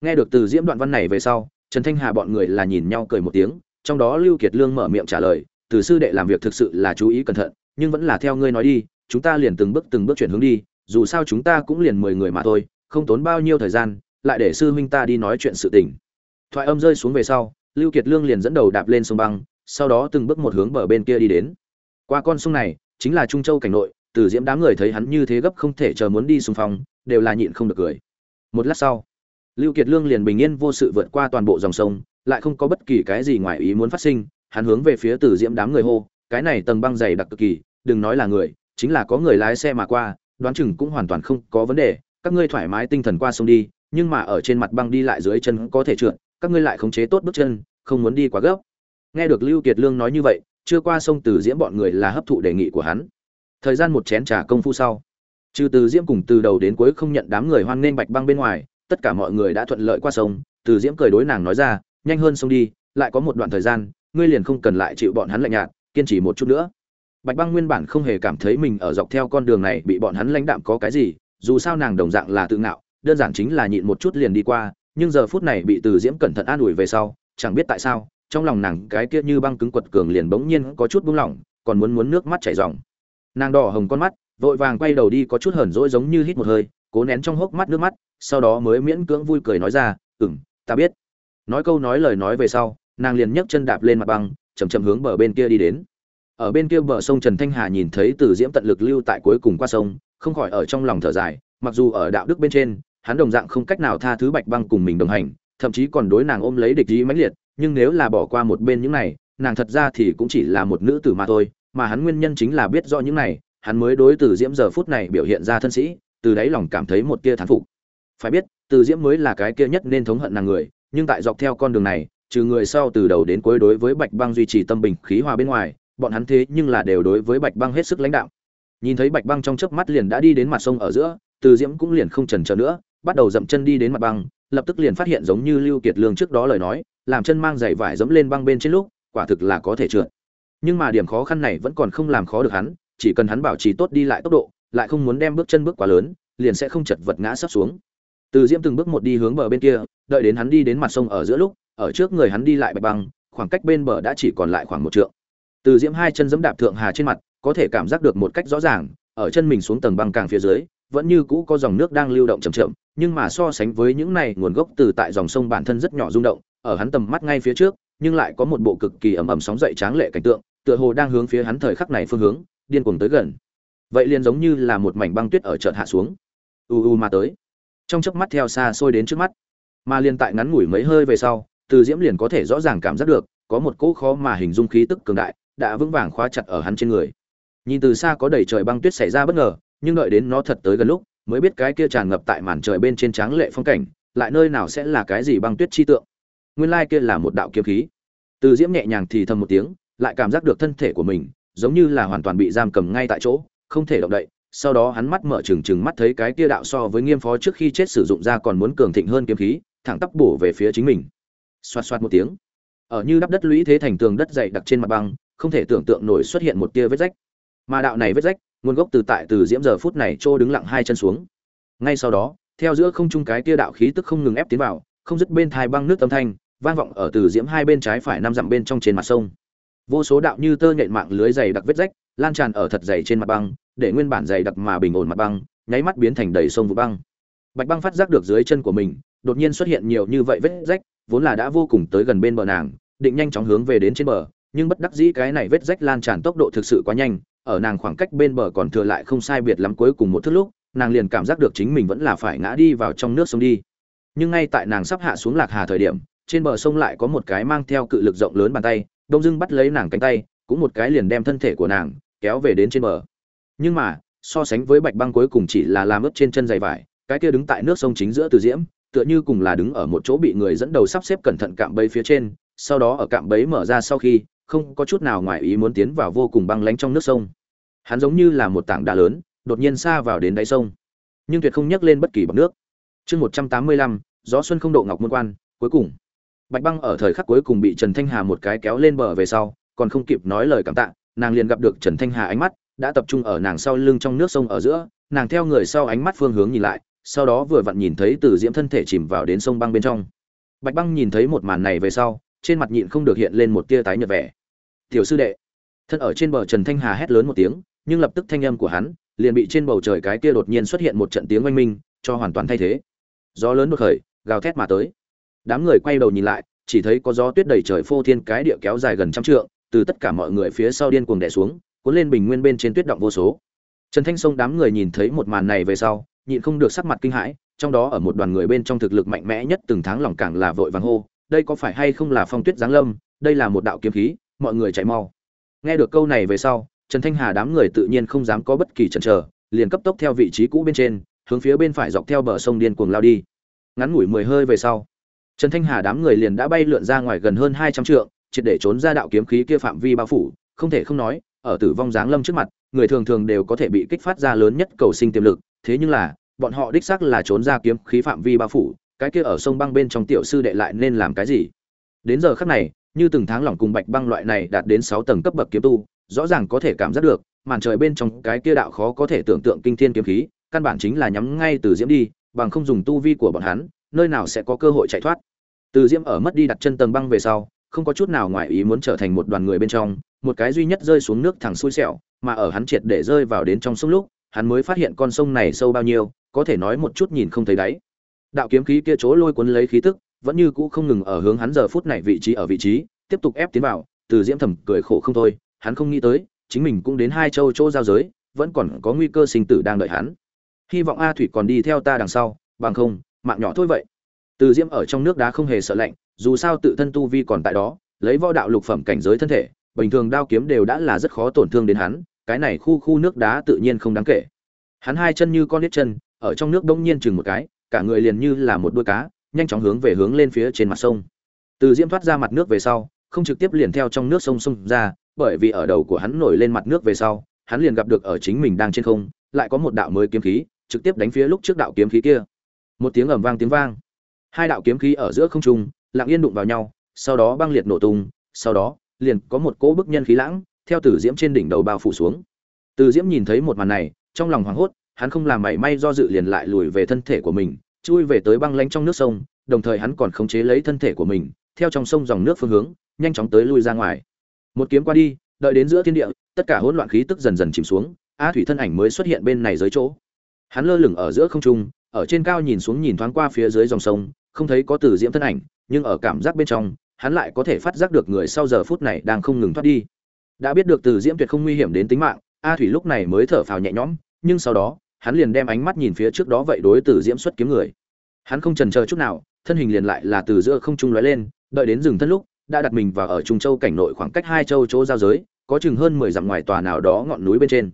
Nghe được từ diễm đoạn văn này về sau, trần thanh hà bọn người là nhìn nhau cười một tiếng, trong đó lưu kiệt lương mở miệng trả lời, từ sư đệ làm việc thực sự là chú ý cẩn thận, nhưng vẫn là theo ngươi nói đi chúng ta liền từng bước từng bước chuyển hướng đi, dù sao chúng ta cũng liền mười người mà thôi, không tốn bao nhiêu thời gian, lại để sư huynh ta đi nói chuyện sự tình. Thoại âm rơi xuống về sau, lưu kiệt lương liền dẫn đầu đạp lên sông băng, sau đó từng bước một hướng bờ bên kia đi đến. Qua con sông này, chính là trung châu cảnh nội, từ diễm đám người thấy hắn như thế gấp không thể chờ muốn đi xung phong, đều là nhịn không được cười. Một lát sau, lưu kiệt lương liền bình yên vô sự vượt qua toàn bộ dòng sông, lại không có bất kỳ cái gì ngoài ý muốn phát sinh, hắn hướng về phía từ diễm đám người hô, cái này tầng băng dày đặc cực kỳ, đừng nói là người chính là có người lái xe mà qua, đoán chừng cũng hoàn toàn không có vấn đề, các ngươi thoải mái tinh thần qua sông đi, nhưng mà ở trên mặt băng đi lại dưới chân có thể trượt, các ngươi lại khống chế tốt bước chân, không muốn đi quá gấp. Nghe được lưu kiệt lương nói như vậy, chưa qua sông từ diễm bọn người là hấp thụ đề nghị của hắn. Thời gian một chén trà công phu sau, trừ từ diễm cùng từ đầu đến cuối không nhận đám người hoan nghênh bạch băng bên ngoài, tất cả mọi người đã thuận lợi qua sông, từ diễm cười đối nàng nói ra, nhanh hơn sông đi, lại có một đoạn thời gian, ngươi liền không cần lại chịu bọn hắn lạnh nhạt, kiên trì một chút nữa bạch băng nguyên bản không hề cảm thấy mình ở dọc theo con đường này bị bọn hắn lãnh đạm có cái gì, dù sao nàng đồng dạng là tự ngạo, đơn giản chính là nhịn một chút liền đi qua, nhưng giờ phút này bị từ diễm cẩn thận an ủi về sau, chẳng biết tại sao, trong lòng nàng cái kia như băng cứng quật cường liền bỗng nhiên có chút buông lỏng, còn muốn muốn nước mắt chảy ròng. Nàng đỏ hồng con mắt, vội vàng quay đầu đi có chút hờn dỗi giống như hít một hơi, cố nén trong hốc mắt nước mắt, sau đó mới miễn cưỡng vui cười nói ra, ừm, ta biết. Nói câu nói lời nói về sau, nàng liền nhấc chân đạp lên mặt băng chầm chậm hướng bờ bên kia đi đến ở bên kia bờ sông trần thanh hà nhìn thấy từ diễm tận lực lưu tại cuối cùng qua sông, không khỏi ở trong lòng thở dài, mặc dù ở đạo đức bên trên, hắn đồng dạng không cách nào tha thứ bạch băng cùng mình đồng hành, thậm chí còn đối nàng ôm lấy địch ý mãnh liệt, nhưng nếu là bỏ qua một bên những này, nàng thật ra thì cũng chỉ là một nữ tử mà thôi, mà hắn nguyên nhân chính là biết rõ những này, hắn mới đối từ diễm giờ phút này biểu hiện ra thân sĩ, từ đáy lòng cảm thấy một tia thán phục. Phải biết, từ diễm mới là cái kia nhất nên thống hận nàng người, nhưng tại dọc theo con đường này, trừ người sau từ đầu đến cuối đối với bạch băng duy trì tâm bình khí hòa bên ngoài bọn hắn thế nhưng là đều đối với bạch băng hết sức lãnh đạo. Nhìn thấy bạch băng trong chớp mắt liền đã đi đến mặt sông ở giữa, từ diễm cũng liền không chần chờ nữa, bắt đầu dậm chân đi đến mặt băng, lập tức liền phát hiện giống như lưu kiệt lương trước đó lời nói, làm chân mang giày vải dẫm lên băng bên trên lúc, quả thực là có thể trượt. Nhưng mà điểm khó khăn này vẫn còn không làm khó được hắn, chỉ cần hắn bảo trì tốt đi lại tốc độ, lại không muốn đem bước chân bước quá lớn, liền sẽ không chật vật ngã sắp xuống. Từ diễm từng bước một đi hướng bờ bên kia, đợi đến hắn đi đến mặt sông ở giữa lúc, ở trước người hắn đi lại bạch băng, khoảng cách bên bờ đã chỉ còn lại khoảng một trượng từ diễm hai chân giẫm đạp thượng hà trên mặt, có thể cảm giác được một cách rõ ràng, ở chân mình xuống tầng băng càng phía dưới, vẫn như cũ có dòng nước đang lưu động chậm chậm, nhưng mà so sánh với những này, nguồn gốc từ tại dòng sông bản thân rất nhỏ rung động, ở hắn tầm mắt ngay phía trước, nhưng lại có một bộ cực kỳ ầm ầm sóng dậy tráng lệ cảnh tượng, tựa hồ đang hướng phía hắn thời khắc này phương hướng, điên cuồng tới gần. Vậy liền giống như là một mảnh băng tuyết ở chợt hạ xuống. U u mà tới. Trong chớp mắt theo xa xôi đến trước mắt, mà liền tại ngắn ngủi mấy hơi về sau, từ diễm liền có thể rõ ràng cảm giác được, có một cỗ khó mà hình dung khí tức cường đại đã vững vàng khóa chặt ở hắn trên người. Nhìn từ xa có đầy trời băng tuyết xảy ra bất ngờ, nhưng đợi đến nó thật tới gần lúc, mới biết cái kia tràn ngập tại màn trời bên trên tráng lệ phong cảnh, lại nơi nào sẽ là cái gì băng tuyết chi tượng. Nguyên lai kia là một đạo kiếm khí. Từ diễm nhẹ nhàng thì thầm một tiếng, lại cảm giác được thân thể của mình giống như là hoàn toàn bị giam cầm ngay tại chỗ, không thể động đậy. Sau đó hắn mắt mở trừng trừng mắt thấy cái kia đạo so với nghiêm phó trước khi chết sử dụng ra còn muốn cường thịnh hơn kiếm khí, thẳng tắp bổ về phía chính mình. Xoát xoát một tiếng. Ở như đắp đất lũy thế thành tường đất dày đặc trên mặt băng không thể tưởng tượng nổi xuất hiện một tia vết rách. Mà đạo này vết rách, nguồn gốc từ tại từ diễm giờ phút này trô đứng lặng hai chân xuống. Ngay sau đó, theo giữa không trung cái tia đạo khí tức không ngừng ép tiến vào, không dứt bên thai băng nước âm thanh, vang vọng ở từ diễm hai bên trái phải năm dặm bên trong trên mặt sông. Vô số đạo như tơ nhện mạng lưới dày đặc vết rách, lan tràn ở thật dày trên mặt băng, để nguyên bản dày đặc mà bình ổn mặt băng, nháy mắt biến thành đầy sông vụ băng. Bạch băng phát giác được dưới chân của mình, đột nhiên xuất hiện nhiều như vậy vết rách, vốn là đã vô cùng tới gần bên bờ nàng, định nhanh chóng hướng về đến trên bờ nhưng bất đắc dĩ cái này vết rách lan tràn tốc độ thực sự quá nhanh, ở nàng khoảng cách bên bờ còn thừa lại không sai biệt lắm cuối cùng một thước lúc, nàng liền cảm giác được chính mình vẫn là phải ngã đi vào trong nước sông đi. Nhưng ngay tại nàng sắp hạ xuống lạc hà thời điểm, trên bờ sông lại có một cái mang theo cự lực rộng lớn bàn tay, đông dưng bắt lấy nàng cánh tay, cũng một cái liền đem thân thể của nàng kéo về đến trên bờ. Nhưng mà, so sánh với bạch băng cuối cùng chỉ là làm ướp trên chân dày vải, cái kia đứng tại nước sông chính giữa từ diễm, tựa như cùng là đứng ở một chỗ bị người dẫn đầu sắp xếp cẩn thận cạm bẫy phía trên, sau đó ở cạm bẫy mở ra sau khi không có chút nào ngoài ý muốn tiến vào vô cùng băng lánh trong nước sông. Hắn giống như là một tảng đá lớn, đột nhiên xa vào đến đáy sông. Nhưng tuyệt không nhấc lên bất kỳ bọc nước. Chương một trăm tám mươi lăm, gió xuân không độ ngọc môn quan, cuối cùng. Bạch băng ở thời khắc cuối cùng bị trần thanh hà một cái kéo lên bờ về sau, còn không kịp nói lời cảm tạ, nàng liền gặp được trần thanh hà ánh mắt đã tập trung ở nàng sau lưng trong nước sông ở giữa, nàng theo người sau ánh mắt phương hướng nhìn lại, sau đó vừa vặn nhìn thấy từ diễm thân thể chìm vào đến sông băng bên trong. Bạch băng nhìn thấy một màn này về sau trên mặt nhịn không được hiện lên một tia tái nhợt vẻ. Tiểu sư đệ. Thân ở trên bờ trần thanh hà hét lớn một tiếng, nhưng lập tức thanh âm của hắn liền bị trên bầu trời cái kia đột nhiên xuất hiện một trận tiếng oanh minh, cho hoàn toàn thay thế. Gió lớn đột khởi, gào thét mà tới. Đám người quay đầu nhìn lại, chỉ thấy có gió tuyết đầy trời phô thiên cái địa kéo dài gần trăm trượng, từ tất cả mọi người phía sau điên cuồng đè xuống, cuốn lên bình nguyên bên trên tuyết động vô số. Trần thanh sông đám người nhìn thấy một màn này về sau, nhịn không được sắc mặt kinh hãi, trong đó ở một đoàn người bên trong thực lực mạnh mẽ nhất từng tháng lòng càng là vội vàng hô đây có phải hay không là phong tuyết giáng lâm, đây là một đạo kiếm khí, mọi người chạy mau. Nghe được câu này về sau, trần thanh hà đám người tự nhiên không dám có bất kỳ chần chờ, liền cấp tốc theo vị trí cũ bên trên, hướng phía bên phải dọc theo bờ sông điên cuồng lao đi. Ngắn ngủi mười hơi về sau, trần thanh hà đám người liền đã bay lượn ra ngoài gần hơn hai trăm trượng, triệt để trốn ra đạo kiếm khí kia phạm vi bao phủ, không thể không nói, ở tử vong giáng lâm trước mặt, người thường thường đều có thể bị kích phát ra lớn nhất cầu sinh tiềm lực, thế nhưng là, bọn họ đích xác là trốn ra kiếm khí phạm vi bao phủ cái kia ở sông băng bên trong tiểu sư đệ lại nên làm cái gì? Đến giờ khắc này, như từng tháng lỏng cùng bạch băng loại này đạt đến sáu tầng cấp bậc kiếm tu, rõ ràng có thể cảm giác được, màn trời bên trong cái kia đạo khó có thể tưởng tượng kinh thiên kiếm khí, căn bản chính là nhắm ngay từ diễm đi, bằng không dùng tu vi của bọn hắn, nơi nào sẽ có cơ hội chạy thoát. Từ diễm ở mất đi đặt chân tầng băng về sau, không có chút nào ngoài ý muốn trở thành một đoàn người bên trong, một cái duy nhất rơi xuống nước thẳng xui xẻo, mà ở hắn triệt để rơi vào đến trong sông lúc, hắn mới phát hiện con sông này sâu bao nhiêu, có thể nói một chút nhìn không thấy đáy đạo kiếm khí kia chỗ lôi cuốn lấy khí tức, vẫn như cũ không ngừng ở hướng hắn giờ phút này vị trí ở vị trí, tiếp tục ép tiến vào, từ diễm thầm cười khổ không thôi, hắn không nghĩ tới, chính mình cũng đến hai châu chỗ giao giới, vẫn còn có nguy cơ sinh tử đang đợi hắn. Hy vọng a thủy còn đi theo ta đằng sau, bằng không, mạng nhỏ thôi vậy. Từ diễm ở trong nước đá không hề sợ lạnh, dù sao tự thân tu vi còn tại đó, lấy võ đạo lục phẩm cảnh giới thân thể, bình thường đao kiếm đều đã là rất khó tổn thương đến hắn, cái này khu khu nước đá tự nhiên không đáng kể. Hắn hai chân như con nít chân, ở trong nước đông nhiên chừng một cái cả người liền như là một đuôi cá, nhanh chóng hướng về hướng lên phía trên mặt sông. Từ diễm thoát ra mặt nước về sau, không trực tiếp liền theo trong nước sông sông ra, bởi vì ở đầu của hắn nổi lên mặt nước về sau, hắn liền gặp được ở chính mình đang trên không, lại có một đạo mới kiếm khí, trực tiếp đánh phía lúc trước đạo kiếm khí kia. Một tiếng ầm vang tiếng vang. Hai đạo kiếm khí ở giữa không trung, lặng yên đụng vào nhau, sau đó băng liệt nổ tung, sau đó, liền có một cỗ bức nhân khí lãng, theo tử diễm trên đỉnh đầu bao phủ xuống. Từ diễm nhìn thấy một màn này, trong lòng hoảng hốt hắn không làm mảy may do dự liền lại lùi về thân thể của mình, chui về tới băng lánh trong nước sông, đồng thời hắn còn khống chế lấy thân thể của mình, theo trong sông dòng nước phương hướng, nhanh chóng tới lui ra ngoài. Một kiếm qua đi, đợi đến giữa thiên địa, tất cả hỗn loạn khí tức dần dần chìm xuống, a thủy thân ảnh mới xuất hiện bên này dưới chỗ. Hắn lơ lửng ở giữa không trung, ở trên cao nhìn xuống nhìn thoáng qua phía dưới dòng sông, không thấy có từ diễm thân ảnh, nhưng ở cảm giác bên trong, hắn lại có thể phát giác được người sau giờ phút này đang không ngừng thoát đi. Đã biết được từ diễm tuyệt không nguy hiểm đến tính mạng, a thủy lúc này mới thở phào nhẹ nhõm nhưng sau đó, hắn liền đem ánh mắt nhìn phía trước đó vậy đối từ diễm xuất kiếm người. Hắn không chần chờ chút nào, thân hình liền lại là từ giữa không trung lóe lên, đợi đến rừng thân lúc, đã đặt mình vào ở trung châu cảnh nội khoảng cách hai châu chỗ giao giới, có chừng hơn mười dặm ngoài tòa nào đó ngọn núi bên trên.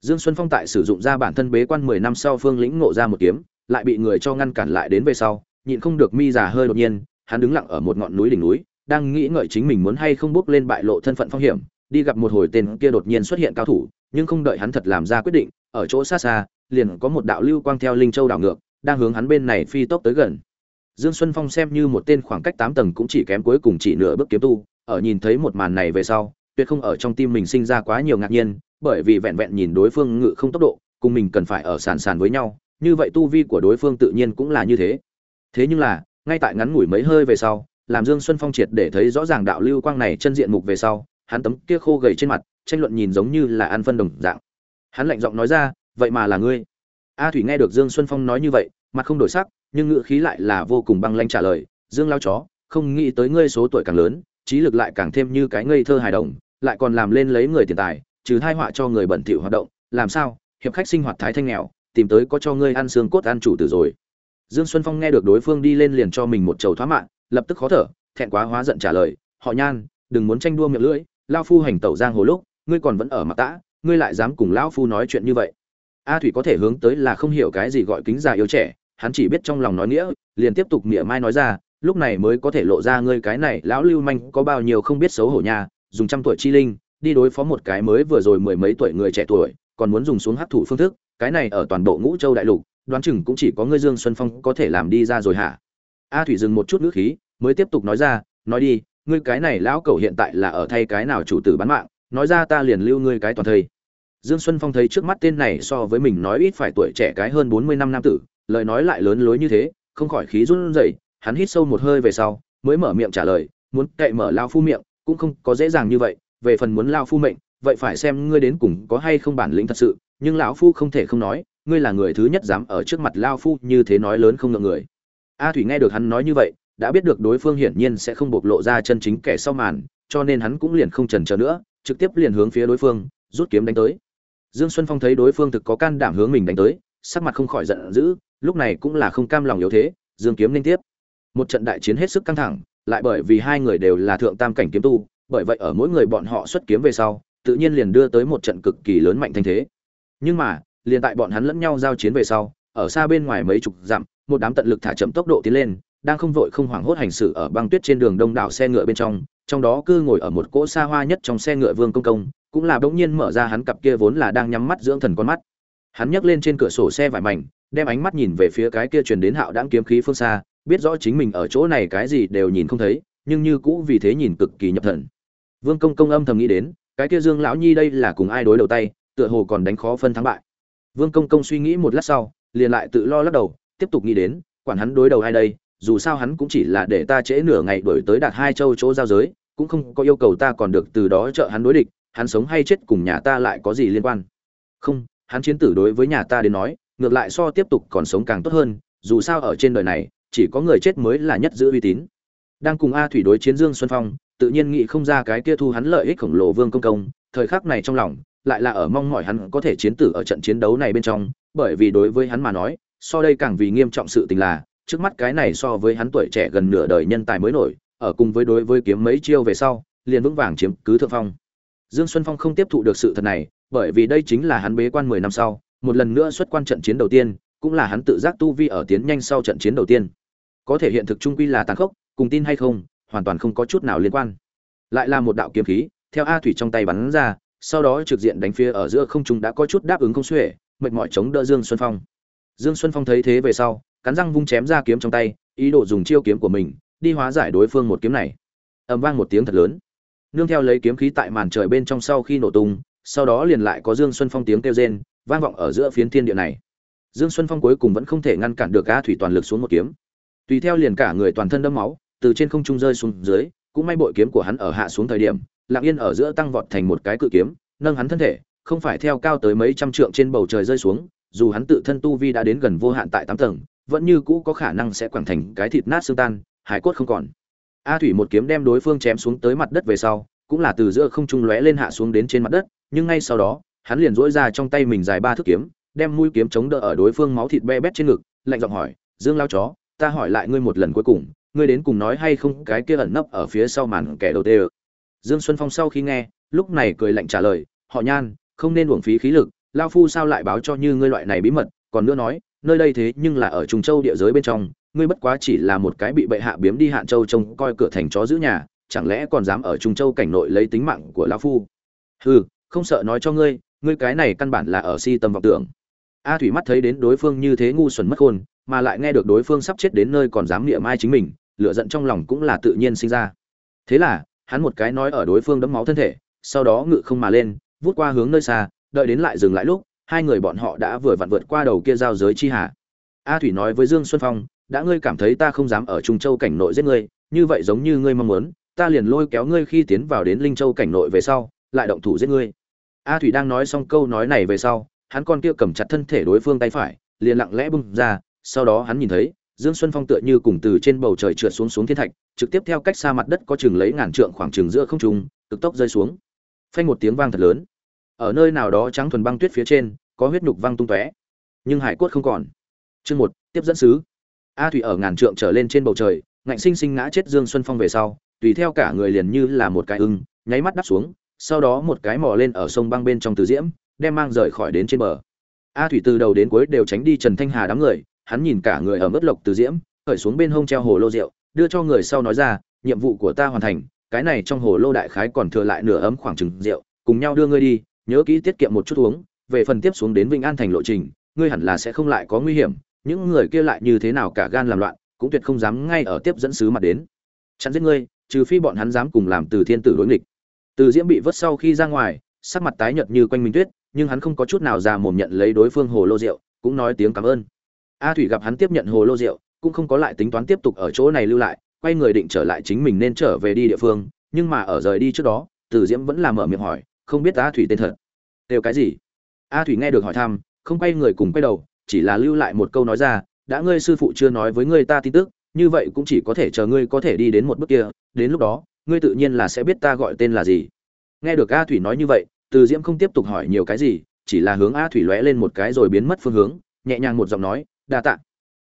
Dương xuân phong tại sử dụng ra bản thân bế quan mười năm sau phương lĩnh ngộ ra một kiếm, lại bị người cho ngăn cản lại đến về sau, nhịn không được mi già hơi đột nhiên, hắn đứng lặng ở một ngọn núi đỉnh núi, đang nghĩ ngợi chính mình muốn hay không bước lên bại lộ thân phận phong hiểm, đi gặp một hồi tên kia đột nhiên xuất hiện cao thủ, nhưng không đợi hắn thật làm ra quyết định ở chỗ xa xa, liền có một đạo lưu quang theo linh châu đảo ngược, đang hướng hắn bên này phi tốc tới gần. Dương xuân phong xem như một tên khoảng cách tám tầng cũng chỉ kém cuối cùng chỉ nửa bước kiếm tu, ở nhìn thấy một màn này về sau, tuyệt không ở trong tim mình sinh ra quá nhiều ngạc nhiên, bởi vì vẹn vẹn nhìn đối phương ngự không tốc độ, cùng mình cần phải ở sàn sàn với nhau, như vậy tu vi của đối phương tự nhiên cũng là như thế. Thế nhưng là, ngay tại ngắn ngủi mấy hơi về sau, làm dương xuân phong triệt để thấy rõ ràng đạo lưu quang này chân diện mục về sau, hắn tấm kia khô gầy trên mặt, tranh luận nhìn giống như là ăn phân đồng dạng hắn lạnh giọng nói ra, vậy mà là ngươi. A thủy nghe được dương xuân phong nói như vậy, mặt không đổi sắc, nhưng ngữ khí lại là vô cùng băng lanh trả lời, dương lao chó, không nghĩ tới ngươi số tuổi càng lớn, trí lực lại càng thêm như cái ngây thơ hài đồng, lại còn làm lên lấy người tiền tài, trừ thai họa cho người bẩn thỉu hoạt động, làm sao, hiệp khách sinh hoạt thái thanh nghèo, tìm tới có cho ngươi ăn xương cốt ăn chủ tử rồi. Dương xuân phong nghe được đối phương đi lên liền cho mình một chầu thoá mạng, lập tức khó thở, thẹn quá hóa giận trả lời, họ nhan, đừng muốn tranh đua miệng lưỡi, lao phu hành tẩu giang hồ lúc, ngươi còn vẫn ở mặt tã ngươi lại dám cùng lão phu nói chuyện như vậy? A thủy có thể hướng tới là không hiểu cái gì gọi kính già yêu trẻ, hắn chỉ biết trong lòng nói nghĩa, liền tiếp tục mỉa mai nói ra, lúc này mới có thể lộ ra ngươi cái này, lão lưu manh có bao nhiêu không biết xấu hổ nha, dùng trăm tuổi chi linh, đi đối phó một cái mới vừa rồi mười mấy tuổi người trẻ tuổi, còn muốn dùng xuống hấp thụ phương thức, cái này ở toàn bộ ngũ châu đại lục, đoán chừng cũng chỉ có ngươi dương xuân phong có thể làm đi ra rồi hả? A thủy dừng một chút ngữ khí, mới tiếp tục nói ra, nói đi, ngươi cái này lão cẩu hiện tại là ở thay cái nào chủ tử bán mạng, nói ra ta liền lưu ngươi cái toàn thây dương xuân phong thấy trước mắt tên này so với mình nói ít phải tuổi trẻ cái hơn bốn mươi năm nam tử, lời nói lại lớn lối như thế, không khỏi khí run rẩy, hắn hít sâu một hơi về sau, mới mở miệng trả lời, muốn cậy mở lao phu miệng, cũng không có dễ dàng như vậy, về phần muốn lao phu mệnh, vậy phải xem ngươi đến cùng có hay không bản lĩnh thật sự, nhưng lão phu không thể không nói, ngươi là người thứ nhất dám ở trước mặt lao phu như thế nói lớn không ngượng người. A thủy nghe được hắn nói như vậy, đã biết được đối phương hiển nhiên sẽ không bộc lộ ra chân chính kẻ sau màn, cho nên hắn cũng liền không chần chờ nữa, trực tiếp liền hướng phía đối phương, rút kiếm đánh tới dương xuân phong thấy đối phương thực có can đảm hướng mình đánh tới, sắc mặt không khỏi giận dữ, lúc này cũng là không cam lòng yếu thế, dương kiếm liên tiếp. Một trận đại chiến hết sức căng thẳng, lại bởi vì hai người đều là thượng tam cảnh kiếm tu, bởi vậy ở mỗi người bọn họ xuất kiếm về sau, tự nhiên liền đưa tới một trận cực kỳ lớn mạnh thanh thế. Nhưng mà, liền tại bọn hắn lẫn nhau giao chiến về sau, ở xa bên ngoài mấy chục dặm, một đám tận lực thả chậm tốc độ tiến lên, đang không vội không hoảng hốt hành xử ở băng tuyết trên đường đông đảo xe ngựa bên trong trong đó cư ngồi ở một cỗ xa hoa nhất trong xe ngựa vương công công cũng là bỗng nhiên mở ra hắn cặp kia vốn là đang nhắm mắt dưỡng thần con mắt. Hắn nhấc lên trên cửa sổ xe vải mảnh, đem ánh mắt nhìn về phía cái kia truyền đến hạo đáng kiếm khí phương xa, biết rõ chính mình ở chỗ này cái gì đều nhìn không thấy, nhưng như cũ vì thế nhìn cực kỳ nhập thần. Vương công công âm thầm nghĩ đến, cái kia dương lão nhi đây là cùng ai đối đầu tay, tựa hồ còn đánh khó phân thắng bại. Vương công công suy nghĩ một lát sau, liền lại tự lo lắc đầu, tiếp tục nghĩ đến, quản hắn đối đầu ai đây, dù sao hắn cũng chỉ là để ta trễ nửa ngày đổi tới đạt hai châu chỗ giao giới, cũng không có yêu cầu ta còn được từ đó trợ hắn đối địch hắn sống hay chết cùng nhà ta lại có gì liên quan? Không, hắn chiến tử đối với nhà ta đến nói, ngược lại so tiếp tục còn sống càng tốt hơn, dù sao ở trên đời này, chỉ có người chết mới là nhất giữ uy tín. Đang cùng a thủy đối chiến dương xuân phong, tự nhiên nghĩ không ra cái kia thu hắn lợi ích khổng lồ vương công công, thời khắc này trong lòng, lại là ở mong mỏi hắn có thể chiến tử ở trận chiến đấu này bên trong, bởi vì đối với hắn mà nói, so đây càng vì nghiêm trọng sự tình là, trước mắt cái này so với hắn tuổi trẻ gần nửa đời nhân tài mới nổi, ở cùng với đối với kiếm mấy chiêu về sau, liền vững vàng chiếm cứ thượng phong dương xuân phong không tiếp thụ được sự thật này, bởi vì đây chính là hắn bế quan mười năm sau, một lần nữa xuất quan trận chiến đầu tiên, cũng là hắn tự giác tu vi ở tiến nhanh sau trận chiến đầu tiên. Có thể hiện thực trung quy là tàn khốc, cùng tin hay không, hoàn toàn không có chút nào liên quan. Lại là một đạo kiếm khí, theo a thủy trong tay bắn ra, sau đó trực diện đánh phía ở giữa không trung đã có chút đáp ứng không xuể, mệt mỏi chống đỡ dương xuân phong. Dương xuân phong thấy thế về sau, cắn răng vung chém ra kiếm trong tay, ý đồ dùng chiêu kiếm của mình, đi hóa giải đối phương một kiếm này. Ầm vang một tiếng thật lớn nương theo lấy kiếm khí tại màn trời bên trong sau khi nổ tung, sau đó liền lại có dương xuân phong tiếng kêu rên, vang vọng ở giữa phiến thiên địa này. Dương xuân phong cuối cùng vẫn không thể ngăn cản được a thủy toàn lực xuống một kiếm. Tùy theo liền cả người toàn thân đẫm máu, từ trên không trung rơi xuống dưới, cũng may bội kiếm của hắn ở hạ xuống thời điểm, lặng yên ở giữa tăng vọt thành một cái cự kiếm, nâng hắn thân thể, không phải theo cao tới mấy trăm trượng trên bầu trời rơi xuống, dù hắn tự thân tu vi đã đến gần vô hạn tại tám tầng, vẫn như cũ có khả năng sẽ quẳng thành cái thịt nát xương tan, hải cốt không còn a thủy một kiếm đem đối phương chém xuống tới mặt đất về sau, cũng là từ giữa không trung lóe lên hạ xuống đến trên mặt đất, nhưng ngay sau đó, hắn liền dỗi ra trong tay mình dài ba thước kiếm, đem mũi kiếm chống đỡ ở đối phương máu thịt be bét trên ngực, lạnh giọng hỏi, dương lao chó, ta hỏi lại ngươi một lần cuối cùng, ngươi đến cùng nói hay không cái kia ẩn nấp ở phía sau màn kẻ đầu tê dương xuân phong sau khi nghe, lúc này cười lạnh trả lời, họ nhan, không nên uổng phí khí lực lao phu sao lại báo cho như ngươi loại này bí mật, còn nữa nói, nơi đây thế nhưng là ở trùng châu địa giới bên trong ngươi bất quá chỉ là một cái bị bệ hạ biếm đi hạn châu trông coi cửa thành chó giữ nhà, chẳng lẽ còn dám ở trung châu cảnh nội lấy tính mạng của lão phu? Hừ, không sợ nói cho ngươi ngươi cái này căn bản là ở si tâm vọng tưởng. A thủy mắt thấy đến đối phương như thế ngu xuẩn mất khôn, mà lại nghe được đối phương sắp chết đến nơi còn dám niệm mai chính mình, lửa giận trong lòng cũng là tự nhiên sinh ra. Thế là, hắn một cái nói ở đối phương đấm máu thân thể, sau đó ngự không mà lên, vút qua hướng nơi xa, đợi đến lại dừng lại lúc, hai người bọn họ đã vừa vặn vượt qua đầu kia giao giới chi hà. A thủy nói với dương xuân phong đã ngươi cảm thấy ta không dám ở trung châu cảnh nội giết ngươi, như vậy giống như ngươi mong muốn, ta liền lôi kéo ngươi khi tiến vào đến linh châu cảnh nội về sau, lại động thủ giết ngươi. A thủy đang nói xong câu nói này về sau, hắn con kia cầm chặt thân thể đối phương tay phải, liền lặng lẽ bung ra, sau đó hắn nhìn thấy, dương xuân phong tựa như cùng từ trên bầu trời trượt xuống xuống thiên thạch, trực tiếp theo cách xa mặt đất có chừng lấy ngàn trượng khoảng chừng giữa không trung, cực tốc rơi xuống. Phanh một tiếng vang thật lớn. Ở nơi nào đó trắng thuần băng tuyết phía trên, có huyết nhục văng tung tóe. Nhưng hải cốt không còn. Chương một, tiếp dẫn sứ a thủy ở ngàn trượng trở lên trên bầu trời, ngạnh sinh sinh ngã chết dương xuân phong về sau, tùy theo cả người liền như là một cái ưng, nháy mắt đắp xuống, sau đó một cái mò lên ở sông băng bên trong từ diễm, đem mang rời khỏi đến trên bờ. A thủy từ đầu đến cuối đều tránh đi trần thanh hà đám người, hắn nhìn cả người ở mức lộc từ diễm, khởi xuống bên hông treo hồ lô rượu, đưa cho người sau nói ra, nhiệm vụ của ta hoàn thành, cái này trong hồ lô đại khái còn thừa lại nửa ấm khoảng chừng rượu, cùng nhau đưa ngươi đi, nhớ kỹ tiết kiệm một chút uống, về phần tiếp xuống đến vĩnh an thành lộ trình, ngươi hẳn là sẽ không lại có nguy hiểm những người kia lại như thế nào cả gan làm loạn, cũng tuyệt không dám ngay ở tiếp dẫn sứ mặt đến. Chặn giết ngươi, trừ phi bọn hắn dám cùng làm từ thiên tử đối nghịch. Từ diễm bị vớt sau khi ra ngoài, sắc mặt tái nhợt như quanh minh tuyết, nhưng hắn không có chút nào ra mồm nhận lấy đối phương hồ lô rượu, cũng nói tiếng cảm ơn. A thủy gặp hắn tiếp nhận hồ lô rượu, cũng không có lại tính toán tiếp tục ở chỗ này lưu lại, quay người định trở lại chính mình nên trở về đi địa phương, nhưng mà ở rời đi trước đó, từ diễm vẫn làm mở miệng hỏi, không biết a thủy tên thật? Đều cái gì? A thủy nghe được hỏi thăm, không quay người cùng quay đầu chỉ là lưu lại một câu nói ra, đã ngươi sư phụ chưa nói với ngươi ta tin tức, như vậy cũng chỉ có thể chờ ngươi có thể đi đến một bước kia, đến lúc đó, ngươi tự nhiên là sẽ biết ta gọi tên là gì. Nghe được a thủy nói như vậy, từ diễm không tiếp tục hỏi nhiều cái gì, chỉ là hướng a thủy lóe lên một cái rồi biến mất phương hướng, nhẹ nhàng một giọng nói, đa tạ.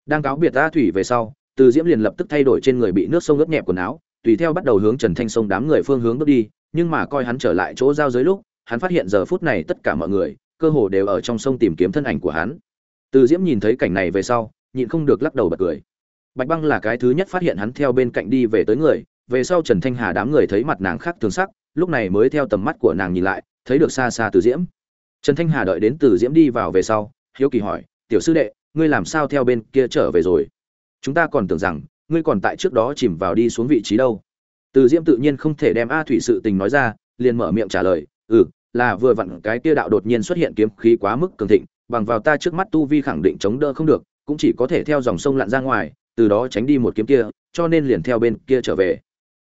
Đang cáo biệt a thủy về sau, từ diễm liền lập tức thay đổi trên người bị nước sông ướt nhẹp quần áo, tùy theo bắt đầu hướng trần thanh sông đám người phương hướng bước đi, nhưng mà coi hắn trở lại chỗ giao giới lúc, hắn phát hiện giờ phút này tất cả mọi người, cơ hồ đều ở trong sông tìm kiếm thân ảnh của hắn từ diễm nhìn thấy cảnh này về sau, nhịn không được lắc đầu bật cười. Bạch băng là cái thứ nhất phát hiện hắn theo bên cạnh đi về tới người, về sau trần thanh hà đám người thấy mặt nàng khác thường sắc, lúc này mới theo tầm mắt của nàng nhìn lại, thấy được xa xa từ diễm. Trần thanh hà đợi đến từ diễm đi vào về sau, hiếu kỳ hỏi, tiểu sư đệ, ngươi làm sao theo bên kia trở về rồi? Chúng ta còn tưởng rằng, ngươi còn tại trước đó chìm vào đi xuống vị trí đâu. Từ diễm tự nhiên không thể đem a thủy sự tình nói ra, liền mở miệng trả lời ừ là vừa vặn cái kia đạo đột nhiên xuất hiện kiếm khí quá mức cường thịnh bằng vào ta trước mắt tu vi khẳng định chống đỡ không được, cũng chỉ có thể theo dòng sông lặn ra ngoài, từ đó tránh đi một kiếm kia, cho nên liền theo bên kia trở về.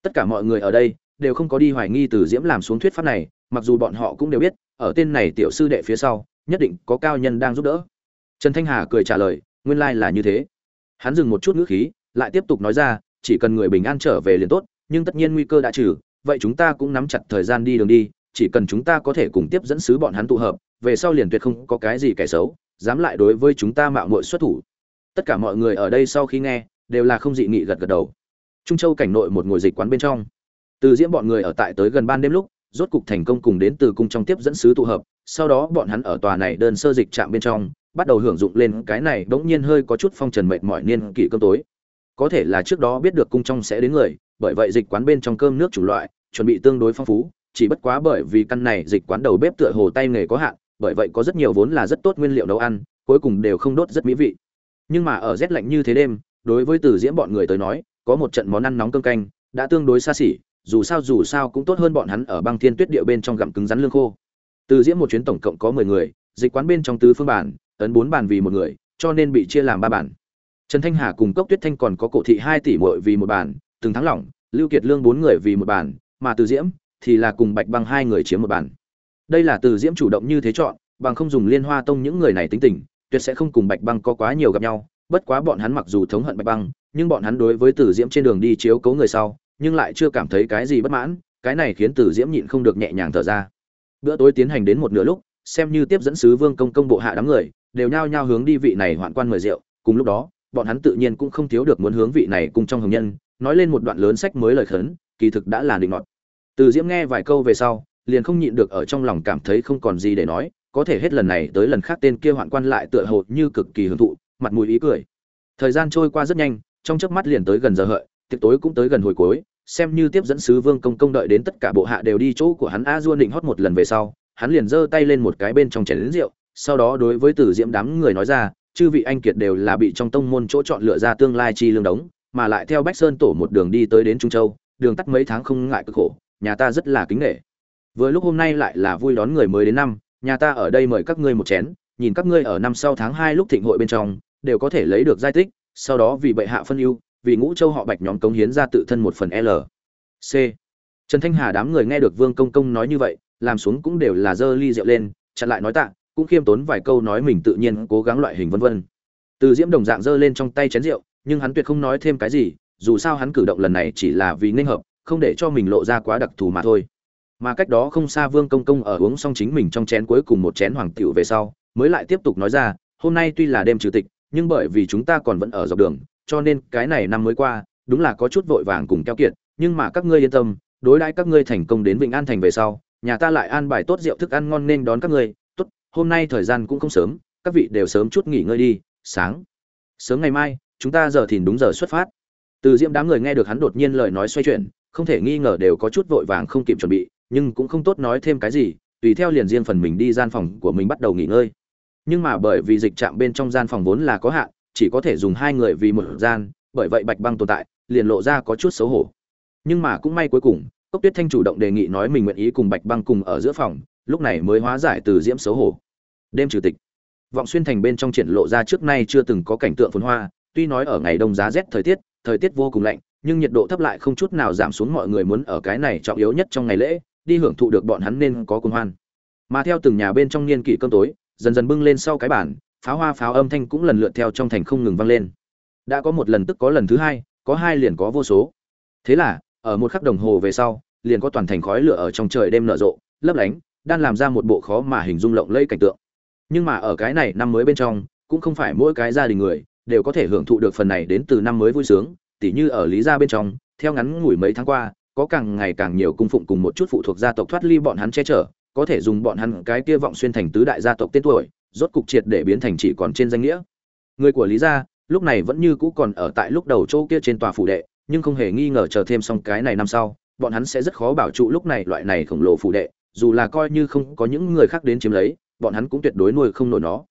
Tất cả mọi người ở đây đều không có đi hoài nghi từ diễm làm xuống thuyết pháp này, mặc dù bọn họ cũng đều biết, ở tên này tiểu sư đệ phía sau, nhất định có cao nhân đang giúp đỡ. Trần thanh hà cười trả lời, nguyên lai là như thế. Hắn dừng một chút ngữ khí, lại tiếp tục nói ra, chỉ cần người bình an trở về liền tốt, nhưng tất nhiên nguy cơ đã trừ, vậy chúng ta cũng nắm chặt thời gian đi đường đi chỉ cần chúng ta có thể cùng tiếp dẫn sứ bọn hắn tụ hợp, về sau liền tuyệt không có cái gì kẻ xấu, dám lại đối với chúng ta mạo muội xuất thủ. Tất cả mọi người ở đây sau khi nghe, đều là không dị nghị gật gật đầu. Trung châu cảnh nội một ngồi dịch quán bên trong. Từ diễm bọn người ở tại tới gần ban đêm lúc, rốt cục thành công cùng đến từ cung trong tiếp dẫn sứ tụ hợp, sau đó bọn hắn ở tòa này đơn sơ dịch trạm bên trong, bắt đầu hưởng dụng lên cái này bỗng nhiên hơi có chút phong trần mệt mỏi niên kỷ cơm tối. Có thể là trước đó biết được cung trong sẽ đến người, bởi vậy dịch quán bên trong cơm nước chủ loại, chuẩn bị tương đối phong phú chỉ bất quá bởi vì căn này dịch quán đầu bếp tựa hồ tay nghề có hạn, bởi vậy có rất nhiều vốn là rất tốt nguyên liệu nấu ăn, cuối cùng đều không đốt rất mỹ vị. Nhưng mà ở rét lạnh như thế đêm, đối với từ diễm bọn người tới nói, có một trận món ăn nóng cơm canh, đã tương đối xa xỉ, dù sao dù sao cũng tốt hơn bọn hắn ở băng thiên tuyết địa bên trong gặm cứng rắn lương khô. Từ diễm một chuyến tổng cộng có mười người, dịch quán bên trong tứ phương bản ấn bốn bàn vì một người, cho nên bị chia làm ba bản trần thanh hà cùng cốc tuyết thanh còn có cổ thị hai tỷ muội vì một bản từng thắng lỏng, lưu kiệt lương bốn người vì một bản mà từ diễm thì là cùng bạch băng hai người chiếm một bàn. đây là từ diễm chủ động như thế chọn, bằng không dùng liên hoa tông những người này tính tình, tuyệt sẽ không cùng bạch băng có quá nhiều gặp nhau bất quá bọn hắn mặc dù thống hận bạch băng, nhưng bọn hắn đối với từ diễm trên đường đi chiếu cố người sau, nhưng lại chưa cảm thấy cái gì bất mãn, cái này khiến từ diễm nhịn không được nhẹ nhàng thở ra bữa tối tiến hành đến một nửa lúc, xem như tiếp dẫn sứ vương công công bộ hạ đám người, đều nhao nhao hướng đi vị này hoạn quan mời rượu cùng lúc đó, bọn hắn tự nhiên cũng không thiếu được muốn hướng vị này cùng trong hồng nhân, nói lên một đoạn lớn sách mới lời khấn, kỳ thực đã là định nọt từ diễm nghe vài câu về sau, liền không nhịn được ở trong lòng cảm thấy không còn gì để nói, có thể hết lần này tới lần khác tên kia hoạn quan lại tựa hồ như cực kỳ hưởng thụ, mặt mũi ý cười. Thời gian trôi qua rất nhanh, trong chớp mắt liền tới gần giờ hợi, tiệc tối cũng tới gần hồi cuối, xem như tiếp dẫn sứ vương công công đợi đến tất cả bộ hạ đều đi chỗ của hắn a duôn định hót một lần về sau, hắn liền giơ tay lên một cái bên trong chén rượu, sau đó đối với tử diễm đám người nói ra, chư vị anh kiệt đều là bị trong tông môn chỗ chọn lựa ra tương lai chi lương đống, mà lại theo bách sơn tổ một đường đi tới đến trung châu, đường tắt mấy tháng không ngại cực khổ nhà ta rất là kính nghệ vừa lúc hôm nay lại là vui đón người mới đến năm, nhà ta ở đây mời các ngươi một chén, nhìn các ngươi ở năm sau tháng hai lúc thịnh hội bên trong, đều có thể lấy được giai tích, sau đó vì bệ hạ phân ưu, vì ngũ châu họ bạch nhóm cống hiến ra tự thân một phần l. C. Trần thanh hà đám người nghe được vương công công nói như vậy, làm xuống cũng đều là dơ ly rượu lên, chặn lại nói tạ, cũng khiêm tốn vài câu nói mình tự nhiên cố gắng loại hình vân vân. Từ diễm đồng dạng dơ lên trong tay chén rượu, nhưng hắn tuyệt không nói thêm cái gì, dù sao hắn cử động lần này chỉ là vì nên hợp không để cho mình lộ ra quá đặc thù mà thôi. Mà cách đó không xa vương công công ở uống xong chính mình trong chén cuối cùng một chén hoàng tiểu về sau, mới lại tiếp tục nói ra, hôm nay tuy là đêm trừ tịch, nhưng bởi vì chúng ta còn vẫn ở dọc đường, cho nên cái này năm mới qua, đúng là có chút vội vàng cùng keo kiệt, nhưng mà các ngươi yên tâm, đối đãi các ngươi thành công đến vịnh an thành về sau, nhà ta lại an bài tốt rượu thức ăn ngon nên đón các ngươi. Tốt, hôm nay thời gian cũng không sớm, các vị đều sớm chút nghỉ ngơi đi, sáng. Sớm ngày mai, chúng ta giờ thìn đúng giờ xuất phát. Từ diễm đám người nghe được hắn đột nhiên lời nói xoay chuyển không thể nghi ngờ đều có chút vội vàng không kịp chuẩn bị, nhưng cũng không tốt nói thêm cái gì, tùy theo liền riêng phần mình đi gian phòng của mình bắt đầu nghỉ ngơi. Nhưng mà bởi vì dịch trạm bên trong gian phòng vốn là có hạn, chỉ có thể dùng hai người vì một gian, bởi vậy bạch băng tồn tại, liền lộ ra có chút xấu hổ. Nhưng mà cũng may cuối cùng, cốc tuyết thanh chủ động đề nghị nói mình nguyện ý cùng bạch băng cùng ở giữa phòng, lúc này mới hóa giải từ diễm xấu hổ. Đêm chủ tịch. Vọng xuyên thành bên trong triển lộ ra trước nay chưa từng có cảnh tượng phồn hoa, tuy nói ở ngày đông giá rét thời tiết thời tiết vô cùng lạnh nhưng nhiệt độ thấp lại không chút nào giảm xuống mọi người muốn ở cái này trọng yếu nhất trong ngày lễ, đi hưởng thụ được bọn hắn nên có cùng hoan. Mà theo từng nhà bên trong niên kỷ cơm tối, dần dần bưng lên sau cái bản pháo hoa pháo âm thanh cũng lần lượt theo trong thành không ngừng vang lên. Đã có một lần tức có lần thứ hai, có hai liền có vô số. Thế là, ở một khắc đồng hồ về sau, liền có toàn thành khói lửa ở trong trời đêm nở rộ, lấp lánh đang làm ra một bộ khó mà hình dung lộng lẫy cảnh tượng. Nhưng mà ở cái này năm mới bên trong, cũng không phải mỗi cái gia đình người đều có thể hưởng thụ được phần này đến từ năm mới vui sướng tỉ như ở lý gia bên trong, theo ngắn ngủi mấy tháng qua, có càng ngày càng nhiều cung phụng cùng một chút phụ thuộc gia tộc thoát ly bọn hắn che chở, có thể dùng bọn hắn cái kia vọng xuyên thành tứ đại gia tộc tên tuổi, rốt cục triệt để biến thành chỉ còn trên danh nghĩa. Người của lý gia, lúc này vẫn như cũ còn ở tại lúc đầu chỗ kia trên tòa phủ đệ, nhưng không hề nghi ngờ chờ thêm xong cái này năm sau, bọn hắn sẽ rất khó bảo trụ lúc này loại này khổng lồ phủ đệ, dù là coi như không có những người khác đến chiếm lấy, bọn hắn cũng tuyệt đối nuôi không nổi nó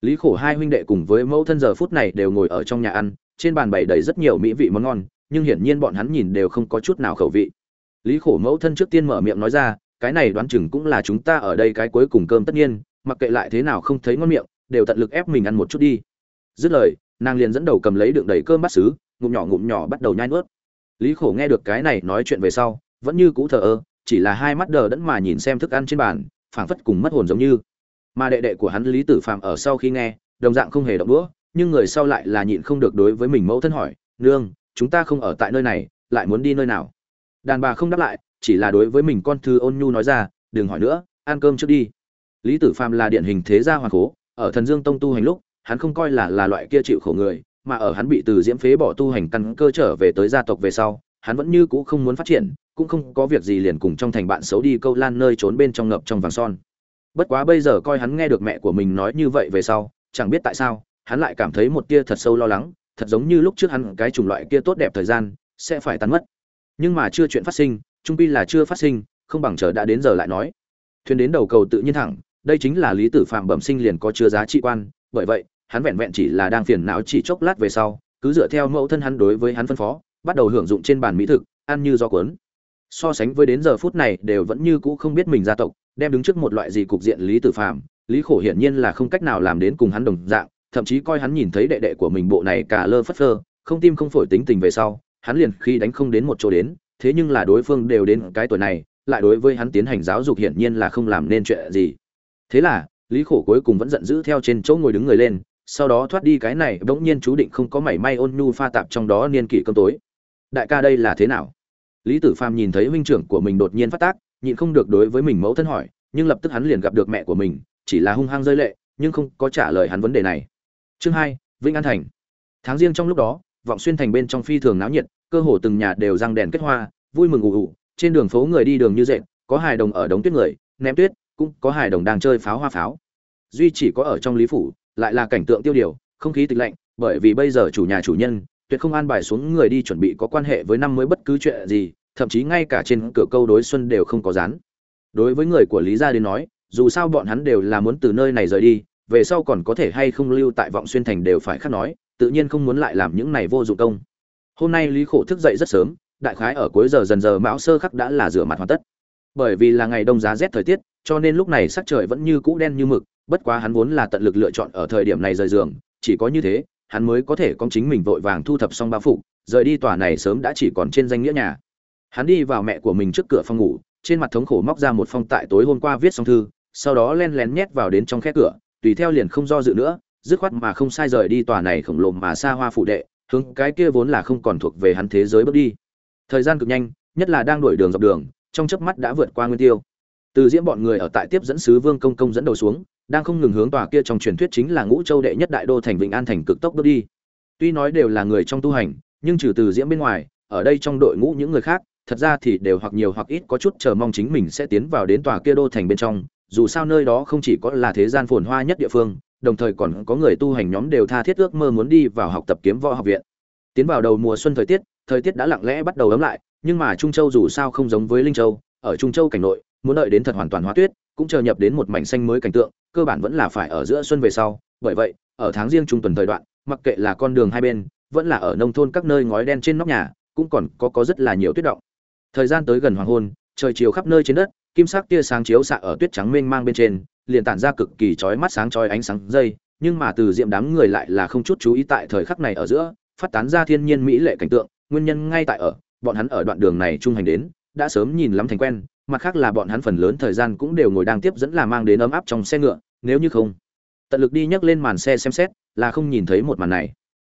lý khổ hai huynh đệ cùng với mẫu thân giờ phút này đều ngồi ở trong nhà ăn, trên bàn bày đầy rất nhiều mỹ vị món ngon, nhưng hiển nhiên bọn hắn nhìn đều không có chút nào khẩu vị. Lý khổ mẫu thân trước tiên mở miệng nói ra, cái này đoán chừng cũng là chúng ta ở đây cái cuối cùng cơm tất nhiên, mặc kệ lại thế nào không thấy ngon miệng, đều tận lực ép mình ăn một chút đi. Dứt lời, nàng liền dẫn đầu cầm lấy đựng đầy cơm bát xứ, ngụm nhỏ ngụm nhỏ bắt đầu nhai nuốt. Lý khổ nghe được cái này nói chuyện về sau, vẫn như cũ thờ ơ, chỉ là hai mắt đờ đẫn mà nhìn xem thức ăn trên bàn, phảng phất cùng mất hồn giống như mà đệ đệ của hắn lý tử phàm ở sau khi nghe, đồng dạng không hề động đũa, nhưng người sau lại là nhịn không được đối với mình mẫu thân hỏi, nương, chúng ta không ở tại nơi này, lại muốn đi nơi nào? Đàn bà không đáp lại, chỉ là đối với mình con thư ôn nhu nói ra, đừng hỏi nữa, ăn cơm trước đi. Lý tử phàm là điển hình thế gia hoàng cố ở thần dương tông tu hành lúc, hắn không coi là là loại kia chịu khổ người, mà ở hắn bị từ diễm phế bỏ tu hành căn cơ trở về tới gia tộc về sau, hắn vẫn như cũ không muốn phát triển, cũng không có việc gì liền cùng trong thành bạn xấu đi câu lan nơi trốn bên trong ngập trong vàng son bất quá bây giờ coi hắn nghe được mẹ của mình nói như vậy về sau, chẳng biết tại sao, hắn lại cảm thấy một tia thật sâu lo lắng, thật giống như lúc trước hắn cái chủng loại kia tốt đẹp thời gian, sẽ phải tan mất. Nhưng mà chưa chuyện phát sinh, trung pi là chưa phát sinh, không bằng chờ đã đến giờ lại nói. Thuyền đến đầu cầu tự nhiên thẳng, đây chính là lý tử phạm bẩm sinh liền có chứa giá trị quan, bởi vậy, hắn vẹn vẹn chỉ là đang phiền não chỉ chốc lát về sau, cứ dựa theo mẫu thân hắn đối với hắn phân phó, bắt đầu hưởng dụng trên bàn mỹ thực, ăn như do cuốn. So sánh với đến giờ phút này đều vẫn như cũ không biết mình gia tộc đem đứng trước một loại gì cục diện lý tử phạm lý khổ hiển nhiên là không cách nào làm đến cùng hắn đồng dạng, thậm chí coi hắn nhìn thấy đệ đệ của mình bộ này cả lơ phất phơ, không tim không phổi tính tình về sau, hắn liền khi đánh không đến một chỗ đến, thế nhưng là đối phương đều đến cái tuổi này, lại đối với hắn tiến hành giáo dục hiển nhiên là không làm nên chuyện gì. Thế là, lý khổ cuối cùng vẫn giận dữ theo trên chỗ ngồi đứng người lên, sau đó thoát đi cái này, bỗng nhiên chú định không có mảy may ôn nhu pha tạp trong đó niên kỷ cơm tối. Đại ca đây là thế nào? Lý tử phàm nhìn thấy huynh trưởng của mình đột nhiên phát tác nhịn không được đối với mình mẫu thân hỏi, nhưng lập tức hắn liền gặp được mẹ của mình, chỉ là hung hăng rơi lệ, nhưng không có trả lời hắn vấn đề này. Chương hai, vĩnh an thành. Tháng riêng trong lúc đó, vọng xuyên thành bên trong phi thường náo nhiệt, cơ hồ từng nhà đều răng đèn kết hoa, vui mừng ù ù, trên đường phố người đi đường như dệt có hài đồng ở đống tuyết người, ném tuyết, cũng có hài đồng đang chơi pháo hoa pháo. Duy chỉ có ở trong lý phủ, lại là cảnh tượng tiêu điều, không khí tịch lạnh, bởi vì bây giờ chủ nhà chủ nhân, tuyệt không an bài xuống người đi chuẩn bị có quan hệ với năm mới bất cứ chuyện gì thậm chí ngay cả trên cửa câu đối xuân đều không có dán. Đối với người của lý gia đến nói dù sao bọn hắn đều là muốn từ nơi này rời đi về sau còn có thể hay không lưu tại vọng xuyên thành đều phải khác nói tự nhiên không muốn lại làm những này vô dụng công. Hôm nay lý khổ thức dậy rất sớm đại khái ở cuối giờ dần giờ mão sơ khắc đã là rửa mặt hoàn tất. Bởi vì là ngày đông giá rét thời tiết cho nên lúc này sắc trời vẫn như cũ đen như mực bất quá hắn vốn là tận lực lựa chọn ở thời điểm này rời giường chỉ có như thế hắn mới có thể con chính mình vội vàng thu thập xong bao phủ, rời đi tòa này sớm đã chỉ còn trên danh nghĩa nhà hắn đi vào mẹ của mình trước cửa phòng ngủ, trên mặt thống khổ móc ra một phong tại tối hôm qua viết xong thư, sau đó len lén nhét vào đến trong khe cửa, tùy theo liền không do dự nữa, dứt khoát mà không sai rời đi tòa này khổng lồ mà xa hoa phụ đệ, hướng cái kia vốn là không còn thuộc về hắn thế giới bước đi. Thời gian cực nhanh, nhất là đang đuổi đường dọc đường, trong chớp mắt đã vượt qua nguyên tiêu. Từ diễm bọn người ở tại tiếp dẫn sứ vương công công dẫn đầu xuống, đang không ngừng hướng tòa kia trong truyền thuyết chính là ngũ châu đệ nhất đại đô thành vịnh an thành cực tốc bước đi. Tuy nói đều là người trong tu hành, nhưng trừ từ diễm bên ngoài, ở đây trong đội ngũ những người khác thật ra thì đều hoặc nhiều hoặc ít có chút chờ mong chính mình sẽ tiến vào đến tòa kia đô thành bên trong, dù sao nơi đó không chỉ có là thế gian phồn hoa nhất địa phương, đồng thời còn có người tu hành nhóm đều tha thiết ước mơ muốn đi vào học tập kiếm võ học viện. Tiến vào đầu mùa xuân thời tiết thời tiết đã lặng lẽ bắt đầu ấm lại, nhưng mà trung châu dù sao không giống với linh châu, ở trung châu cảnh nội, muốn đợi đến thật hoàn toàn hóa tuyết, cũng chờ nhập đến một mảnh xanh mới cảnh tượng, cơ bản vẫn là phải ở giữa xuân về sau. Bởi vậy, ở tháng riêng trung tuần thời đoạn, mặc kệ là con đường hai bên, vẫn là ở nông thôn các nơi ngói đen trên nóc nhà, cũng còn có có rất là nhiều tuyết động thời gian tới gần hoàng hôn, trời chiều khắp nơi trên đất, kim sắc tia sáng chiếu xạ ở tuyết trắng mênh mang bên trên, liền tản ra cực kỳ chói mắt sáng chói ánh sáng dây, nhưng mà từ diệm đám người lại là không chút chú ý tại thời khắc này ở giữa, phát tán ra thiên nhiên mỹ lệ cảnh tượng, nguyên nhân ngay tại ở, bọn hắn ở đoạn đường này trung hành đến, đã sớm nhìn lắm thành quen, mặt khác là bọn hắn phần lớn thời gian cũng đều ngồi đang tiếp dẫn là mang đến ấm áp trong xe ngựa, nếu như không, tận lực đi nhấc lên màn xe xem xét, là không nhìn thấy một màn này.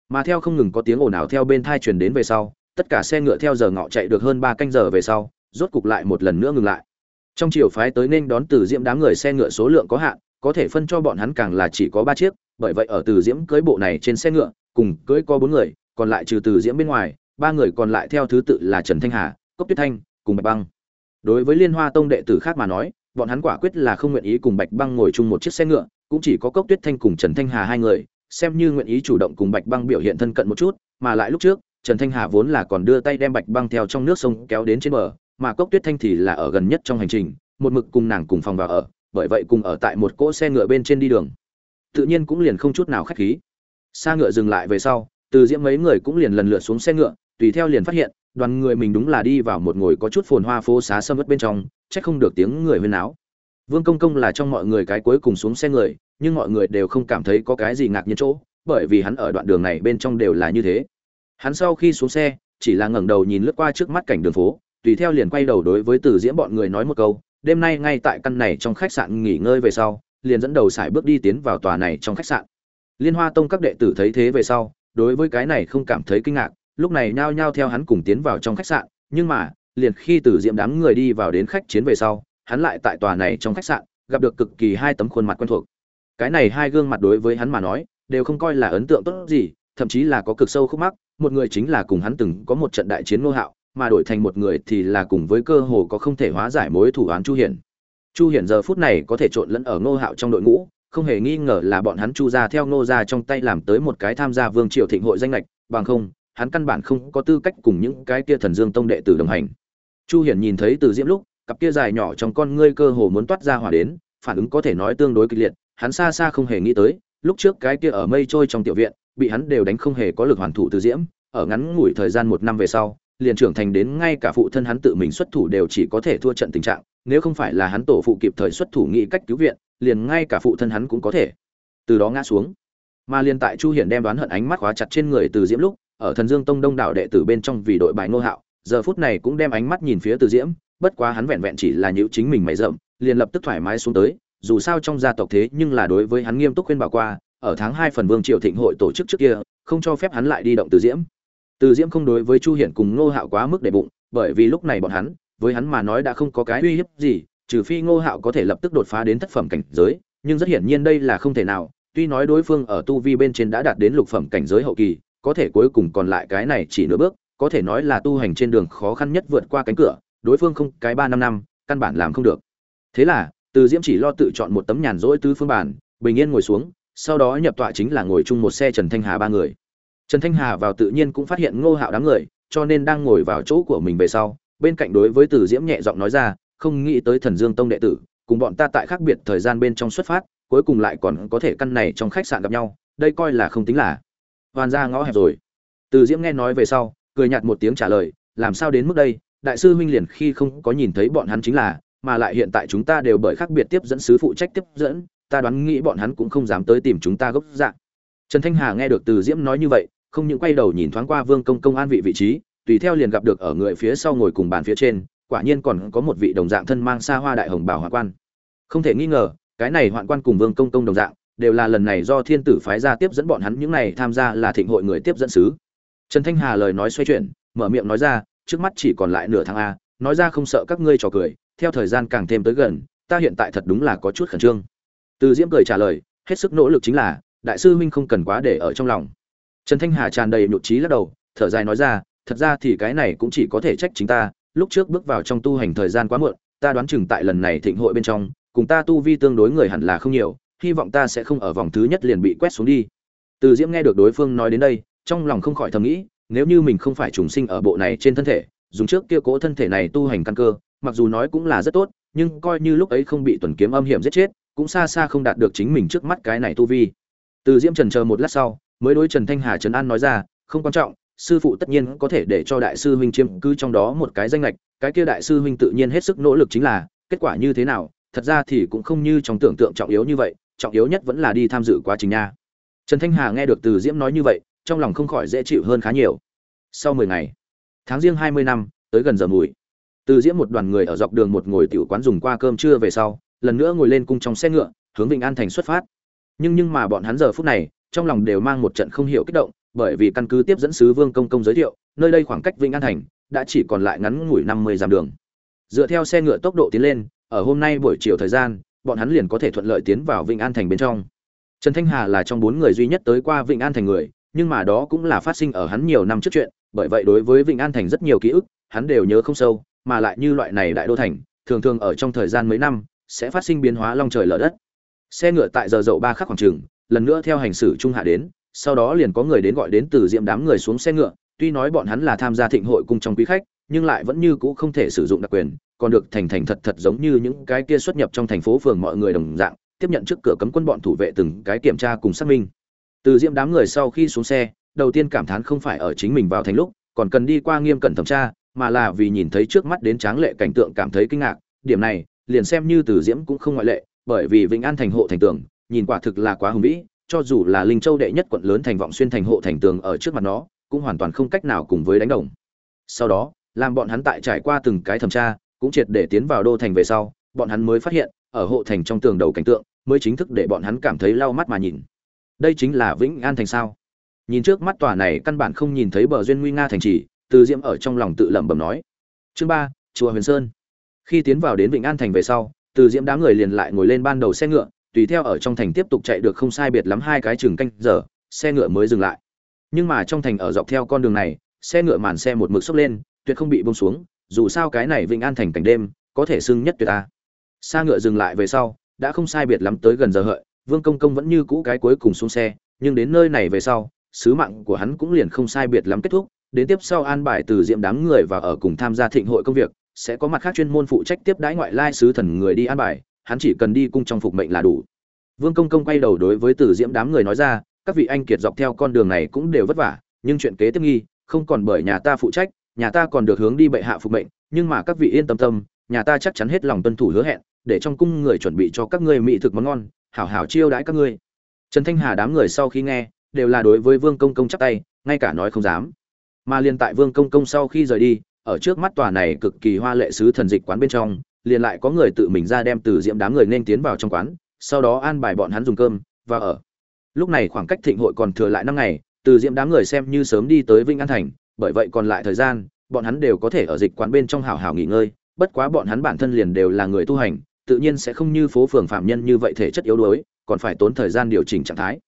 Mà theo không ngừng có tiếng ồn ào theo bên thai truyền đến về sau tất cả xe ngựa theo giờ ngọ chạy được hơn ba canh giờ về sau, rốt cục lại một lần nữa ngừng lại. Trong chiều phái tới nên đón từ diễm đám người xe ngựa số lượng có hạn, có thể phân cho bọn hắn càng là chỉ có ba chiếc, bởi vậy ở từ diễm cưới bộ này trên xe ngựa, cùng cưới có bốn người, còn lại trừ từ diễm bên ngoài, ba người còn lại theo thứ tự là trần thanh hà, cốc tuyết thanh, cùng bạch băng. Đối với liên hoa tông đệ tử khác mà nói, bọn hắn quả quyết là không nguyện ý cùng bạch băng ngồi chung một chiếc xe ngựa, cũng chỉ có cốc tuyết thanh cùng trần thanh hà hai người, xem như nguyện ý chủ động cùng bạch băng biểu hiện thân cận một chút, mà lại lúc trước trần thanh hà vốn là còn đưa tay đem bạch băng theo trong nước sông kéo đến trên bờ, mà cốc tuyết thanh thì là ở gần nhất trong hành trình, một mực cùng nàng cùng phòng vào ở, bởi vậy cùng ở tại một cỗ xe ngựa bên trên đi đường. Tự nhiên cũng liền không chút nào khách khí. Xa ngựa dừng lại về sau, từ diễm mấy người cũng liền lần lượt xuống xe ngựa, tùy theo liền phát hiện, đoàn người mình đúng là đi vào một ngồi có chút phồn hoa phố xá sâm ớt bên trong, chắc không được tiếng người huyên áo vương công công là trong mọi người cái cuối cùng xuống xe người, nhưng mọi người đều không cảm thấy có cái gì ngạc nhiên chỗ, bởi vì hắn ở đoạn đường này bên trong đều là như thế hắn sau khi xuống xe, chỉ là ngẩng đầu nhìn lướt qua trước mắt cảnh đường phố, tùy theo liền quay đầu đối với từ diễm bọn người nói một câu, đêm nay ngay tại căn này trong khách sạn nghỉ ngơi về sau, liền dẫn đầu sải bước đi tiến vào tòa này trong khách sạn. Liên hoa tông các đệ tử thấy thế về sau, đối với cái này không cảm thấy kinh ngạc, lúc này nhao nhao theo hắn cùng tiến vào trong khách sạn, nhưng mà, liền khi từ diễm đám người đi vào đến khách chiến về sau, hắn lại tại tòa này trong khách sạn, gặp được cực kỳ hai tấm khuôn mặt quen thuộc. Cái này hai gương mặt đối với hắn mà nói, đều không coi là ấn tượng tốt gì thậm chí là có cực sâu khúc mắc, một người chính là cùng hắn từng có một trận đại chiến nô hạo, mà đổi thành một người thì là cùng với cơ hồ có không thể hóa giải mối thủ án chu hiển. Chu hiển giờ phút này có thể trộn lẫn ở ngô hạo trong đội ngũ, không hề nghi ngờ là bọn hắn chu ra theo ngô ra trong tay làm tới một cái tham gia vương triều thịnh hội danh lệch, bằng không, hắn căn bản không có tư cách cùng những cái kia thần dương tông đệ tử đồng hành. Chu hiển nhìn thấy từ diễm lúc, cặp kia dài nhỏ trong con ngươi cơ hồ muốn toát ra hỏa đến, phản ứng có thể nói tương đối kịch liệt, hắn xa xa không hề nghĩ tới, lúc trước cái kia ở mây trôi trong tiểu viện bị hắn đều đánh không hề có lực hoàn thủ từ diễm, ở ngắn ngủi thời gian một năm về sau, liền trưởng thành đến ngay cả phụ thân hắn tự mình xuất thủ đều chỉ có thể thua trận tình trạng, nếu không phải là hắn tổ phụ kịp thời xuất thủ nghĩ cách cứu viện, liền ngay cả phụ thân hắn cũng có thể. Từ đó ngã xuống. Mà liền tại chu hiển đem đoán hận ánh mắt khóa chặt trên người từ diễm lúc, ở thần dương tông đông đảo đệ tử bên trong vì đội bài ngô hạo, giờ phút này cũng đem ánh mắt nhìn phía từ diễm, bất quá hắn vẹn vẹn chỉ là nhữ chính mình mày rậm, liền lập tức thoải mái xuống tới, dù sao trong gia tộc thế nhưng là đối với hắn nghiêm túc khuyên bảo qua ở tháng hai phần vương triều thịnh hội tổ chức trước kia, không cho phép hắn lại đi động từ diễm. Từ diễm không đối với chu hiển cùng ngô hạo quá mức để bụng, bởi vì lúc này bọn hắn, với hắn mà nói đã không có cái uy hiếp gì, trừ phi ngô hạo có thể lập tức đột phá đến thất phẩm cảnh giới, nhưng rất hiển nhiên đây là không thể nào, tuy nói đối phương ở tu vi bên trên đã đạt đến lục phẩm cảnh giới hậu kỳ, có thể cuối cùng còn lại cái này chỉ nửa bước, có thể nói là tu hành trên đường khó khăn nhất vượt qua cánh cửa, đối phương không, cái ba năm năm, căn bản làm không được. Thế là, từ diễm chỉ lo tự chọn một tấm nhàn rỗi tứ phương bản bình yên ngồi xuống sau đó nhập tọa chính là ngồi chung một xe trần thanh hà ba người. Trần thanh hà vào tự nhiên cũng phát hiện ngô hạo đám người, cho nên đang ngồi vào chỗ của mình về sau, bên cạnh đối với từ diễm nhẹ giọng nói ra, không nghĩ tới thần dương tông đệ tử, cùng bọn ta tại khác biệt thời gian bên trong xuất phát, cuối cùng lại còn có thể căn này trong khách sạn gặp nhau, đây coi là không tính là hoàn ra ngõ hẹp rồi. Từ diễm nghe nói về sau, cười nhạt một tiếng trả lời, làm sao đến mức đây, đại sư huynh liền khi không có nhìn thấy bọn hắn chính là, mà lại hiện tại chúng ta đều bởi khác biệt tiếp dẫn sứ phụ trách tiếp dẫn ta đoán nghĩ bọn hắn cũng không dám tới tìm chúng ta gốc dạng trần thanh hà nghe được từ diễm nói như vậy, không những quay đầu nhìn thoáng qua vương công công an vị vị trí, tùy theo liền gặp được ở người phía sau ngồi cùng bàn phía trên, quả nhiên còn có một vị đồng dạng thân mang xa hoa đại hồng bảo hoạn quan. Không thể nghi ngờ, cái này hoạn quan cùng vương công công đồng dạng, đều là lần này do thiên tử phái ra tiếp dẫn bọn hắn, những này tham gia là thịnh hội người tiếp dẫn sứ. Trần thanh hà lời nói xoay chuyển, mở miệng nói ra, trước mắt chỉ còn lại nửa tháng a, nói ra không sợ các ngươi trò cười, theo thời gian càng thêm tới gần, ta hiện tại thật đúng là có chút khẩn trương từ diễm cười trả lời, hết sức nỗ lực chính là, đại sư huynh không cần quá để ở trong lòng. Trần thanh hà tràn đầy nhụt trí lắc đầu, thở dài nói ra, thật ra thì cái này cũng chỉ có thể trách chính ta, lúc trước bước vào trong tu hành thời gian quá muộn, ta đoán chừng tại lần này thịnh hội bên trong, cùng ta tu vi tương đối người hẳn là không nhiều, hy vọng ta sẽ không ở vòng thứ nhất liền bị quét xuống đi. Từ diễm nghe được đối phương nói đến đây, trong lòng không khỏi thầm nghĩ, nếu như mình không phải trùng sinh ở bộ này trên thân thể, dùng trước kia cố thân thể này tu hành căn cơ, mặc dù nói cũng là rất tốt, nhưng coi như lúc ấy không bị tuần kiếm âm hiểm giết chết cũng xa xa không đạt được chính mình trước mắt cái này tu vi. Từ diễm trần chờ một lát sau, mới đối trần thanh hà trấn an nói ra, không quan trọng, sư phụ tất nhiên có thể để cho đại sư huynh chiếm cứ trong đó một cái danh lệch cái kia đại sư huynh tự nhiên hết sức nỗ lực chính là, kết quả như thế nào, thật ra thì cũng không như trong tưởng tượng trọng yếu như vậy, trọng yếu nhất vẫn là đi tham dự quá trình nha. Trần thanh hà nghe được từ diễm nói như vậy, trong lòng không khỏi dễ chịu hơn khá nhiều. Sau mười ngày, tháng riêng hai mươi năm, tới gần giờ mùi. Từ diễm một đoàn người ở dọc đường một ngồi tiểu quán dùng qua cơm trưa về sau lần nữa ngồi lên cung trong xe ngựa, hướng vịnh an thành xuất phát. Nhưng nhưng mà bọn hắn giờ phút này, trong lòng đều mang một trận không hiểu kích động, bởi vì căn cứ tiếp dẫn sứ vương công công giới thiệu, nơi đây khoảng cách vịnh an thành đã chỉ còn lại ngắn ngủi năm mươi dặm đường. Dựa theo xe ngựa tốc độ tiến lên, ở hôm nay buổi chiều thời gian, bọn hắn liền có thể thuận lợi tiến vào vịnh an thành bên trong. Trần thanh hà là trong bốn người duy nhất tới qua vịnh an thành người, nhưng mà đó cũng là phát sinh ở hắn nhiều năm trước chuyện, bởi vậy đối với vịnh an thành rất nhiều ký ức, hắn đều nhớ không sâu, mà lại như loại này đại đô thành, thường thường ở trong thời gian mấy năm sẽ phát sinh biến hóa long trời lở đất. Xe ngựa tại giờ dậu ba khắc khoảng trường lần nữa theo hành xử trung hạ đến, sau đó liền có người đến gọi đến từ diệm đám người xuống xe ngựa. Tuy nói bọn hắn là tham gia thịnh hội cung trong quý khách, nhưng lại vẫn như cũ không thể sử dụng đặc quyền, còn được thành thành thật thật giống như những cái kia xuất nhập trong thành phố phường mọi người đồng dạng, tiếp nhận trước cửa cấm quân bọn thủ vệ từng cái kiểm tra cùng xác minh. Từ diệm đám người sau khi xuống xe, đầu tiên cảm thán không phải ở chính mình vào thành lúc, còn cần đi qua nghiêm cẩn thẩm tra, mà là vì nhìn thấy trước mắt đến tráng lệ cảnh tượng cảm thấy kinh ngạc. Điểm này liền xem như từ diễm cũng không ngoại lệ, bởi vì vĩnh an thành hộ thành tường, nhìn quả thực là quá hùng vĩ, cho dù là linh châu đệ nhất quận lớn thành vọng xuyên thành hộ thành tường ở trước mặt nó, cũng hoàn toàn không cách nào cùng với đánh đồng. Sau đó, làm bọn hắn tại trải qua từng cái thẩm tra, cũng triệt để tiến vào đô thành về sau, bọn hắn mới phát hiện, ở hộ thành trong tường đầu cảnh tượng, mới chính thức để bọn hắn cảm thấy lau mắt mà nhìn. Đây chính là vĩnh an thành sao? Nhìn trước mắt tòa này căn bản không nhìn thấy bờ duyên nguy nga thành trì, từ diễm ở trong lòng tự lẩm bẩm nói. Chương ba, chùa huyền sơn khi tiến vào đến vịnh an thành về sau, từ diễm đám người liền lại ngồi lên ban đầu xe ngựa, tùy theo ở trong thành tiếp tục chạy được không sai biệt lắm hai cái chừng canh giờ, xe ngựa mới dừng lại. Nhưng mà trong thành ở dọc theo con đường này, xe ngựa màn xe một mực xốc lên, tuyệt không bị bông xuống, dù sao cái này vịnh an thành cảnh đêm, có thể sưng nhất tuyệt ta. Xa ngựa dừng lại về sau, đã không sai biệt lắm tới gần giờ hợi, vương công công vẫn như cũ cái cuối cùng xuống xe, nhưng đến nơi này về sau, sứ mạng của hắn cũng liền không sai biệt lắm kết thúc. Đến tiếp sau an bài từ diệm đám người và ở cùng tham gia thịnh hội công việc sẽ có mặt khác chuyên môn phụ trách tiếp đãi ngoại lai sứ thần người đi an bài, hắn chỉ cần đi cung trong phục mệnh là đủ. Vương công công quay đầu đối với từ diễm đám người nói ra, các vị anh kiệt dọc theo con đường này cũng đều vất vả, nhưng chuyện kế tiếp nghi, không còn bởi nhà ta phụ trách, nhà ta còn được hướng đi bệ hạ phục mệnh, nhưng mà các vị yên tâm tâm, nhà ta chắc chắn hết lòng tuân thủ hứa hẹn, để trong cung người chuẩn bị cho các ngươi mỹ thực món ngon, hảo hảo chiêu đãi các ngươi. Trần thanh hà đám người sau khi nghe, đều là đối với vương công công chắp tay, ngay cả nói không dám. Mà liền tại vương công công sau khi rời đi ở trước mắt tòa này cực kỳ hoa lệ sứ thần dịch quán bên trong, liền lại có người tự mình ra đem từ diễm đám người nên tiến vào trong quán, sau đó an bài bọn hắn dùng cơm, và ở. Lúc này khoảng cách thịnh hội còn thừa lại năm ngày, từ diễm đám người xem như sớm đi tới vinh an thành, bởi vậy còn lại thời gian, bọn hắn đều có thể ở dịch quán bên trong hào hào nghỉ ngơi, bất quá bọn hắn bản thân liền đều là người tu hành, tự nhiên sẽ không như phố phường phạm nhân như vậy thể chất yếu đuối, còn phải tốn thời gian điều chỉnh trạng thái.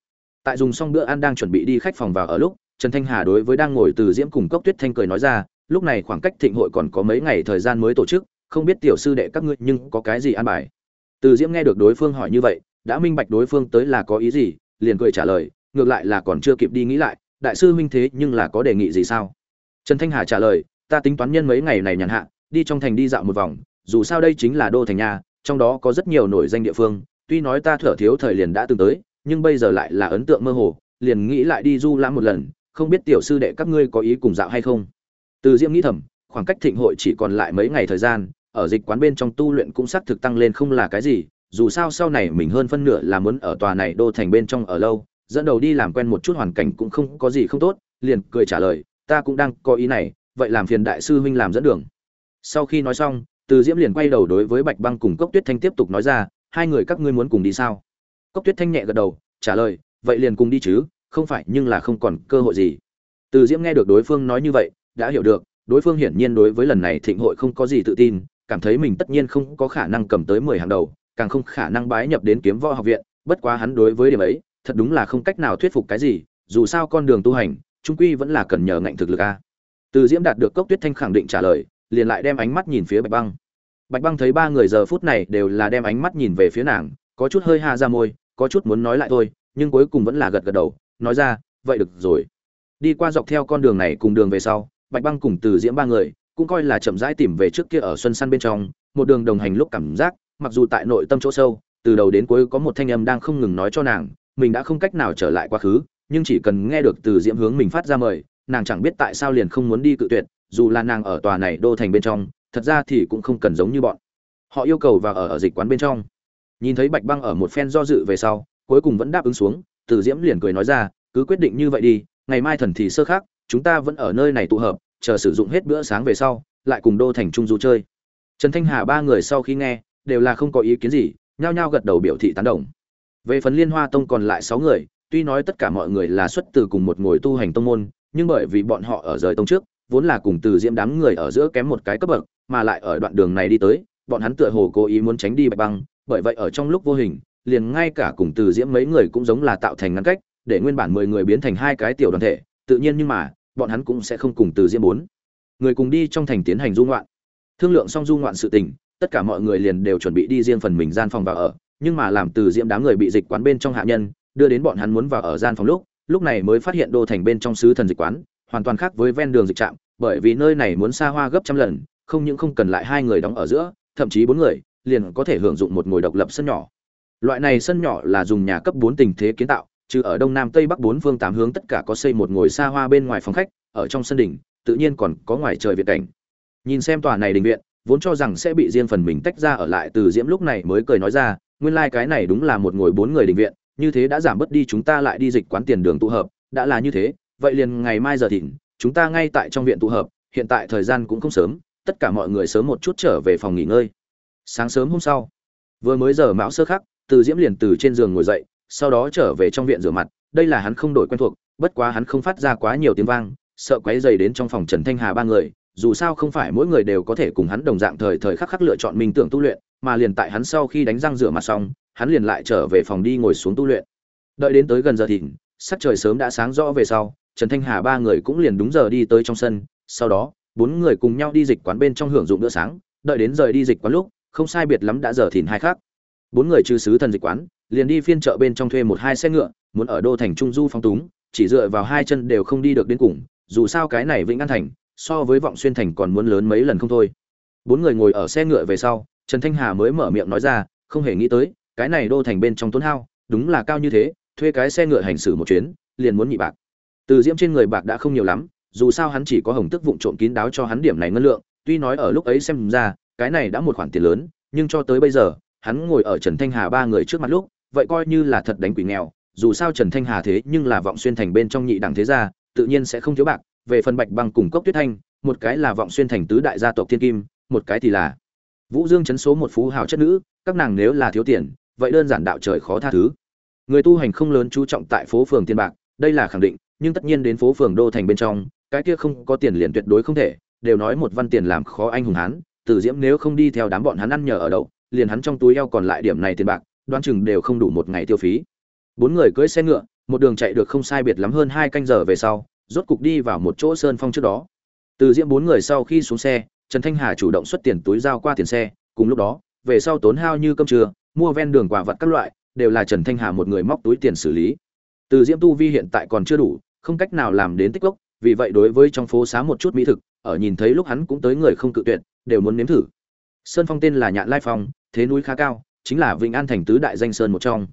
Tại dùng xong bữa ăn đang chuẩn bị đi khách phòng vào ở lúc, trần thanh hà đối với đang ngồi từ diễm cùng cốc tuyết thanh cười nói ra lúc này khoảng cách thịnh hội còn có mấy ngày thời gian mới tổ chức, không biết tiểu sư đệ các ngươi nhưng có cái gì an bài? Từ diễm nghe được đối phương hỏi như vậy, đã minh bạch đối phương tới là có ý gì, liền cười trả lời, ngược lại là còn chưa kịp đi nghĩ lại, đại sư huynh thế nhưng là có đề nghị gì sao? Trần thanh hà trả lời, ta tính toán nhân mấy ngày này nhàn hạ, đi trong thành đi dạo một vòng, dù sao đây chính là đô thành nhà, trong đó có rất nhiều nổi danh địa phương, tuy nói ta thở thiếu thời liền đã từng tới, nhưng bây giờ lại là ấn tượng mơ hồ, liền nghĩ lại đi du lãm một lần, không biết tiểu sư đệ các ngươi có ý cùng dạo hay không? Từ diễm nghĩ thầm, khoảng cách thịnh hội chỉ còn lại mấy ngày thời gian, ở dịch quán bên trong tu luyện cũng xác thực tăng lên không là cái gì, dù sao sau này mình hơn phân nửa là muốn ở tòa này đô thành bên trong ở lâu, dẫn đầu đi làm quen một chút hoàn cảnh cũng không có gì không tốt, liền cười trả lời, ta cũng đang có ý này, vậy làm phiền đại sư huynh làm dẫn đường. Sau khi nói xong, từ diễm liền quay đầu đối với bạch băng cùng cốc tuyết thanh tiếp tục nói ra, hai người các ngươi muốn cùng đi sao? Cốc tuyết thanh nhẹ gật đầu, trả lời, vậy liền cùng đi chứ, không phải nhưng là không còn cơ hội gì. Từ diễm nghe được đối phương nói như vậy đã hiểu được, đối phương hiển nhiên đối với lần này thịnh hội không có gì tự tin, cảm thấy mình tất nhiên không có khả năng cầm tới mười hàng đầu, càng không khả năng bái nhập đến kiếm võ học viện, bất quá hắn đối với điểm ấy, thật đúng là không cách nào thuyết phục cái gì, dù sao con đường tu hành, trung quy vẫn là cần nhờ ngạnh thực lực a. Từ diễm đạt được cốc tuyết thanh khẳng định trả lời, liền lại đem ánh mắt nhìn phía bạch băng. Bạch băng thấy ba người giờ phút này đều là đem ánh mắt nhìn về phía nàng, có chút hơi ha ra môi, có chút muốn nói lại thôi, nhưng cuối cùng vẫn là gật gật đầu, nói ra, vậy được rồi. Đi qua dọc theo con đường này cùng đường về sau bạch băng cùng từ diễm ba người cũng coi là chậm rãi tìm về trước kia ở xuân săn bên trong, một đường đồng hành lúc cảm giác, mặc dù tại nội tâm chỗ sâu, từ đầu đến cuối có một thanh âm đang không ngừng nói cho nàng, mình đã không cách nào trở lại quá khứ, nhưng chỉ cần nghe được từ diễm hướng mình phát ra mời, nàng chẳng biết tại sao liền không muốn đi cự tuyệt, dù là nàng ở tòa này đô thành bên trong, thật ra thì cũng không cần giống như bọn. Họ yêu cầu vào ở ở dịch quán bên trong. Nhìn thấy bạch băng ở một phen do dự về sau, cuối cùng vẫn đáp ứng xuống, từ diễm liền cười nói ra, cứ quyết định như vậy đi, ngày mai thần thì sơ khác chúng ta vẫn ở nơi này tụ hợp, chờ sử dụng hết bữa sáng về sau, lại cùng đô thành trung du chơi. Trần thanh hà ba người sau khi nghe, đều là không có ý kiến gì, nhao nhao gật đầu biểu thị tán đồng. Về phần liên hoa tông còn lại sáu người, tuy nói tất cả mọi người là xuất từ cùng một ngồi tu hành tông môn, nhưng bởi vì bọn họ ở rời tông trước, vốn là cùng từ diễm đám người ở giữa kém một cái cấp bậc, mà lại ở đoạn đường này đi tới, bọn hắn tựa hồ cố ý muốn tránh đi bạch băng, bởi vậy ở trong lúc vô hình, liền ngay cả cùng từ diễm mấy người cũng giống là tạo thành ngăn cách, để nguyên bản mười người biến thành hai cái tiểu đoàn thể tự nhiên nhưng mà, bọn hắn cũng sẽ không cùng từ Diêm bốn người cùng đi trong thành tiến hành du ngoạn. Thương lượng xong du ngoạn sự tình, tất cả mọi người liền đều chuẩn bị đi riêng phần mình gian phòng vào ở, nhưng mà làm từ diễm đám người bị dịch quán bên trong hạ nhân, đưa đến bọn hắn muốn vào ở gian phòng lúc lúc này mới phát hiện đô thành bên trong sứ thần dịch quán, hoàn toàn khác với ven đường dịch trạm, bởi vì nơi này muốn xa hoa gấp trăm lần, không những không cần lại hai người đóng ở giữa, thậm chí bốn người, liền có thể hưởng dụng một ngồi độc lập sân nhỏ. Loại này sân nhỏ là dùng nhà cấp bốn tình thế kiến tạo trừ ở đông nam tây bắc bốn phương tám hướng tất cả có xây một ngồi xa hoa bên ngoài phòng khách, ở trong sân đỉnh, tự nhiên còn có ngoài trời viện cảnh. Nhìn xem tòa này đình viện, vốn cho rằng sẽ bị riêng phần mình tách ra ở lại, từ diễm lúc này mới cười nói ra, nguyên lai cái này đúng là một ngồi bốn người đình viện, như thế đã giảm bớt đi chúng ta lại đi dịch quán tiền đường tụ hợp, đã là như thế, vậy liền ngày mai giờ thìn chúng ta ngay tại trong viện tụ hợp, hiện tại thời gian cũng không sớm, tất cả mọi người sớm một chút trở về phòng nghỉ ngơi. Sáng sớm hôm sau, vừa mới giờ mão sơ khắc, từ diễm liền từ trên giường ngồi dậy sau đó trở về trong viện rửa mặt, đây là hắn không đổi quen thuộc, bất quá hắn không phát ra quá nhiều tiếng vang, sợ quấy dày đến trong phòng trần thanh hà ba người, dù sao không phải mỗi người đều có thể cùng hắn đồng dạng thời thời khắc khắc lựa chọn minh tưởng tu luyện, mà liền tại hắn sau khi đánh răng rửa mặt xong, hắn liền lại trở về phòng đi ngồi xuống tu luyện. Đợi đến tới gần giờ thìn sắc trời sớm đã sáng rõ về sau, trần thanh hà ba người cũng liền đúng giờ đi tới trong sân, sau đó, bốn người cùng nhau đi dịch quán bên trong hưởng dụng bữa sáng, đợi đến rời đi dịch quán lúc, không sai biệt lắm đã giờ thìn hai khác bốn người trừ sứ thần dịch quán, liền đi phiên chợ bên trong thuê một hai xe ngựa, muốn ở đô thành trung du phong túng, chỉ dựa vào hai chân đều không đi được đến cùng, dù sao cái này vĩnh an thành, so với vọng xuyên thành còn muốn lớn mấy lần không thôi. Bốn người ngồi ở xe ngựa về sau, trần thanh hà mới mở miệng nói ra, không hề nghĩ tới, cái này đô thành bên trong tốn hao, đúng là cao như thế, thuê cái xe ngựa hành xử một chuyến, liền muốn nhị bạc. Từ diễm trên người bạc đã không nhiều lắm, dù sao hắn chỉ có hồng tức vụng trộm kín đáo cho hắn điểm này ngân lượng, tuy nói ở lúc ấy xem ra, cái này đã một khoản tiền lớn, nhưng cho tới bây giờ hắn ngồi ở trần thanh hà ba người trước mặt lúc, vậy coi như là thật đánh quỷ nghèo, dù sao trần thanh hà thế nhưng là vọng xuyên thành bên trong nhị đẳng thế gia, tự nhiên sẽ không thiếu bạc, về phần bạch băng cùng cốc tuyết thanh, một cái là vọng xuyên thành tứ đại gia tộc thiên kim, một cái thì là vũ dương chấn số một phú hào chất nữ, các nàng nếu là thiếu tiền, vậy đơn giản đạo trời khó tha thứ. Người tu hành không lớn chú trọng tại phố phường tiền bạc, đây là khẳng định, nhưng tất nhiên đến phố phường đô thành bên trong, cái kia không có tiền liền tuyệt đối không thể, đều nói một văn tiền làm khó anh hùng hán tử diễm nếu không đi theo đám bọn hắn ăn nhờ ở đậu liền hắn trong túi eo còn lại điểm này tiền bạc, đoán chừng đều không đủ một ngày tiêu phí. Bốn người cưỡi xe ngựa, một đường chạy được không sai biệt lắm hơn hai canh giờ về sau, rốt cục đi vào một chỗ sơn phong trước đó. Từ diễm bốn người sau khi xuống xe, trần thanh hà chủ động xuất tiền túi giao qua tiền xe, cùng lúc đó, về sau tốn hao như cơm trưa, mua ven đường quả vật các loại, đều là trần thanh hà một người móc túi tiền xử lý. Từ diễm tu vi hiện tại còn chưa đủ, không cách nào làm đến tích lốc vì vậy đối với trong phố xá một chút mỹ thực, ở nhìn thấy lúc hắn cũng tới người không cự tuyệt, đều muốn nếm thử. Sơn phong tên là nhạn lai phong thế núi khá cao, chính là vĩnh an thành tứ đại danh sơn một trong.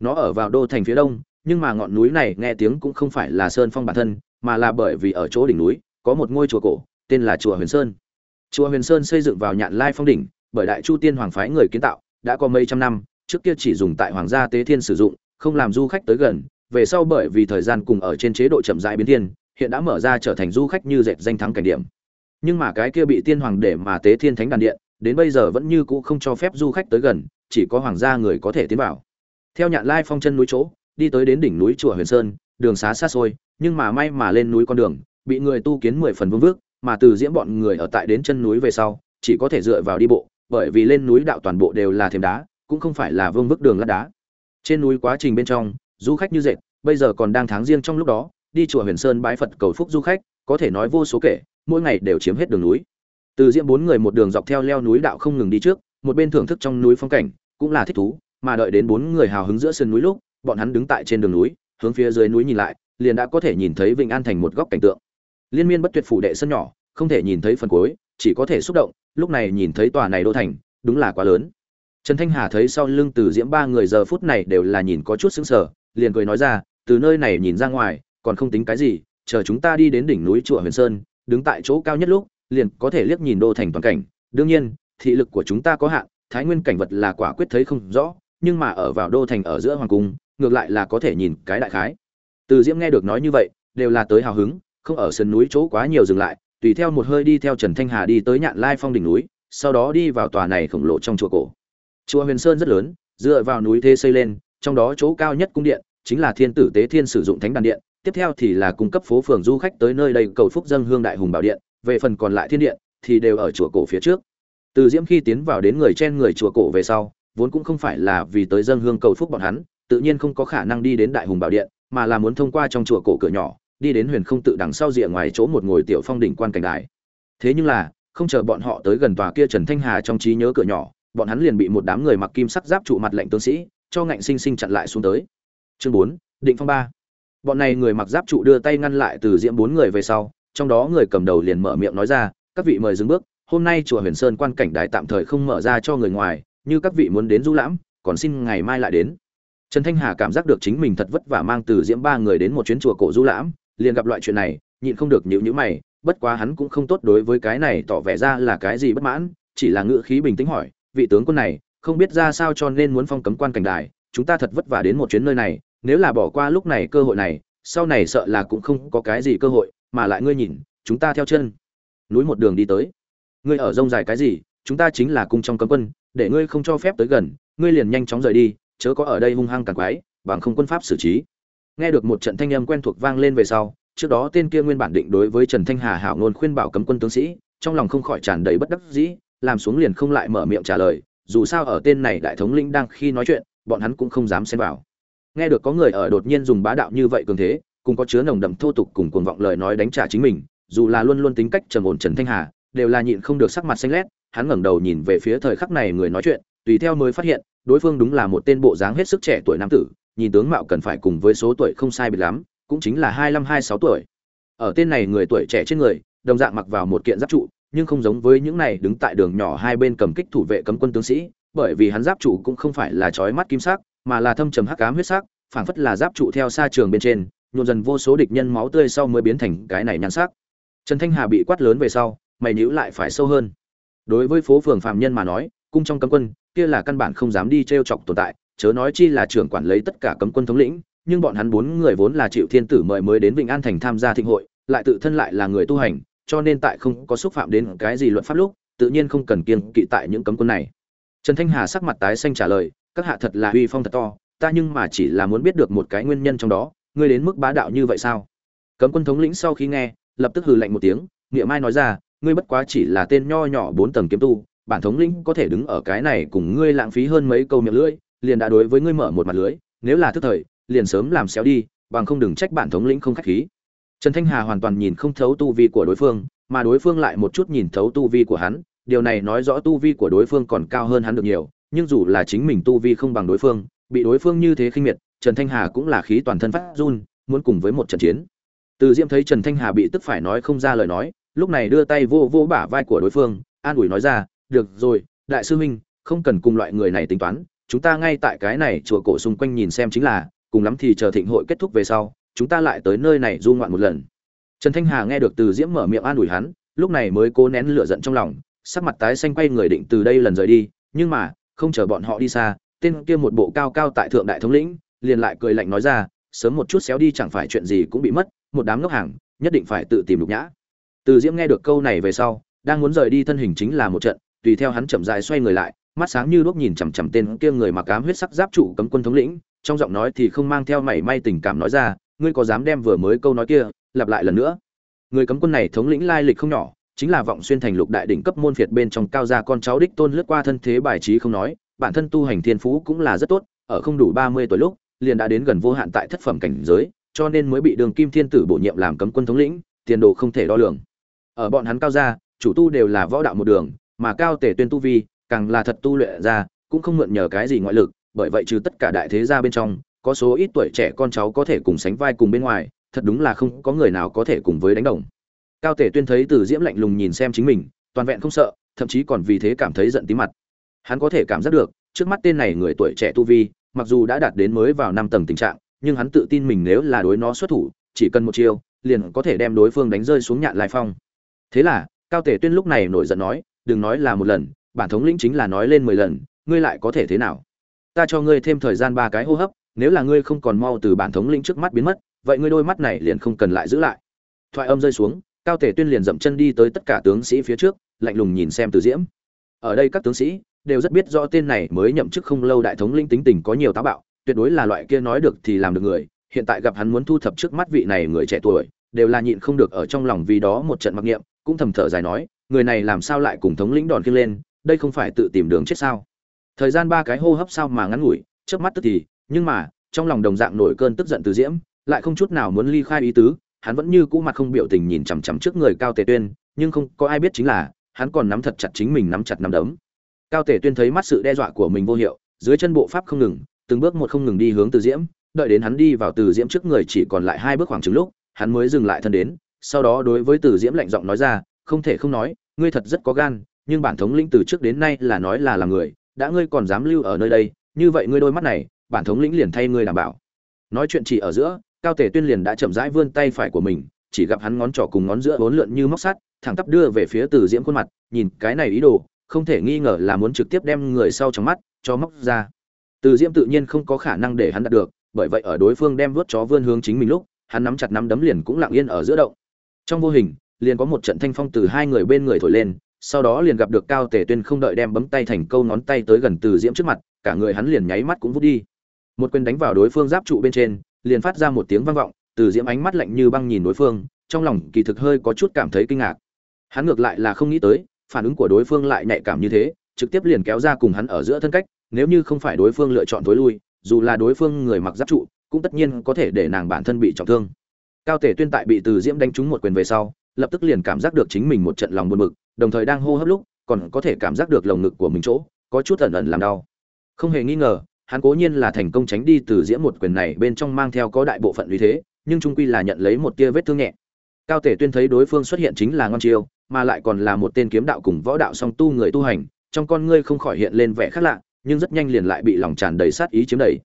Nó ở vào đô thành phía đông, nhưng mà ngọn núi này nghe tiếng cũng không phải là sơn phong bản thân, mà là bởi vì ở chỗ đỉnh núi, có một ngôi chùa cổ, tên là chùa huyền sơn. Chùa huyền sơn xây dựng vào nhạn lai phong đỉnh, bởi đại chu tiên hoàng phái người kiến tạo, đã có mấy trăm năm, trước kia chỉ dùng tại hoàng gia tế thiên sử dụng, không làm du khách tới gần, về sau bởi vì thời gian cùng ở trên chế độ chậm rãi biến thiên, hiện đã mở ra trở thành du khách như dệt danh thắng cảnh điểm. Nhưng mà cái kia bị tiên hoàng để mà tế thiên thánh đàn điện đến bây giờ vẫn như cũ không cho phép du khách tới gần, chỉ có hoàng gia người có thể tiến vào. Theo nhạn lai phong chân núi chỗ, đi tới đến đỉnh núi chùa huyền sơn, đường xá xa xôi, nhưng mà may mà lên núi con đường, bị người tu kiến mười phần vương vước, mà từ diễm bọn người ở tại đến chân núi về sau, chỉ có thể dựa vào đi bộ, bởi vì lên núi đạo toàn bộ đều là thềm đá, cũng không phải là vương vức đường lát đá. Trên núi quá trình bên trong, du khách như dệt, bây giờ còn đang tháng riêng trong lúc đó, đi chùa huyền sơn bái phật cầu phúc du khách, có thể nói vô số kể, mỗi ngày đều chiếm hết đường núi từ diễm bốn người một đường dọc theo leo núi đạo không ngừng đi trước, một bên thưởng thức trong núi phong cảnh, cũng là thích thú, mà đợi đến bốn người hào hứng giữa sườn núi lúc, bọn hắn đứng tại trên đường núi, hướng phía dưới núi nhìn lại, liền đã có thể nhìn thấy vịnh an thành một góc cảnh tượng. Liên miên bất tuyệt phủ đệ sân nhỏ, không thể nhìn thấy phần cuối, chỉ có thể xúc động, lúc này nhìn thấy tòa này đô thành, đúng là quá lớn. Trần thanh hà thấy sau lưng từ diễm ba người giờ phút này đều là nhìn có chút sững sờ, liền cười nói ra, từ nơi này nhìn ra ngoài, còn không tính cái gì, chờ chúng ta đi đến đỉnh núi chùa huyền sơn, đứng tại chỗ cao nhất lúc liền có thể liếc nhìn đô thành toàn cảnh. Đương nhiên, thị lực của chúng ta có hạn, thái nguyên cảnh vật là quả quyết thấy không rõ, nhưng mà ở vào đô thành ở giữa hoàng cung, ngược lại là có thể nhìn cái đại khái. Từ diễm nghe được nói như vậy, đều là tới hào hứng, không ở sườn núi chỗ quá nhiều dừng lại, tùy theo một hơi đi theo trần thanh hà đi tới nhạn lai phong đỉnh núi, sau đó đi vào tòa này khổng lồ trong chùa cổ. Chùa huyền sơn rất lớn, dựa vào núi thế xây lên, trong đó chỗ cao nhất cung điện chính là thiên tử tế thiên sử dụng thánh đàn điện, tiếp theo thì là cung cấp phố phường du khách tới nơi đây cầu phúc dân hương đại hùng bảo điện về phần còn lại thiên điện, thì đều ở chùa cổ phía trước. Từ diễm khi tiến vào đến người trên người chùa cổ về sau, vốn cũng không phải là vì tới dân hương cầu phúc bọn hắn, tự nhiên không có khả năng đi đến đại hùng bảo điện, mà là muốn thông qua trong chùa cổ cửa nhỏ, đi đến huyền không tự đằng sau rìa ngoài chỗ một ngồi tiểu phong đỉnh quan cảnh đài. Thế nhưng là, không chờ bọn họ tới gần tòa kia trần thanh hà trong trí nhớ cửa nhỏ, bọn hắn liền bị một đám người mặc kim sắc giáp trụ mặt lệnh tướng sĩ, cho ngạnh sinh sinh chặn lại xuống tới. Chương bốn, định phong ba. Bọn này người mặc giáp trụ đưa tay ngăn lại từ diễm bốn người về sau trong đó người cầm đầu liền mở miệng nói ra, các vị mời dừng bước, hôm nay chùa huyền sơn quan cảnh đài tạm thời không mở ra cho người ngoài, như các vị muốn đến du lãm, còn xin ngày mai lại đến. Trần thanh hà cảm giác được chính mình thật vất vả mang từ diễm ba người đến một chuyến chùa cổ du lãm, liền gặp loại chuyện này, nhịn không được nhịu nhữ mày, bất quá hắn cũng không tốt đối với cái này tỏ vẻ ra là cái gì bất mãn, chỉ là ngữ khí bình tĩnh hỏi, vị tướng quân này, không biết ra sao cho nên muốn phong cấm quan cảnh đài, chúng ta thật vất vả đến một chuyến nơi này, nếu là bỏ qua lúc này cơ hội này, sau này sợ là cũng không có cái gì cơ hội mà lại ngươi nhìn, chúng ta theo chân. Núi một đường đi tới. Ngươi ở rông dài cái gì, chúng ta chính là cung trong cấm quân, để ngươi không cho phép tới gần, ngươi liền nhanh chóng rời đi, chớ có ở đây hung hăng càng quái, bằng không quân pháp xử trí. Nghe được một trận thanh âm quen thuộc vang lên về sau, trước đó tên kia nguyên bản định đối với trần thanh hà hảo ngôn khuyên bảo cấm quân tướng sĩ, trong lòng không khỏi tràn đầy bất đắc dĩ, làm xuống liền không lại mở miệng trả lời, dù sao ở tên này đại thống lĩnh đang khi nói chuyện, bọn hắn cũng không dám xen vào. Nghe được có người ở đột nhiên dùng bá đạo như vậy cường thế cùng có chứa nồng đậm thô tục cùng cuồng vọng lời nói đánh trả chính mình, dù là luôn luôn tính cách trầm ổn trần thanh hà, đều là nhịn không được sắc mặt xanh lét, hắn ngẩng đầu nhìn về phía thời khắc này người nói chuyện, tùy theo mới phát hiện, đối phương đúng là một tên bộ dáng hết sức trẻ tuổi nam tử, nhìn tướng mạo cần phải cùng với số tuổi không sai biệt lắm, cũng chính là hai mươi hai sáu tuổi. Ở tên này người tuổi trẻ trên người, đồng dạng mặc vào một kiện giáp trụ, nhưng không giống với những này đứng tại đường nhỏ hai bên cầm kích thủ vệ cấm quân tướng sĩ, bởi vì hắn giáp trụ cũng không phải là chói mắt kim sắc, mà là thâm trầm hắc ám huyết sắc, phảng phất là giáp trụ theo xa trường bên trên nhuộm dần vô số địch nhân máu tươi sau mới biến thành cái này nhan sắc. Trần thanh hà bị quát lớn về sau, mày nhíu lại phải sâu hơn. Đối với phố phường phạm nhân mà nói, cung trong cấm quân, kia là căn bản không dám đi t chọc tồn tại, chớ nói chi là trưởng quản lấy tất cả cấm quân thống lĩnh, nhưng bọn hắn bốn người vốn là chịu thiên tử mời mới đến vịnh an thành tham gia thịnh hội, lại tự thân lại là người tu hành, cho nên tại không có xúc phạm đến cái gì luật pháp lúc, tự nhiên không cần kiêng kỵ tại những cấm quân này. Trần thanh hà sắc mặt tái xanh trả lời, các hạ thật là uy phong thật to, ta nhưng mà chỉ là muốn biết được một cái nguyên nhân trong đó ngươi đến mức bá đạo như vậy sao? Cấm quân thống lĩnh sau khi nghe, lập tức hừ lạnh một tiếng nghĩa mai nói ra, ngươi bất quá chỉ là tên nho nhỏ bốn tầng kiếm tu, bản thống lĩnh có thể đứng ở cái này cùng ngươi lãng phí hơn mấy câu miệng lưỡi, liền đã đối với ngươi mở một mặt lưới nếu là thức thời, liền sớm làm xéo đi, bằng không đừng trách bản thống lĩnh không khách khí. Trần thanh hà hoàn toàn nhìn không thấu tu vi của đối phương, mà đối phương lại một chút nhìn thấu tu vi của hắn, điều này nói rõ tu vi của đối phương còn cao hơn hắn được nhiều, nhưng dù là chính mình tu vi không bằng đối phương, bị đối phương như thế khinh miệt trần thanh hà cũng là khí toàn thân phát run, muốn cùng với một trận chiến. Từ diễm thấy trần thanh hà bị tức phải nói không ra lời nói, lúc này đưa tay vô vô bả vai của đối phương, an ủi nói ra, được rồi, đại sư huynh, không cần cùng loại người này tính toán, chúng ta ngay tại cái này chùa cổ xung quanh nhìn xem chính là, cùng lắm thì chờ thịnh hội kết thúc về sau, chúng ta lại tới nơi này du ngoạn một lần. Trần thanh hà nghe được từ diễm mở miệng an ủi hắn, lúc này mới cố nén lửa giận trong lòng, sắc mặt tái xanh quay người định từ đây lần rời đi, nhưng mà, không chờ bọn họ đi xa, tên kia một bộ cao cao tại thượng đại thống lĩnh liền lại cười lạnh nói ra, sớm một chút xéo đi chẳng phải chuyện gì cũng bị mất, một đám ngốc hàng, nhất định phải tự tìm lục nhã. Từ diễm nghe được câu này về sau, đang muốn rời đi thân hình chính là một trận, tùy theo hắn chậm dài xoay người lại, mắt sáng như đuốc nhìn chằm chằm tên kia người mặc ám huyết sắc giáp trụ cấm quân thống lĩnh, trong giọng nói thì không mang theo mảy may tình cảm nói ra, ngươi có dám đem vừa mới câu nói kia lặp lại lần nữa? Người cấm quân này thống lĩnh lai lịch không nhỏ, chính là vọng xuyên thành lục đại đỉnh cấp môn phiệt bên trong cao gia con cháu đích tôn lướt qua thân thế bài trí không nói, bản thân tu hành thiên phú cũng là rất tốt, ở không đủ ba mươi tuổi lúc liền đã đến gần vô hạn tại thất phẩm cảnh giới, cho nên mới bị đường kim thiên tử bổ nhiệm làm cấm quân thống lĩnh, tiền đồ không thể đo lường. Ở bọn hắn cao gia, chủ tu đều là võ đạo một đường, mà cao tể tuyên tu vi, càng là thật tu luyện ra, cũng không mượn nhờ cái gì ngoại lực, bởi vậy trừ tất cả đại thế gia bên trong, có số ít tuổi trẻ con cháu có thể cùng sánh vai cùng bên ngoài, thật đúng là không có người nào có thể cùng với đánh đồng. Cao tể tuyên thấy từ diễm lạnh lùng nhìn xem chính mình, toàn vẹn không sợ, thậm chí còn vì thế cảm thấy giận tí mặt. Hắn có thể cảm giác được, trước mắt tên này người tuổi trẻ tu vi mặc dù đã đạt đến mới vào năm tầng tình trạng, nhưng hắn tự tin mình nếu là đối nó xuất thủ, chỉ cần một chiêu, liền có thể đem đối phương đánh rơi xuống nhạn lai phong. Thế là, cao tể tuyên lúc này nổi giận nói, đừng nói là một lần, bản thống lĩnh chính là nói lên mười lần, ngươi lại có thể thế nào? Ta cho ngươi thêm thời gian ba cái hô hấp, nếu là ngươi không còn mau từ bản thống lĩnh trước mắt biến mất, vậy ngươi đôi mắt này liền không cần lại giữ lại. Thoại âm rơi xuống, cao tể tuyên liền dậm chân đi tới tất cả tướng sĩ phía trước, lạnh lùng nhìn xem từ diễm. Ở đây các tướng sĩ đều rất biết rõ tên này mới nhậm chức không lâu đại thống lĩnh tính tình có nhiều táo bạo, tuyệt đối là loại kia nói được thì làm được người, hiện tại gặp hắn muốn thu thập trước mắt vị này người trẻ tuổi, đều là nhịn không được ở trong lòng vì đó một trận mặc niệm, cũng thầm thở dài nói, người này làm sao lại cùng thống lĩnh đòn kia lên, đây không phải tự tìm đường chết sao? Thời gian ba cái hô hấp sao mà ngắn ngủi, chớp mắt tức thì, nhưng mà, trong lòng đồng dạng nổi cơn tức giận từ diễm, lại không chút nào muốn ly khai ý tứ, hắn vẫn như cũ mặt không biểu tình nhìn chằm chằm trước người cao tề tuyên, nhưng không có ai biết chính là, hắn còn nắm thật chặt chính mình nắm chặt nắm đấm cao tề tuyên thấy mắt sự đe dọa của mình vô hiệu, dưới chân bộ pháp không ngừng, từng bước một không ngừng đi hướng từ diễm, đợi đến hắn đi vào từ diễm trước người chỉ còn lại hai bước khoảng chừng lúc, hắn mới dừng lại thân đến, sau đó đối với từ diễm lạnh giọng nói ra, không thể không nói, ngươi thật rất có gan, nhưng bản thống lĩnh từ trước đến nay là nói là làm người, đã ngươi còn dám lưu ở nơi đây, như vậy ngươi đôi mắt này, bản thống lĩnh liền thay ngươi đảm bảo. Nói chuyện chỉ ở giữa, cao tề tuyên liền đã chậm rãi vươn tay phải của mình, chỉ gặp hắn ngón trỏ cùng ngón giữa bốn lượn như móc sắt, thẳng tắp đưa về phía từ diễm khuôn mặt, nhìn cái này ý đồ không thể nghi ngờ là muốn trực tiếp đem người sau trong mắt cho móc ra. Từ diễm tự nhiên không có khả năng để hắn đạt được, bởi vậy ở đối phương đem vuốt chó vươn hướng chính mình lúc, hắn nắm chặt nắm đấm liền cũng lặng yên ở giữa động. Trong vô hình, liền có một trận thanh phong từ hai người bên người thổi lên, sau đó liền gặp được cao tề tuyên không đợi đem bấm tay thành câu ngón tay tới gần từ diễm trước mặt, cả người hắn liền nháy mắt cũng vút đi. Một quyền đánh vào đối phương giáp trụ bên trên, liền phát ra một tiếng vang vọng, từ diễm ánh mắt lạnh như băng nhìn đối phương, trong lòng kỳ thực hơi có chút cảm thấy kinh ngạc. Hắn ngược lại là không nghĩ tới phản ứng của đối phương lại nhạy cảm như thế, trực tiếp liền kéo ra cùng hắn ở giữa thân cách, nếu như không phải đối phương lựa chọn tối lui, dù là đối phương người mặc giáp trụ, cũng tất nhiên có thể để nàng bản thân bị trọng thương. Cao tể tuyên tại bị từ diễm đánh trúng một quyền về sau, lập tức liền cảm giác được chính mình một trận lòng buồn bực, đồng thời đang hô hấp lúc, còn có thể cảm giác được lồng ngực của mình chỗ, có chút ẩn ẩn làm đau. Không hề nghi ngờ, hắn cố nhiên là thành công tránh đi từ diễm một quyền này bên trong mang theo có đại bộ phận uy thế, nhưng trung quy là nhận lấy một tia vết thương nhẹ. Cao tể tuyên thấy đối phương xuất hiện chính là ngon chiêu mà lại còn là một tên kiếm đạo cùng võ đạo song tu người tu hành, trong con ngươi không khỏi hiện lên vẻ khác lạ, nhưng rất nhanh liền lại bị lòng tràn đầy sát ý chiếm đầy.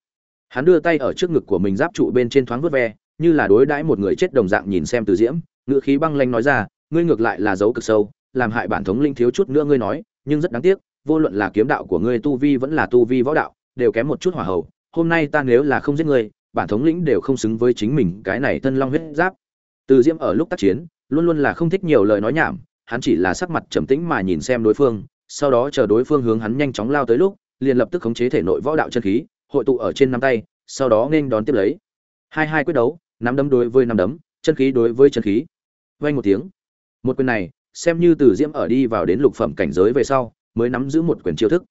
Hắn đưa tay ở trước ngực của mình giáp trụ bên trên thoáng vuốt ve, như là đối đãi một người chết đồng dạng nhìn xem từ diễm ngựa khí băng lanh nói ra, ngươi ngược lại là dấu cực sâu, làm hại bản thống linh thiếu chút nữa ngươi nói, nhưng rất đáng tiếc, vô luận là kiếm đạo của ngươi tu vi vẫn là tu vi võ đạo, đều kém một chút hỏa hầu, hôm nay ta nếu là không giết ngươi, bản thống lĩnh đều không xứng với chính mình cái này thân long huyết giáp. Từ diễm ở lúc tác chiến, luôn luôn là không thích nhiều lời nói nhảm hắn chỉ là sắc mặt trầm tĩnh mà nhìn xem đối phương, sau đó chờ đối phương hướng hắn nhanh chóng lao tới lúc, liền lập tức khống chế thể nội võ đạo chân khí, hội tụ ở trên nắm tay, sau đó nên đón tiếp lấy. Hai hai quyết đấu, nắm đấm đối với nắm đấm, chân khí đối với chân khí. Vang một tiếng. Một quyền này, xem như từ diễm ở đi vào đến lục phẩm cảnh giới về sau, mới nắm giữ một quyền chiêu thức.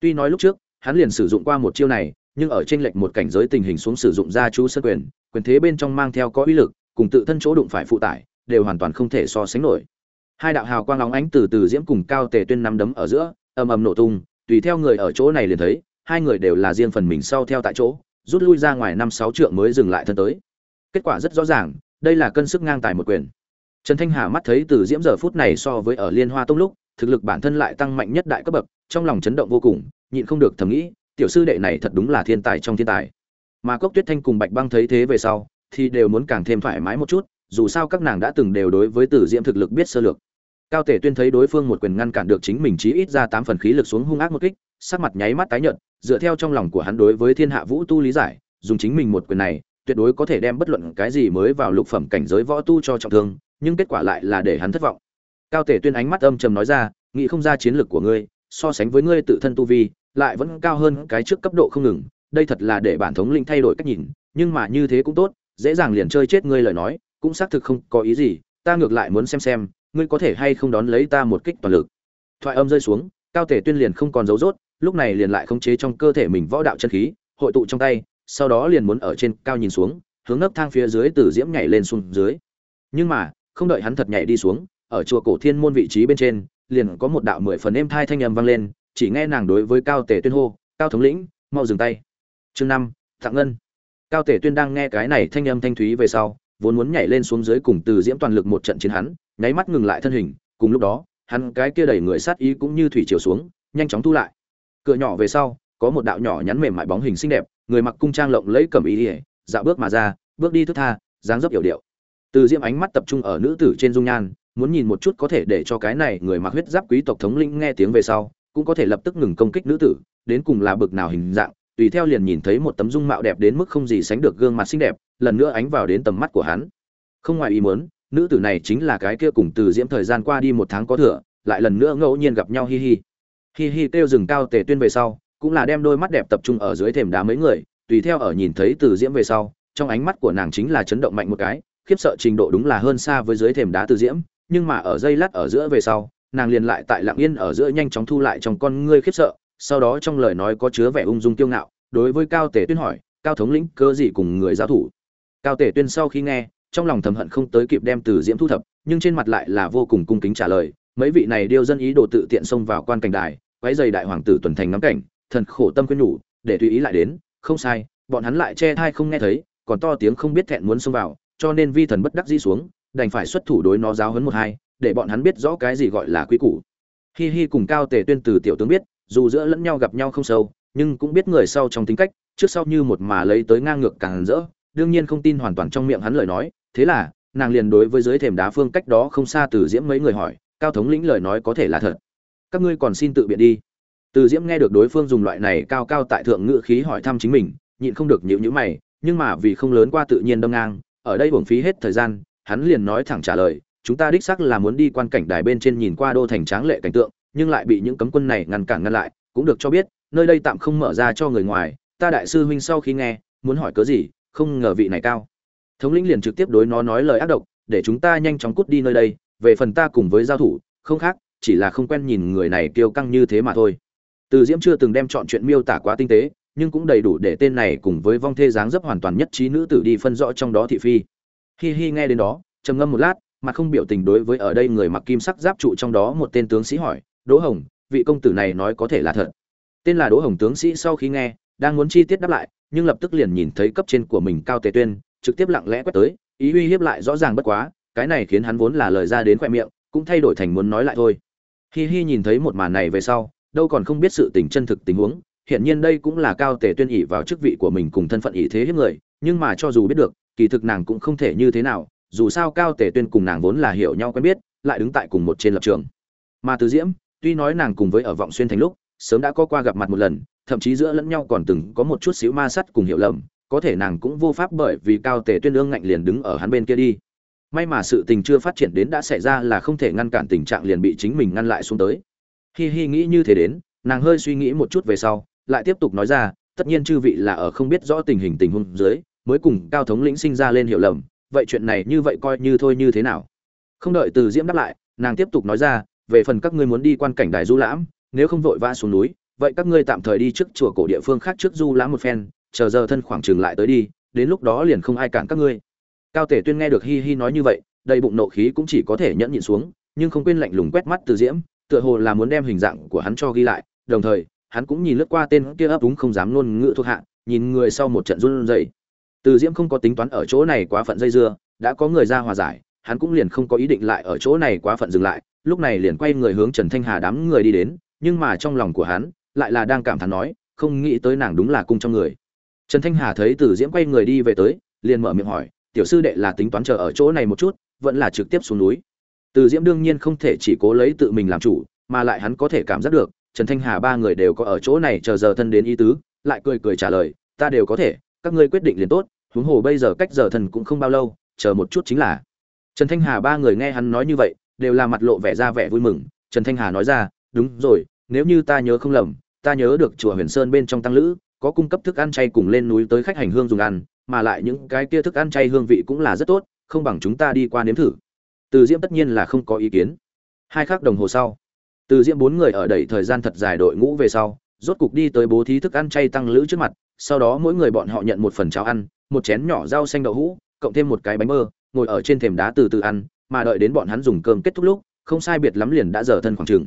Tuy nói lúc trước, hắn liền sử dụng qua một chiêu này, nhưng ở trên lệch một cảnh giới tình hình xuống sử dụng ra chú sơn quyền quyền thế bên trong mang theo có uy lực, cùng tự thân chỗ đụng phải phụ tải, đều hoàn toàn không thể so sánh nổi hai đạo hào quang lóng ánh từ từ diễm cùng cao tề tuyên nắm đấm ở giữa, ầm ầm nổ tung, tùy theo người ở chỗ này liền thấy, hai người đều là riêng phần mình sau theo tại chỗ, rút lui ra ngoài năm sáu trượng mới dừng lại thân tới. Kết quả rất rõ ràng, đây là cân sức ngang tài một quyền. Trần thanh hà mắt thấy từ diễm giờ phút này so với ở liên hoa tông lúc, thực lực bản thân lại tăng mạnh nhất đại cấp bậc, trong lòng chấn động vô cùng, nhịn không được thầm nghĩ, tiểu sư đệ này thật đúng là thiên tài trong thiên tài. Mà cốc tuyết thanh cùng bạch băng thấy thế về sau, thì đều muốn càng thêm thoải mái một chút, dù sao các nàng đã từng đều đối với từ diễm thực lực biết sơ lược cao tể tuyên thấy đối phương một quyền ngăn cản được chính mình chí ít ra tám phần khí lực xuống hung ác một kích, sắc mặt nháy mắt tái nhợt, dựa theo trong lòng của hắn đối với thiên hạ vũ tu lý giải, dùng chính mình một quyền này, tuyệt đối có thể đem bất luận cái gì mới vào lục phẩm cảnh giới võ tu cho trọng thương, nhưng kết quả lại là để hắn thất vọng. Cao tể tuyên ánh mắt âm trầm nói ra, nghĩ không ra chiến lược của ngươi, so sánh với ngươi tự thân tu vi, lại vẫn cao hơn cái trước cấp độ không ngừng, đây thật là để bản thống linh thay đổi cách nhìn, nhưng mà như thế cũng tốt, dễ dàng liền chơi chết ngươi lời nói, cũng xác thực không có ý gì, ta ngược lại muốn xem xem ngươi có thể hay không đón lấy ta một kích toàn lực. Thoại âm rơi xuống, cao tể tuyên liền không còn dấu rốt lúc này liền lại khống chế trong cơ thể mình võ đạo chân khí, hội tụ trong tay, sau đó liền muốn ở trên cao nhìn xuống, hướng nấp thang phía dưới từ diễm nhảy lên xuống dưới. Nhưng mà, không đợi hắn thật nhảy đi xuống, ở chùa cổ thiên môn vị trí bên trên, liền có một đạo mười phần êm thai thanh âm vang lên, chỉ nghe nàng đối với cao tể tuyên hô, cao thống lĩnh, mau dừng tay. Chương năm tặng ngân. Cao tể tuyên đang nghe cái này thanh âm thanh thúy về sau, vốn muốn nhảy lên xuống dưới cùng từ diễm toàn lực một trận chiến hắn nháy mắt ngừng lại thân hình, cùng lúc đó, hắn cái kia đẩy người sát ý cũng như thủy chiều xuống, nhanh chóng thu lại. Cửa nhỏ về sau, có một đạo nhỏ nhắn mềm mại bóng hình xinh đẹp, người mặc cung trang lộng lẫy cầm ý ỉa, dạo bước mà ra, bước đi thức tha, dáng dấp hiểu điệu. Từ diễm ánh mắt tập trung ở nữ tử trên dung nhan, muốn nhìn một chút có thể để cho cái này người mặc huyết giáp quý tộc thống lĩnh nghe tiếng về sau, cũng có thể lập tức ngừng công kích nữ tử, đến cùng là bực nào hình dạng, tùy theo liền nhìn thấy một tấm dung mạo đẹp đến mức không gì sánh được gương mặt xinh đẹp, lần nữa ánh vào đến tầm mắt của hắn. Không ngoài ý muốn nữ tử này chính là cái kia cùng từ diễm thời gian qua đi một tháng có thừa, lại lần nữa ngẫu nhiên gặp nhau hi hi. Hi hi kêu rừng cao tề tuyên về sau, cũng là đem đôi mắt đẹp tập trung ở dưới thềm đá mấy người, tùy theo ở nhìn thấy từ diễm về sau, trong ánh mắt của nàng chính là chấn động mạnh một cái, khiếp sợ trình độ đúng là hơn xa với dưới thềm đá từ diễm, nhưng mà ở dây lát ở giữa về sau, nàng liền lại tại lặng yên ở giữa nhanh chóng thu lại trong con ngươi khiếp sợ, sau đó trong lời nói có chứa vẻ ung dung kiêu ngạo, đối với cao tề tuyên hỏi, cao thống lĩnh cơ gì cùng người giao thủ? Cao tề tuyên sau khi nghe trong lòng thầm hận không tới kịp đem từ diễm thu thập, nhưng trên mặt lại là vô cùng cung kính trả lời, mấy vị này điêu dân ý đồ tự tiện xông vào quan cảnh đài, quấy dày đại hoàng tử tuần thành ngắm cảnh, thần khổ tâm khuyên nhủ, để tùy ý lại đến, không sai, bọn hắn lại che thai không nghe thấy, còn to tiếng không biết thẹn muốn xông vào, cho nên vi thần bất đắc dĩ xuống, đành phải xuất thủ đối nó giáo hấn một hai, để bọn hắn biết rõ cái gì gọi là quý củ. Hi hi cùng cao tề tuyên từ tiểu tướng biết, dù giữa lẫn nhau gặp nhau không sâu, nhưng cũng biết người sau trong tính cách, trước sau như một mà lấy tới ngang ngược càng rỡ, đương nhiên không tin hoàn toàn trong miệng hắn lời nói thế là, nàng liền đối với dưới thềm đá phương cách đó không xa từ diễm mấy người hỏi, cao thống lĩnh lời nói có thể là thật? Các ngươi còn xin tự biện đi. Từ diễm nghe được đối phương dùng loại này cao cao tại thượng ngự khí hỏi thăm chính mình, nhịn không được nhịu nhữ mày, nhưng mà vì không lớn qua tự nhiên đâm ngang, ở đây uổng phí hết thời gian, hắn liền nói thẳng trả lời, chúng ta đích xác là muốn đi quan cảnh đài bên trên nhìn qua đô thành tráng lệ cảnh tượng, nhưng lại bị những cấm quân này ngăn cản ngăn lại, cũng được cho biết, nơi đây tạm không mở ra cho người ngoài, ta đại sư huynh sau khi nghe, muốn hỏi cớ gì, không ngờ vị này cao thống lĩnh liền trực tiếp đối nó nói lời ác độc, để chúng ta nhanh chóng cút đi nơi đây, về phần ta cùng với giao thủ, không khác, chỉ là không quen nhìn người này kiêu căng như thế mà thôi. Từ diễm chưa từng đem chọn chuyện miêu tả quá tinh tế, nhưng cũng đầy đủ để tên này cùng với vong thê dáng dấp hoàn toàn nhất trí nữ tử đi phân rõ trong đó thị phi. Hi hi nghe đến đó, trầm ngâm một lát mà không biểu tình đối với ở đây người mặc kim sắc giáp trụ trong đó một tên tướng sĩ hỏi, đỗ hồng, vị công tử này nói có thể là thật? Tên là đỗ hồng tướng sĩ sau khi nghe, đang muốn chi tiết đáp lại, nhưng lập tức liền nhìn thấy cấp trên của mình cao tề tuyên trực tiếp lặng lẽ quét tới, ý uy hiếp lại rõ ràng bất quá, cái này khiến hắn vốn là lời ra đến khóe miệng, cũng thay đổi thành muốn nói lại thôi. Hi hi nhìn thấy một màn này về sau, đâu còn không biết sự tình chân thực tình huống hiện nhiên đây cũng là cao tề tuyên ỷ vào chức vị của mình cùng thân phận ỷ thế hiếp người, nhưng mà cho dù biết được, kỳ thực nàng cũng không thể như thế nào, dù sao cao tề tuyên cùng nàng vốn là hiểu nhau quen biết, lại đứng tại cùng một trên lập trường. Mà từ diễm, tuy nói nàng cùng với ở vọng xuyên thành lúc, sớm đã có qua gặp mặt một lần, thậm chí giữa lẫn nhau còn từng có một chút xíu ma sắt cùng hiểu lầm có thể nàng cũng vô pháp bởi vì cao tề tuyên ương ngạnh liền đứng ở hắn bên kia đi. May mà sự tình chưa phát triển đến đã xảy ra là không thể ngăn cản tình trạng liền bị chính mình ngăn lại xuống tới. Hi hi nghĩ như thế đến, nàng hơi suy nghĩ một chút về sau, lại tiếp tục nói ra, tất nhiên chư vị là ở không biết rõ tình hình tình huống dưới, mới cùng cao thống lĩnh sinh ra lên hiểu lầm, vậy chuyện này như vậy coi như thôi như thế nào? Không đợi từ diễm đáp lại, nàng tiếp tục nói ra, về phần các ngươi muốn đi quan cảnh đài du lãm, nếu không vội vã xuống núi, vậy các ngươi tạm thời đi trước chùa cổ địa phương khác trước du lãm một phen chờ giờ thân khoảng trường lại tới đi, đến lúc đó liền không ai cản các ngươi. Cao tể tuyên nghe được hi hi nói như vậy, đầy bụng nộ khí cũng chỉ có thể nhẫn nhịn xuống, nhưng không quên lạnh lùng quét mắt từ diễm, tựa hồ là muốn đem hình dạng của hắn cho ghi lại, đồng thời, hắn cũng nhìn lướt qua tên kia ấp úng không dám luôn ngựa thuộc hạ, nhìn người sau một trận run rẩy. Từ diễm không có tính toán ở chỗ này quá phận dây dưa, đã có người ra hòa giải, hắn cũng liền không có ý định lại ở chỗ này quá phận dừng lại, lúc này liền quay người hướng trần thanh hà đám người đi đến, nhưng mà trong lòng của hắn, lại là đang cảm thán nói, không nghĩ tới nàng đúng là cung trong người trần thanh hà thấy từ diễm quay người đi về tới, liền mở miệng hỏi, tiểu sư đệ là tính toán chờ ở chỗ này một chút, vẫn là trực tiếp xuống núi? Từ diễm đương nhiên không thể chỉ cố lấy tự mình làm chủ, mà lại hắn có thể cảm giác được, trần thanh hà ba người đều có ở chỗ này chờ giờ thân đến ý tứ, lại cười cười trả lời, ta đều có thể, các ngươi quyết định liền tốt, huống hồ bây giờ cách giờ thần cũng không bao lâu, chờ một chút chính là. Trần thanh hà ba người nghe hắn nói như vậy, đều là mặt lộ vẻ ra vẻ vui mừng. Trần thanh hà nói ra, đúng rồi, nếu như ta nhớ không lầm, ta nhớ được chùa huyền sơn bên trong tăng lữ có cung cấp thức ăn chay cùng lên núi tới khách hành hương dùng ăn, mà lại những cái kia thức ăn chay hương vị cũng là rất tốt, không bằng chúng ta đi qua nếm thử. Từ diễm tất nhiên là không có ý kiến. Hai khắc đồng hồ sau, từ diễm bốn người ở đẩy thời gian thật dài đội ngũ về sau, rốt cục đi tới bố thí thức ăn chay tăng lữ trước mặt, sau đó mỗi người bọn họ nhận một phần cháo ăn, một chén nhỏ rau xanh đậu hũ, cộng thêm một cái bánh mơ, ngồi ở trên thềm đá từ từ ăn, mà đợi đến bọn hắn dùng cơm kết thúc lúc, không sai biệt lắm liền đã dở thân khoảng trường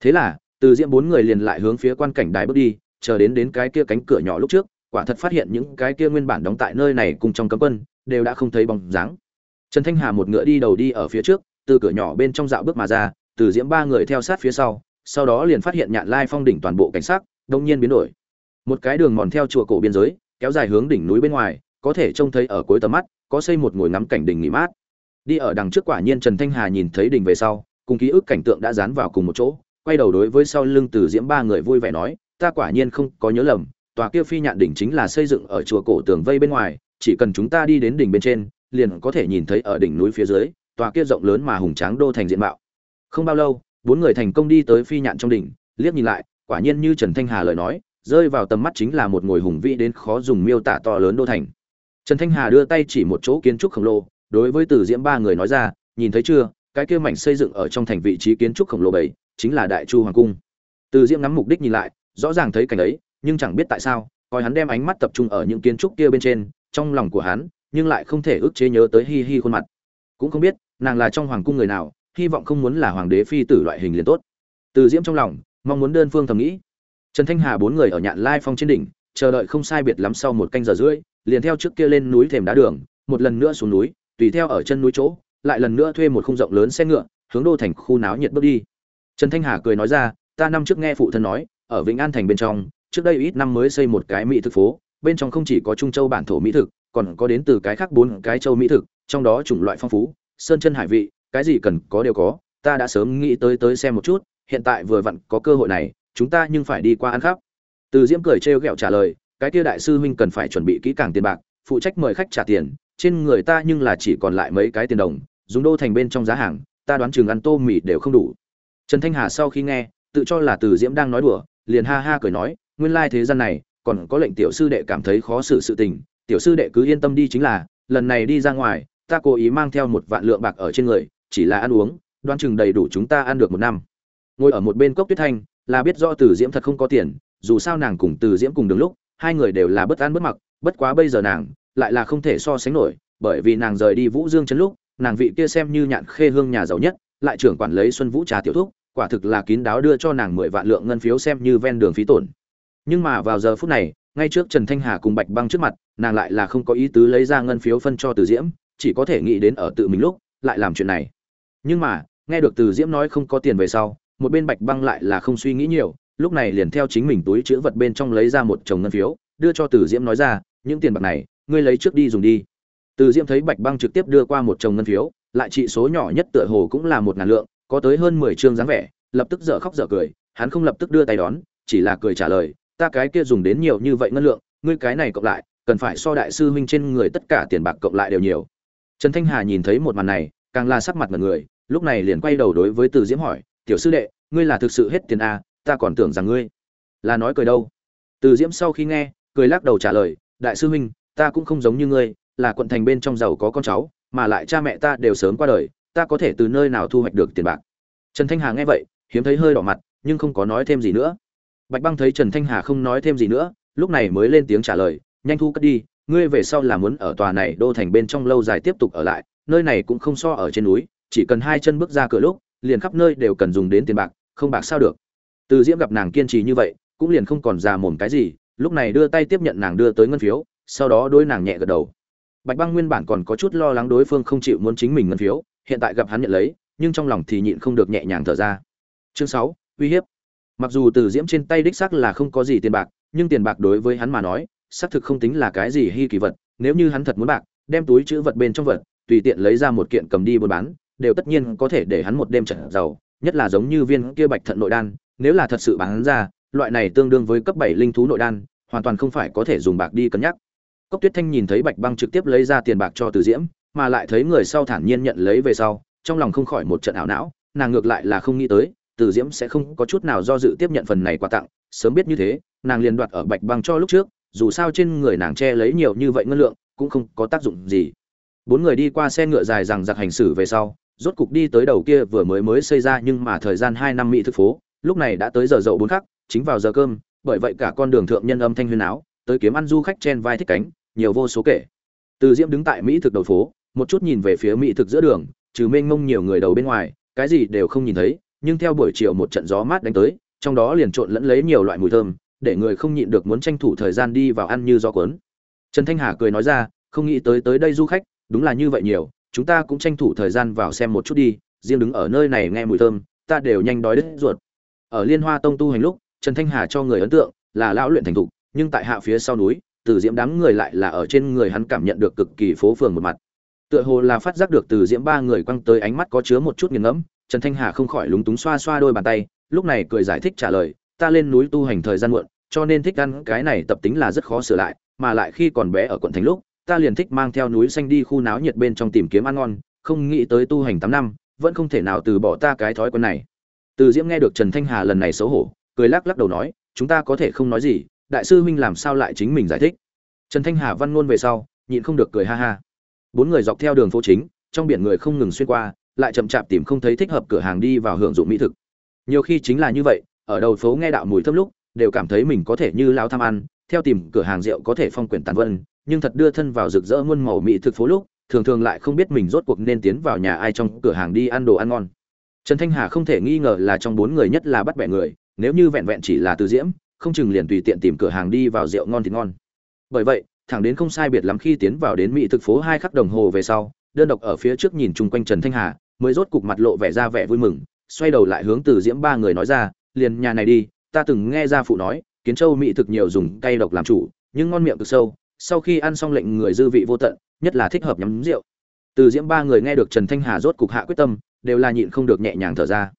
thế là, từ diễm bốn người liền lại hướng phía quan cảnh đài bước đi chờ đến đến cái kia cánh cửa nhỏ lúc trước quả thật phát hiện những cái kia nguyên bản đóng tại nơi này cùng trong cấm quân đều đã không thấy bóng dáng. Trần thanh hà một ngựa đi đầu đi ở phía trước từ cửa nhỏ bên trong dạo bước mà ra từ diễm ba người theo sát phía sau sau đó liền phát hiện nhạn lai phong đỉnh toàn bộ cảnh sắc, đông nhiên biến đổi. Một cái đường mòn theo chùa cổ biên giới kéo dài hướng đỉnh núi bên ngoài có thể trông thấy ở cuối tầm mắt có xây một ngồi ngắm cảnh đỉnh nghỉ mát. Đi ở đằng trước quả nhiên trần thanh hà nhìn thấy đỉnh về sau cùng ký ức cảnh tượng đã dán vào cùng một chỗ quay đầu đối với sau lưng từ diễm ba người vui vẻ nói ta quả nhiên không có nhớ lầm, tòa kia phi nhạn đỉnh chính là xây dựng ở chùa cổ tường vây bên ngoài, chỉ cần chúng ta đi đến đỉnh bên trên, liền có thể nhìn thấy ở đỉnh núi phía dưới, tòa kia rộng lớn mà hùng tráng đô thành diện mạo. Không bao lâu, bốn người thành công đi tới phi nhạn trong đỉnh, liếc nhìn lại, quả nhiên như trần thanh hà lời nói, rơi vào tầm mắt chính là một ngồi hùng vĩ đến khó dùng miêu tả to lớn đô thành. Trần thanh hà đưa tay chỉ một chỗ kiến trúc khổng lồ, đối với từ diễm ba người nói ra, nhìn thấy chưa, cái kia mảnh xây dựng ở trong thành vị trí kiến trúc khổng lồ bảy, chính là đại chu hoàng cung. Từ diễm ngắm mục đích nhìn lại rõ ràng thấy cảnh ấy, nhưng chẳng biết tại sao, coi hắn đem ánh mắt tập trung ở những kiến trúc kia bên trên, trong lòng của hắn, nhưng lại không thể ức chế nhớ tới hi hi khuôn mặt. Cũng không biết, nàng là trong hoàng cung người nào, hy vọng không muốn là hoàng đế phi tử loại hình liền tốt. Từ diễm trong lòng, mong muốn đơn phương thầm nghĩ. Trần thanh hà bốn người ở nhạn lai phong trên đỉnh, chờ đợi không sai biệt lắm sau một canh giờ rưỡi, liền theo trước kia lên núi thềm đá đường, một lần nữa xuống núi, tùy theo ở chân núi chỗ, lại lần nữa thuê một khung rộng lớn xe ngựa, hướng đô thành khu náo nhiệt bước đi. Trần thanh hà cười nói ra, ta năm trước nghe phụ thân nói ở vĩnh an thành bên trong, trước đây ít năm mới xây một cái mỹ thực phố, bên trong không chỉ có trung châu bản thổ mỹ thực, còn có đến từ cái khác bốn cái châu mỹ thực, trong đó chủng loại phong phú, sơn chân hải vị, cái gì cần có đều có, ta đã sớm nghĩ tới tới xem một chút, hiện tại vừa vặn có cơ hội này, chúng ta nhưng phải đi qua ăn khắp. Từ diễm cười trêu ghẹo trả lời, cái kia đại sư huynh cần phải chuẩn bị kỹ càng tiền bạc, phụ trách mời khách trả tiền, trên người ta nhưng là chỉ còn lại mấy cái tiền đồng, dùng đô thành bên trong giá hàng, ta đoán chừng ăn tô mì đều không đủ. Trần thanh hà sau khi nghe, tự cho là từ diễm đang nói đùa liền ha ha cười nói, nguyên lai thế gian này, còn có lệnh tiểu sư đệ cảm thấy khó xử sự tình, tiểu sư đệ cứ yên tâm đi chính là, lần này đi ra ngoài, ta cố ý mang theo một vạn lượng bạc ở trên người, chỉ là ăn uống đoán chừng đầy đủ chúng ta ăn được một năm. Ngồi ở một bên cốc tuyết thanh, là biết rõ từ diễm thật không có tiền, dù sao nàng cùng từ diễm cùng đường lúc, hai người đều là bất an bất mặc, bất quá bây giờ nàng, lại là không thể so sánh nổi, bởi vì nàng rời đi vũ dương chân lúc, nàng vị kia xem như nhạn khê hương nhà giàu nhất, lại trưởng quản lấy xuân vũ trà tiểu thúc quả thực là kín đáo đưa cho nàng mười vạn lượng ngân phiếu xem như ven đường phí tổn. Nhưng mà vào giờ phút này, ngay trước trần thanh hà cùng bạch băng trước mặt, nàng lại là không có ý tứ lấy ra ngân phiếu phân cho từ diễm, chỉ có thể nghĩ đến ở tự mình lúc, lại làm chuyện này. Nhưng mà, nghe được từ diễm nói không có tiền về sau, một bên bạch băng lại là không suy nghĩ nhiều, lúc này liền theo chính mình túi chữ vật bên trong lấy ra một chồng ngân phiếu, đưa cho từ diễm nói ra, những tiền bạc này, ngươi lấy trước đi dùng đi. Từ diễm thấy bạch băng trực tiếp đưa qua một chồng ngân phiếu, lại trị số nhỏ nhất tựa hồ cũng là một ngàn lượng có tới hơn mười chương dáng vẻ, lập tức dở khóc dở cười, hắn không lập tức đưa tay đón, chỉ là cười trả lời, ta cái kia dùng đến nhiều như vậy ngân lượng, ngươi cái này cộng lại, cần phải so đại sư huynh trên người tất cả tiền bạc cộng lại đều nhiều. Trần thanh hà nhìn thấy một màn này, càng là sắc mặt ngần người, lúc này liền quay đầu đối với từ diễm hỏi, tiểu sư đệ, ngươi là thực sự hết tiền a ta còn tưởng rằng ngươi là nói cười đâu. Từ diễm sau khi nghe, cười lắc đầu trả lời, đại sư huynh, ta cũng không giống như ngươi, là quận thành bên trong giàu có con cháu, mà lại cha mẹ ta đều sớm qua đời ta có thể từ nơi nào thu hoạch được tiền bạc? Trần thanh hà nghe vậy, hiếm thấy hơi đỏ mặt, nhưng không có nói thêm gì nữa. Bạch băng thấy trần thanh hà không nói thêm gì nữa, lúc này mới lên tiếng trả lời, nhanh thu cất đi, ngươi về sau là muốn ở tòa này đô thành bên trong lâu dài tiếp tục ở lại, nơi này cũng không so ở trên núi, chỉ cần hai chân bước ra cửa lúc, liền khắp nơi đều cần dùng đến tiền bạc, không bạc sao được. Từ diễm gặp nàng kiên trì như vậy, cũng liền không còn già mồm cái gì, lúc này đưa tay tiếp nhận nàng đưa tới ngân phiếu, sau đó đôi nàng nhẹ gật đầu. Bạch băng nguyên bản còn có chút lo lắng đối phương không chịu muốn chính mình ngân phiếu hiện tại gặp hắn nhận lấy, nhưng trong lòng thì nhịn không được nhẹ nhàng thở ra. Chương sáu, uy hiếp. Mặc dù từ diễm trên tay đích xác là không có gì tiền bạc, nhưng tiền bạc đối với hắn mà nói, xác thực không tính là cái gì hy kỳ vật, nếu như hắn thật muốn bạc, đem túi chữ vật bên trong vật, tùy tiện lấy ra một kiện cầm đi buôn bán, đều tất nhiên có thể để hắn một đêm trở giàu, nhất là giống như viên kia bạch thận nội đan, nếu là thật sự bán ra, loại này tương đương với cấp bảy linh thú nội đan, hoàn toàn không phải có thể dùng bạc đi cân nhắc. Cốc tuyết thanh nhìn thấy bạch băng trực tiếp lấy ra tiền bạc cho từ diễm mà lại thấy người sau thản nhiên nhận lấy về sau, trong lòng không khỏi một trận ảo não, nàng ngược lại là không nghĩ tới, từ diễm sẽ không có chút nào do dự tiếp nhận phần này quà tặng, sớm biết như thế, nàng liền đoạt ở bạch băng cho lúc trước, dù sao trên người nàng che lấy nhiều như vậy ngân lượng, cũng không có tác dụng gì. Bốn người đi qua xe ngựa dài rằng giặc hành xử về sau, rốt cục đi tới đầu kia vừa mới mới xây ra nhưng mà thời gian hai năm mỹ thực phố, lúc này đã tới giờ dậu bốn khắc, chính vào giờ cơm, bởi vậy cả con đường thượng nhân âm thanh huyên áo, tới kiếm ăn du khách chen vai thích cánh, nhiều vô số kể. Từ diễm đứng tại mỹ thực đầu phố một chút nhìn về phía mỹ thực giữa đường, trừ mênh mông nhiều người đầu bên ngoài, cái gì đều không nhìn thấy, nhưng theo buổi chiều một trận gió mát đánh tới, trong đó liền trộn lẫn lấy nhiều loại mùi thơm, để người không nhịn được muốn tranh thủ thời gian đi vào ăn như gió cuốn. Trần thanh hà cười nói ra, không nghĩ tới tới đây du khách, đúng là như vậy nhiều, chúng ta cũng tranh thủ thời gian vào xem một chút đi, riêng đứng ở nơi này nghe mùi thơm, ta đều nhanh đói đứt ruột. Ở liên hoa tông tu hành lúc, trần thanh hà cho người ấn tượng là lão luyện thành thục, nhưng tại hạ phía sau núi, từ diễm đám người lại là ở trên người hắn cảm nhận được cực kỳ phố phường một mặt tựa hồ là phát giác được từ diễm ba người quăng tới ánh mắt có chứa một chút nghiền ngẫm, trần thanh hà không khỏi lúng túng xoa xoa đôi bàn tay, lúc này cười giải thích trả lời, ta lên núi tu hành thời gian muộn, cho nên thích ăn cái này tập tính là rất khó sửa lại, mà lại khi còn bé ở quận thành lúc, ta liền thích mang theo núi xanh đi khu náo nhiệt bên trong tìm kiếm ăn ngon, không nghĩ tới tu hành tám năm, vẫn không thể nào từ bỏ ta cái thói quen này. Từ diễm nghe được trần thanh hà lần này xấu hổ, cười lắc lắc đầu nói, chúng ta có thể không nói gì, đại sư huynh làm sao lại chính mình giải thích? Trần thanh hà văn ngôn về sau, nhịn không được cười ha ha bốn người dọc theo đường phố chính, trong biển người không ngừng xuyên qua, lại chậm chạp tìm không thấy thích hợp cửa hàng đi vào hưởng dụng mỹ thực. Nhiều khi chính là như vậy, ở đầu phố nghe đạo mùi thơm lúc, đều cảm thấy mình có thể như lao tham ăn, theo tìm cửa hàng rượu có thể phong quyển tàn vân, nhưng thật đưa thân vào rực rỡ muôn màu mỹ thực phố lúc, thường thường lại không biết mình rốt cuộc nên tiến vào nhà ai trong cửa hàng đi ăn đồ ăn ngon. Trần thanh hà không thể nghi ngờ là trong bốn người nhất là bắt bẻ người, nếu như vẹn vẹn chỉ là từ diễm, không chừng liền tùy tiện tìm cửa hàng đi vào rượu ngon thì ngon. Bởi vậy thẳng đến không sai biệt lắm khi tiến vào đến mỹ thực phố hai khắc đồng hồ về sau, đơn độc ở phía trước nhìn chung quanh trần thanh hà, mới rốt cục mặt lộ vẻ ra vẻ vui mừng, xoay đầu lại hướng từ diễm ba người nói ra, liền nhà này đi, ta từng nghe ra phụ nói, kiến châu mỹ thực nhiều dùng cay độc làm chủ, nhưng ngon miệng cực sâu, sau khi ăn xong lệnh người dư vị vô tận, nhất là thích hợp nhắm rượu. Từ diễm ba người nghe được trần thanh hà rốt cục hạ quyết tâm, đều là nhịn không được nhẹ nhàng thở ra.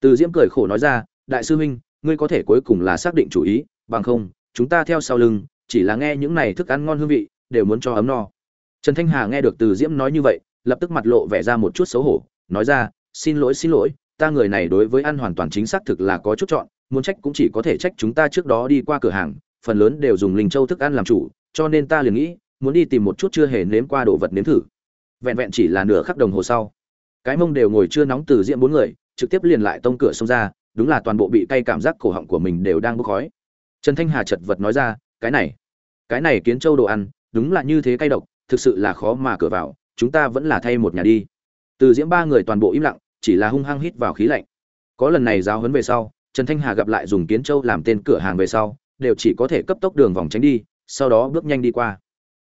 Từ diễm cười khổ nói ra, đại sư huynh, ngươi có thể cuối cùng là xác định chủ ý, bằng không, chúng ta theo sau lưng chỉ là nghe những này thức ăn ngon hương vị, đều muốn cho ấm no. Trần thanh hà nghe được từ diễm nói như vậy, lập tức mặt lộ vẻ ra một chút xấu hổ, nói ra, xin lỗi xin lỗi, ta người này đối với ăn hoàn toàn chính xác thực là có chút chọn, muốn trách cũng chỉ có thể trách chúng ta trước đó đi qua cửa hàng, phần lớn đều dùng linh châu thức ăn làm chủ, cho nên ta liền nghĩ, muốn đi tìm một chút chưa hề nếm qua đồ vật nếm thử. Vẹn vẹn chỉ là nửa khắc đồng hồ sau, cái mông đều ngồi chưa nóng từ diễm bốn người, trực tiếp liền lại tông cửa xông ra, đúng là toàn bộ bị cay cảm giác cổ họng của mình đều đang bốc khói. Trần thanh hà chật vật nói ra cái này cái này kiến châu đồ ăn, đúng là như thế cay độc, thực sự là khó mà cửa vào, chúng ta vẫn là thay một nhà đi. Từ diễm ba người toàn bộ im lặng, chỉ là hung hăng hít vào khí lạnh. Có lần này giáo huấn về sau, trần thanh hà gặp lại dùng kiến châu làm tên cửa hàng về sau, đều chỉ có thể cấp tốc đường vòng tránh đi, sau đó bước nhanh đi qua.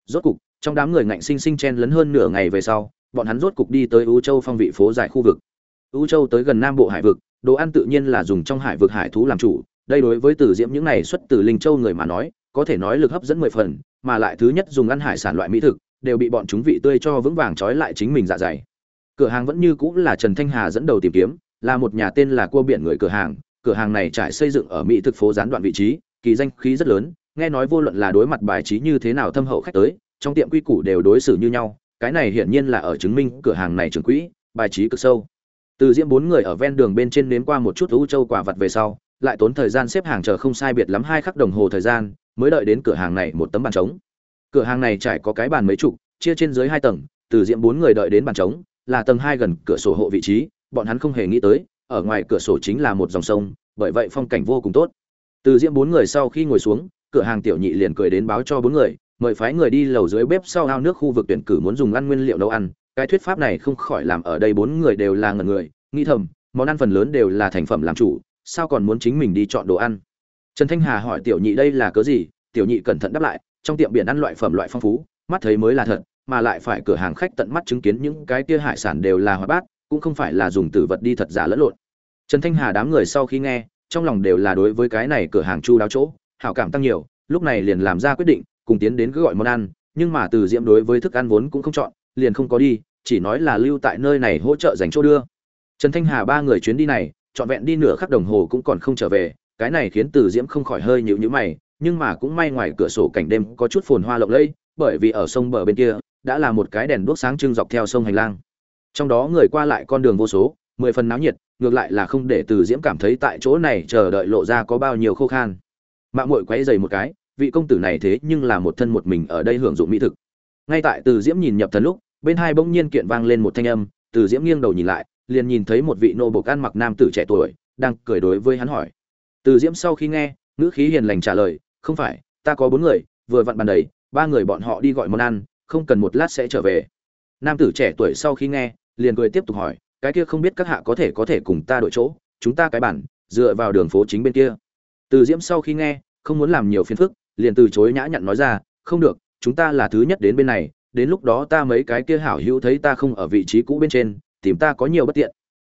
Rốt cục, trong đám người ngạnh sinh sinh chen lấn hơn nửa ngày về sau, bọn hắn rốt cục đi tới ưu châu phong vị phố dài khu vực. Ưu châu tới gần nam bộ hải vực, đồ ăn tự nhiên là dùng trong hải vực hải thú làm chủ, đây đối với từ diễm những này xuất từ linh châu người mà nói có thể nói lực hấp dẫn mười phần, mà lại thứ nhất dùng ăn hải sản loại mỹ thực, đều bị bọn chúng vị tươi cho vững vàng trói lại chính mình dạ dày. Cửa hàng vẫn như cũ là trần thanh hà dẫn đầu tìm kiếm, là một nhà tên là cua biển người cửa hàng. Cửa hàng này trải xây dựng ở mỹ thực phố gián đoạn vị trí, kỳ danh khí rất lớn, nghe nói vô luận là đối mặt bài trí như thế nào thâm hậu khách tới, trong tiệm quy củ đều đối xử như nhau, cái này hiển nhiên là ở chứng minh cửa hàng này trường quỹ, bài trí cực sâu. Từ diễm bốn người ở ven đường bên trên nếm qua một chút u châu quả vật về sau, lại tốn thời gian xếp hàng chờ không sai biệt lắm hai khắc đồng hồ thời gian mới đợi đến cửa hàng này một tấm bàn trống. Cửa hàng này trải có cái bàn mấy chục, chia trên dưới hai tầng, từ diệm bốn người đợi đến bàn trống, là tầng hai gần cửa sổ hộ vị trí, bọn hắn không hề nghĩ tới, ở ngoài cửa sổ chính là một dòng sông, bởi vậy phong cảnh vô cùng tốt. Từ diệm bốn người sau khi ngồi xuống, cửa hàng tiểu nhị liền cười đến báo cho bốn người, mời phái người đi lầu dưới bếp sau ao nước khu vực tuyển cử muốn dùng ăn nguyên liệu nấu ăn. Cái thuyết pháp này không khỏi làm ở đây bốn người đều là ngần người, nghĩ thầm, món ăn phần lớn đều là thành phẩm làm chủ, sao còn muốn chính mình đi chọn đồ ăn? Trần thanh hà hỏi tiểu nhị đây là cớ gì, tiểu nhị cẩn thận đáp lại, trong tiệm biển ăn loại phẩm loại phong phú, mắt thấy mới là thật, mà lại phải cửa hàng khách tận mắt chứng kiến những cái kia hải sản đều là hoa bát, cũng không phải là dùng tử vật đi thật giả lẫn lộn. Trần thanh hà đám người sau khi nghe, trong lòng đều là đối với cái này cửa hàng chu đáo chỗ, hảo cảm tăng nhiều, lúc này liền làm ra quyết định, cùng tiến đến cứ gọi món ăn, nhưng mà từ diễm đối với thức ăn vốn cũng không chọn, liền không có đi, chỉ nói là lưu tại nơi này hỗ trợ dành chỗ đưa. Trần thanh hà ba người chuyến đi này, trọn vẹn đi nửa khắc đồng hồ cũng còn không trở về cái này khiến từ diễm không khỏi hơi nhíu nhíu mày, nhưng mà cũng may ngoài cửa sổ cảnh đêm có chút phồn hoa lộng lẫy, bởi vì ở sông bờ bên kia, đã là một cái đèn đuốc sáng trưng dọc theo sông hành lang. Trong đó người qua lại con đường vô số, mười phần náo nhiệt, ngược lại là không để từ diễm cảm thấy tại chỗ này chờ đợi lộ ra có bao nhiêu khô khan. Mạ muội quấy giày một cái, vị công tử này thế nhưng là một thân một mình ở đây hưởng dụng mỹ thực. Ngay tại từ diễm nhìn nhập thần lúc, bên hai bỗng nhiên kiện vang lên một thanh âm, từ diễm nghiêng đầu nhìn lại, liền nhìn thấy một vị nô bộc ăn mặc nam tử trẻ tuổi, đang cười đối với hắn hỏi từ diễm sau khi nghe, ngữ khí hiền lành trả lời, không phải, ta có bốn người, vừa vặn bàn đầy, ba người bọn họ đi gọi món ăn, không cần một lát sẽ trở về. Nam tử trẻ tuổi sau khi nghe, liền cười tiếp tục hỏi, cái kia không biết các hạ có thể có thể cùng ta đổi chỗ, chúng ta cái bản, dựa vào đường phố chính bên kia. Từ diễm sau khi nghe, không muốn làm nhiều phiền phức, liền từ chối nhã nhặn nói ra, không được, chúng ta là thứ nhất đến bên này, đến lúc đó ta mấy cái kia hảo hữu thấy ta không ở vị trí cũ bên trên, tìm ta có nhiều bất tiện.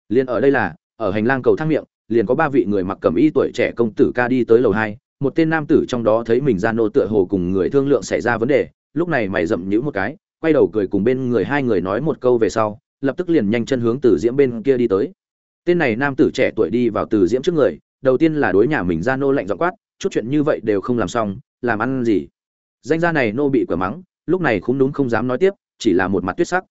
Liền ở đây là, ở hành lang cầu thang miệng liền có ba vị người mặc cẩm y tuổi trẻ công tử ca đi tới lầu hai, một tên nam tử trong đó thấy mình ra nô tựa hồ cùng người thương lượng xảy ra vấn đề, lúc này mày rậm nhữ một cái, quay đầu cười cùng bên người hai người nói một câu về sau, lập tức liền nhanh chân hướng từ diễm bên kia đi tới. Tên này nam tử trẻ tuổi đi vào từ diễm trước người, đầu tiên là đối nhà mình ra nô lạnh giọng quát, chút chuyện như vậy đều không làm xong, làm ăn gì? Danh gia này nô bị quả mắng, lúc này cũng đúng không dám nói tiếp, chỉ là một mặt tuyết sắc.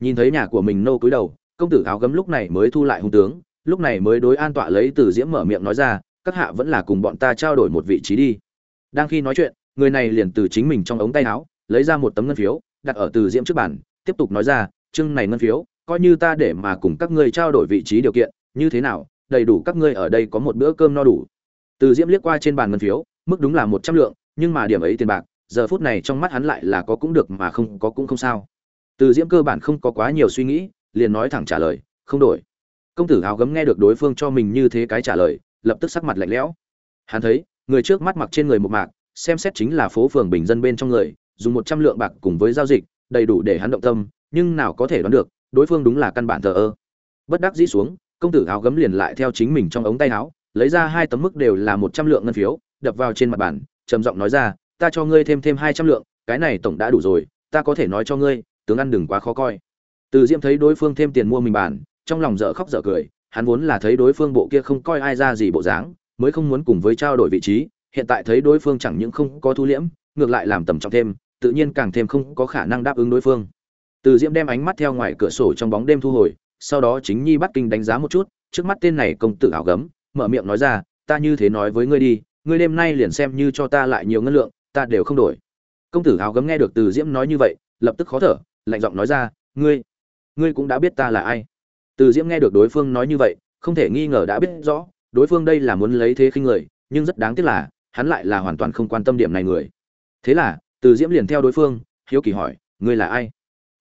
Nhìn thấy nhà của mình nô cúi đầu, công tử áo gấm lúc này mới thu lại hung tướng lúc này mới đối an tọa lấy từ diễm mở miệng nói ra, các hạ vẫn là cùng bọn ta trao đổi một vị trí đi. Đang khi nói chuyện, người này liền từ chính mình trong ống tay áo, lấy ra một tấm ngân phiếu, đặt ở từ diễm trước bàn, tiếp tục nói ra trưng này ngân phiếu, coi như ta để mà cùng các ngươi trao đổi vị trí điều kiện, như thế nào, đầy đủ các ngươi ở đây có một bữa cơm no đủ. Từ diễm liếc qua trên bàn ngân phiếu, mức đúng là một trăm lượng, nhưng mà điểm ấy tiền bạc, giờ phút này trong mắt hắn lại là có cũng được mà không có cũng không sao. Từ diễm cơ bản không có quá nhiều suy nghĩ, liền nói thẳng trả lời, không đổi công tử áo gấm nghe được đối phương cho mình như thế cái trả lời, lập tức sắc mặt lạnh lẽo. Hắn thấy, người trước mắt mặc trên người một mạc, xem xét chính là phố phường bình dân bên trong người, dùng một trăm lượng bạc cùng với giao dịch, đầy đủ để hắn động tâm, nhưng nào có thể đoán được, đối phương đúng là căn bản thờ ơ. Bất đắc dĩ xuống, công tử áo gấm liền lại theo chính mình trong ống tay áo, lấy ra hai tấm mức đều là một trăm lượng ngân phiếu, đập vào trên mặt bàn, trầm giọng nói ra, ta cho ngươi thêm thêm hai trăm lượng, cái này tổng đã đủ rồi, ta có thể nói cho ngươi, tướng ăn đừng quá khó coi. Từ diễm thấy đối phương thêm tiền mua mình bàn trong lòng dở khóc dở cười, hắn vốn là thấy đối phương bộ kia không coi ai ra gì bộ dáng, mới không muốn cùng với trao đổi vị trí, hiện tại thấy đối phương chẳng những không có thu liễm, ngược lại làm tầm trọng thêm, tự nhiên càng thêm không có khả năng đáp ứng đối phương. Từ diễm đem ánh mắt theo ngoài cửa sổ trong bóng đêm thu hồi, sau đó chính nhi bắt kinh đánh giá một chút, trước mắt tên này công tử ảo gấm, mở miệng nói ra, ta như thế nói với ngươi đi, ngươi đêm nay liền xem như cho ta lại nhiều ngân lượng, ta đều không đổi. Công tử áo gấm nghe được từ diễm nói như vậy, lập tức khó thở, lạnh giọng nói ra, ngươi ngươi cũng đã biết ta là ai từ diễm nghe được đối phương nói như vậy, không thể nghi ngờ đã biết rõ, đối phương đây là muốn lấy thế khinh người, nhưng rất đáng tiếc là, hắn lại là hoàn toàn không quan tâm điểm này người. Thế là, từ diễm liền theo đối phương, hiếu kỳ hỏi, ngươi là ai?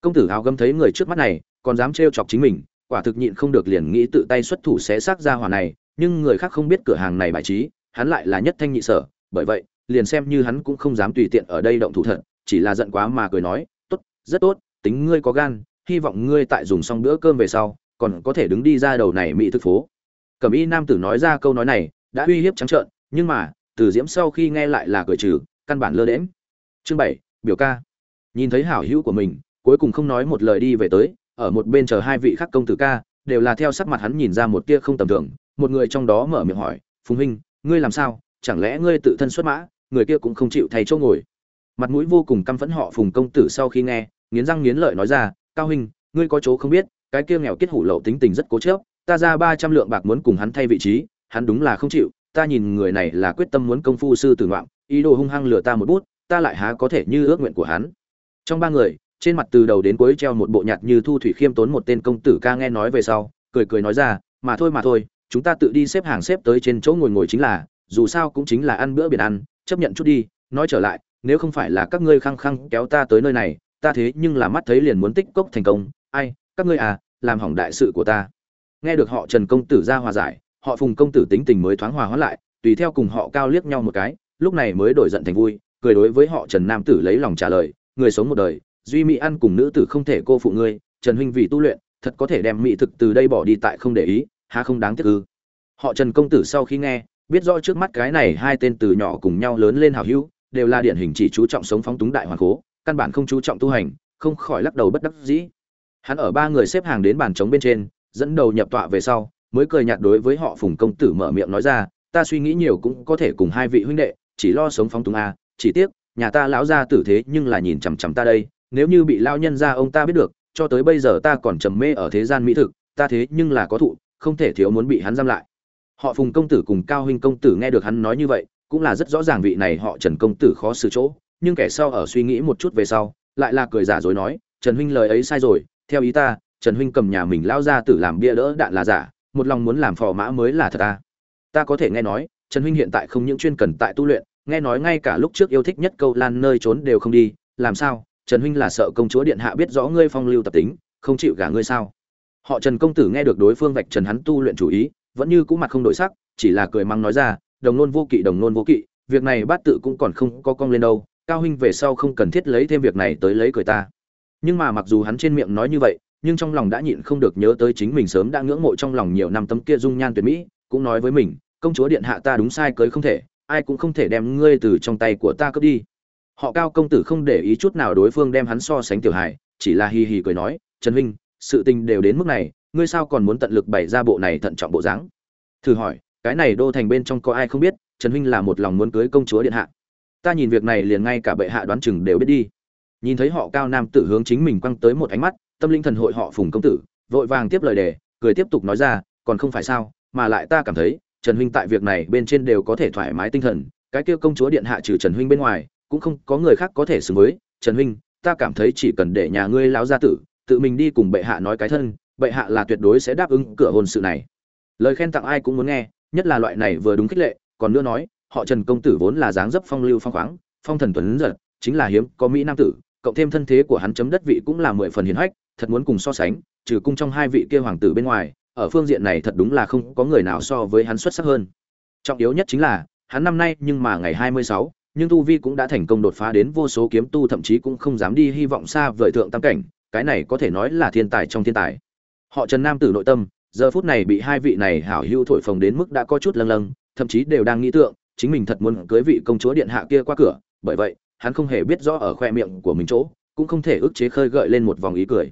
Công tử áo gấm thấy người trước mắt này, còn dám trêu chọc chính mình, quả thực nhịn không được liền nghĩ tự tay xuất thủ xé xác ra hỏa này, nhưng người khác không biết cửa hàng này bài trí, hắn lại là nhất thanh nhị sở, bởi vậy, liền xem như hắn cũng không dám tùy tiện ở đây động thủ thật, chỉ là giận quá mà cười nói, tốt, rất tốt, tính ngươi có gan, hy vọng ngươi tại dùng xong bữa cơm về sau còn có thể đứng đi ra đầu này mỹ thực phố. Cẩm y nam tử nói ra câu nói này, đã uy hiếp trắng trợn, nhưng mà, từ diễm sau khi nghe lại là cười trừ, căn bản lơ đễm chương bảy, biểu ca. Nhìn thấy hảo hữu của mình, cuối cùng không nói một lời đi về tới, ở một bên chờ hai vị khác công tử ca, đều là theo sắc mặt hắn nhìn ra một tia không tầm thường, một người trong đó mở miệng hỏi, phùng huynh, ngươi làm sao? Chẳng lẽ ngươi tự thân xuất mã, người kia cũng không chịu thay chỗ ngồi? Mặt mũi vô cùng căm phẫn họ phùng công tử sau khi nghe, nghiến răng nghiến lợi nói ra, cao huynh, ngươi có chỗ không biết cái kia nghèo kết hủ lậu tính tình rất cố chấp, ta ra ba trăm lượng bạc muốn cùng hắn thay vị trí hắn đúng là không chịu ta nhìn người này là quyết tâm muốn công phu sư tử ngoạm ý đồ hung hăng lừa ta một bút ta lại há có thể như ước nguyện của hắn. Trong ba người trên mặt từ đầu đến cuối treo một bộ nhạt như thu thủy khiêm tốn một tên công tử ca nghe nói về sau cười cười nói ra mà thôi mà thôi chúng ta tự đi xếp hàng xếp tới trên chỗ ngồi ngồi chính là dù sao cũng chính là ăn bữa biển ăn chấp nhận chút đi nói trở lại nếu không phải là các ngươi khăng khăng kéo ta tới nơi này ta thế nhưng là mắt thấy liền muốn tích cốc thành công ai các ngươi à làm hỏng đại sự của ta. Nghe được họ trần công tử ra hòa giải, họ phùng công tử tính tình mới thoáng hòa hóa lại, tùy theo cùng họ cao liếc nhau một cái, lúc này mới đổi giận thành vui, cười đối với họ trần nam tử lấy lòng trả lời, người sống một đời, duy mỹ ăn cùng nữ tử không thể cô phụ ngươi, trần huynh vì tu luyện, thật có thể đem mỹ thực từ đây bỏ đi tại không để ý, há không đáng tiếc ư? Họ trần công tử sau khi nghe, biết rõ trước mắt cái này hai tên từ nhỏ cùng nhau lớn lên hào hữu, đều là điển hình chỉ chú trọng sống phóng túng đại hoàn cố căn bản không chú trọng tu hành, không khỏi lắc đầu bất đắc dĩ hắn ở ba người xếp hàng đến bàn trống bên trên, dẫn đầu nhập tọa về sau, mới cười nhạt đối với họ phùng công tử mở miệng nói ra, ta suy nghĩ nhiều cũng có thể cùng hai vị huynh đệ, chỉ lo sống phóng túng a chỉ tiếc, nhà ta lão gia tử thế nhưng là nhìn chằm chằm ta đây, nếu như bị lao nhân ra ông ta biết được, cho tới bây giờ ta còn trầm mê ở thế gian mỹ thực, ta thế nhưng là có thụ, không thể thiếu muốn bị hắn giam lại. Họ phùng công tử cùng cao huynh công tử nghe được hắn nói như vậy, cũng là rất rõ ràng vị này họ trần công tử khó xử chỗ, nhưng kẻ sau ở suy nghĩ một chút về sau, lại là cười giả dối nói, trần huynh lời ấy sai rồi theo ý ta, trần huynh cầm nhà mình lao ra tử làm bia đỡ đạn là giả, một lòng muốn làm phò mã mới là thật ta. Ta có thể nghe nói, trần huynh hiện tại không những chuyên cần tại tu luyện, nghe nói ngay cả lúc trước yêu thích nhất câu lan nơi trốn đều không đi, làm sao? Trần huynh là sợ công chúa điện hạ biết rõ ngươi phong lưu tập tính, không chịu gả ngươi sao? Họ trần công tử nghe được đối phương vạch trần hắn tu luyện chủ ý, vẫn như cũ mặt không đổi sắc, chỉ là cười mắng nói ra, đồng nôn vô kỵ, đồng nôn vô kỵ, việc này bát tự cũng còn không có cong lên đâu, cao huynh về sau không cần thiết lấy thêm việc này tới lấy cười ta nhưng mà mặc dù hắn trên miệng nói như vậy, nhưng trong lòng đã nhịn không được nhớ tới chính mình sớm đã ngưỡng mộ trong lòng nhiều năm tấm kia dung nhan tuyệt mỹ, cũng nói với mình, công chúa điện hạ ta đúng sai cưới không thể, ai cũng không thể đem ngươi từ trong tay của ta cướp đi. Họ cao công tử không để ý chút nào đối phương đem hắn so sánh tiểu hài, chỉ là hì hì cười nói, trần huynh, sự tình đều đến mức này, ngươi sao còn muốn tận lực bày ra bộ này thận trọng bộ dáng? Thử hỏi, cái này đô thành bên trong có ai không biết, trần huynh là một lòng muốn cưới công chúa điện hạ. Ta nhìn việc này liền ngay cả bệ hạ đoán chừng đều biết đi nhìn thấy họ cao nam tử hướng chính mình quăng tới một ánh mắt, tâm linh thần hội họ phùng công tử, vội vàng tiếp lời đề, cười tiếp tục nói ra, còn không phải sao, mà lại ta cảm thấy, trần huynh tại việc này bên trên đều có thể thoải mái tinh thần, cái kia công chúa điện hạ trừ trần huynh bên ngoài, cũng không có người khác có thể xứng với. Trần huynh, ta cảm thấy chỉ cần để nhà ngươi láo gia tử, tự mình đi cùng bệ hạ nói cái thân, bệ hạ là tuyệt đối sẽ đáp ứng cửa hôn sự này. Lời khen tặng ai cũng muốn nghe, nhất là loại này vừa đúng khích lệ, còn nữa nói, họ trần công tử vốn là dáng dấp phong lưu phong khoáng, phong thần tuấn giật, chính là hiếm có mỹ nam tử cộng thêm thân thế của hắn chấm đất vị cũng là mười phần hiền hách, thật muốn cùng so sánh, trừ cung trong hai vị kia hoàng tử bên ngoài, ở phương diện này thật đúng là không có người nào so với hắn xuất sắc hơn. Trọng yếu nhất chính là, hắn năm nay nhưng mà ngày hai mươi sáu, nhưng tu vi cũng đã thành công đột phá đến vô số kiếm tu thậm chí cũng không dám đi hy vọng xa vời thượng tam cảnh, cái này có thể nói là thiên tài trong thiên tài. Họ trần nam tử nội tâm, giờ phút này bị hai vị này hảo hữu thổi phồng đến mức đã có chút lâng lâng, thậm chí đều đang nghĩ tượng, chính mình thật muốn cưới vị công chúa điện hạ kia qua cửa, bởi vậy hắn không hề biết rõ ở khoe miệng của mình chỗ, cũng không thể ức chế khơi gợi lên một vòng ý cười.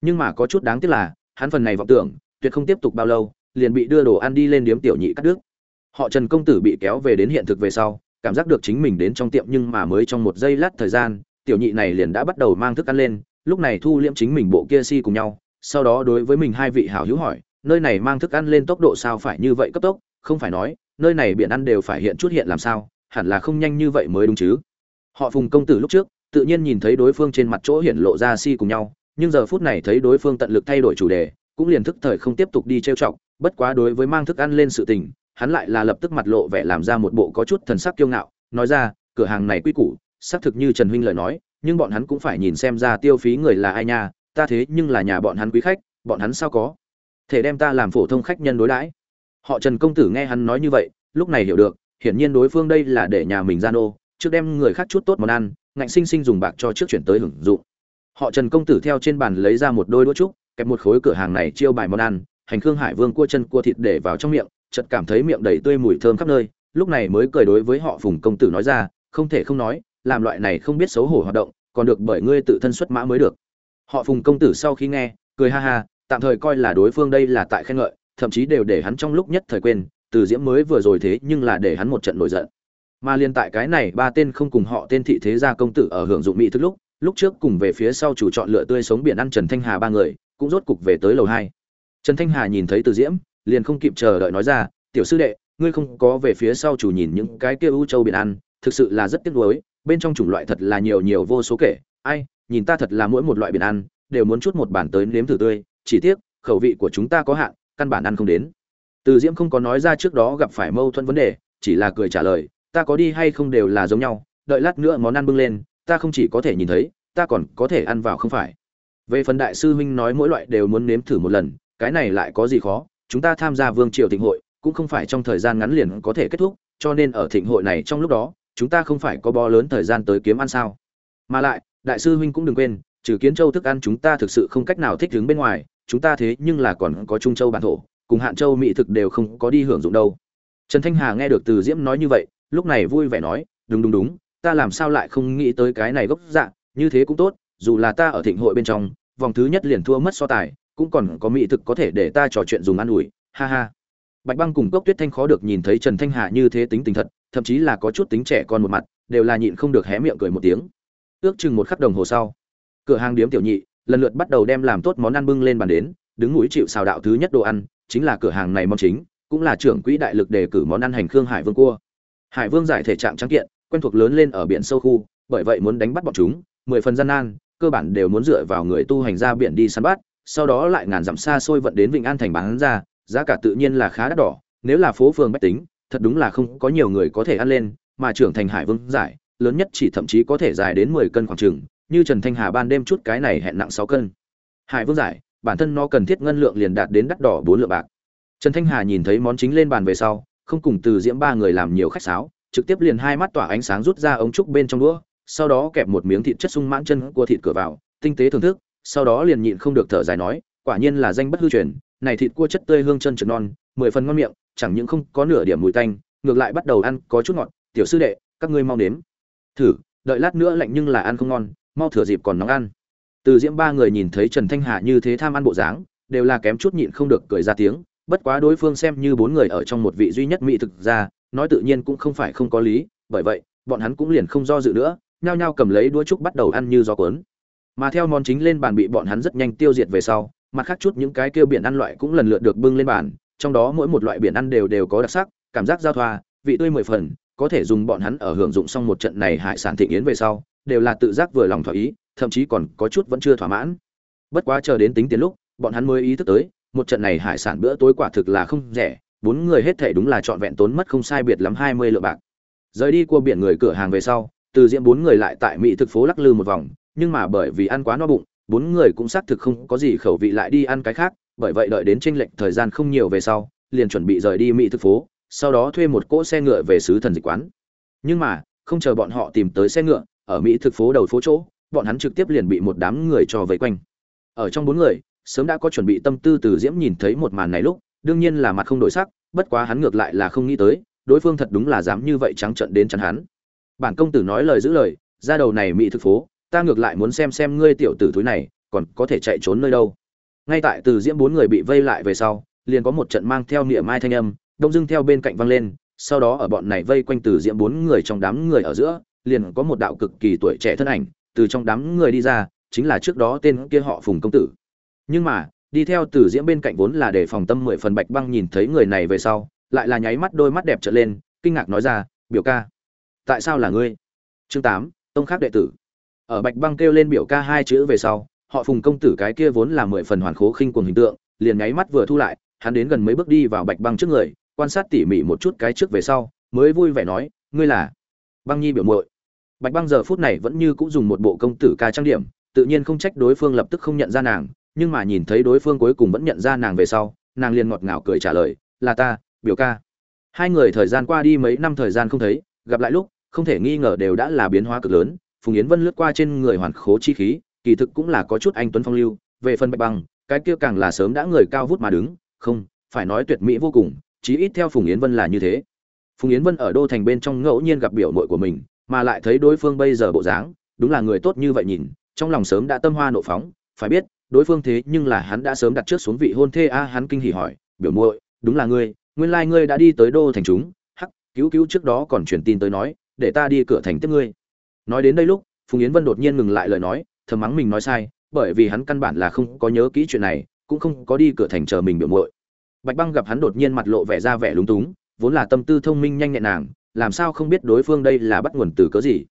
Nhưng mà có chút đáng tiếc là, hắn phần này vọng tưởng, tuyệt không tiếp tục bao lâu, liền bị đưa đồ ăn đi lên điếm tiểu nhị cắt đứt. Họ trần công tử bị kéo về đến hiện thực về sau, cảm giác được chính mình đến trong tiệm nhưng mà mới trong một giây lát thời gian, tiểu nhị này liền đã bắt đầu mang thức ăn lên, lúc này thu liễm chính mình bộ kia si cùng nhau, sau đó đối với mình hai vị hảo hữu hỏi, nơi này mang thức ăn lên tốc độ sao phải như vậy cấp tốc? Không phải nói, nơi này biển ăn đều phải hiện chút hiện làm sao, hẳn là không nhanh như vậy mới đúng chứ? Họ phùng công tử lúc trước, tự nhiên nhìn thấy đối phương trên mặt chỗ hiện lộ ra si cùng nhau, nhưng giờ phút này thấy đối phương tận lực thay đổi chủ đề, cũng liền thức thời không tiếp tục đi trêu chọc, bất quá đối với mang thức ăn lên sự tình, hắn lại là lập tức mặt lộ vẻ làm ra một bộ có chút thần sắc kiêu ngạo, nói ra, cửa hàng này quy củ, xác thực như trần huynh lời nói, nhưng bọn hắn cũng phải nhìn xem ra tiêu phí người là ai nha, ta thế nhưng là nhà bọn hắn quý khách, bọn hắn sao có thể đem ta làm phổ thông khách nhân đối đãi? Họ trần công tử nghe hắn nói như vậy, lúc này hiểu được, hiển nhiên đối phương đây là để nhà mình gian ô trước đem người khác chút tốt món ăn, ngạnh sinh sinh dùng bạc cho trước chuyển tới hưởng dụng. Họ trần công tử theo trên bàn lấy ra một đôi đũa trúc, kẹp một khối cửa hàng này chiêu bài món ăn, hành khương hải vương cua chân cua thịt để vào trong miệng, chợt cảm thấy miệng đầy tươi mùi thơm khắp nơi, lúc này mới cười đối với họ phùng công tử nói ra, không thể không nói, làm loại này không biết xấu hổ hoạt động, còn được bởi ngươi tự thân xuất mã mới được. Họ phùng công tử sau khi nghe, cười ha ha, tạm thời coi là đối phương đây là tại khen ngợi, thậm chí đều để hắn trong lúc nhất thời quên, từ diễm mới vừa rồi thế nhưng là để hắn một trận nổi giận mà liên tại cái này ba tên không cùng họ tên thị thế gia công tử ở hưởng dụng mỹ thức lúc lúc trước cùng về phía sau chủ chọn lựa tươi sống biển ăn trần thanh hà ba người, cũng rốt cục về tới lầu hai. Trần thanh hà nhìn thấy từ diễm, liền không kịp chờ đợi nói ra, tiểu sư đệ, ngươi không có về phía sau chủ nhìn những cái kia u châu biển ăn, thực sự là rất tiếc nuối, bên trong chủng loại thật là nhiều nhiều vô số kể, ai, nhìn ta thật là mỗi một loại biển ăn, đều muốn chút một bản tới nếm thử tươi, chỉ tiếc, khẩu vị của chúng ta có hạn, căn bản ăn không đến. Từ diễm không có nói ra trước đó gặp phải mâu thuẫn vấn đề, chỉ là cười trả lời ta có đi hay không đều là giống nhau, đợi lát nữa món ăn bưng lên, ta không chỉ có thể nhìn thấy, ta còn có thể ăn vào không phải. Về phần đại sư huynh nói mỗi loại đều muốn nếm thử một lần, cái này lại có gì khó, chúng ta tham gia vương triều thịnh hội, cũng không phải trong thời gian ngắn liền có thể kết thúc, cho nên ở thịnh hội này trong lúc đó, chúng ta không phải có bó lớn thời gian tới kiếm ăn sao. Mà lại, đại sư huynh cũng đừng quên, trừ kiến châu thức ăn chúng ta thực sự không cách nào thích ứng bên ngoài, chúng ta thế nhưng là còn có trung châu bản thổ, cùng hạn châu mỹ thực đều không có đi hưởng dụng đâu. Trần thanh hà nghe được từ diễm nói như vậy lúc này vui vẻ nói, đúng đúng đúng, ta làm sao lại không nghĩ tới cái này gốc dạng như thế cũng tốt, dù là ta ở thịnh hội bên trong, vòng thứ nhất liền thua mất so tài, cũng còn có mỹ thực có thể để ta trò chuyện dùng ăn ủi, ha ha. Bạch băng cùng cốc tuyết thanh khó được nhìn thấy trần thanh hà như thế tính tình thật, thậm chí là có chút tính trẻ con một mặt, đều là nhịn không được hé miệng cười một tiếng. Ước chừng một khắc đồng hồ sau, cửa hàng điếm tiểu nhị lần lượt bắt đầu đem làm tốt món ăn bưng lên bàn đến, đứng núi chịu xào đạo thứ nhất đồ ăn, chính là cửa hàng này mong chính, cũng là trưởng quỹ đại lực đề cử món ăn hành khương hải vương cua hải vương giải thể trạng trắng kiện, quen thuộc lớn lên ở biển sâu khu, bởi vậy muốn đánh bắt bọn chúng, mười phần gian nan, cơ bản đều muốn dựa vào người tu hành ra biển đi săn bắt, sau đó lại ngàn dặm xa xôi vận đến vịnh an thành bán ra, giá cả tự nhiên là khá đắt đỏ, nếu là phố phường bách tính, thật đúng là không có nhiều người có thể ăn lên, mà trưởng thành hải vương giải, lớn nhất chỉ thậm chí có thể dài đến mười cân khoảng chừng, như trần thanh hà ban đêm chút cái này hẹn nặng sáu cân. Hải vương giải, bản thân nó cần thiết ngân lượng liền đạt đến đắt đỏ bốn lượng bạc. Trần thanh hà nhìn thấy món chính lên bàn về sau không cùng từ diễm ba người làm nhiều khách sáo, trực tiếp liền hai mắt tỏa ánh sáng rút ra ống trúc bên trong đũa, sau đó kẹp một miếng thịt chất sung mãn chân của thịt cửa vào, tinh tế thưởng thức, sau đó liền nhịn không được thở dài nói, quả nhiên là danh bất hư truyền, này thịt cua chất tươi hương chân trượt non, mười phần ngon miệng, chẳng những không có nửa điểm mùi tanh, ngược lại bắt đầu ăn có chút ngọt, tiểu sư đệ, các ngươi mau nếm. Thử, đợi lát nữa lạnh nhưng là ăn không ngon, mau thừa dịp còn nóng ăn. Từ diễm ba người nhìn thấy trần thanh hà như thế tham ăn bộ dáng, đều là kém chút nhịn không được cười ra tiếng bất quá đối phương xem như bốn người ở trong một vị duy nhất mỹ thực ra nói tự nhiên cũng không phải không có lý, bởi vậy, bọn hắn cũng liền không do dự nữa, nhao nhao cầm lấy đũa trúc bắt đầu ăn như gió cuốn. Mà theo món chính lên bàn bị bọn hắn rất nhanh tiêu diệt về sau, mặt khác chút những cái kêu biển ăn loại cũng lần lượt được bưng lên bàn, trong đó mỗi một loại biển ăn đều đều có đặc sắc, cảm giác giao thoa, vị tươi mười phần, có thể dùng bọn hắn ở hưởng dụng xong một trận này hải sản thịnh yến về sau, đều là tự giác vừa lòng thỏa ý, thậm chí còn có chút vẫn chưa thỏa mãn. Bất quá chờ đến tính tiền lúc, bọn hắn mới ý thức tới một trận này hải sản bữa tối quả thực là không rẻ, bốn người hết thể đúng là trọn vẹn tốn mất không sai biệt lắm hai mươi lượng bạc. Rời đi qua biển người cửa hàng về sau, từ diễm bốn người lại tại mỹ thực phố lắc lư một vòng, nhưng mà bởi vì ăn quá no bụng, bốn người cũng xác thực không có gì khẩu vị lại đi ăn cái khác, bởi vậy đợi đến tranh lệch thời gian không nhiều về sau, liền chuẩn bị rời đi mỹ thực phố, sau đó thuê một cỗ xe ngựa về xứ thần dịch quán. Nhưng mà, không chờ bọn họ tìm tới xe ngựa, ở mỹ thực phố đầu phố chỗ, bọn hắn trực tiếp liền bị một đám người cho vây quanh. Ở trong bốn người sớm đã có chuẩn bị tâm tư từ diễm nhìn thấy một màn này lúc, đương nhiên là mặt không đổi sắc, bất quá hắn ngược lại là không nghĩ tới, đối phương thật đúng là dám như vậy trắng trợn đến chắn hắn. Bản công tử nói lời giữ lời, ra đầu này mỹ thực phố, ta ngược lại muốn xem xem ngươi tiểu tử thúi này, còn có thể chạy trốn nơi đâu. Ngay tại từ diễm bốn người bị vây lại về sau, liền có một trận mang theo niệm mai thanh âm, đông dưng theo bên cạnh văng lên, sau đó ở bọn này vây quanh từ diễm bốn người trong đám người ở giữa, liền có một đạo cực kỳ tuổi trẻ thân ảnh, từ trong đám người đi ra, chính là trước đó tên kia họ phùng công tử nhưng mà, đi theo từ diễm bên cạnh vốn là để phòng tâm mười phần bạch băng nhìn thấy người này về sau, lại là nháy mắt đôi mắt đẹp trở lên, kinh ngạc nói ra, biểu ca, tại sao là ngươi? Chương tám, tông khác đệ tử. Ở bạch băng kêu lên biểu ca hai chữ về sau, họ phùng công tử cái kia vốn là mười phần hoàn khố khinh cuồng hình tượng, liền nháy mắt vừa thu lại, hắn đến gần mấy bước đi vào bạch băng trước người, quan sát tỉ mỉ một chút cái trước về sau, mới vui vẻ nói, ngươi là băng nhi biểu muội. Bạch băng giờ phút này vẫn như cũng dùng một bộ công tử ca trang điểm, tự nhiên không trách đối phương lập tức không nhận ra nàng nhưng mà nhìn thấy đối phương cuối cùng vẫn nhận ra nàng về sau, nàng liền ngọt ngào cười trả lời, là ta, biểu ca. Hai người thời gian qua đi mấy năm thời gian không thấy, gặp lại lúc, không thể nghi ngờ đều đã là biến hóa cực lớn, phùng yến vân lướt qua trên người hoàn khố chi khí, kỳ thực cũng là có chút anh tuấn phong lưu, về phần bạch băng, cái kia càng là sớm đã người cao vút mà đứng, không, phải nói tuyệt mỹ vô cùng, chí ít theo phùng yến vân là như thế. Phùng yến vân ở đô thành bên trong ngẫu nhiên gặp biểu mội của mình, mà lại thấy đối phương bây giờ bộ dáng, đúng là người tốt như vậy nhìn, trong lòng sớm đã tâm hoa nộ phóng, phải biết đối phương thế nhưng là hắn đã sớm đặt trước xuống vị hôn thê a, hắn kinh hỉ hỏi, biểu muội, đúng là ngươi, nguyên lai ngươi đã đi tới đô thành chúng, hắc, cứu cứu trước đó còn truyền tin tới nói, để ta đi cửa thành tiếp ngươi. Nói đến đây lúc, phùng yến vân đột nhiên ngừng lại lời nói, thầm mắng mình nói sai, bởi vì hắn căn bản là không có nhớ kỹ chuyện này, cũng không có đi cửa thành chờ mình biểu muội. Bạch băng gặp hắn đột nhiên mặt lộ vẻ ra vẻ lúng túng, vốn là tâm tư thông minh nhanh nhẹn nàng, làm sao không biết đối phương đây là bắt nguồn từ cớ gì.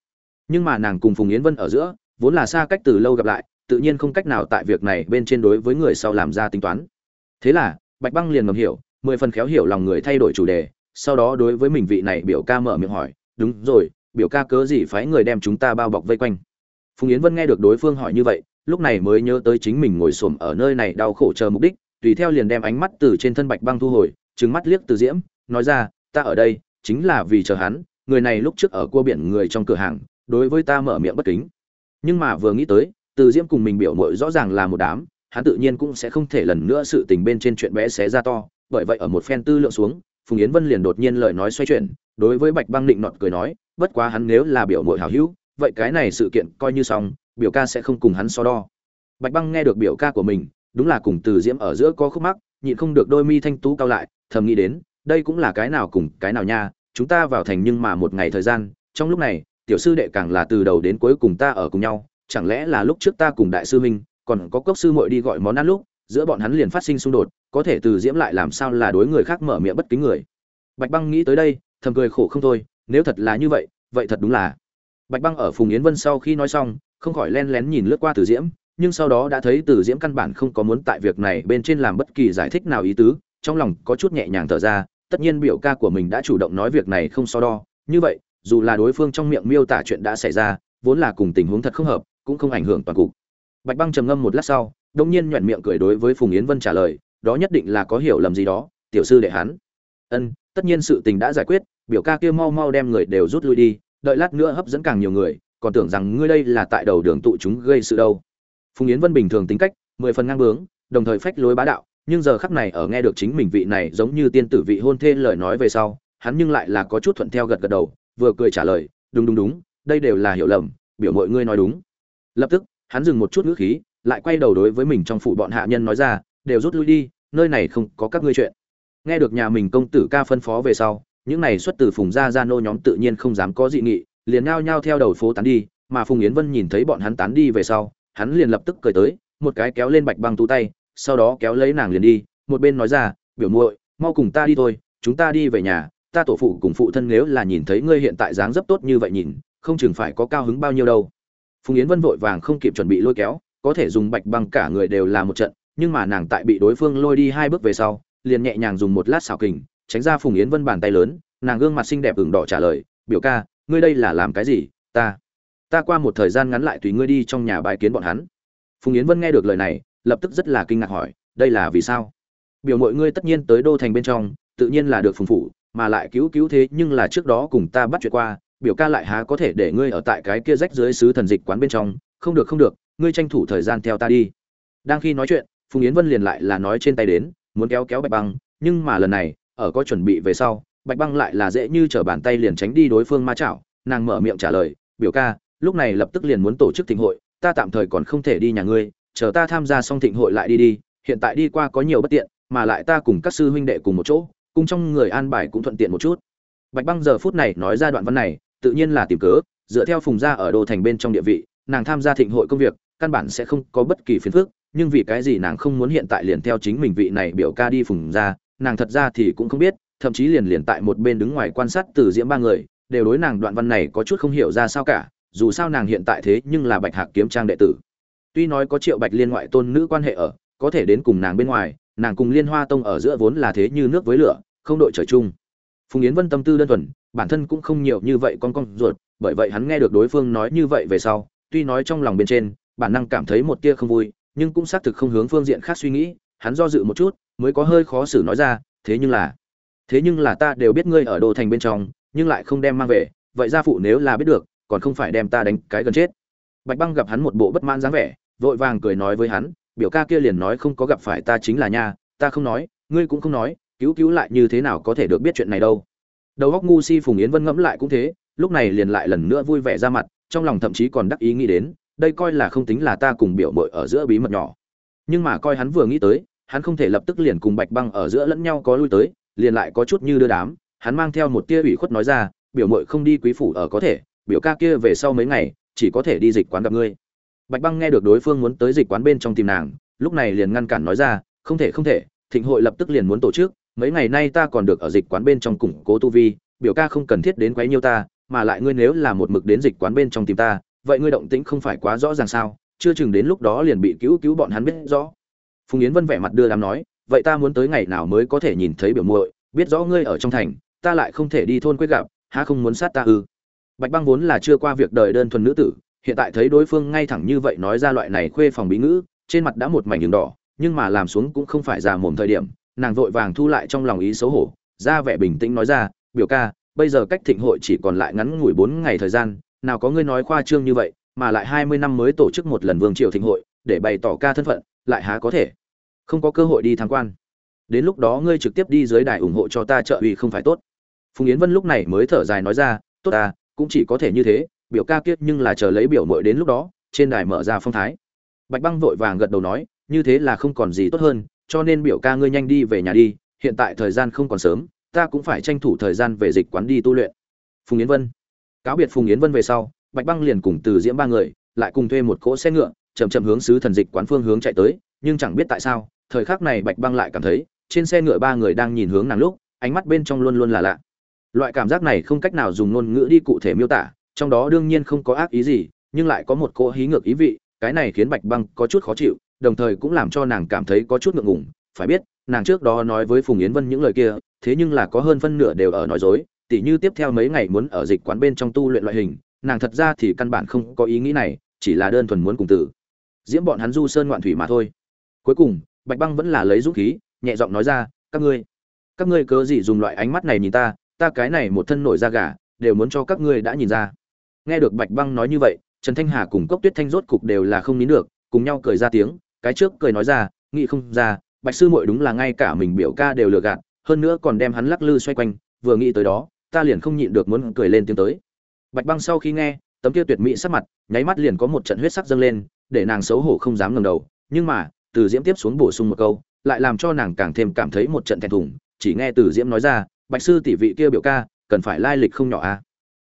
Nhưng mà nàng cùng phùng yến vân ở giữa, vốn là xa cách từ lâu gặp lại tự nhiên không cách nào tại việc này bên trên đối với người sau làm ra tính toán. Thế là, bạch băng liền ngầm hiểu, mười phần khéo hiểu lòng người thay đổi chủ đề, sau đó đối với mình vị này biểu ca mở miệng hỏi, đúng rồi, biểu ca cớ gì phái người đem chúng ta bao bọc vây quanh? Phùng yến vân nghe được đối phương hỏi như vậy, lúc này mới nhớ tới chính mình ngồi xổm ở nơi này đau khổ chờ mục đích, tùy theo liền đem ánh mắt từ trên thân bạch băng thu hồi, trừng mắt liếc từ diễm, nói ra, ta ở đây, chính là vì chờ hắn, người này lúc trước ở cua biển người trong cửa hàng, đối với ta mở miệng bất kính. Nhưng mà vừa nghĩ tới từ diễm cùng mình biểu mội rõ ràng là một đám, hắn tự nhiên cũng sẽ không thể lần nữa sự tình bên trên chuyện bé xé ra to, bởi vậy ở một phen tư lượng xuống, phùng yến vân liền đột nhiên lời nói xoay chuyển, đối với bạch băng định nọt cười nói, bất quá hắn nếu là biểu mội hào hữu, vậy cái này sự kiện coi như xong, biểu ca sẽ không cùng hắn so đo. Bạch băng nghe được biểu ca của mình, đúng là cùng từ diễm ở giữa có khúc mắc, nhịn không được đôi mi thanh tú cao lại, thầm nghĩ đến, đây cũng là cái nào cùng cái nào nha, chúng ta vào thành nhưng mà một ngày thời gian, trong lúc này, tiểu sư đệ càng là từ đầu đến cuối cùng ta ở cùng nhau chẳng lẽ là lúc trước ta cùng đại sư huynh, còn có cốc sư muội đi gọi món ăn lúc, giữa bọn hắn liền phát sinh xung đột, có thể từ diễm lại làm sao là đối người khác mở miệng bất kính người. Bạch băng nghĩ tới đây, thầm cười khổ không thôi, nếu thật là như vậy vậy thật đúng là. Bạch băng ở phùng yến vân sau khi nói xong, không khỏi len lén nhìn lướt qua từ diễm, nhưng sau đó đã thấy từ diễm căn bản không có muốn tại việc này bên trên làm bất kỳ giải thích nào ý tứ, trong lòng có chút nhẹ nhàng thở ra, tất nhiên biểu ca của mình đã chủ động nói việc này không so đo, như vậy, dù là đối phương trong miệng miêu tả chuyện đã xảy ra, vốn là cùng tình huống thật không hợp cũng không ảnh hưởng toàn cục. Bạch băng trầm ngâm một lát sau đông nhiên nhọn miệng cười đối với phùng yến vân trả lời, đó nhất định là có hiểu lầm gì đó, tiểu sư đệ hắn. Ân, tất nhiên sự tình đã giải quyết, biểu ca kia mau mau đem người đều rút lui đi, đợi lát nữa hấp dẫn càng nhiều người, còn tưởng rằng ngươi đây là tại đầu đường tụ chúng gây sự đâu. Phùng yến vân bình thường tính cách, mười phần ngang bướng, đồng thời phách lối bá đạo, nhưng giờ khắc này ở nghe được chính mình vị này giống như tiên tử vị hôn thê lời nói về sau, hắn nhưng lại là có chút thuận theo gật gật đầu, vừa cười trả lời, đúng đúng đúng, đây đều là hiểu lầm, biểu mọi ngươi nói đúng lập tức, hắn dừng một chút ngữ khí, lại quay đầu đối với mình trong phủ bọn hạ nhân nói ra, đều rút lui đi, nơi này không có các ngươi chuyện. Nghe được nhà mình công tử ca phân phó về sau, những này xuất từ phùng gia gia nô nhóm tự nhiên không dám có dị nghị, liền ngao nhao theo đầu phố tán đi, mà phùng yến vân nhìn thấy bọn hắn tán đi về sau, hắn liền lập tức cười tới, một cái kéo lên bạch băng tú tay, sau đó kéo lấy nàng liền đi, một bên nói ra, biểu muội, mau cùng ta đi thôi, chúng ta đi về nhà, ta tổ phụ cùng phụ thân nếu là nhìn thấy ngươi hiện tại dáng dấp tốt như vậy nhìn, không chừng phải có cao hứng bao nhiêu đâu phùng yến vân vội vàng không kịp chuẩn bị lôi kéo, có thể dùng bạch băng cả người đều là một trận, nhưng mà nàng tại bị đối phương lôi đi hai bước về sau, liền nhẹ nhàng dùng một lát xảo kình, tránh ra phùng yến vân bàn tay lớn, nàng gương mặt xinh đẹp ửng đỏ trả lời, biểu ca, ngươi đây là làm cái gì? Ta ta qua một thời gian ngắn lại tùy ngươi đi trong nhà bái kiến bọn hắn. Phùng yến vân nghe được lời này, lập tức rất là kinh ngạc hỏi, đây là vì sao? Biểu mọi ngươi tất nhiên tới đô thành bên trong, tự nhiên là được phùng phủ, mà lại cứu cứu thế nhưng là trước đó cùng ta bắt chuyện qua biểu ca lại há có thể để ngươi ở tại cái kia rách dưới sứ thần dịch quán bên trong, không được không được, ngươi tranh thủ thời gian theo ta đi. Đang khi nói chuyện, phùng yến vân liền lại là nói trên tay đến, muốn kéo kéo bạch băng, nhưng mà lần này, ở có chuẩn bị về sau, bạch băng lại là dễ như t r ở bàn tay liền tránh đi đối phương ma chảo, nàng mở miệng trả lời, biểu ca, lúc này lập tức liền muốn tổ chức thịnh hội, ta tạm thời còn không thể đi nhà ngươi, chờ ta tham gia xong thịnh hội lại đi đi, hiện tại đi qua có nhiều bất tiện, mà lại ta cùng các sư huynh đệ cùng một chỗ, cùng trong người an bài cũng thuận tiện một chút. Bạch băng giờ phút này nói ra đoạn văn này tự nhiên là tìm cớ, dựa theo phùng gia ở đô thành bên trong địa vị, nàng tham gia thịnh hội công việc, căn bản sẽ không có bất kỳ phiền phức, nhưng vì cái gì nàng không muốn hiện tại liền theo chính mình vị này biểu ca đi phùng gia, nàng thật ra thì cũng không biết, thậm chí liền liền tại một bên đứng ngoài quan sát từ diễm ba người, đều đối nàng đoạn văn này có chút không hiểu ra sao cả, dù sao nàng hiện tại thế nhưng là bạch hạc kiếm trang đệ tử. Tuy nói có triệu bạch liên ngoại tôn nữ quan hệ ở, có thể đến cùng nàng bên ngoài, nàng cùng liên hoa tông ở giữa vốn là thế như nước với lửa, không đội trời chung. Phùng yến vân tâm tư đơn thuần bản thân cũng không nhiều như vậy con con ruột, bởi vậy hắn nghe được đối phương nói như vậy về sau, tuy nói trong lòng bên trên, bản năng cảm thấy một tia không vui, nhưng cũng xác thực không hướng phương diện khác suy nghĩ, hắn do dự một chút, mới có hơi khó xử nói ra, thế nhưng là, thế nhưng là ta đều biết ngươi ở đô thành bên trong, nhưng lại không đem mang về, vậy gia phụ nếu là biết được, còn không phải đem ta đánh cái gần chết. Bạch băng gặp hắn một bộ bất mãn dáng vẻ, vội vàng cười nói với hắn, biểu ca kia liền nói không có gặp phải ta chính là nha, ta không nói, ngươi cũng không nói, cứu cứu lại như thế nào có thể được biết chuyện này đâu đầu góc ngu si phùng yến vân ngẫm lại cũng thế, lúc này liền lại lần nữa vui vẻ ra mặt, trong lòng thậm chí còn đắc ý nghĩ đến, đây coi là không tính là ta cùng biểu mội ở giữa bí mật nhỏ. Nhưng mà coi hắn vừa nghĩ tới, hắn không thể lập tức liền cùng bạch băng ở giữa lẫn nhau có lui tới, liền lại có chút như đưa đám, hắn mang theo một tia ủy khuất nói ra, biểu mội không đi quý phủ ở có thể, biểu ca kia về sau mấy ngày, chỉ có thể đi dịch quán gặp ngươi. Bạch băng nghe được đối phương muốn tới dịch quán bên trong tìm nàng, lúc này liền ngăn cản nói ra, không thể không thể, thịnh hội lập tức liền muốn tổ chức mấy ngày nay ta còn được ở dịch quán bên trong củng cố tu vi, biểu ca không cần thiết đến quấy nhiêu ta, mà lại ngươi nếu là một mực đến dịch quán bên trong tìm ta, vậy ngươi động tĩnh không phải quá rõ ràng sao? Chưa chừng đến lúc đó liền bị cứu cứu bọn hắn biết rõ. Phùng yến vân vẻ mặt đưa đám nói, vậy ta muốn tới ngày nào mới có thể nhìn thấy biểu muội, biết rõ ngươi ở trong thành, ta lại không thể đi thôn quyết gặp, há không muốn sát ta ư? Bạch băng vốn là chưa qua việc đời đơn thuần nữ tử, hiện tại thấy đối phương ngay thẳng như vậy nói ra loại này khuê phòng bí ngữ, trên mặt đã một mảnh đường đỏ, nhưng mà làm xuống cũng không phải già mồm thời điểm nàng vội vàng thu lại trong lòng ý xấu hổ, ra vẻ bình tĩnh nói ra, biểu ca, bây giờ cách thịnh hội chỉ còn lại ngắn ngủi bốn ngày thời gian, nào có ngươi nói khoa trương như vậy, mà lại hai mươi năm mới tổ chức một lần vương triều thịnh hội, để bày tỏ ca thân phận, lại há có thể? Không có cơ hội đi tham quan. Đến lúc đó ngươi trực tiếp đi dưới đài ủng hộ cho ta trợ uy không phải tốt. Phùng yến vân lúc này mới thở dài nói ra, tốt ta, cũng chỉ có thể như thế, biểu ca kiết nhưng là chờ lấy biểu mội đến lúc đó, trên đài mở ra phong thái. Bạch băng vội vàng gật đầu nói, như thế là không còn gì tốt hơn cho nên biểu ca ngươi nhanh đi về nhà đi, hiện tại thời gian không còn sớm, ta cũng phải tranh thủ thời gian về dịch quán đi tu luyện. Phùng yến vân. Cáo biệt phùng yến vân về sau, bạch băng liền cùng từ diễm ba người lại cùng thuê một cỗ xe ngựa, chậm chậm hướng sứ thần dịch quán phương hướng chạy tới, nhưng chẳng biết tại sao, thời khắc này bạch băng lại cảm thấy, trên xe ngựa ba người đang nhìn hướng nàng lúc, ánh mắt bên trong luôn luôn là lạ. Loại cảm giác này không cách nào dùng ngôn ngữ đi cụ thể miêu tả, trong đó đương nhiên không có ác ý gì, nhưng lại có một cỗ hí ngược ý vị, cái này khiến bạch băng có chút khó chịu đồng thời cũng làm cho nàng cảm thấy có chút ngượng ngùng. Phải biết, nàng trước đó nói với phùng yến vân những lời kia, thế nhưng là có hơn phân nửa đều ở nói dối. Tỉ như tiếp theo mấy ngày muốn ở dịch quán bên trong tu luyện loại hình, nàng thật ra thì căn bản không có ý nghĩ này, chỉ là đơn thuần muốn cùng tử. Diễm bọn hắn du sơn ngoạn thủy mà thôi. Cuối cùng, bạch băng vẫn là lấy dũng khí, nhẹ giọng nói ra, các ngươi các ngươi cớ gì dùng loại ánh mắt này nhìn ta? Ta cái này một thân nổi da gà, đều muốn cho các ngươi đã nhìn ra. Nghe được bạch băng nói như vậy, trần thanh hà cùng cốc tuyết thanh rốt cục đều là không nín được, cùng nhau cười ra tiếng cái trước cười nói ra, nghĩ không ra, bạch sư muội đúng là ngay cả mình biểu ca đều lừa gạt, hơn nữa còn đem hắn lắc lư xoay quanh, vừa nghĩ tới đó, ta liền không nhịn được muốn cười lên tiếng tới bạch băng sau khi nghe, tấm kia tuyệt mỹ sắc mặt, nháy mắt liền có một trận huyết sắc dâng lên, để nàng xấu hổ không dám ngẩng đầu, nhưng mà, từ diễm tiếp xuống bổ sung một câu, lại làm cho nàng càng thêm cảm thấy một trận thẹn thùng, chỉ nghe từ diễm nói ra, bạch sư tỷ vị kia biểu ca, cần phải lai lịch không nhỏ a à?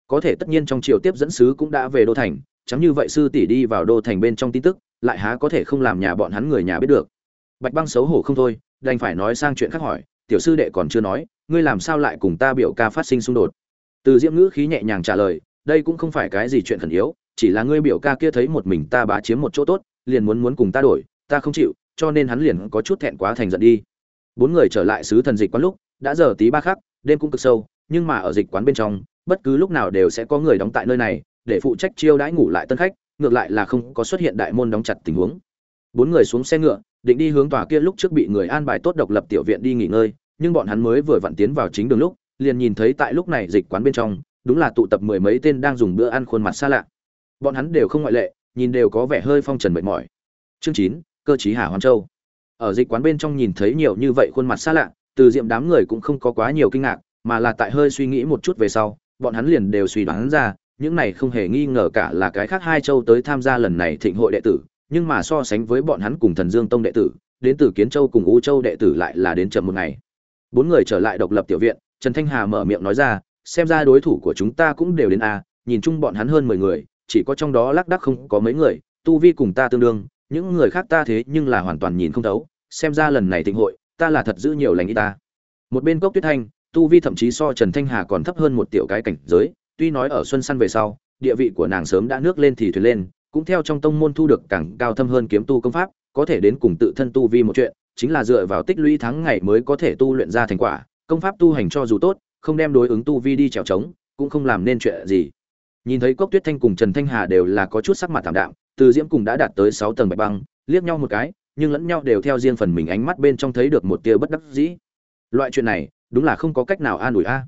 có thể tất nhiên trong triều tiếp dẫn sứ cũng đã về đô thành, chẳng như vậy sư tỷ đi vào đô thành bên trong tin tức lại há có thể không làm nhà bọn hắn người nhà biết được. Bạch băng xấu hổ không thôi, đành phải nói sang chuyện khác hỏi, tiểu sư đệ còn chưa nói, ngươi làm sao lại cùng ta biểu ca phát sinh xung đột? Từ diễm ngữ khí nhẹ nhàng trả lời, đây cũng không phải cái gì chuyện khẩn yếu, chỉ là ngươi biểu ca kia thấy một mình ta bá chiếm một chỗ tốt, liền muốn muốn cùng ta đổi, ta không chịu, cho nên hắn liền có chút thẹn quá thành giận đi. Bốn người trở lại sứ thần dịch quán lúc, đã giờ tí ba khắc, đêm cũng cực sâu, nhưng mà ở dịch quán bên trong, bất cứ lúc nào đều sẽ có người đóng tại nơi này, để phụ trách chiêu đãi ngủ lại tân khách ngược lại là không có xuất hiện đại môn đóng chặt tình huống. Bốn người xuống xe ngựa, định đi hướng tòa kia lúc trước bị người an bài tốt độc lập tiểu viện đi nghỉ ngơi, nhưng bọn hắn mới vừa vặn tiến vào chính đường lúc, liền nhìn thấy tại lúc này dịch quán bên trong, đúng là tụ tập mười mấy tên đang dùng bữa ăn khuôn mặt xa lạ. Bọn hắn đều không ngoại lệ, nhìn đều có vẻ hơi phong trần mệt mỏi. Chương chín, cơ chí hà Hoan châu. Ở dịch quán bên trong nhìn thấy nhiều như vậy khuôn mặt xa lạ, từ diệm đám người cũng không có quá nhiều kinh ngạc, mà là tại hơi suy nghĩ một chút về sau, bọn hắn liền đều suy đoán ra những này không hề nghi ngờ cả là cái khác hai châu tới tham gia lần này thịnh hội đệ tử, nhưng mà so sánh với bọn hắn cùng thần dương tông đệ tử, đến từ kiến châu cùng u châu đệ tử lại là đến chậm một ngày. Bốn người trở lại độc lập tiểu viện, trần thanh hà mở miệng nói ra, xem ra đối thủ của chúng ta cũng đều đến a, nhìn chung bọn hắn hơn mười người, chỉ có trong đó lác đác không có mấy người, tu vi cùng ta tương đương, những người khác ta thế nhưng là hoàn toàn nhìn không thấu, xem ra lần này thịnh hội, ta là thật giữ nhiều lành ý ta. Một bên cốc tuyết thanh, tu vi thậm chí so trần thanh hà còn thấp hơn một tiểu cái cảnh giới tuy nói ở xuân săn về sau, địa vị của nàng sớm đã nước lên thì thuyền lên, cũng theo trong tông môn thu được càng cao thâm hơn kiếm tu công pháp, có thể đến cùng tự thân tu vi một chuyện, chính là dựa vào tích lũy tháng ngày mới có thể tu luyện ra thành quả, công pháp tu hành cho dù tốt, không đem đối ứng tu vi đi trèo trống cũng không làm nên chuyện gì. Nhìn thấy cốc tuyết thanh cùng trần thanh hà đều là có chút sắc mặt thảm đạm, từ diễm cùng đã đạt tới sáu tầng bạch băng, liếc nhau một cái, nhưng lẫn nhau đều theo riêng phần mình ánh mắt bên trong thấy được một tia bất đắc dĩ. Loại chuyện này, đúng là không có cách nào an ủi a.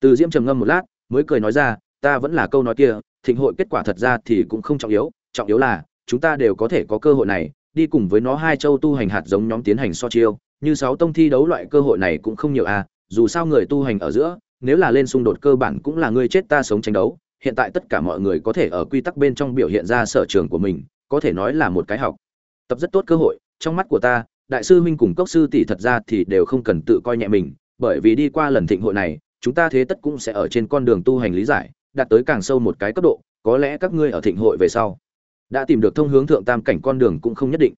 Từ diễm trầm ngâm một lát mới cười nói ra, ta vẫn là câu nói kia, thịnh hội kết quả thật ra thì cũng không trọng yếu trọng yếu là, chúng ta đều có thể có cơ hội này, đi cùng với nó hai châu tu hành hạt giống nhóm tiến hành so chiêu, như sáu tông thi đấu loại cơ hội này cũng không nhiều a dù sao người tu hành ở giữa, nếu là lên xung đột cơ bản cũng là người chết ta sống tranh đấu, hiện tại tất cả mọi người có thể ở quy tắc bên trong biểu hiện ra sở trường của mình, có thể nói là một cái học. Tập rất tốt cơ hội, trong mắt của ta, đại sư huynh cùng cốc sư tỷ thật ra thì đều không cần tự coi nhẹ mình, bởi vì đi qua lần thịnh hội này chúng ta thế tất cũng sẽ ở trên con đường tu hành lý giải, đạt tới càng sâu một cái cấp độ, có lẽ các ngươi ở thịnh hội về sau, đã tìm được thông hướng thượng tam cảnh con đường cũng không nhất định.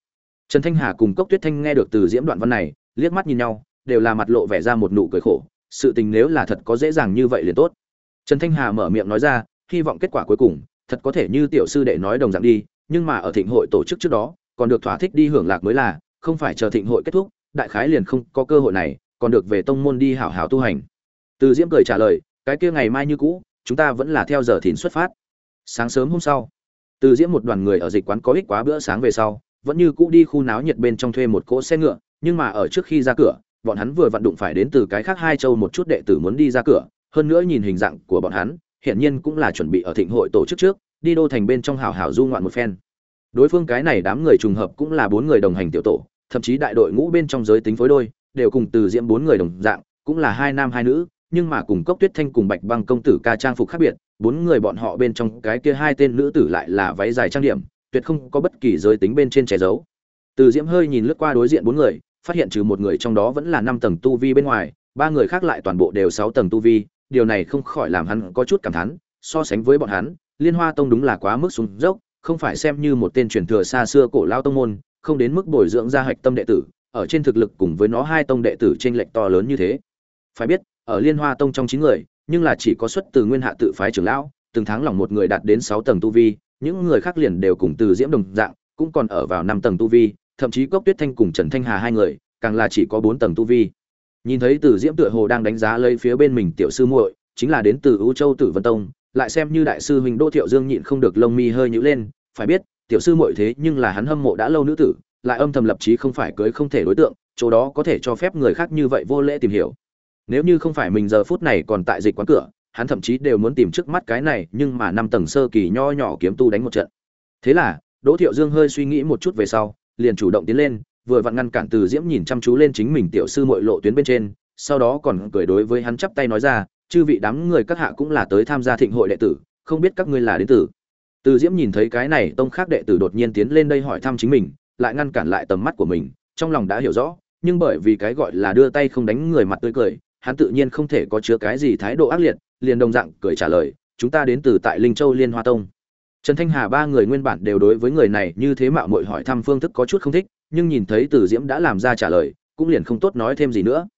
Trần thanh hà cùng cốc tuyết thanh nghe được từ diễm đoạn văn này, liếc mắt nhìn nhau, đều là mặt lộ vẻ ra một nụ cười khổ, sự tình nếu là thật có dễ dàng như vậy liền tốt. Trần thanh hà mở miệng nói ra, hy vọng kết quả cuối cùng, thật có thể như tiểu sư đệ nói đồng dạng đi, nhưng mà ở thịnh hội tổ chức trước đó, còn được thỏa thích đi hưởng lạc mới là, không phải chờ thịnh hội kết thúc, đại khái liền không có cơ hội này, còn được về tông môn đi hảo hảo tu hành từ diễm cười trả lời, cái kia ngày mai như cũ, chúng ta vẫn là theo giờ thìn xuất phát. Sáng sớm hôm sau. Từ diễm một đoàn người ở dịch quán có ích quá bữa sáng về sau, vẫn như cũ đi khu náo nhiệt bên trong thuê một cỗ xe ngựa, nhưng mà ở trước khi ra cửa, bọn hắn vừa vận đụng phải đến từ cái khác hai châu một chút đệ tử muốn đi ra cửa, hơn nữa nhìn hình dạng của bọn hắn, hiển nhiên cũng là chuẩn bị ở thịnh hội tổ chức trước, đi đô thành bên trong hào hào du ngoạn một phen. Đối phương cái này đám người trùng hợp cũng là bốn người đồng hành tiểu tổ, thậm chí đại đội ngũ bên trong giới tính phối đôi, đều cùng từ diễm bốn người đồng dạng, cũng là hai nam hai nữ nhưng mà cùng cốc tuyết thanh cùng bạch băng công tử ca trang phục khác biệt, bốn người bọn họ bên trong cái kia hai tên nữ tử lại là váy dài trang điểm, tuyệt không có bất kỳ giới tính bên trên che giấu. Từ diễm hơi nhìn lướt qua đối diện bốn người, phát hiện trừ một người trong đó vẫn là năm tầng tu vi bên ngoài, ba người khác lại toàn bộ đều sáu tầng tu vi, điều này không khỏi làm hắn có chút cảm thán, so sánh với bọn hắn, liên hoa tông đúng là quá mức xuống dốc, không phải xem như một tên truyền thừa xa xưa cổ lao tông môn, không đến mức bồi dưỡng ra hạch tâm đệ tử, ở trên thực lực cùng với nó hai tông đệ tử trên lệch to lớn như thế. Phải biết ở liên hoa tông trong chín người, nhưng là chỉ có xuất từ nguyên hạ tự phái trưởng lão, từng tháng lòng một người đạt đến sáu tầng tu vi, những người khác liền đều cùng từ diễm đồng dạng, cũng còn ở vào năm tầng tu vi, thậm chí cốc tuyết thanh cùng trần thanh hà hai người, càng là chỉ có bốn tầng tu vi. Nhìn thấy từ diễm tựa hồ đang đánh giá lấy phía bên mình tiểu sư muội, chính là đến từ u châu tử vân tông, lại xem như đại sư huynh đỗ thiệu dương nhịn không được lông mi hơi nhữ lên, phải biết, tiểu sư muội thế nhưng là hắn hâm mộ đã lâu nữ tử, lại âm thầm lập chí không phải cưới không thể đối tượng, chỗ đó có thể cho phép người khác như vậy vô lễ tìm hiểu nếu như không phải mình giờ phút này còn tại dịch quán cửa, hắn thậm chí đều muốn tìm trước mắt cái này, nhưng mà năm tầng sơ kỳ nho nhỏ kiếm tu đánh một trận. Thế là, đỗ thiệu dương hơi suy nghĩ một chút về sau, liền chủ động tiến lên, vừa vặn ngăn cản từ diễm nhìn chăm chú lên chính mình tiểu sư muội lộ tuyến bên trên, sau đó còn cười đối với hắn chắp tay nói ra, chư vị đám người các hạ cũng là tới tham gia thịnh hội đệ tử, không biết các ngươi là đến tử từ diễm nhìn thấy cái này, tông khác đệ tử đột nhiên tiến lên đây hỏi thăm chính mình, lại ngăn cản lại tầm mắt của mình, trong lòng đã hiểu rõ, nhưng bởi vì cái gọi là đưa tay không đánh người mặt tươi cười hắn tự nhiên không thể có chứa cái gì thái độ ác liệt, liền đồng dạng cười trả lời, chúng ta đến từ tại linh châu liên hoa tông. Trần thanh hà ba người nguyên bản đều đối với người này như thế mạo muội hỏi thăm phương thức có chút không thích, nhưng nhìn thấy từ diễm đã làm ra trả lời, cũng liền không tốt nói thêm gì nữa.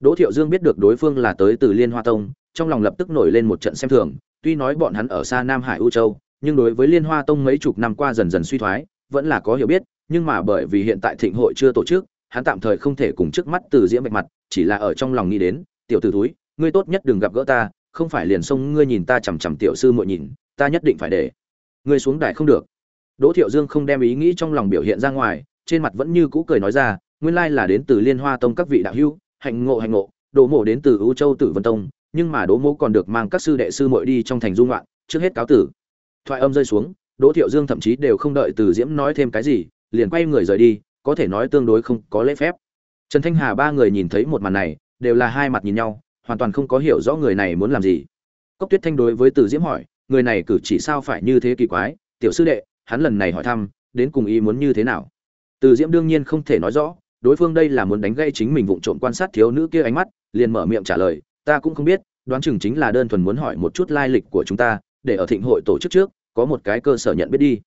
Đỗ thiệu dương biết được đối phương là tới từ liên hoa tông, trong lòng lập tức nổi lên một trận xem thường, tuy nói bọn hắn ở xa nam hải u châu, nhưng đối với liên hoa tông mấy chục năm qua dần dần suy thoái, vẫn là có hiểu biết, nhưng mà bởi vì hiện tại thịnh hội chưa tổ chức, hắn tạm thời không thể cùng trước mắt từ diễm bạch mặt, chỉ là ở trong lòng nghĩ đến tiểu tử túi ngươi tốt nhất đừng gặp gỡ ta, không phải liền xông ngươi nhìn ta chằm chằm tiểu sư muội nhìn, ta nhất định phải để ngươi xuống đài không được. Đỗ thiệu dương không đem ý nghĩ trong lòng biểu hiện ra ngoài, trên mặt vẫn như cũ cười nói ra, nguyên lai là đến từ liên hoa tông các vị đạo hữu, hạnh ngộ hạnh ngộ, đỗ mộ đến từ ưu châu tử vân tông, nhưng mà đỗ mộ còn được mang các sư đệ sư muội đi trong thành dung loạn trước hết cáo tử. Thoại âm rơi xuống, đỗ thiệu dương thậm chí đều không đợi từ diễm nói thêm cái gì, liền quay người rời đi, có thể nói tương đối không có lễ phép. Trần thanh hà ba người nhìn thấy một màn này đều là hai mặt nhìn nhau, hoàn toàn không có hiểu rõ người này muốn làm gì. Cốc tuyết thanh đối với từ diễm hỏi, người này cử chỉ sao phải như thế kỳ quái? Tiểu sư đệ, hắn lần này hỏi thăm, đến cùng ý muốn như thế nào? Từ diễm đương nhiên không thể nói rõ, đối phương đây là muốn đánh gây chính mình vụng trộm quan sát thiếu nữ kia ánh mắt, liền mở miệng trả lời, ta cũng không biết, đoán chừng chính là đơn thuần muốn hỏi một chút lai lịch của chúng ta, để ở thịnh hội tổ chức trước, có một cái cơ sở nhận biết đi.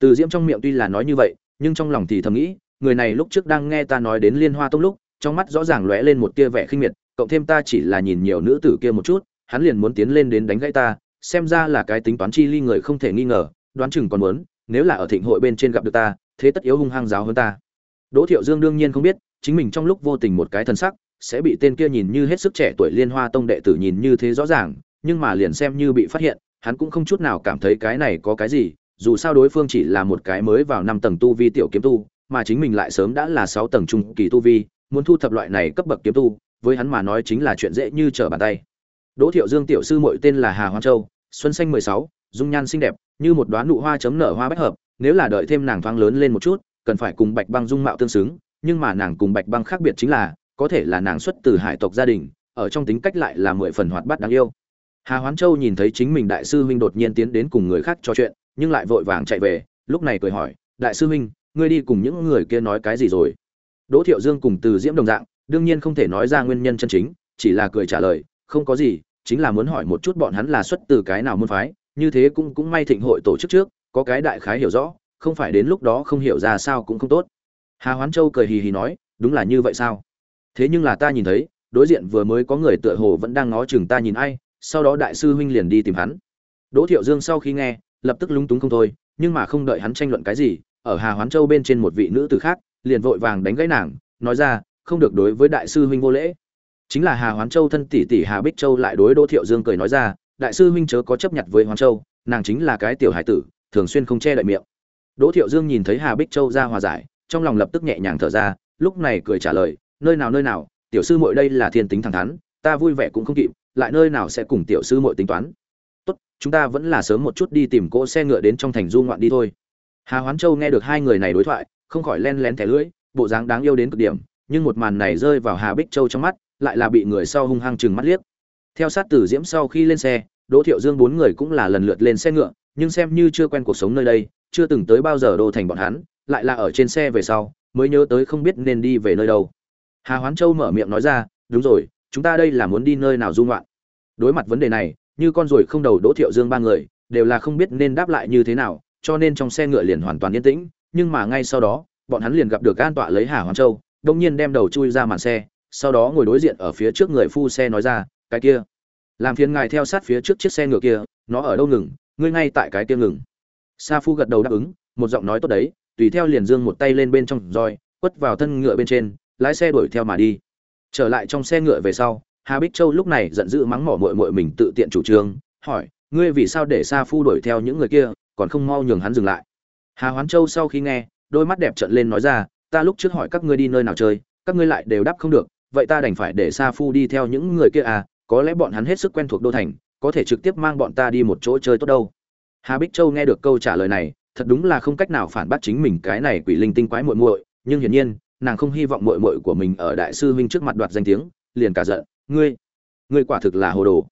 Từ diễm trong miệng tuy là nói như vậy, nhưng trong lòng thì thầm nghĩ, người này lúc trước đang nghe ta nói đến liên hoa tông lúc trong mắt rõ ràng lóe lên một tia vẻ khinh miệt, cộng thêm ta chỉ là nhìn nhiều nữ tử kia một chút, hắn liền muốn tiến lên đến đánh gãy ta, xem ra là cái tính toán chi ly người không thể nghi ngờ, đoán chừng còn muốn, nếu là ở thịnh hội bên trên gặp được ta, thế tất yếu hung hăng giáo hơn ta. Đỗ thiệu dương đương nhiên không biết, chính mình trong lúc vô tình một cái thân sắc, sẽ bị tên kia nhìn như hết sức trẻ tuổi liên hoa tông đệ tử nhìn như thế rõ ràng, nhưng mà liền xem như bị phát hiện, hắn cũng không chút nào cảm thấy cái này có cái gì, dù sao đối phương chỉ là một cái mới vào năm tầng tu vi tiểu kiếm tu, mà chính mình lại sớm đã là sáu tầng trung kỳ tu vi muốn thu thập loại này cấp bậc kiếm tu, với hắn mà nói chính là chuyện dễ như trở bàn tay. Đỗ thiệu dương tiểu sư muội tên là hà hoa châu, xuân xanh mười sáu, dung nhan xinh đẹp, như một đóa nụ hoa chấm nở hoa bách hợp, nếu là đợi thêm nàng thoáng lớn lên một chút, cần phải cùng bạch băng dung mạo tương xứng, nhưng mà nàng cùng bạch băng khác biệt chính là, có thể là nàng xuất từ hải tộc gia đình, ở trong tính cách lại là mười phần hoạt bát đáng yêu. Hà hoán châu nhìn thấy chính mình đại sư huynh đột nhiên tiến đến cùng người khác trò chuyện, nhưng lại vội vàng chạy về, lúc này cười hỏi, đại sư huynh, ngươi đi cùng những người kia nói cái gì rồi? Đỗ thiệu dương cùng từ diễm đồng dạng, đương nhiên không thể nói ra nguyên nhân chân chính, chỉ là cười trả lời, không có gì, chính là muốn hỏi một chút bọn hắn là xuất từ cái nào môn phái, như thế cũng cũng may thịnh hội tổ chức trước, có cái đại khái hiểu rõ, không phải đến lúc đó không hiểu ra sao cũng không tốt. Hà hoán châu cười hì hì nói, đúng là như vậy sao? Thế nhưng là ta nhìn thấy, đối diện vừa mới có người tựa hồ vẫn đang ngó chừng ta nhìn ai, sau đó đại sư huynh liền đi tìm hắn. Đỗ thiệu dương sau khi nghe, lập tức lúng túng không thôi, nhưng mà không đợi hắn tranh luận cái gì, ở hà hoán châu bên trên một vị nữ tử khác liền vội vàng đánh gãy nàng, nói ra, không được đối với đại sư huynh vô lễ. Chính là hà hoán châu thân tỷ tỷ hà bích châu lại đối đỗ thiệu dương cười nói ra, đại sư huynh chớ có chấp nhận với hoán châu, nàng chính là cái tiểu hải tử, thường xuyên không che đậy miệng. Đỗ thiệu dương nhìn thấy hà bích châu ra hòa giải, trong lòng lập tức nhẹ nhàng thở ra, lúc này cười trả lời, nơi nào nơi nào, tiểu sư muội đây là thiên tính thẳng thắn, ta vui vẻ cũng không kịp, lại nơi nào sẽ cùng tiểu sư muội tính toán. Tốt, chúng ta vẫn là sớm một chút đi tìm cỗ xe ngựa đến trong thành du ngoạn đi thôi. Hà hoán châu nghe được hai người này đối thoại không khỏi len lén thẻ lưỡi, bộ dáng đáng yêu đến cực điểm, nhưng một màn này rơi vào hà bích châu trong mắt, lại là bị người sau hung hăng chừng mắt liếc. Theo sát tử diễm sau khi lên xe, đỗ thiệu dương bốn người cũng là lần lượt lên xe ngựa, nhưng xem như chưa quen cuộc sống nơi đây, chưa từng tới bao giờ đô thành bọn hắn, lại là ở trên xe về sau, mới nhớ tới không biết nên đi về nơi đâu. Hà hoán châu mở miệng nói ra, đúng rồi, chúng ta đây là muốn đi nơi nào dung ngoạn? Đối mặt vấn đề này, như con ruồi không đầu đỗ thiệu dương ba người, đều là không biết nên đáp lại như thế nào, cho nên trong xe ngựa liền hoàn toàn yên tĩnh nhưng mà ngay sau đó, bọn hắn liền gặp được an tọa lấy hà hoàng châu, đông nhiên đem đầu chui ra màn xe, sau đó ngồi đối diện ở phía trước người phu xe nói ra, cái kia, làm phiền ngài theo sát phía trước chiếc xe ngựa kia, nó ở đâu ngừng, ngươi ngay tại cái kia ngừng. Sa phu gật đầu đáp ứng, một giọng nói tốt đấy, tùy theo liền dương một tay lên bên trong roi, quất vào thân ngựa bên trên, lái xe đuổi theo mà đi. Trở lại trong xe ngựa về sau, hà bích châu lúc này giận dữ mắng mỏ mội mội mình tự tiện chủ trương, hỏi, ngươi vì sao để sa phu đuổi theo những người kia, còn không mau nhường hắn dừng lại? Hà hoán châu sau khi nghe, đôi mắt đẹp trợn lên nói ra, ta lúc trước hỏi các ngươi đi nơi nào chơi, các ngươi lại đều đáp không được, vậy ta đành phải để sa phu đi theo những người kia à có lẽ bọn hắn hết sức quen thuộc đô thành, có thể trực tiếp mang bọn ta đi một chỗ chơi tốt đâu. Hà bích châu nghe được câu trả lời này, thật đúng là không cách nào phản bác chính mình cái này quỷ linh tinh quái muội muội, nhưng hiển nhiên, nàng không hy vọng muội muội của mình ở đại sư huynh trước mặt đoạt danh tiếng, liền cả giận, ngươi ngươi quả thực là hồ đồ.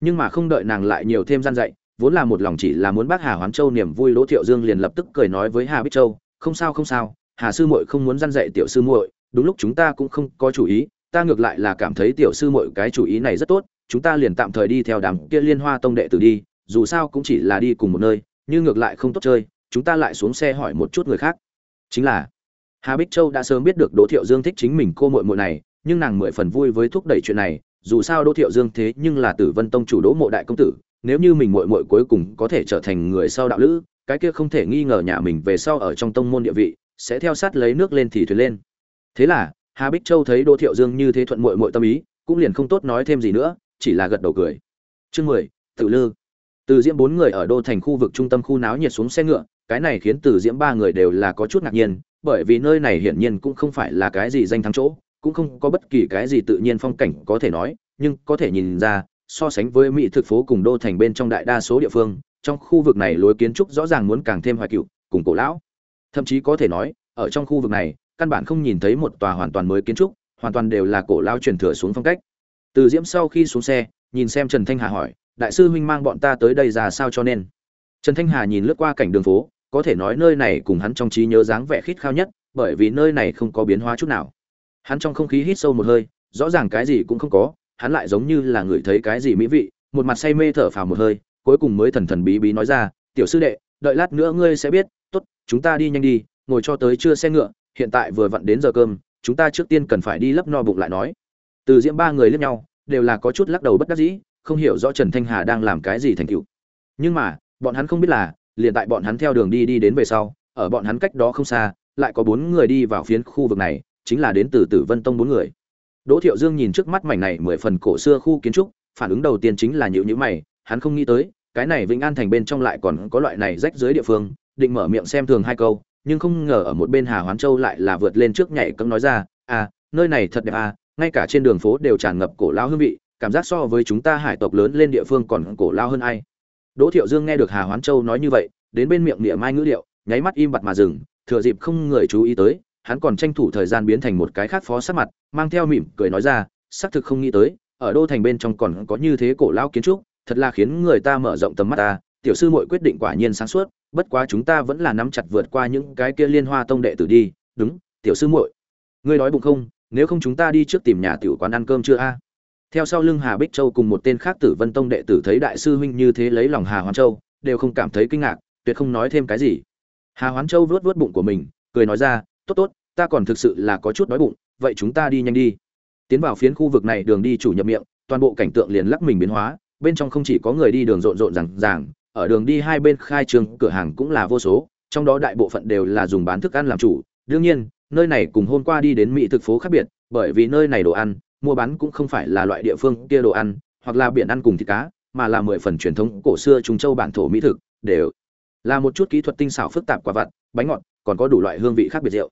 Nhưng mà không đợi nàng lại nhiều thêm gian dạy vốn là một lòng chỉ là muốn bác hà hoán châu niềm vui, đỗ thiệu dương liền lập tức cười nói với hà bích châu, không sao không sao, hà sư muội không muốn gian dạy tiểu sư muội, đúng lúc chúng ta cũng không có chủ ý, ta ngược lại là cảm thấy tiểu sư muội cái chủ ý này rất tốt, chúng ta liền tạm thời đi theo đám kia liên hoa tông đệ tử đi, dù sao cũng chỉ là đi cùng một nơi, nhưng ngược lại không tốt chơi, chúng ta lại xuống xe hỏi một chút người khác. Chính là, hà bích châu đã sớm biết được đỗ thiệu dương thích chính mình cô muội muội này, nhưng nàng mười phần vui với thúc đẩy chuyện này, dù sao đỗ thiệu dương thế nhưng là tử vân tông chủ đỗ mộ đại công tử nếu như mình muội muội cuối cùng có thể trở thành người sau đạo lữ, cái kia không thể nghi ngờ nhà mình về sau ở trong tông môn địa vị, sẽ theo sát lấy nước lên thì thuyền lên. Thế là, hà bích châu thấy đỗ thiệu dương như thế thuận muội muội tâm ý, cũng liền không tốt nói thêm gì nữa, chỉ là gật đầu cười. Chương mười, tự lư. Từ diễm bốn người ở đô thành khu vực trung tâm khu náo nhiệt xuống xe ngựa, cái này khiến từ diễm ba người đều là có chút ngạc nhiên, bởi vì nơi này hiển nhiên cũng không phải là cái gì danh thắng chỗ, cũng không có bất kỳ cái gì tự nhiên phong cảnh có thể nói, nhưng có thể nhìn ra so sánh với mỹ thực phố cùng đô thành bên trong đại đa số địa phương, trong khu vực này lối kiến trúc rõ ràng muốn càng thêm hoài cựu, cùng cổ lão. Thậm chí có thể nói, ở trong khu vực này, căn bản không nhìn thấy một tòa hoàn toàn mới kiến trúc, hoàn toàn đều là cổ lao truyền thừa xuống phong cách. Từ diễm sau khi xuống xe, nhìn xem trần thanh hà hỏi, đại sư huynh mang bọn ta tới đây ra sao cho nên? Trần thanh hà nhìn lướt qua cảnh đường phố, có thể nói nơi này cùng hắn trong trí nhớ dáng vẻ khít khao nhất, bởi vì nơi này không có biến hóa chút nào. Hắn trong không khí hít sâu một hơi, rõ ràng cái gì cũng không có hắn lại giống như là người thấy cái gì mỹ vị, một mặt say mê thở phào một hơi, cuối cùng mới thần thần bí bí nói ra, tiểu sư đệ, đợi lát nữa ngươi sẽ biết, tốt, chúng ta đi nhanh đi, ngồi cho tới chưa xe ngựa, hiện tại vừa vặn đến giờ cơm, chúng ta trước tiên cần phải đi lấp no bụng lại nói. Từ diễm ba người liếc nhau, đều là có chút lắc đầu bất đắc dĩ, không hiểu rõ trần thanh hà đang làm cái gì thành tựu. Nhưng mà, bọn hắn không biết là, liền tại bọn hắn theo đường đi đi đến về sau, ở bọn hắn cách đó không xa, lại có bốn người đi vào phiến khu vực này, chính là đến từ tử vân tông bốn người đỗ thiệu dương nhìn trước mắt mảnh này mười phần cổ xưa khu kiến trúc, phản ứng đầu tiên chính là nhíu nhíu mày, hắn không nghĩ tới, cái này vĩnh an thành bên trong lại còn có loại này rách dưới địa phương, định mở miệng xem thường hai câu, nhưng không ngờ ở một bên hà hoán châu lại là vượt lên trước nhảy cẫng nói ra à nơi này thật đẹp à ngay cả trên đường phố đều tràn ngập cổ lao hương vị, cảm giác so với chúng ta hải tộc lớn lên địa phương còn cổ lao hơn ai. Đỗ thiệu dương nghe được hà hoán châu nói như vậy, đến bên miệng niệm mai ngữ liệu nháy mắt im bặt mà dừng, thừa dịp không người chú ý tới hắn còn tranh thủ thời gian biến thành một cái khác phó sát mặt, mang theo mỉm cười nói ra, xác thực không nghĩ tới, ở đô thành bên trong còn có như thế cổ lao kiến trúc, thật là khiến người ta mở rộng tầm mắt ta, tiểu sư muội quyết định quả nhiên sáng suốt, bất quá chúng ta vẫn là nắm chặt vượt qua những cái kia liên hoa tông đệ tử đi. Đúng, tiểu sư muội. Ngươi nói bụng không? Nếu không chúng ta đi trước tìm nhà tiểu quán ăn cơm chưa a? Theo sau lưng hà bích châu cùng một tên khác tử vân tông đệ tử thấy đại sư huynh như thế lấy lòng hà hoán châu, đều không cảm thấy kinh ngạc, tuyệt không nói thêm cái gì. Hà hoán châu vuốt vuốt bụng của mình, cười nói ra, tốt tốt ta còn thực sự là có chút đói bụng, vậy chúng ta đi nhanh đi. Tiến vào phiến khu vực này, đường đi chủ nhập miệng, toàn bộ cảnh tượng liền lắc mình biến hóa, bên trong không chỉ có người đi đường rộn rộn rằng ràng, ở đường đi hai bên khai trương, cửa hàng cũng là vô số, trong đó đại bộ phận đều là dùng bán thức ăn làm chủ. Đương nhiên, nơi này cùng hôm qua đi đến mỹ thực phố khác biệt, bởi vì nơi này đồ ăn, mua bán cũng không phải là loại địa phương kia đồ ăn, hoặc là biển ăn cùng thịt cá, mà là mười phần truyền thống cổ xưa trung châu bản thổ mỹ thực, đều là một chút kỹ thuật tinh xảo phức tạp quả vặt, bánh ngọt, còn có đủ loại hương vị khác biệt rượu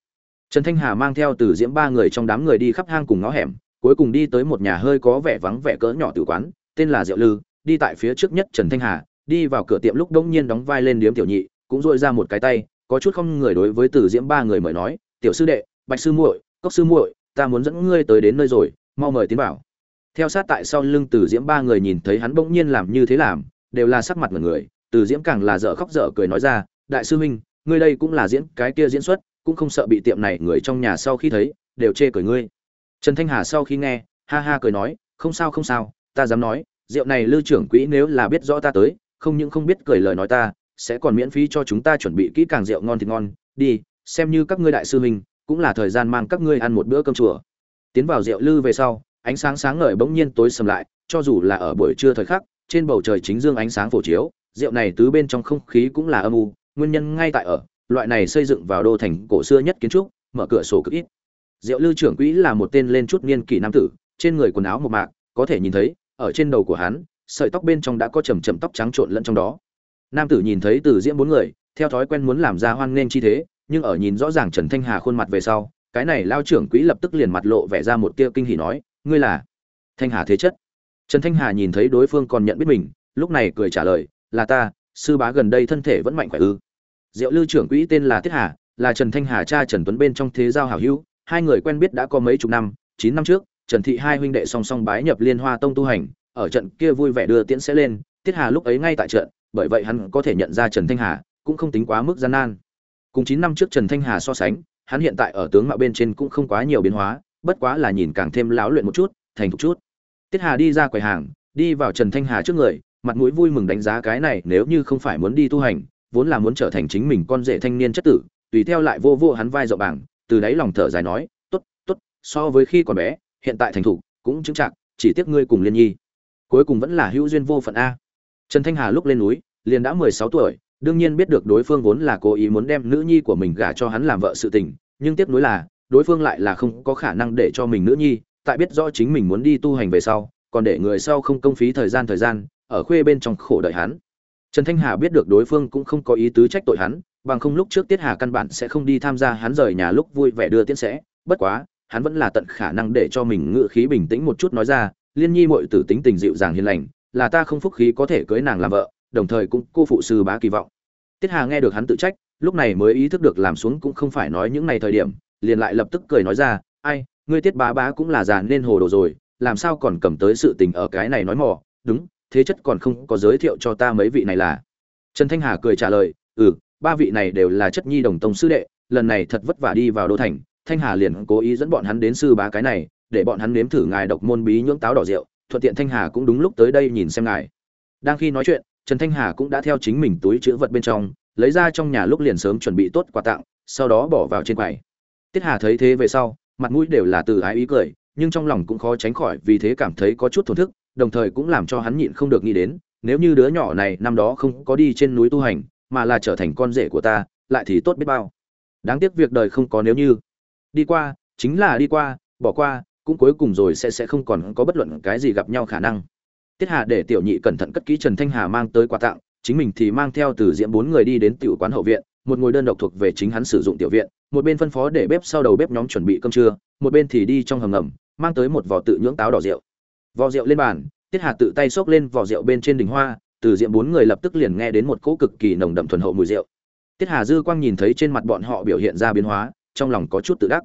trần thanh hà mang theo từ diễm ba người trong đám người đi khắp hang cùng ngõ hẻm, cuối cùng đi tới một nhà hơi có vẻ vắng vẻ cỡ nhỏ tử quán, tên là Diệu lư, đi tại phía trước nhất trần thanh hà, đi vào cửa tiệm lúc đống nhiên đóng vai lên điếm tiểu nhị, cũng dội ra một cái tay, có chút không người đối với từ diễm ba người mời nói, tiểu sư đệ, bạch sư muội, cốc sư muội, ta muốn dẫn ngươi tới đến nơi rồi, mau mời tiến vào. Theo sát tại sau lưng từ diễm ba người nhìn thấy hắn bỗng nhiên làm như thế làm, đều là sắc mặt mọi người, từ diễm càng là dở khóc dở cười nói ra, đại sư huynh, ngươi đây cũng là diễn cái kia diễn xuất cũng không sợ bị tiệm này người trong nhà sau khi thấy, đều chê cười ngươi. Trần thanh hà sau khi nghe, ha ha cười nói, không sao không sao, ta dám nói, rượu này lưu trưởng quỹ nếu là biết rõ ta tới, không những không biết cười lời nói ta, sẽ còn miễn phí cho chúng ta chuẩn bị kỹ càng rượu ngon thì ngon. Đi, xem như các ngươi đại sư huynh, cũng là thời gian mang các ngươi ăn một bữa cơm chùa. Tiến vào rượu lư về sau, ánh sáng sáng ngời bỗng nhiên tối sầm lại, cho dù là ở buổi trưa thời khắc, trên bầu trời chính dương ánh sáng phổ chiếu, rượu này tứ bên trong không khí cũng là âm u, nguyên nhân ngay tại ở loại này xây dựng vào đô thành cổ xưa nhất kiến trúc, mở cửa sổ cực ít. Diệu lư trưởng quỹ là một tên lên chút niên kỷ nam tử, trên người quần áo một mạc, có thể nhìn thấy, ở trên đầu của hắn, sợi tóc bên trong đã có chầm chậm tóc trắng trộn lẫn trong đó. Nam tử nhìn thấy từ diễm bốn người, theo thói quen muốn làm ra hoan nghênh chi thế, nhưng ở nhìn rõ ràng trần thanh hà khuôn mặt về sau, cái này lao trưởng quỹ lập tức liền mặt lộ vẻ ra một tia kinh hỉ nói, ngươi là thanh hà thế chất. Trần thanh hà nhìn thấy đối phương còn nhận biết mình, lúc này cười trả lời, là ta, sư bá gần đây thân thể vẫn mạnh khỏe ư? Diệu lư trưởng quỹ tên là tiết hà, là trần thanh hà cha trần tuấn bên trong thế giao hảo hữu. Hai người quen biết đã có mấy chục năm, chín năm trước, trần thị hai huynh đệ song song bái nhập liên hoa tông tu hành. Ở trận kia vui vẻ đưa tiễn sẽ lên tiết hà lúc ấy ngay tại trận, bởi vậy hắn có thể nhận ra trần thanh hà, cũng không tính quá mức gian nan. Cùng chín năm trước trần thanh hà so sánh, hắn hiện tại ở tướng mạo bên trên cũng không quá nhiều biến hóa, bất quá là nhìn càng thêm láo luyện một chút, thành thục chút. Tiết hà đi ra quầy hàng, đi vào trần thanh hà trước người, mặt mũi vui mừng đánh giá cái này nếu như không phải muốn đi tu hành vốn là muốn trở thành chính mình con rể thanh niên chất tử tùy theo lại vô vô hắn vai rộng bảng từ đấy lòng thở dài nói tốt tốt so với khi còn bé hiện tại thành thủ cũng chứng trạng, chỉ tiếc ngươi cùng liên nhi. Cuối cùng vẫn là hữu duyên vô phận a. Trần thanh hà lúc lên núi liền đã mười sáu tuổi đương nhiên biết được đối phương vốn là cố ý muốn đem nữ nhi của mình gả cho hắn làm vợ sự tình nhưng tiếc nối là đối phương lại là không có khả năng để cho mình nữ nhi tại biết rõ chính mình muốn đi tu hành về sau còn để người sau không công phí thời gian thời gian ở khuê bên trong khổ đợi hắn trần thanh hà biết được đối phương cũng không có ý tứ trách tội hắn, bằng không lúc trước tiết hà căn bản sẽ không đi tham gia hắn rời nhà lúc vui vẻ đưa tiễn sẽ. Bất quá, hắn vẫn là tận khả năng để cho mình ngự khí bình tĩnh một chút nói ra, liên nhi muội tử tính tình dịu dàng hiền lành, là ta không phúc khí có thể cưới nàng làm vợ, đồng thời cũng cô phụ sư bá kỳ vọng. Tiết hà nghe được hắn tự trách, lúc này mới ý thức được làm xuống cũng không phải nói những này thời điểm, liền lại lập tức cười nói ra, ai, ngươi tiết bá bá cũng là già nên hồ đồ rồi, làm sao còn cầm tới sự tình ở cái này nói mò, đúng thế chất còn không có giới thiệu cho ta mấy vị này là. Trần thanh hà cười trả lời ừ ba vị này đều là chất nhi đồng tông sư đệ, lần này thật vất vả đi vào đô thành, thanh hà liền cố ý dẫn bọn hắn đến sư bá cái này, để bọn hắn nếm thử ngài độc môn bí nhưỡng táo đỏ rượu, thuận tiện thanh hà cũng đúng lúc tới đây nhìn xem ngài. Đang khi nói chuyện, trần thanh hà cũng đã theo chính mình túi chữ vật bên trong, lấy ra trong nhà lúc liền sớm chuẩn bị tốt quà tặng, sau đó bỏ vào trên quầy. Tiết hà thấy thế về sau, mặt mũi đều là từ ái ý cười, nhưng trong lòng cũng khó tránh khỏi vì thế cảm thấy có chút thổn thức đồng thời cũng làm cho hắn nhịn không được nghĩ đến, nếu như đứa nhỏ này năm đó không có đi trên núi tu hành, mà là trở thành con rể của ta, lại thì tốt biết bao. Đáng tiếc việc đời không có nếu như. Đi qua, chính là đi qua, bỏ qua, cũng cuối cùng rồi sẽ sẽ không còn có bất luận cái gì gặp nhau khả năng. Tiết hà để tiểu nhị cẩn thận cất kỹ trần thanh hà mang tới quà tặng, chính mình thì mang theo từ diễm bốn người đi đến tiểu quán hậu viện, một ngồi đơn độc thuộc về chính hắn sử dụng tiểu viện, một bên phân phó để bếp sau đầu bếp nhóm chuẩn bị cơm trưa, một bên thì đi trong hầm ngầm, mang tới một vỏ tự nhưỡng táo đỏ rượu vò rượu lên bàn, tiết hà tự tay xốc lên vò rượu bên trên đỉnh hoa, từ diệm bốn người lập tức liền nghe đến một cỗ cực kỳ nồng đậm thuần hậu mùi rượu. Tiết hà dư quang nhìn thấy trên mặt bọn họ biểu hiện ra biến hóa, trong lòng có chút tự đắc.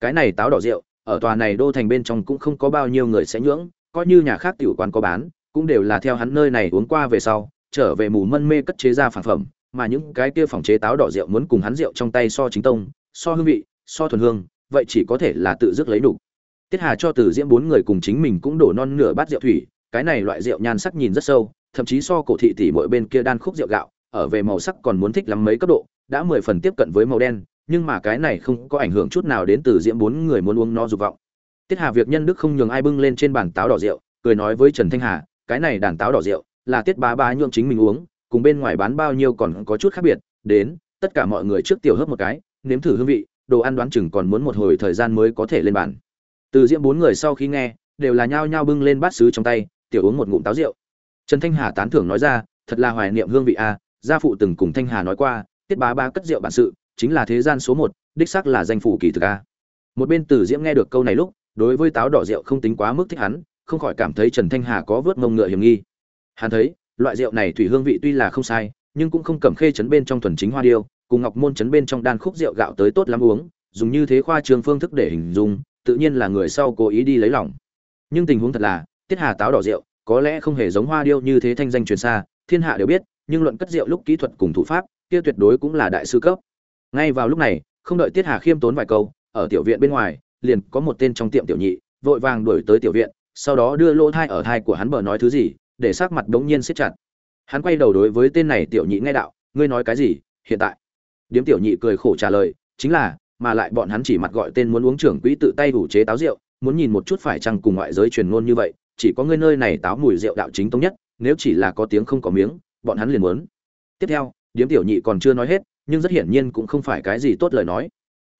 Cái này táo đỏ rượu, ở tòa này đô thành bên trong cũng không có bao nhiêu người sẽ nhưỡng, coi như nhà khác tiểu quán có bán, cũng đều là theo hắn nơi này uống qua về sau, trở về mù mân mê cất chế ra phản phẩm, mà những cái kia phòng chế táo đỏ rượu muốn cùng hắn rượu trong tay so chính tông, so hương vị, so thuần hương, vậy chỉ có thể là tự dứt lấy đủ tiết hà cho từ diễm bốn người cùng chính mình cũng đổ non nửa bát rượu thủy, cái này loại rượu nhan sắc nhìn rất sâu, thậm chí so cổ thị tỷ mỗi bên kia đan khúc rượu gạo, ở về màu sắc còn muốn thích lắm mấy cấp độ, đã mười phần tiếp cận với màu đen, nhưng mà cái này không có ảnh hưởng chút nào đến từ diễm bốn người muốn uống nó dục vọng. Tiết hà việc nhân đức không nhường ai bưng lên trên bàn táo đỏ rượu, cười nói với trần thanh hà, cái này đàn táo đỏ rượu là tiết bá bá nhượng chính mình uống, cùng bên ngoài bán bao nhiêu còn có chút khác biệt, đến, tất cả mọi người trước tiểu hớp một cái, nếm thử hương vị, đồ ăn đoán chừng còn muốn một hồi thời gian mới có thể lên bàn từ diễm bốn người sau khi nghe, đều là nhao nhao bưng lên bát sứ trong tay, tiểu uống một ngụm táo rượu. Trần thanh hà tán thưởng nói ra, thật là hoài niệm hương vị a, gia phụ từng cùng thanh hà nói qua, tiết bá Ba cất rượu bản sự, chính là thế gian số một, đích xác là danh phủ kỳ thực a. Một bên từ diễm nghe được câu này lúc, đối với táo đỏ rượu không tính quá mức thích hắn, không khỏi cảm thấy trần thanh hà có vớt mông ngựa hiểm nghi. Hắn thấy, loại rượu này thủy hương vị tuy là không sai, nhưng cũng không cầm khê chấn bên trong thuần chính hoa điêu, cùng ngọc môn chấn bên trong đan khúc rượu gạo tới tốt lắm uống, dùng như thế khoa trường phương thức để hình dung tự nhiên là người sau cố ý đi lấy lòng. Nhưng tình huống thật là, tiết hà táo đỏ rượu, có lẽ không hề giống hoa điêu như thế thanh danh truyền xa, thiên hạ đều biết, nhưng luận cất rượu lúc kỹ thuật cùng thủ pháp, kia tuyệt đối cũng là đại sư cấp. Ngay vào lúc này, không đợi tiết hà khiêm tốn vài câu, ở tiểu viện bên ngoài, liền có một tên trong tiệm tiểu nhị, vội vàng đuổi tới tiểu viện, sau đó đưa lỗ thai ở thai của hắn bờ nói thứ gì, để sắc mặt đống nhiên siết chặt. Hắn quay đầu đối với tên này tiểu nhị nghe đạo, ngươi nói cái gì, hiện tại? Điếm tiểu nhị cười khổ trả lời, chính là mà lại bọn hắn chỉ mặt gọi tên muốn uống trưởng quỹ tự tay đủ chế táo rượu, muốn nhìn một chút phải chăng cùng ngoại giới truyền ngôn như vậy, chỉ có ngươi nơi này táo mùi rượu đạo chính tông nhất, nếu chỉ là có tiếng không có miếng, bọn hắn liền muốn. Tiếp theo, điếm tiểu nhị còn chưa nói hết, nhưng rất hiển nhiên cũng không phải cái gì tốt lời nói.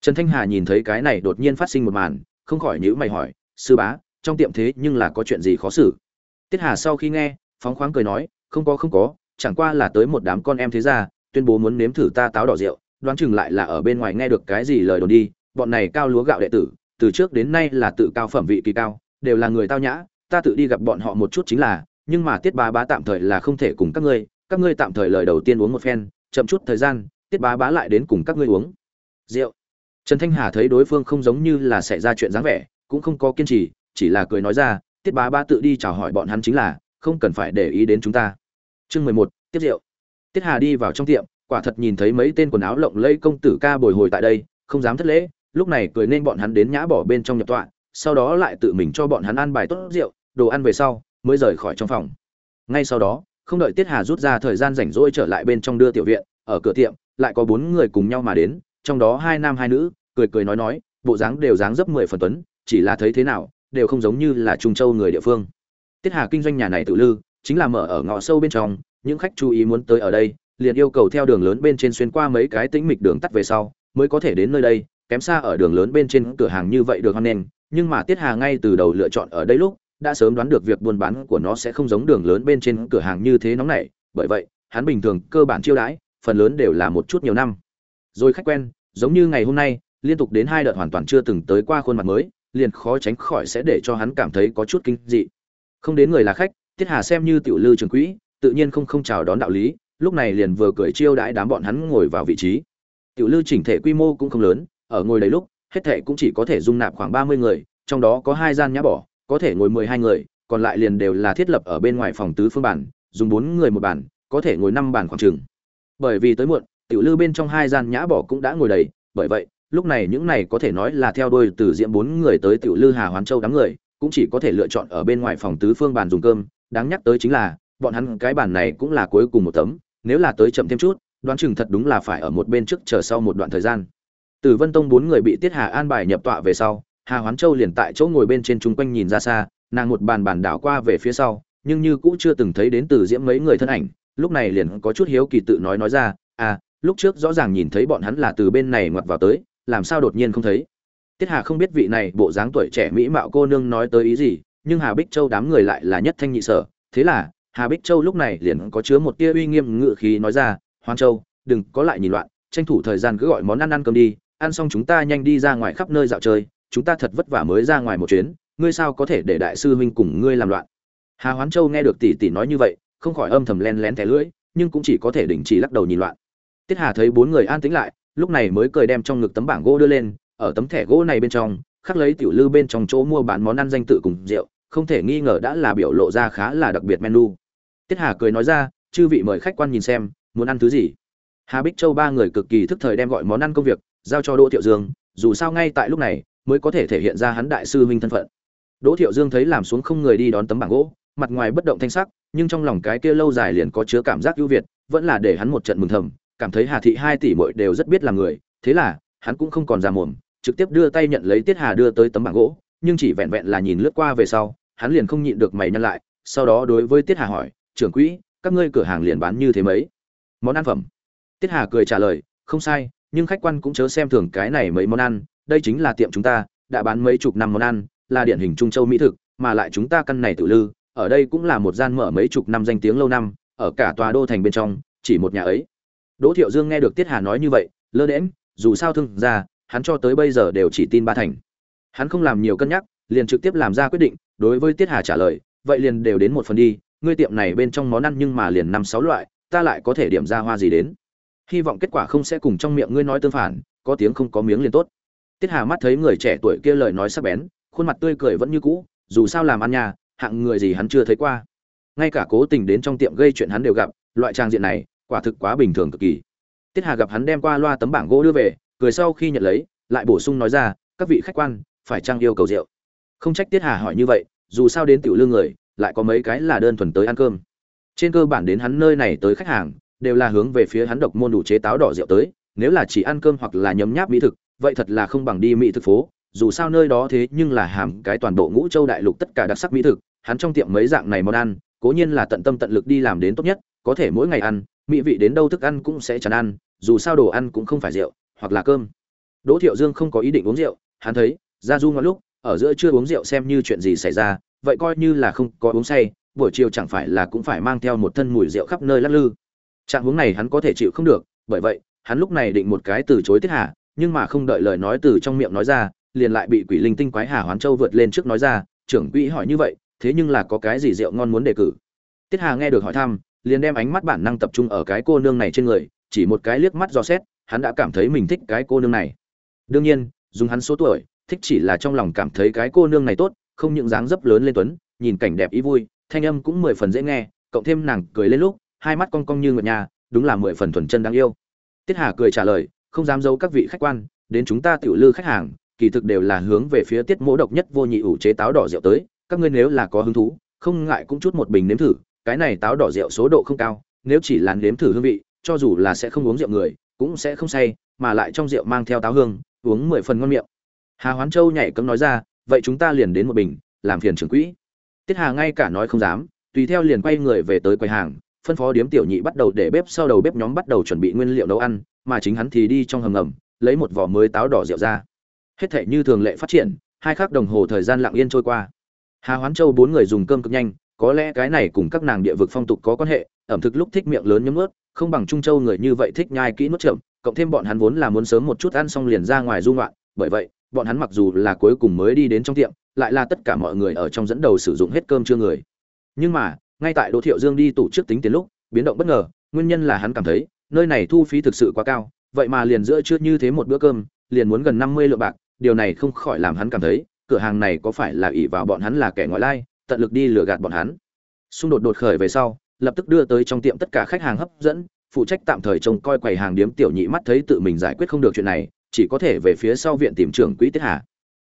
Trần thanh hà nhìn thấy cái này đột nhiên phát sinh một màn, không khỏi nhíu mày hỏi, sư bá, trong tiệm thế nhưng là có chuyện gì khó xử? Tiết hà sau khi nghe, phóng khoáng cười nói, không có không có, chẳng qua là tới một đám con em thế gia, tuyên bố muốn nếm thử ta táo đỏ rượu đoán chừng lại là ở bên ngoài nghe được cái gì lời đồn đi, bọn này cao lúa gạo đệ tử, từ trước đến nay là tự cao phẩm vị kỳ cao, đều là người tao nhã, ta tự đi gặp bọn họ một chút chính là, nhưng mà tiết bá bá tạm thời là không thể cùng các ngươi các ngươi tạm thời lời đầu tiên uống một phen, chậm chút thời gian, tiết bá bá lại đến cùng các ngươi uống. Rượu. Trần thanh hà thấy đối phương không giống như là xảy ra chuyện dáng vẻ, cũng không có kiên trì, chỉ là cười nói ra, tiết bá bá tự đi chào hỏi bọn hắn chính là, không cần phải để ý đến chúng ta. Chương mười một, tiếp rượu. Tiết hà đi vào trong tiệm quả thật nhìn thấy mấy tên quần áo lộng lẫy công tử ca bồi hồi tại đây, không dám thất lễ, lúc này cười nên bọn hắn đến nhã bỏ bên trong nhập tọa, sau đó lại tự mình cho bọn hắn ăn bài tốt rượu, đồ ăn về sau, mới rời khỏi trong phòng. Ngay sau đó, không đợi tiết hà rút ra thời gian rảnh rỗi trở lại bên trong đưa tiểu viện, ở cửa tiệm, lại có bốn người cùng nhau mà đến, trong đó hai nam hai nữ, cười cười nói nói, bộ dáng đều dáng dấp mười phần tuấn, chỉ là thấy thế nào, đều không giống như là trung châu người địa phương. Tiết hà kinh doanh nhà này tự lư chính là mở ở ngõ sâu bên trong, những khách chú ý muốn tới ở đây liền yêu cầu theo đường lớn bên trên xuyên qua mấy cái tĩnh mịch đường tắt về sau, mới có thể đến nơi đây, kém xa ở đường lớn bên trên cửa hàng như vậy được hoan nghênh, nhưng mà tiết hà ngay từ đầu lựa chọn ở đây lúc, đã sớm đoán được việc buôn bán của nó sẽ không giống đường lớn bên trên cửa hàng như thế nóng này bởi vậy, hắn bình thường cơ bản chiêu đãi, phần lớn đều là một chút nhiều năm. Rồi khách quen, giống như ngày hôm nay, liên tục đến hai đợt hoàn toàn chưa từng tới qua khuôn mặt mới, liền khó tránh khỏi sẽ để cho hắn cảm thấy có chút kinh dị. Không đến người là khách, tiết hà xem như tiểu lư trường quỹ, tự nhiên không không chào đón đạo lý lúc này liền vừa cười chiêu đãi đám bọn hắn ngồi vào vị trí. Tiểu lư chỉnh thể quy mô cũng không lớn, ở ngồi đầy lúc, hết thể cũng chỉ có thể dung nạp khoảng ba mươi người, trong đó có hai gian nhã bỏ, có thể ngồi mười hai người, còn lại liền đều là thiết lập ở bên ngoài phòng tứ phương bản dùng bốn người một bản có thể ngồi năm bản khoảng chừng bởi vì tới muộn, tiểu lư bên trong hai gian nhã bỏ cũng đã ngồi đầy, bởi vậy, lúc này những này có thể nói là theo đôi từ diễm bốn người tới tiểu lư hà hoán châu đám người, cũng chỉ có thể lựa chọn ở bên ngoài phòng tứ phương bàn dùng cơm, đáng nhắc tới chính là, bọn hắn cái bàn này cũng là cuối cùng một tấm nếu là tới chậm thêm chút, đoán chừng thật đúng là phải ở một bên trước chờ sau một đoạn thời gian. Từ vân tông bốn người bị tiết hà an bài nhập tọa về sau, hà hoán châu liền tại chỗ ngồi bên trên chung quanh nhìn ra xa, nàng một bàn bàn đảo qua về phía sau, nhưng như cũ chưa từng thấy đến từ diễm mấy người thân ảnh, lúc này liền có chút hiếu kỳ tự nói nói ra à lúc trước rõ ràng nhìn thấy bọn hắn là từ bên này ngoặt vào tới, làm sao đột nhiên không thấy? Tiết hà không biết vị này bộ dáng tuổi trẻ mỹ mạo cô nương nói tới ý gì, nhưng hà bích châu đám người lại là nhất thanh nhị sở, thế là hà bích châu lúc này liền có chứa một tia uy nghiêm ngự khí nói ra, hoan châu, đừng có lại nhìn loạn, tranh thủ thời gian cứ gọi món ăn ăn cơm đi, ăn xong chúng ta nhanh đi ra ngoài khắp nơi dạo chơi, chúng ta thật vất vả mới ra ngoài một chuyến, ngươi sao có thể để đại sư huynh cùng ngươi làm loạn? Hà hoán châu nghe được tỷ tỷ nói như vậy, không khỏi âm thầm len lén té lưỡi, nhưng cũng chỉ có thể đình chỉ lắc đầu nhìn loạn. Tiết hà thấy bốn người an tĩnh lại, lúc này mới cười đem trong ngực tấm bảng gỗ đưa lên, ở tấm thẻ gỗ này bên trong, khắc lấy tiểu lư bên trong chỗ mua bán món ăn danh tự cùng rượu không thể nghi ngờ đã là biểu lộ ra khá là đặc biệt menu. Tiết hà cười nói ra, chư vị mời khách quan nhìn xem, muốn ăn thứ gì? Hà bích châu ba người cực kỳ thức thời đem gọi món ăn công việc, giao cho đỗ thiệu dương, dù sao ngay tại lúc này mới có thể thể hiện ra hắn đại sư huynh thân phận. Đỗ thiệu dương thấy làm xuống không người đi đón tấm bảng gỗ, mặt ngoài bất động thanh sắc, nhưng trong lòng cái kia lâu dài liền có chứa cảm giác ưu việt, vẫn là để hắn một trận mừng thầm, cảm thấy hà thị hai tỷ muội đều rất biết làm người, thế là hắn cũng không còn ra mồm, trực tiếp đưa tay nhận lấy tiết hà đưa tới tấm bảng gỗ nhưng chỉ vẹn vẹn là nhìn lướt qua về sau, hắn liền không nhịn được mày nhăn lại, sau đó đối với tiết hà hỏi, trưởng quỹ, các ngươi cửa hàng liền bán như thế mấy? Món ăn phẩm. Tiết hà cười trả lời, không sai, nhưng khách quan cũng chớ xem thường cái này mấy món ăn, đây chính là tiệm chúng ta, đã bán mấy chục năm món ăn, là điển hình trung châu mỹ thực, mà lại chúng ta căn này tự lư, ở đây cũng là một gian mở mấy chục năm danh tiếng lâu năm, ở cả tòa đô thành bên trong, chỉ một nhà ấy. Đỗ thiệu dương nghe được tiết hà nói như vậy, lơ đễm dù sao thương ra hắn cho tới bây giờ đều chỉ tin ba thành hắn không làm nhiều cân nhắc, liền trực tiếp làm ra quyết định, đối với tiết hà trả lời, vậy liền đều đến một phần đi, ngươi tiệm này bên trong món ăn nhưng mà liền năm sáu loại, ta lại có thể điểm ra hoa gì đến. Hy vọng kết quả không sẽ cùng trong miệng ngươi nói tương phản, có tiếng không có miếng liền tốt. Tiết hà mắt thấy người trẻ tuổi kia lời nói sắc bén, khuôn mặt tươi cười vẫn như cũ, dù sao làm ăn nhà, hạng người gì hắn chưa thấy qua. Ngay cả cố tình đến trong tiệm gây chuyện hắn đều gặp, loại trang diện này, quả thực quá bình thường cực kỳ. Tiết hà gặp hắn đem qua loa tấm bảng gỗ đưa về, cười sau khi nhận lấy, lại bổ sung nói ra, các vị khách quan phải trang yêu cầu rượu? Không trách tiết hà hỏi như vậy, dù sao đến tiểu lương người, lại có mấy cái là đơn thuần tới ăn cơm. Trên cơ bản đến hắn nơi này tới khách hàng, đều là hướng về phía hắn độc môn đủ chế táo đỏ rượu tới, nếu là chỉ ăn cơm hoặc là nhấm nháp mỹ thực, vậy thật là không bằng đi mỹ thực phố. Dù sao nơi đó thế nhưng là hàm cái toàn bộ ngũ châu đại lục tất cả đặc sắc mỹ thực, hắn trong tiệm mấy dạng này món ăn, cố nhiên là tận tâm tận lực đi làm đến tốt nhất, có thể mỗi ngày ăn, mỹ vị đến đâu thức ăn cũng sẽ chán ăn, dù sao đồ ăn cũng không phải rượu, hoặc là cơm. Đỗ thiệu dương không có ý định uống rượu, hắn thấy ra du ngọn lúc, ở giữa chưa uống rượu xem như chuyện gì xảy ra, vậy coi như là không có uống say, buổi chiều chẳng phải là cũng phải mang theo một thân mùi rượu khắp nơi lắc lư. Trạng huống này hắn có thể chịu không được, bởi vậy, hắn lúc này định một cái từ chối tiết hà nhưng mà không đợi lời nói từ trong miệng nói ra, liền lại bị quỷ linh tinh quái hà hoán châu vượt lên trước nói ra, trưởng quỹ hỏi như vậy, thế nhưng là có cái gì rượu ngon muốn đề cử? Tiết hà nghe được hỏi thăm, liền đem ánh mắt bản năng tập trung ở cái cô nương này trên người, chỉ một cái liếc mắt dò xét, hắn đã cảm thấy mình thích cái cô nương này. Đương nhiên, dùng hắn số tuổi thích chỉ là trong lòng cảm thấy cái cô nương này tốt, không những dáng dấp lớn lên tuấn, nhìn cảnh đẹp ý vui, thanh âm cũng mười phần dễ nghe, cộng thêm nàng cười lên lúc, hai mắt cong cong như ngựa nhà, đúng là mười phần thuần chân đáng yêu. Tiết hà cười trả lời, không dám giấu các vị khách quan, đến chúng ta tiểu lư khách hàng, kỳ thực đều là hướng về phía tiết mỗ độc nhất vô nhị ủ chế táo đỏ rượu tới, các ngươi nếu là có hứng thú, không ngại cũng chút một bình nếm thử, cái này táo đỏ rượu số độ không cao, nếu chỉ là nếm thử hương vị, cho dù là sẽ không uống rượu người, cũng sẽ không say, mà lại trong rượu mang theo táo hương, uống mười phần ngon miệng hà hoán châu nhảy cấm nói ra, vậy chúng ta liền đến một bình, làm phiền trưởng quỹ. Tiết hà ngay cả nói không dám, tùy theo liền quay người về tới quầy hàng, phân phó điếm tiểu nhị bắt đầu để bếp sau đầu bếp nhóm bắt đầu chuẩn bị nguyên liệu nấu ăn, mà chính hắn thì đi trong hầm ngầm, lấy một vỏ mới táo đỏ rượu ra. Hết thể như thường lệ phát triển, hai khắc đồng hồ thời gian lặng yên trôi qua. Hà hoán châu bốn người dùng cơm cực nhanh, có lẽ cái này cùng các nàng địa vực phong tục có quan hệ, ẩm thực lúc thích miệng lớn nhấm ướt không bằng trung châu người như vậy thích nhai kỹ nuốt chậm, cộng thêm bọn hắn vốn là muốn sớm một chút ăn xong liền ra ngoài du ngoạn, bởi vậy bọn hắn mặc dù là cuối cùng mới đi đến trong tiệm, lại là tất cả mọi người ở trong dẫn đầu sử dụng hết cơm chưa người. Nhưng mà, ngay tại đỗ thiệu dương đi tủ trước tính tiền lúc, biến động bất ngờ, nguyên nhân là hắn cảm thấy, nơi này thu phí thực sự quá cao, vậy mà liền giữa trưa như thế một bữa cơm, liền muốn gần năm mươi lượng bạc, điều này không khỏi làm hắn cảm thấy, cửa hàng này có phải là ỷ vào bọn hắn là kẻ ngoại lai, tận lực đi lừa gạt bọn hắn. Xung đột đột khởi về sau, lập tức đưa tới trong tiệm tất cả khách hàng hấp dẫn, phụ trách tạm thời trông coi quầy hàng điếm tiểu nhị mắt thấy tự mình giải quyết không được chuyện này chỉ có thể về phía sau viện tìm trưởng quỹ tiết hà.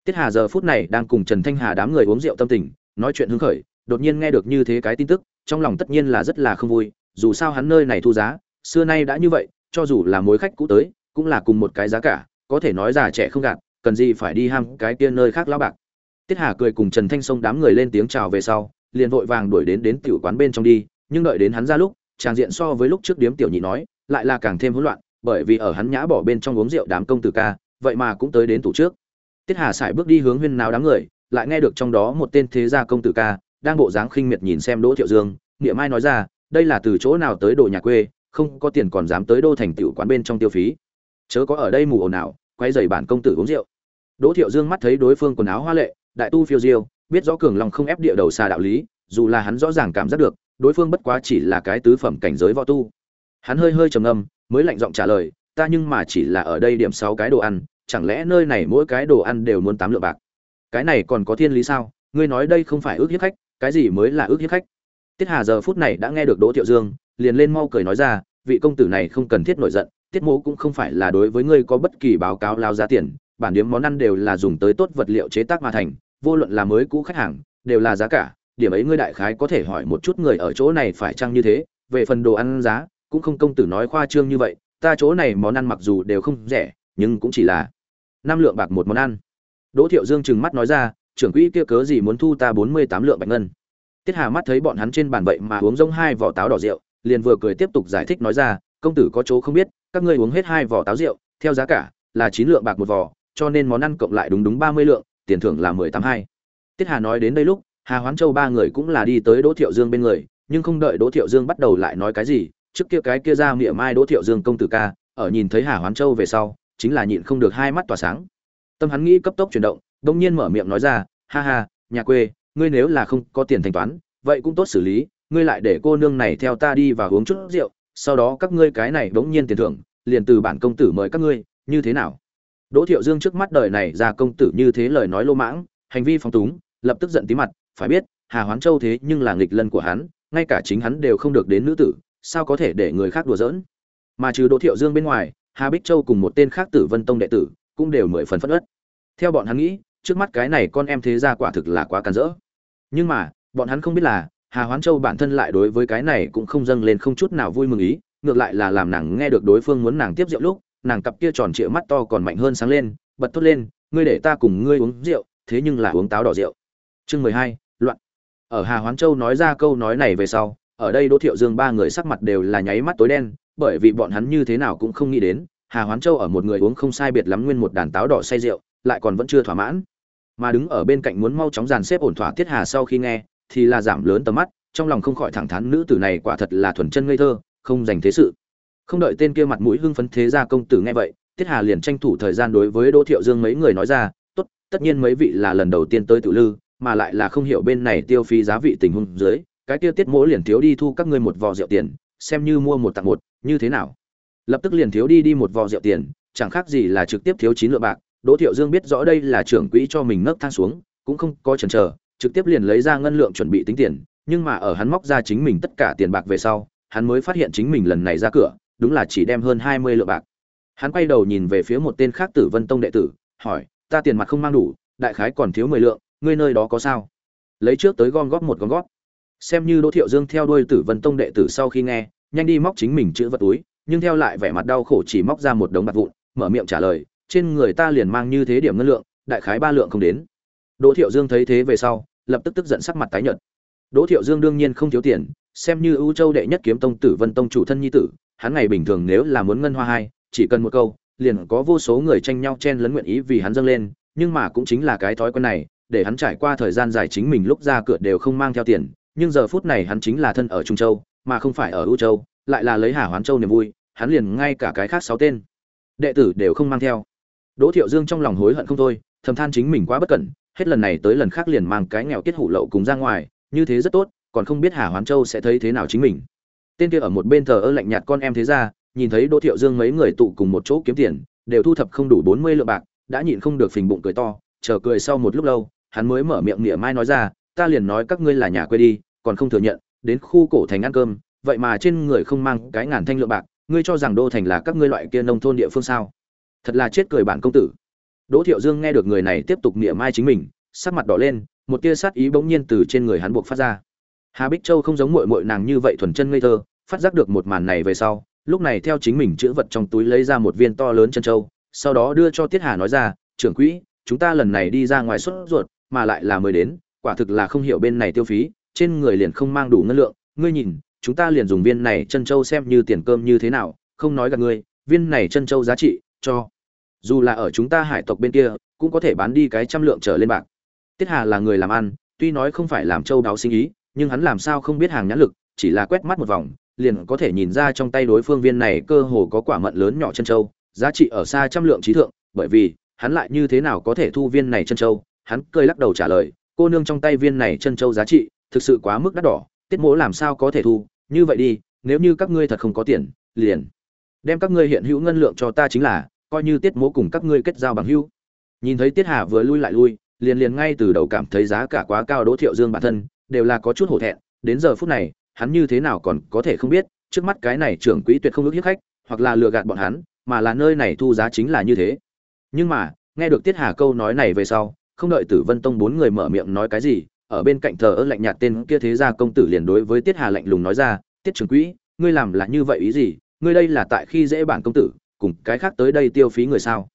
Tiết hà giờ phút này đang cùng trần thanh hà đám người uống rượu tâm tình, nói chuyện hứng khởi, đột nhiên nghe được như thế cái tin tức, trong lòng tất nhiên là rất là không vui, dù sao hắn nơi này thu giá, xưa nay đã như vậy, cho dù là mối khách cũ tới, cũng là cùng một cái giá cả, có thể nói già trẻ không gạt, cần gì phải đi ham cái kia nơi khác lão bạc. Tiết hà cười cùng trần thanh sông đám người lên tiếng chào về sau, liền vội vàng đuổi đến đến tiểu quán bên trong đi, nhưng đợi đến hắn ra lúc, tràng diện so với lúc trước điếm tiểu nhị nói, lại là càng thêm hỗn loạn bởi vì ở hắn nhã bỏ bên trong uống rượu đám công tử ca, vậy mà cũng tới đến tủ trước. Tiết hà sải bước đi hướng huyên náo đám người, lại nghe được trong đó một tên thế gia công tử ca, đang bộ dáng khinh miệt nhìn xem đỗ thiệu dương nghĩa mai nói ra, đây là từ chỗ nào tới đồ nhà quê, không có tiền còn dám tới đô thành tiểu quán bên trong tiêu phí. Chớ có ở đây mù ồn nào quay dày bản công tử uống rượu. Đỗ thiệu dương mắt thấy đối phương quần áo hoa lệ, đại tu phiêu diêu, biết rõ cường long không ép địa đầu xa đạo lý, dù là hắn rõ ràng cảm giác được, đối phương bất quá chỉ là cái tứ phẩm cảnh giới võ tu. Hắn hơi hơi trầm ngâm mới lạnh giọng trả lời, ta nhưng mà chỉ là ở đây điểm sáu cái đồ ăn, chẳng lẽ nơi này mỗi cái đồ ăn đều muốn tám lượng bạc? Cái này còn có thiên lý sao? Ngươi nói đây không phải ước hiếp khách, cái gì mới là ước hiếp khách? Tiết hà giờ phút này đã nghe được đỗ thiệu dương, liền lên mau cười nói ra, vị công tử này không cần thiết nổi giận, tiết mô cũng không phải là đối với ngươi có bất kỳ báo cáo lao giá tiền, bản điếm món ăn đều là dùng tới tốt vật liệu chế tác mà thành, vô luận là mới cũ khách hàng, đều là giá cả, điểm ấy ngươi đại khái có thể hỏi một chút người ở chỗ này phải chăng như thế, về phần đồ ăn giá cũng không công tử nói khoa trương như vậy, ta chỗ này món ăn mặc dù đều không rẻ, nhưng cũng chỉ là năm lượng bạc một món ăn. Đỗ thiệu dương trừng mắt nói ra, trưởng quỹ kia cớ gì muốn thu ta bốn mươi tám lượng bạch ngân? Tiết hà mắt thấy bọn hắn trên bàn vậy mà uống rông hai vỏ táo đỏ rượu, liền vừa cười tiếp tục giải thích nói ra, công tử có chỗ không biết, các ngươi uống hết hai vỏ táo rượu, theo giá cả là chín lượng bạc một vỏ, cho nên món ăn cộng lại đúng đúng ba mươi lượng, tiền thưởng là mười tám hai. Tiết hà nói đến đây lúc, hà hoán châu ba người cũng là đi tới đỗ thiệu dương bên người, nhưng không đợi đỗ thiệu dương bắt đầu lại nói cái gì trước kia cái kia ra miệng mai đỗ thiệu dương công tử ca, ở nhìn thấy hà hoán châu về sau, chính là nhịn không được hai mắt tỏa sáng. Tâm hắn nghĩ cấp tốc chuyển động, đông nhiên mở miệng nói ra, ha ha, nhà quê, ngươi nếu là không có tiền thanh toán, vậy cũng tốt xử lý, ngươi lại để cô nương này theo ta đi và uống chút rượu, sau đó các ngươi cái này bỗng nhiên tiền thưởng, liền từ bản công tử mời các ngươi, như thế nào? Đỗ thiệu dương trước mắt đời này ra công tử như thế lời nói lô mãng, hành vi phong túng, lập tức giận tí mặt, phải biết, hà hoán châu thế nhưng là nghịch lân của hắn, ngay cả chính hắn đều không được đến nữ tử sao có thể để người khác đùa giỡn? Mà trừ đỗ thiệu dương bên ngoài, hà bích châu cùng một tên khác tử vân tông đệ tử cũng đều mười phần phất uất. theo bọn hắn nghĩ, trước mắt cái này con em thế gia quả thực là quá càn rỡ. Nhưng mà, bọn hắn không biết là, hà hoán châu bản thân lại đối với cái này cũng không dâng lên không chút nào vui mừng ý, ngược lại là làm nàng nghe được đối phương muốn nàng tiếp rượu lúc, nàng cặp kia tròn trịa mắt to còn mạnh hơn sáng lên, bật thốt lên, ngươi để ta cùng ngươi uống rượu, thế nhưng là uống táo đỏ rượu. Chương mười hai, loạn. Ở hà hoán châu nói ra câu nói này về sau ở đây đỗ thiệu dương ba người sắc mặt đều là nháy mắt tối đen, bởi vì bọn hắn như thế nào cũng không nghĩ đến, hà hoán châu ở một người uống không sai biệt lắm nguyên một đàn táo đỏ say rượu, lại còn vẫn chưa thỏa mãn. Mà đứng ở bên cạnh muốn mau chóng dàn xếp ổn thỏa tiết hà sau khi nghe, thì là giảm lớn tầm mắt, trong lòng không khỏi thẳng thắn, nữ tử này quả thật là thuần chân ngây thơ, không dành thế sự. Không đợi tên kia mặt mũi hưng phấn thế gia công tử nghe vậy, tiết hà liền tranh thủ thời gian đối với đỗ thiệu dương mấy người nói ra, tốt, tất nhiên mấy vị là lần đầu tiên tới tự lư, mà lại là không hiểu bên này tiêu phí giá vị tình huống dưới cái kia tiết mỗi liền thiếu đi thu các ngươi một vò rượu tiền, xem như mua một tặng một, như thế nào? Lập tức liền thiếu đi đi một vò rượu tiền, chẳng khác gì là trực tiếp thiếu chín lượng bạc. Đỗ thiệu dương biết rõ đây là trưởng quỹ cho mình nấc thang xuống, cũng không có chần chờ, trực tiếp liền lấy ra ngân lượng chuẩn bị tính tiền, nhưng mà ở hắn móc ra chính mình tất cả tiền bạc về sau, hắn mới phát hiện chính mình lần này ra cửa, đúng là chỉ đem hơn hai mươi lượng bạc. Hắn quay đầu nhìn về phía một tên khác tử vân tông đệ tử, hỏi, ta tiền mặt không mang đủ, đại khái còn thiếu mười lượng, ngươi nơi đó có sao? Lấy trước tới gom góp một gom góp xem như đỗ thiệu dương theo đuôi tử vân tông đệ tử sau khi nghe, nhanh đi móc chính mình chữ vật túi, nhưng theo lại vẻ mặt đau khổ chỉ móc ra một đống bạc vụn, mở miệng trả lời, trên người ta liền mang như thế điểm ngân lượng, đại khái ba lượng không đến. Đỗ thiệu dương thấy thế về sau, lập tức tức giận sắc mặt tái nhợt. Đỗ thiệu dương đương nhiên không thiếu tiền, xem như ưu châu đệ nhất kiếm tông tử vân tông chủ thân nhi tử, hắn ngày bình thường nếu là muốn ngân hoa hai, chỉ cần một câu, liền có vô số người tranh nhau chen lấn nguyện ý vì hắn dâng lên, nhưng mà cũng chính là cái thói quen này, để hắn trải qua thời gian dài chính mình lúc ra cửa đều không mang theo tiền nhưng giờ phút này hắn chính là thân ở trung châu, mà không phải ở ưu châu, lại là lấy hà hoán châu niềm vui, hắn liền ngay cả cái khác sáu tên đệ tử đều không mang theo. Đỗ thiệu dương trong lòng hối hận không thôi, thầm than chính mình quá bất cẩn, hết lần này tới lần khác liền mang cái nghèo kết hủ lậu cùng ra ngoài, như thế rất tốt, còn không biết hà hoán châu sẽ thấy thế nào chính mình. Tên kia ở một bên thờ ơ lạnh nhạt con em thế ra, nhìn thấy đỗ thiệu dương mấy người tụ cùng một chỗ kiếm tiền, đều thu thập không đủ bốn mươi lượng bạc, đã nhịn không được phình bụng cười to, chờ cười sau một lúc lâu, hắn mới mở miệng nghĩa mai nói ra, ta liền nói các ngươi là nhà quê đi còn không thừa nhận, đến khu cổ thành ăn cơm, vậy mà trên người không mang cái ngàn thanh lượng bạc, ngươi cho rằng đô thành là các ngươi loại kia nông thôn địa phương sao? Thật là chết cười bản công tử. Đỗ thiệu dương nghe được người này tiếp tục nghĩa mai chính mình, sắc mặt đỏ lên, một tia sát ý bỗng nhiên từ trên người hắn buộc phát ra. Hà bích châu không giống muội muội nàng như vậy thuần chân ngây thơ, phát giác được một màn này về sau, lúc này theo chính mình chữ vật trong túi lấy ra một viên to lớn chân châu, sau đó đưa cho tiết hà nói ra, trưởng quỹ, chúng ta lần này đi ra ngoài xuất ruột, mà lại là mới đến, quả thực là không hiểu bên này tiêu phí trên người liền không mang đủ ngân lượng. Ngươi nhìn, chúng ta liền dùng viên này chân châu xem như tiền cơm như thế nào, không nói gặp ngươi, viên này chân châu giá trị, cho. Dù là ở chúng ta hải tộc bên kia, cũng có thể bán đi cái trăm lượng trở lên bạc. Tiết hà là người làm ăn, tuy nói không phải làm châu đáo sinh ý, nhưng hắn làm sao không biết hàng nhãn lực, chỉ là quét mắt một vòng, liền có thể nhìn ra trong tay đối phương viên này cơ hồ có quả mận lớn nhỏ chân châu giá trị ở xa trăm lượng trí thượng, bởi vì, hắn lại như thế nào có thể thu viên này chân châu hắn cười lắc đầu trả lời, cô nương trong tay viên này chân châu giá trị thực sự quá mức đắt đỏ, tiết mỗ làm sao có thể thu, như vậy đi, nếu như các ngươi thật không có tiền, liền đem các ngươi hiện hữu ngân lượng cho ta chính là, coi như tiết mỗ cùng các ngươi kết giao bằng hữu. Nhìn thấy tiết hà vừa lui lại lui, liền liền ngay từ đầu cảm thấy giá cả quá cao đỗ thiệu dương bản thân, đều là có chút hổ thẹn, đến giờ phút này, hắn như thế nào còn có thể không biết, trước mắt cái này trưởng quỹ tuyệt không ước hiếp khách, hoặc là lừa gạt bọn hắn, mà là nơi này thu giá chính là như thế. Nhưng mà, nghe được tiết hà câu nói này về sau, không đợi tử vân tông bốn người mở miệng nói cái gì ở bên cạnh thờ ơ lạnh nhạt tên kia thế gia công tử liền đối với tiết hà lạnh lùng nói ra, tiết trưởng quỹ, ngươi làm là như vậy ý gì? Ngươi đây là tại khi dễ bản công tử, cùng cái khác tới đây tiêu phí người sao?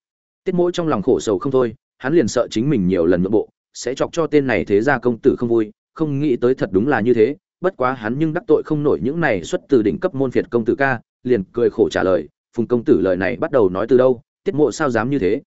Tiết mỗi trong lòng khổ sầu không thôi, hắn liền sợ chính mình nhiều lần nhượng bộ, sẽ chọc cho tên này thế gia công tử không vui, không nghĩ tới thật đúng là như thế, bất quá hắn nhưng đắc tội không nổi những này xuất từ đỉnh cấp môn phiệt công tử ca, liền cười khổ trả lời, phùng công tử lời này bắt đầu nói từ đâu, tiết mộ sao dám như thế?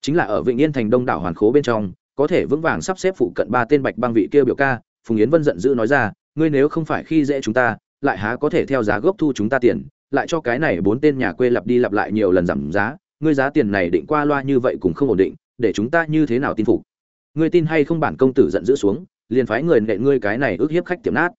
Chính là ở vịnh yên thành đông đảo hoàn khố bên trong có thể vững vàng sắp xếp phụ cận ba tên bạch băng vị kia biểu ca, phùng yến vân giận dữ nói ra, ngươi nếu không phải khi dễ chúng ta, lại há có thể theo giá gốc thu chúng ta tiền, lại cho cái này bốn tên nhà quê lặp đi lặp lại nhiều lần giảm giá, ngươi giá tiền này định qua loa như vậy cũng không ổn định, để chúng ta như thế nào tin phục? Ngươi tin hay không bản công tử giận dữ xuống, liền phái người nệ ngươi cái này ước hiếp khách tiệm nát.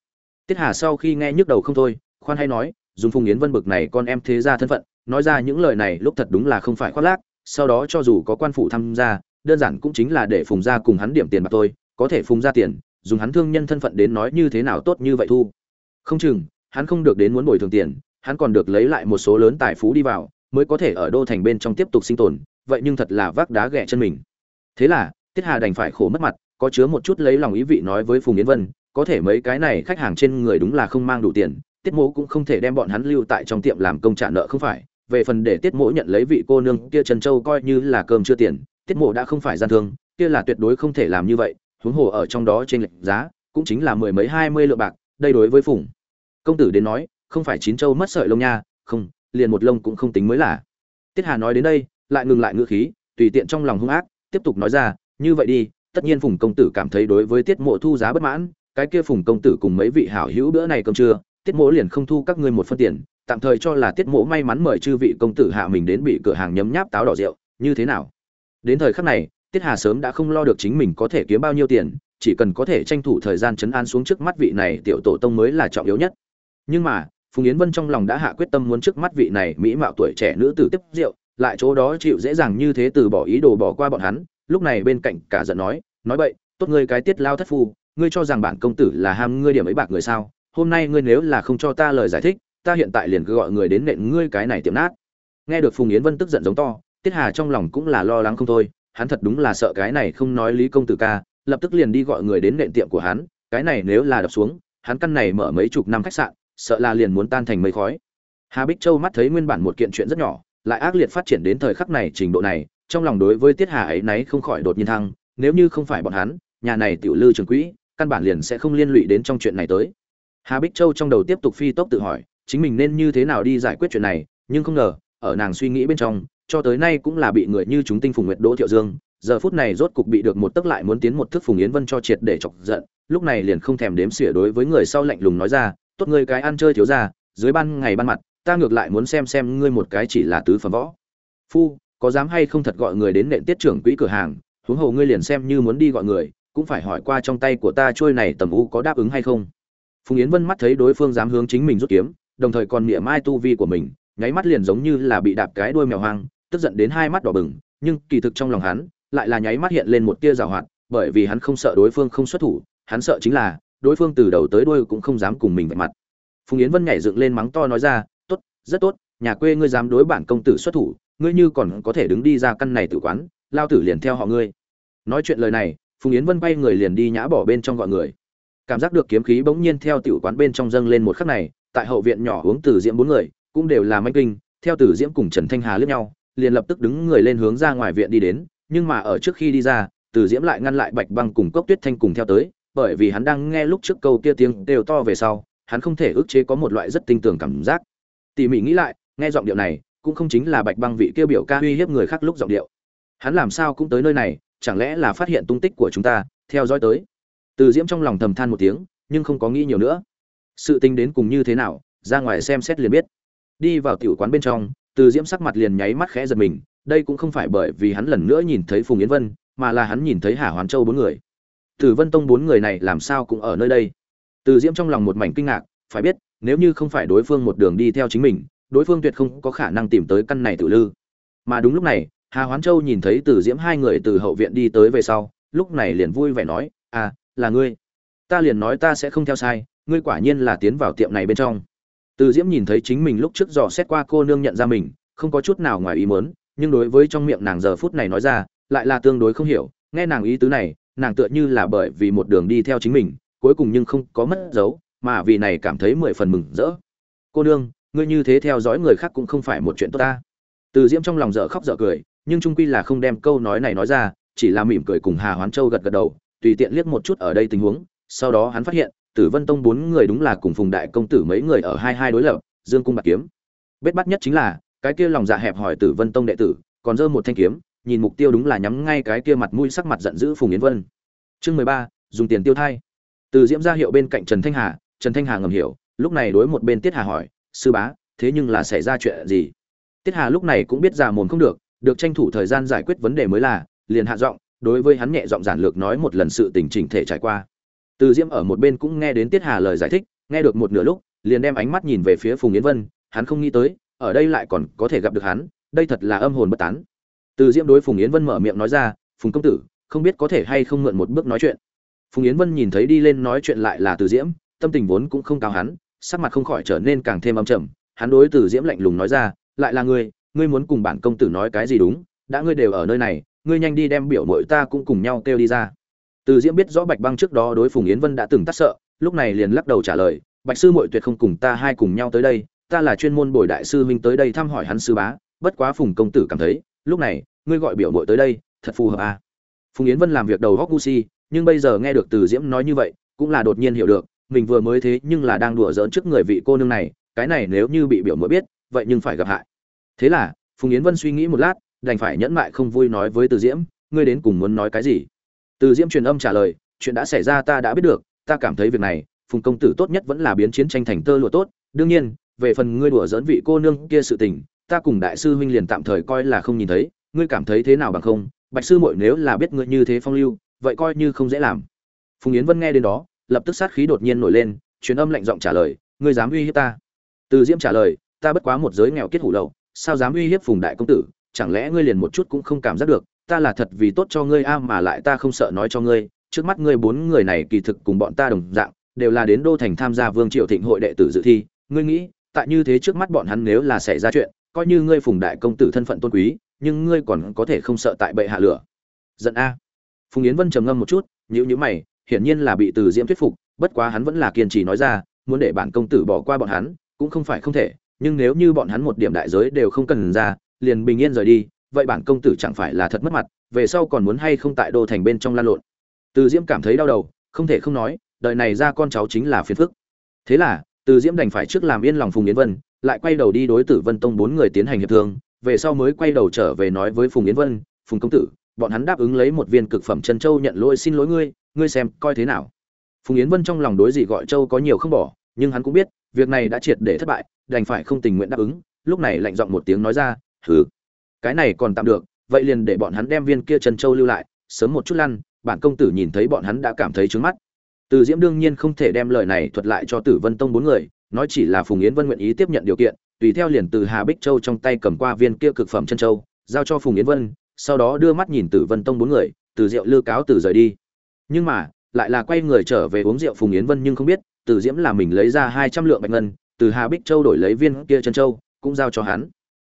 Tiết hà sau khi nghe nhức đầu không thôi, khoan hay nói, dùng phùng yến vân bực này con em thế ra thân phận, nói ra những lời này lúc thật đúng là không phải khoác lác, sau đó cho dù có quan phụ tham gia đơn giản cũng chính là để phùng gia cùng hắn điểm tiền bạc tôi có thể phùng Gia tiền, dùng hắn thương nhân thân phận đến nói như thế nào tốt như vậy thu. Không chừng, hắn không được đến muốn bồi thường tiền, hắn còn được lấy lại một số lớn tài phú đi vào, mới có thể ở đô thành bên trong tiếp tục sinh tồn, vậy nhưng thật là vác đá ghẹ chân mình. Thế là, tiết hà đành phải khổ mất mặt, có chứa một chút lấy lòng ý vị nói với phùng yến vân, có thể mấy cái này khách hàng trên người đúng là không mang đủ tiền, tiết mỗ cũng không thể đem bọn hắn lưu tại trong tiệm làm công trả nợ không phải, về phần để tiết mỗ nhận lấy vị cô nương kia trần châu coi như là cơm chưa tiền tiết Mộ đã không phải gian thương, kia là tuyệt đối không thể làm như vậy, huống hồ ở trong đó trên lệnh giá, cũng chính là mười mấy, hai mươi lượng bạc, đây đối với phùng công tử đến nói, không phải chín châu mất sợi lông nha, không, liền một lông cũng không tính mới là. Tiết hà nói đến đây, lại ngừng lại ngữ khí, tùy tiện trong lòng hung ác, tiếp tục nói ra, như vậy đi, tất nhiên phùng công tử cảm thấy đối với tiết mộ thu giá bất mãn, cái kia phùng công tử cùng mấy vị hảo hữu bữa này cơm trưa, tiết mộ liền không thu các ngươi một phân tiền, tạm thời cho là tiết mộ may mắn mời chư vị công tử hạ mình đến bị cửa hàng nhấm nháp táo đỏ rượu, như thế nào? Đến thời khắc này, tiết hà sớm đã không lo được chính mình có thể kiếm bao nhiêu tiền, chỉ cần có thể tranh thủ thời gian chấn an xuống trước mắt vị này tiểu tổ tông mới là trọng yếu nhất. Nhưng mà, phùng yến vân trong lòng đã hạ quyết tâm muốn trước mắt vị này mỹ mạo tuổi trẻ nữ tử tiếp rượu, lại chỗ đó chịu dễ dàng như thế từ bỏ ý đồ bỏ qua bọn hắn, lúc này bên cạnh cả giận nói nói vậy tốt ngươi cái tiết lao thất phu, ngươi cho rằng bản công tử là ham ngươi điểm ấy bạc người sao? Hôm nay ngươi nếu là không cho ta lời giải thích, ta hiện tại liền cứ gọi người đến nện ngươi cái này tiệm nát. Nghe được phùng yến vân tức giận giống to tiết hà trong lòng cũng là lo lắng không thôi, hắn thật đúng là sợ cái này không nói lý công tử ca, lập tức liền đi gọi người đến nện tiệm của hắn, cái này nếu là đập xuống, hắn căn này mở mấy chục năm khách sạn, sợ là liền muốn tan thành mây khói. Hà bích châu mắt thấy nguyên bản một kiện chuyện rất nhỏ, lại ác liệt phát triển đến thời khắc này trình độ này, trong lòng đối với tiết hà ấy náy không khỏi đột nhiên thăng, nếu như không phải bọn hắn, nhà này tiểu lư trường quỹ, căn bản liền sẽ không liên lụy đến trong chuyện này tới. Hà bích châu trong đầu tiếp tục phi tốc tự hỏi, chính mình nên như thế nào đi giải quyết chuyện này, nhưng không ngờ, ở nàng suy nghĩ bên trong cho tới nay cũng là bị người như chúng tinh phùng nguyệt đỗ thiệu dương, giờ phút này rốt cục bị được một tức lại muốn tiến một thức phùng yến vân cho triệt để chọc giận, lúc này liền không thèm đếm xỉa đối với người sau lạnh lùng nói ra, tốt ngươi cái ăn chơi thiếu ra dưới ban ngày ban mặt, ta ngược lại muốn xem xem ngươi một cái chỉ là tứ phẩm võ. Phu, có dám hay không thật gọi người đến nện tiết trưởng quỹ cửa hàng, huống hồ ngươi liền xem như muốn đi gọi người, cũng phải hỏi qua trong tay của ta trôi này tầm u có đáp ứng hay không? Phùng yến vân mắt thấy đối phương dám hướng chính mình rút kiếm, đồng thời còn mỉa mai tu vi của mình, nháy mắt liền giống như là bị đạp cái đuôi mèo hoang tức giận đến hai mắt đỏ bừng, nhưng kỳ thực trong lòng hắn lại là nháy mắt hiện lên một tia giảo hoạt, bởi vì hắn không sợ đối phương không xuất thủ, hắn sợ chính là đối phương từ đầu tới đuôi cũng không dám cùng mình vạch mặt. Phùng yến vân nhảy dựng lên mắng to nói ra, tốt, rất tốt, nhà quê ngươi dám đối bản công tử xuất thủ, ngươi như còn có thể đứng đi ra căn này tử quán, lao tử liền theo họ ngươi. Nói chuyện lời này, phùng yến vân bay người liền đi nhã bỏ bên trong gọi người. Cảm giác được kiếm khí bỗng nhiên theo tiểu quán bên trong dâng lên một khắc này, tại hậu viện nhỏ hướng từ diễm bốn người, cũng đều là manh kinh, theo từ diễm cùng trần thanh hà lướt nhau liền lập tức đứng người lên hướng ra ngoài viện đi đến, nhưng mà ở trước khi đi ra, từ diễm lại ngăn lại bạch băng cùng cốc tuyết thanh cùng theo tới, bởi vì hắn đang nghe lúc trước câu kia tiếng đều to về sau, hắn không thể ức chế có một loại rất tinh tường cảm giác. Tỉ mỉ nghĩ lại, nghe giọng điệu này, cũng không chính là bạch băng vị kia biểu ca uy hiếp người khác lúc giọng điệu. Hắn làm sao cũng tới nơi này, chẳng lẽ là phát hiện tung tích của chúng ta, theo dõi tới. Từ diễm trong lòng thầm than một tiếng, nhưng không có nghĩ nhiều nữa. Sự tình đến cùng như thế nào, ra ngoài xem xét liền biết. Đi vào tiểu quán bên trong từ diễm sắc mặt liền nháy mắt khẽ giật mình, đây cũng không phải bởi vì hắn lần nữa nhìn thấy phùng yến vân, mà là hắn nhìn thấy hà hoàn châu bốn người. Tử vân tông bốn người này làm sao cũng ở nơi đây. Từ diễm trong lòng một mảnh kinh ngạc, phải biết, nếu như không phải đối phương một đường đi theo chính mình, đối phương tuyệt không có khả năng tìm tới căn này tự lư. Mà đúng lúc này, hà hoán châu nhìn thấy từ diễm hai người từ hậu viện đi tới về sau, lúc này liền vui vẻ nói à là ngươi. Ta liền nói ta sẽ không theo sai, ngươi quả nhiên là tiến vào tiệm này bên trong từ diễm nhìn thấy chính mình lúc trước dò xét qua cô nương nhận ra mình, không có chút nào ngoài ý mớn nhưng đối với trong miệng nàng giờ phút này nói ra, lại là tương đối không hiểu, nghe nàng ý tứ này, nàng tựa như là bởi vì một đường đi theo chính mình, cuối cùng nhưng không có mất dấu, mà vì này cảm thấy mười phần mừng rỡ. Cô nương, ngươi như thế theo dõi người khác cũng không phải một chuyện tốt ta. Từ diễm trong lòng dở khóc dở cười, nhưng trung quy là không đem câu nói này nói ra, chỉ là mỉm cười cùng hà hoán châu gật gật đầu, tùy tiện liếc một chút ở đây tình huống, sau đó hắn phát hiện tử vân tông bốn người đúng là cùng phùng đại công tử mấy người ở hai hai đối lập, dương cung bạc kiếm. Bết bắt nhất chính là, cái kia lòng dạ hẹp hỏi tử vân tông đệ tử, còn giơ một thanh kiếm, nhìn mục tiêu đúng là nhắm ngay cái kia mặt mũi sắc mặt giận dữ phùng yến vân. Chương mười ba, dùng tiền tiêu thai. Từ diễm ra hiệu bên cạnh trần thanh hà, trần thanh hà ngầm hiểu, lúc này đối một bên tiết hà hỏi, sư bá, thế nhưng là xảy ra chuyện gì? Tiết hà lúc này cũng biết già mồm không được được tranh thủ thời gian giải quyết vấn đề mới là, liền hạ giọng, đối với hắn nhẹ giọng giản lược nói một lần sự tình chỉnh thể trải qua từ diễm ở một bên cũng nghe đến tiết hà lời giải thích, nghe được một nửa lúc, liền đem ánh mắt nhìn về phía phùng yến vân, hắn không nghĩ tới, ở đây lại còn có thể gặp được hắn, đây thật là âm hồn bất tán. Từ diễm đối phùng yến vân mở miệng nói ra, phùng công tử, không biết có thể hay không mượn một bước nói chuyện? Phùng yến vân nhìn thấy đi lên nói chuyện lại là từ diễm, tâm tình vốn cũng không cao hắn, sắc mặt không khỏi trở nên càng thêm âm trầm. Hắn đối từ diễm lạnh lùng nói ra, lại là ngươi ngươi muốn cùng bản công tử nói cái gì đúng? Đã ngươi đều ở nơi này, ngươi nhanh đi đem biểu mội ta cũng cùng nhau kêu đi ra từ diễm biết rõ bạch băng trước đó đối phùng yến vân đã từng tắt sợ, lúc này liền lắc đầu trả lời, bạch sư mội tuyệt không cùng ta hai cùng nhau tới đây, ta là chuyên môn bồi đại sư huynh tới đây thăm hỏi hắn sư bá, bất quá phùng công tử cảm thấy, lúc này, ngươi gọi biểu mội tới đây, thật phù hợp à. phùng yến vân làm việc đầu góc gu si, nhưng bây giờ nghe được từ diễm nói như vậy, cũng là đột nhiên hiểu được, mình vừa mới thế nhưng là đang đùa giỡn trước người vị cô nương này, cái này nếu như bị biểu mội biết, vậy nhưng phải gặp hại thế là, phùng yến vân suy nghĩ một lát, đành phải nhẫn mại không vui nói với từ diễm, ngươi đến cùng muốn nói cái gì từ diễm truyền âm trả lời, chuyện đã xảy ra ta đã biết được, ta cảm thấy việc này, phùng công tử tốt nhất vẫn là biến chiến tranh thành tơ lụa tốt. Đương nhiên, về phần ngươi đùa dỡn vị cô nương kia sự tình, ta cùng đại sư huynh liền tạm thời coi là không nhìn thấy. Ngươi cảm thấy thế nào bằng không? Bạch sư muội nếu là biết ngươi như thế phong lưu, vậy coi như không dễ làm. Phùng yến vân nghe đến đó, lập tức sát khí đột nhiên nổi lên, truyền âm lạnh giọng trả lời, ngươi dám uy hiếp ta? Từ diễm trả lời, ta bất quá một giới nghèo kết hủ lậu, sao dám uy hiếp phùng đại công tử? Chẳng lẽ ngươi liền một chút cũng không cảm giác được ta là thật vì tốt cho ngươi a mà lại ta không sợ nói cho ngươi, trước mắt ngươi bốn người này kỳ thực cùng bọn ta đồng dạng, đều là đến đô thành tham gia vương triều thịnh hội đệ tử dự thi, ngươi nghĩ, tại như thế trước mắt bọn hắn nếu là xảy ra chuyện, coi như ngươi phùng đại công tử thân phận tôn quý, nhưng ngươi còn có thể không sợ tại bệ hạ lửa. Giận a. Phùng yến vân trầm ngâm một chút, nhíu nhíu mày, hiển nhiên là bị từ diễm thuyết phục, bất quá hắn vẫn là kiên trì nói ra, muốn để bản công tử bỏ qua bọn hắn, cũng không phải không thể, nhưng nếu như bọn hắn một điểm đại giới đều không cần ra, liền bình yên rời đi vậy bản công tử chẳng phải là thật mất mặt, về sau còn muốn hay không tại đô thành bên trong lan lộn? Từ diễm cảm thấy đau đầu, không thể không nói, đời này ra con cháu chính là phiền phức. Thế là, từ diễm đành phải trước làm yên lòng phùng yến vân, lại quay đầu đi đối tử vân tông bốn người tiến hành hiệp thương, về sau mới quay đầu trở về nói với phùng yến vân, phùng công tử, bọn hắn đáp ứng lấy một viên cực phẩm chân châu nhận lỗi xin lỗi ngươi ngươi xem coi thế nào? Phùng yến vân trong lòng đối dị gọi châu có nhiều không bỏ, nhưng hắn cũng biết, việc này đã triệt để thất bại, đành phải không tình nguyện đáp ứng, lúc này lạnh giọng một tiếng nói ra, hừ cái này còn tạm được, vậy liền để bọn hắn đem viên kia trần châu lưu lại, sớm một chút lăn, bản công tử nhìn thấy bọn hắn đã cảm thấy trướng mắt. Từ diễm đương nhiên không thể đem lời này thuật lại cho tử vân tông bốn người, nói chỉ là phùng yến vân nguyện ý tiếp nhận điều kiện, tùy theo liền từ hà bích châu trong tay cầm qua viên kia cực phẩm chân châu, giao cho phùng yến vân, sau đó đưa mắt nhìn tử vân tông bốn người, từ rượu lư cáo từ rời đi. Nhưng mà, lại là quay người trở về uống rượu phùng yến vân nhưng không biết từ diễm là mình lấy ra hai trăm lượng bạch ngân, từ hà bích châu đổi lấy viên kia chân châu, cũng giao cho hắn.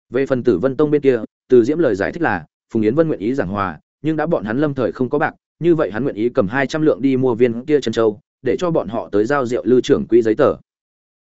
Về phần tử vân tông bên kia từ diễm lời giải thích là, phùng yến vân nguyện ý giảng hòa, nhưng đã bọn hắn lâm thời không có bạc, như vậy hắn nguyện ý cầm hai trăm lượng đi mua viên kia chân châu, để cho bọn họ tới giao rượu lưu trưởng quỹ giấy tờ.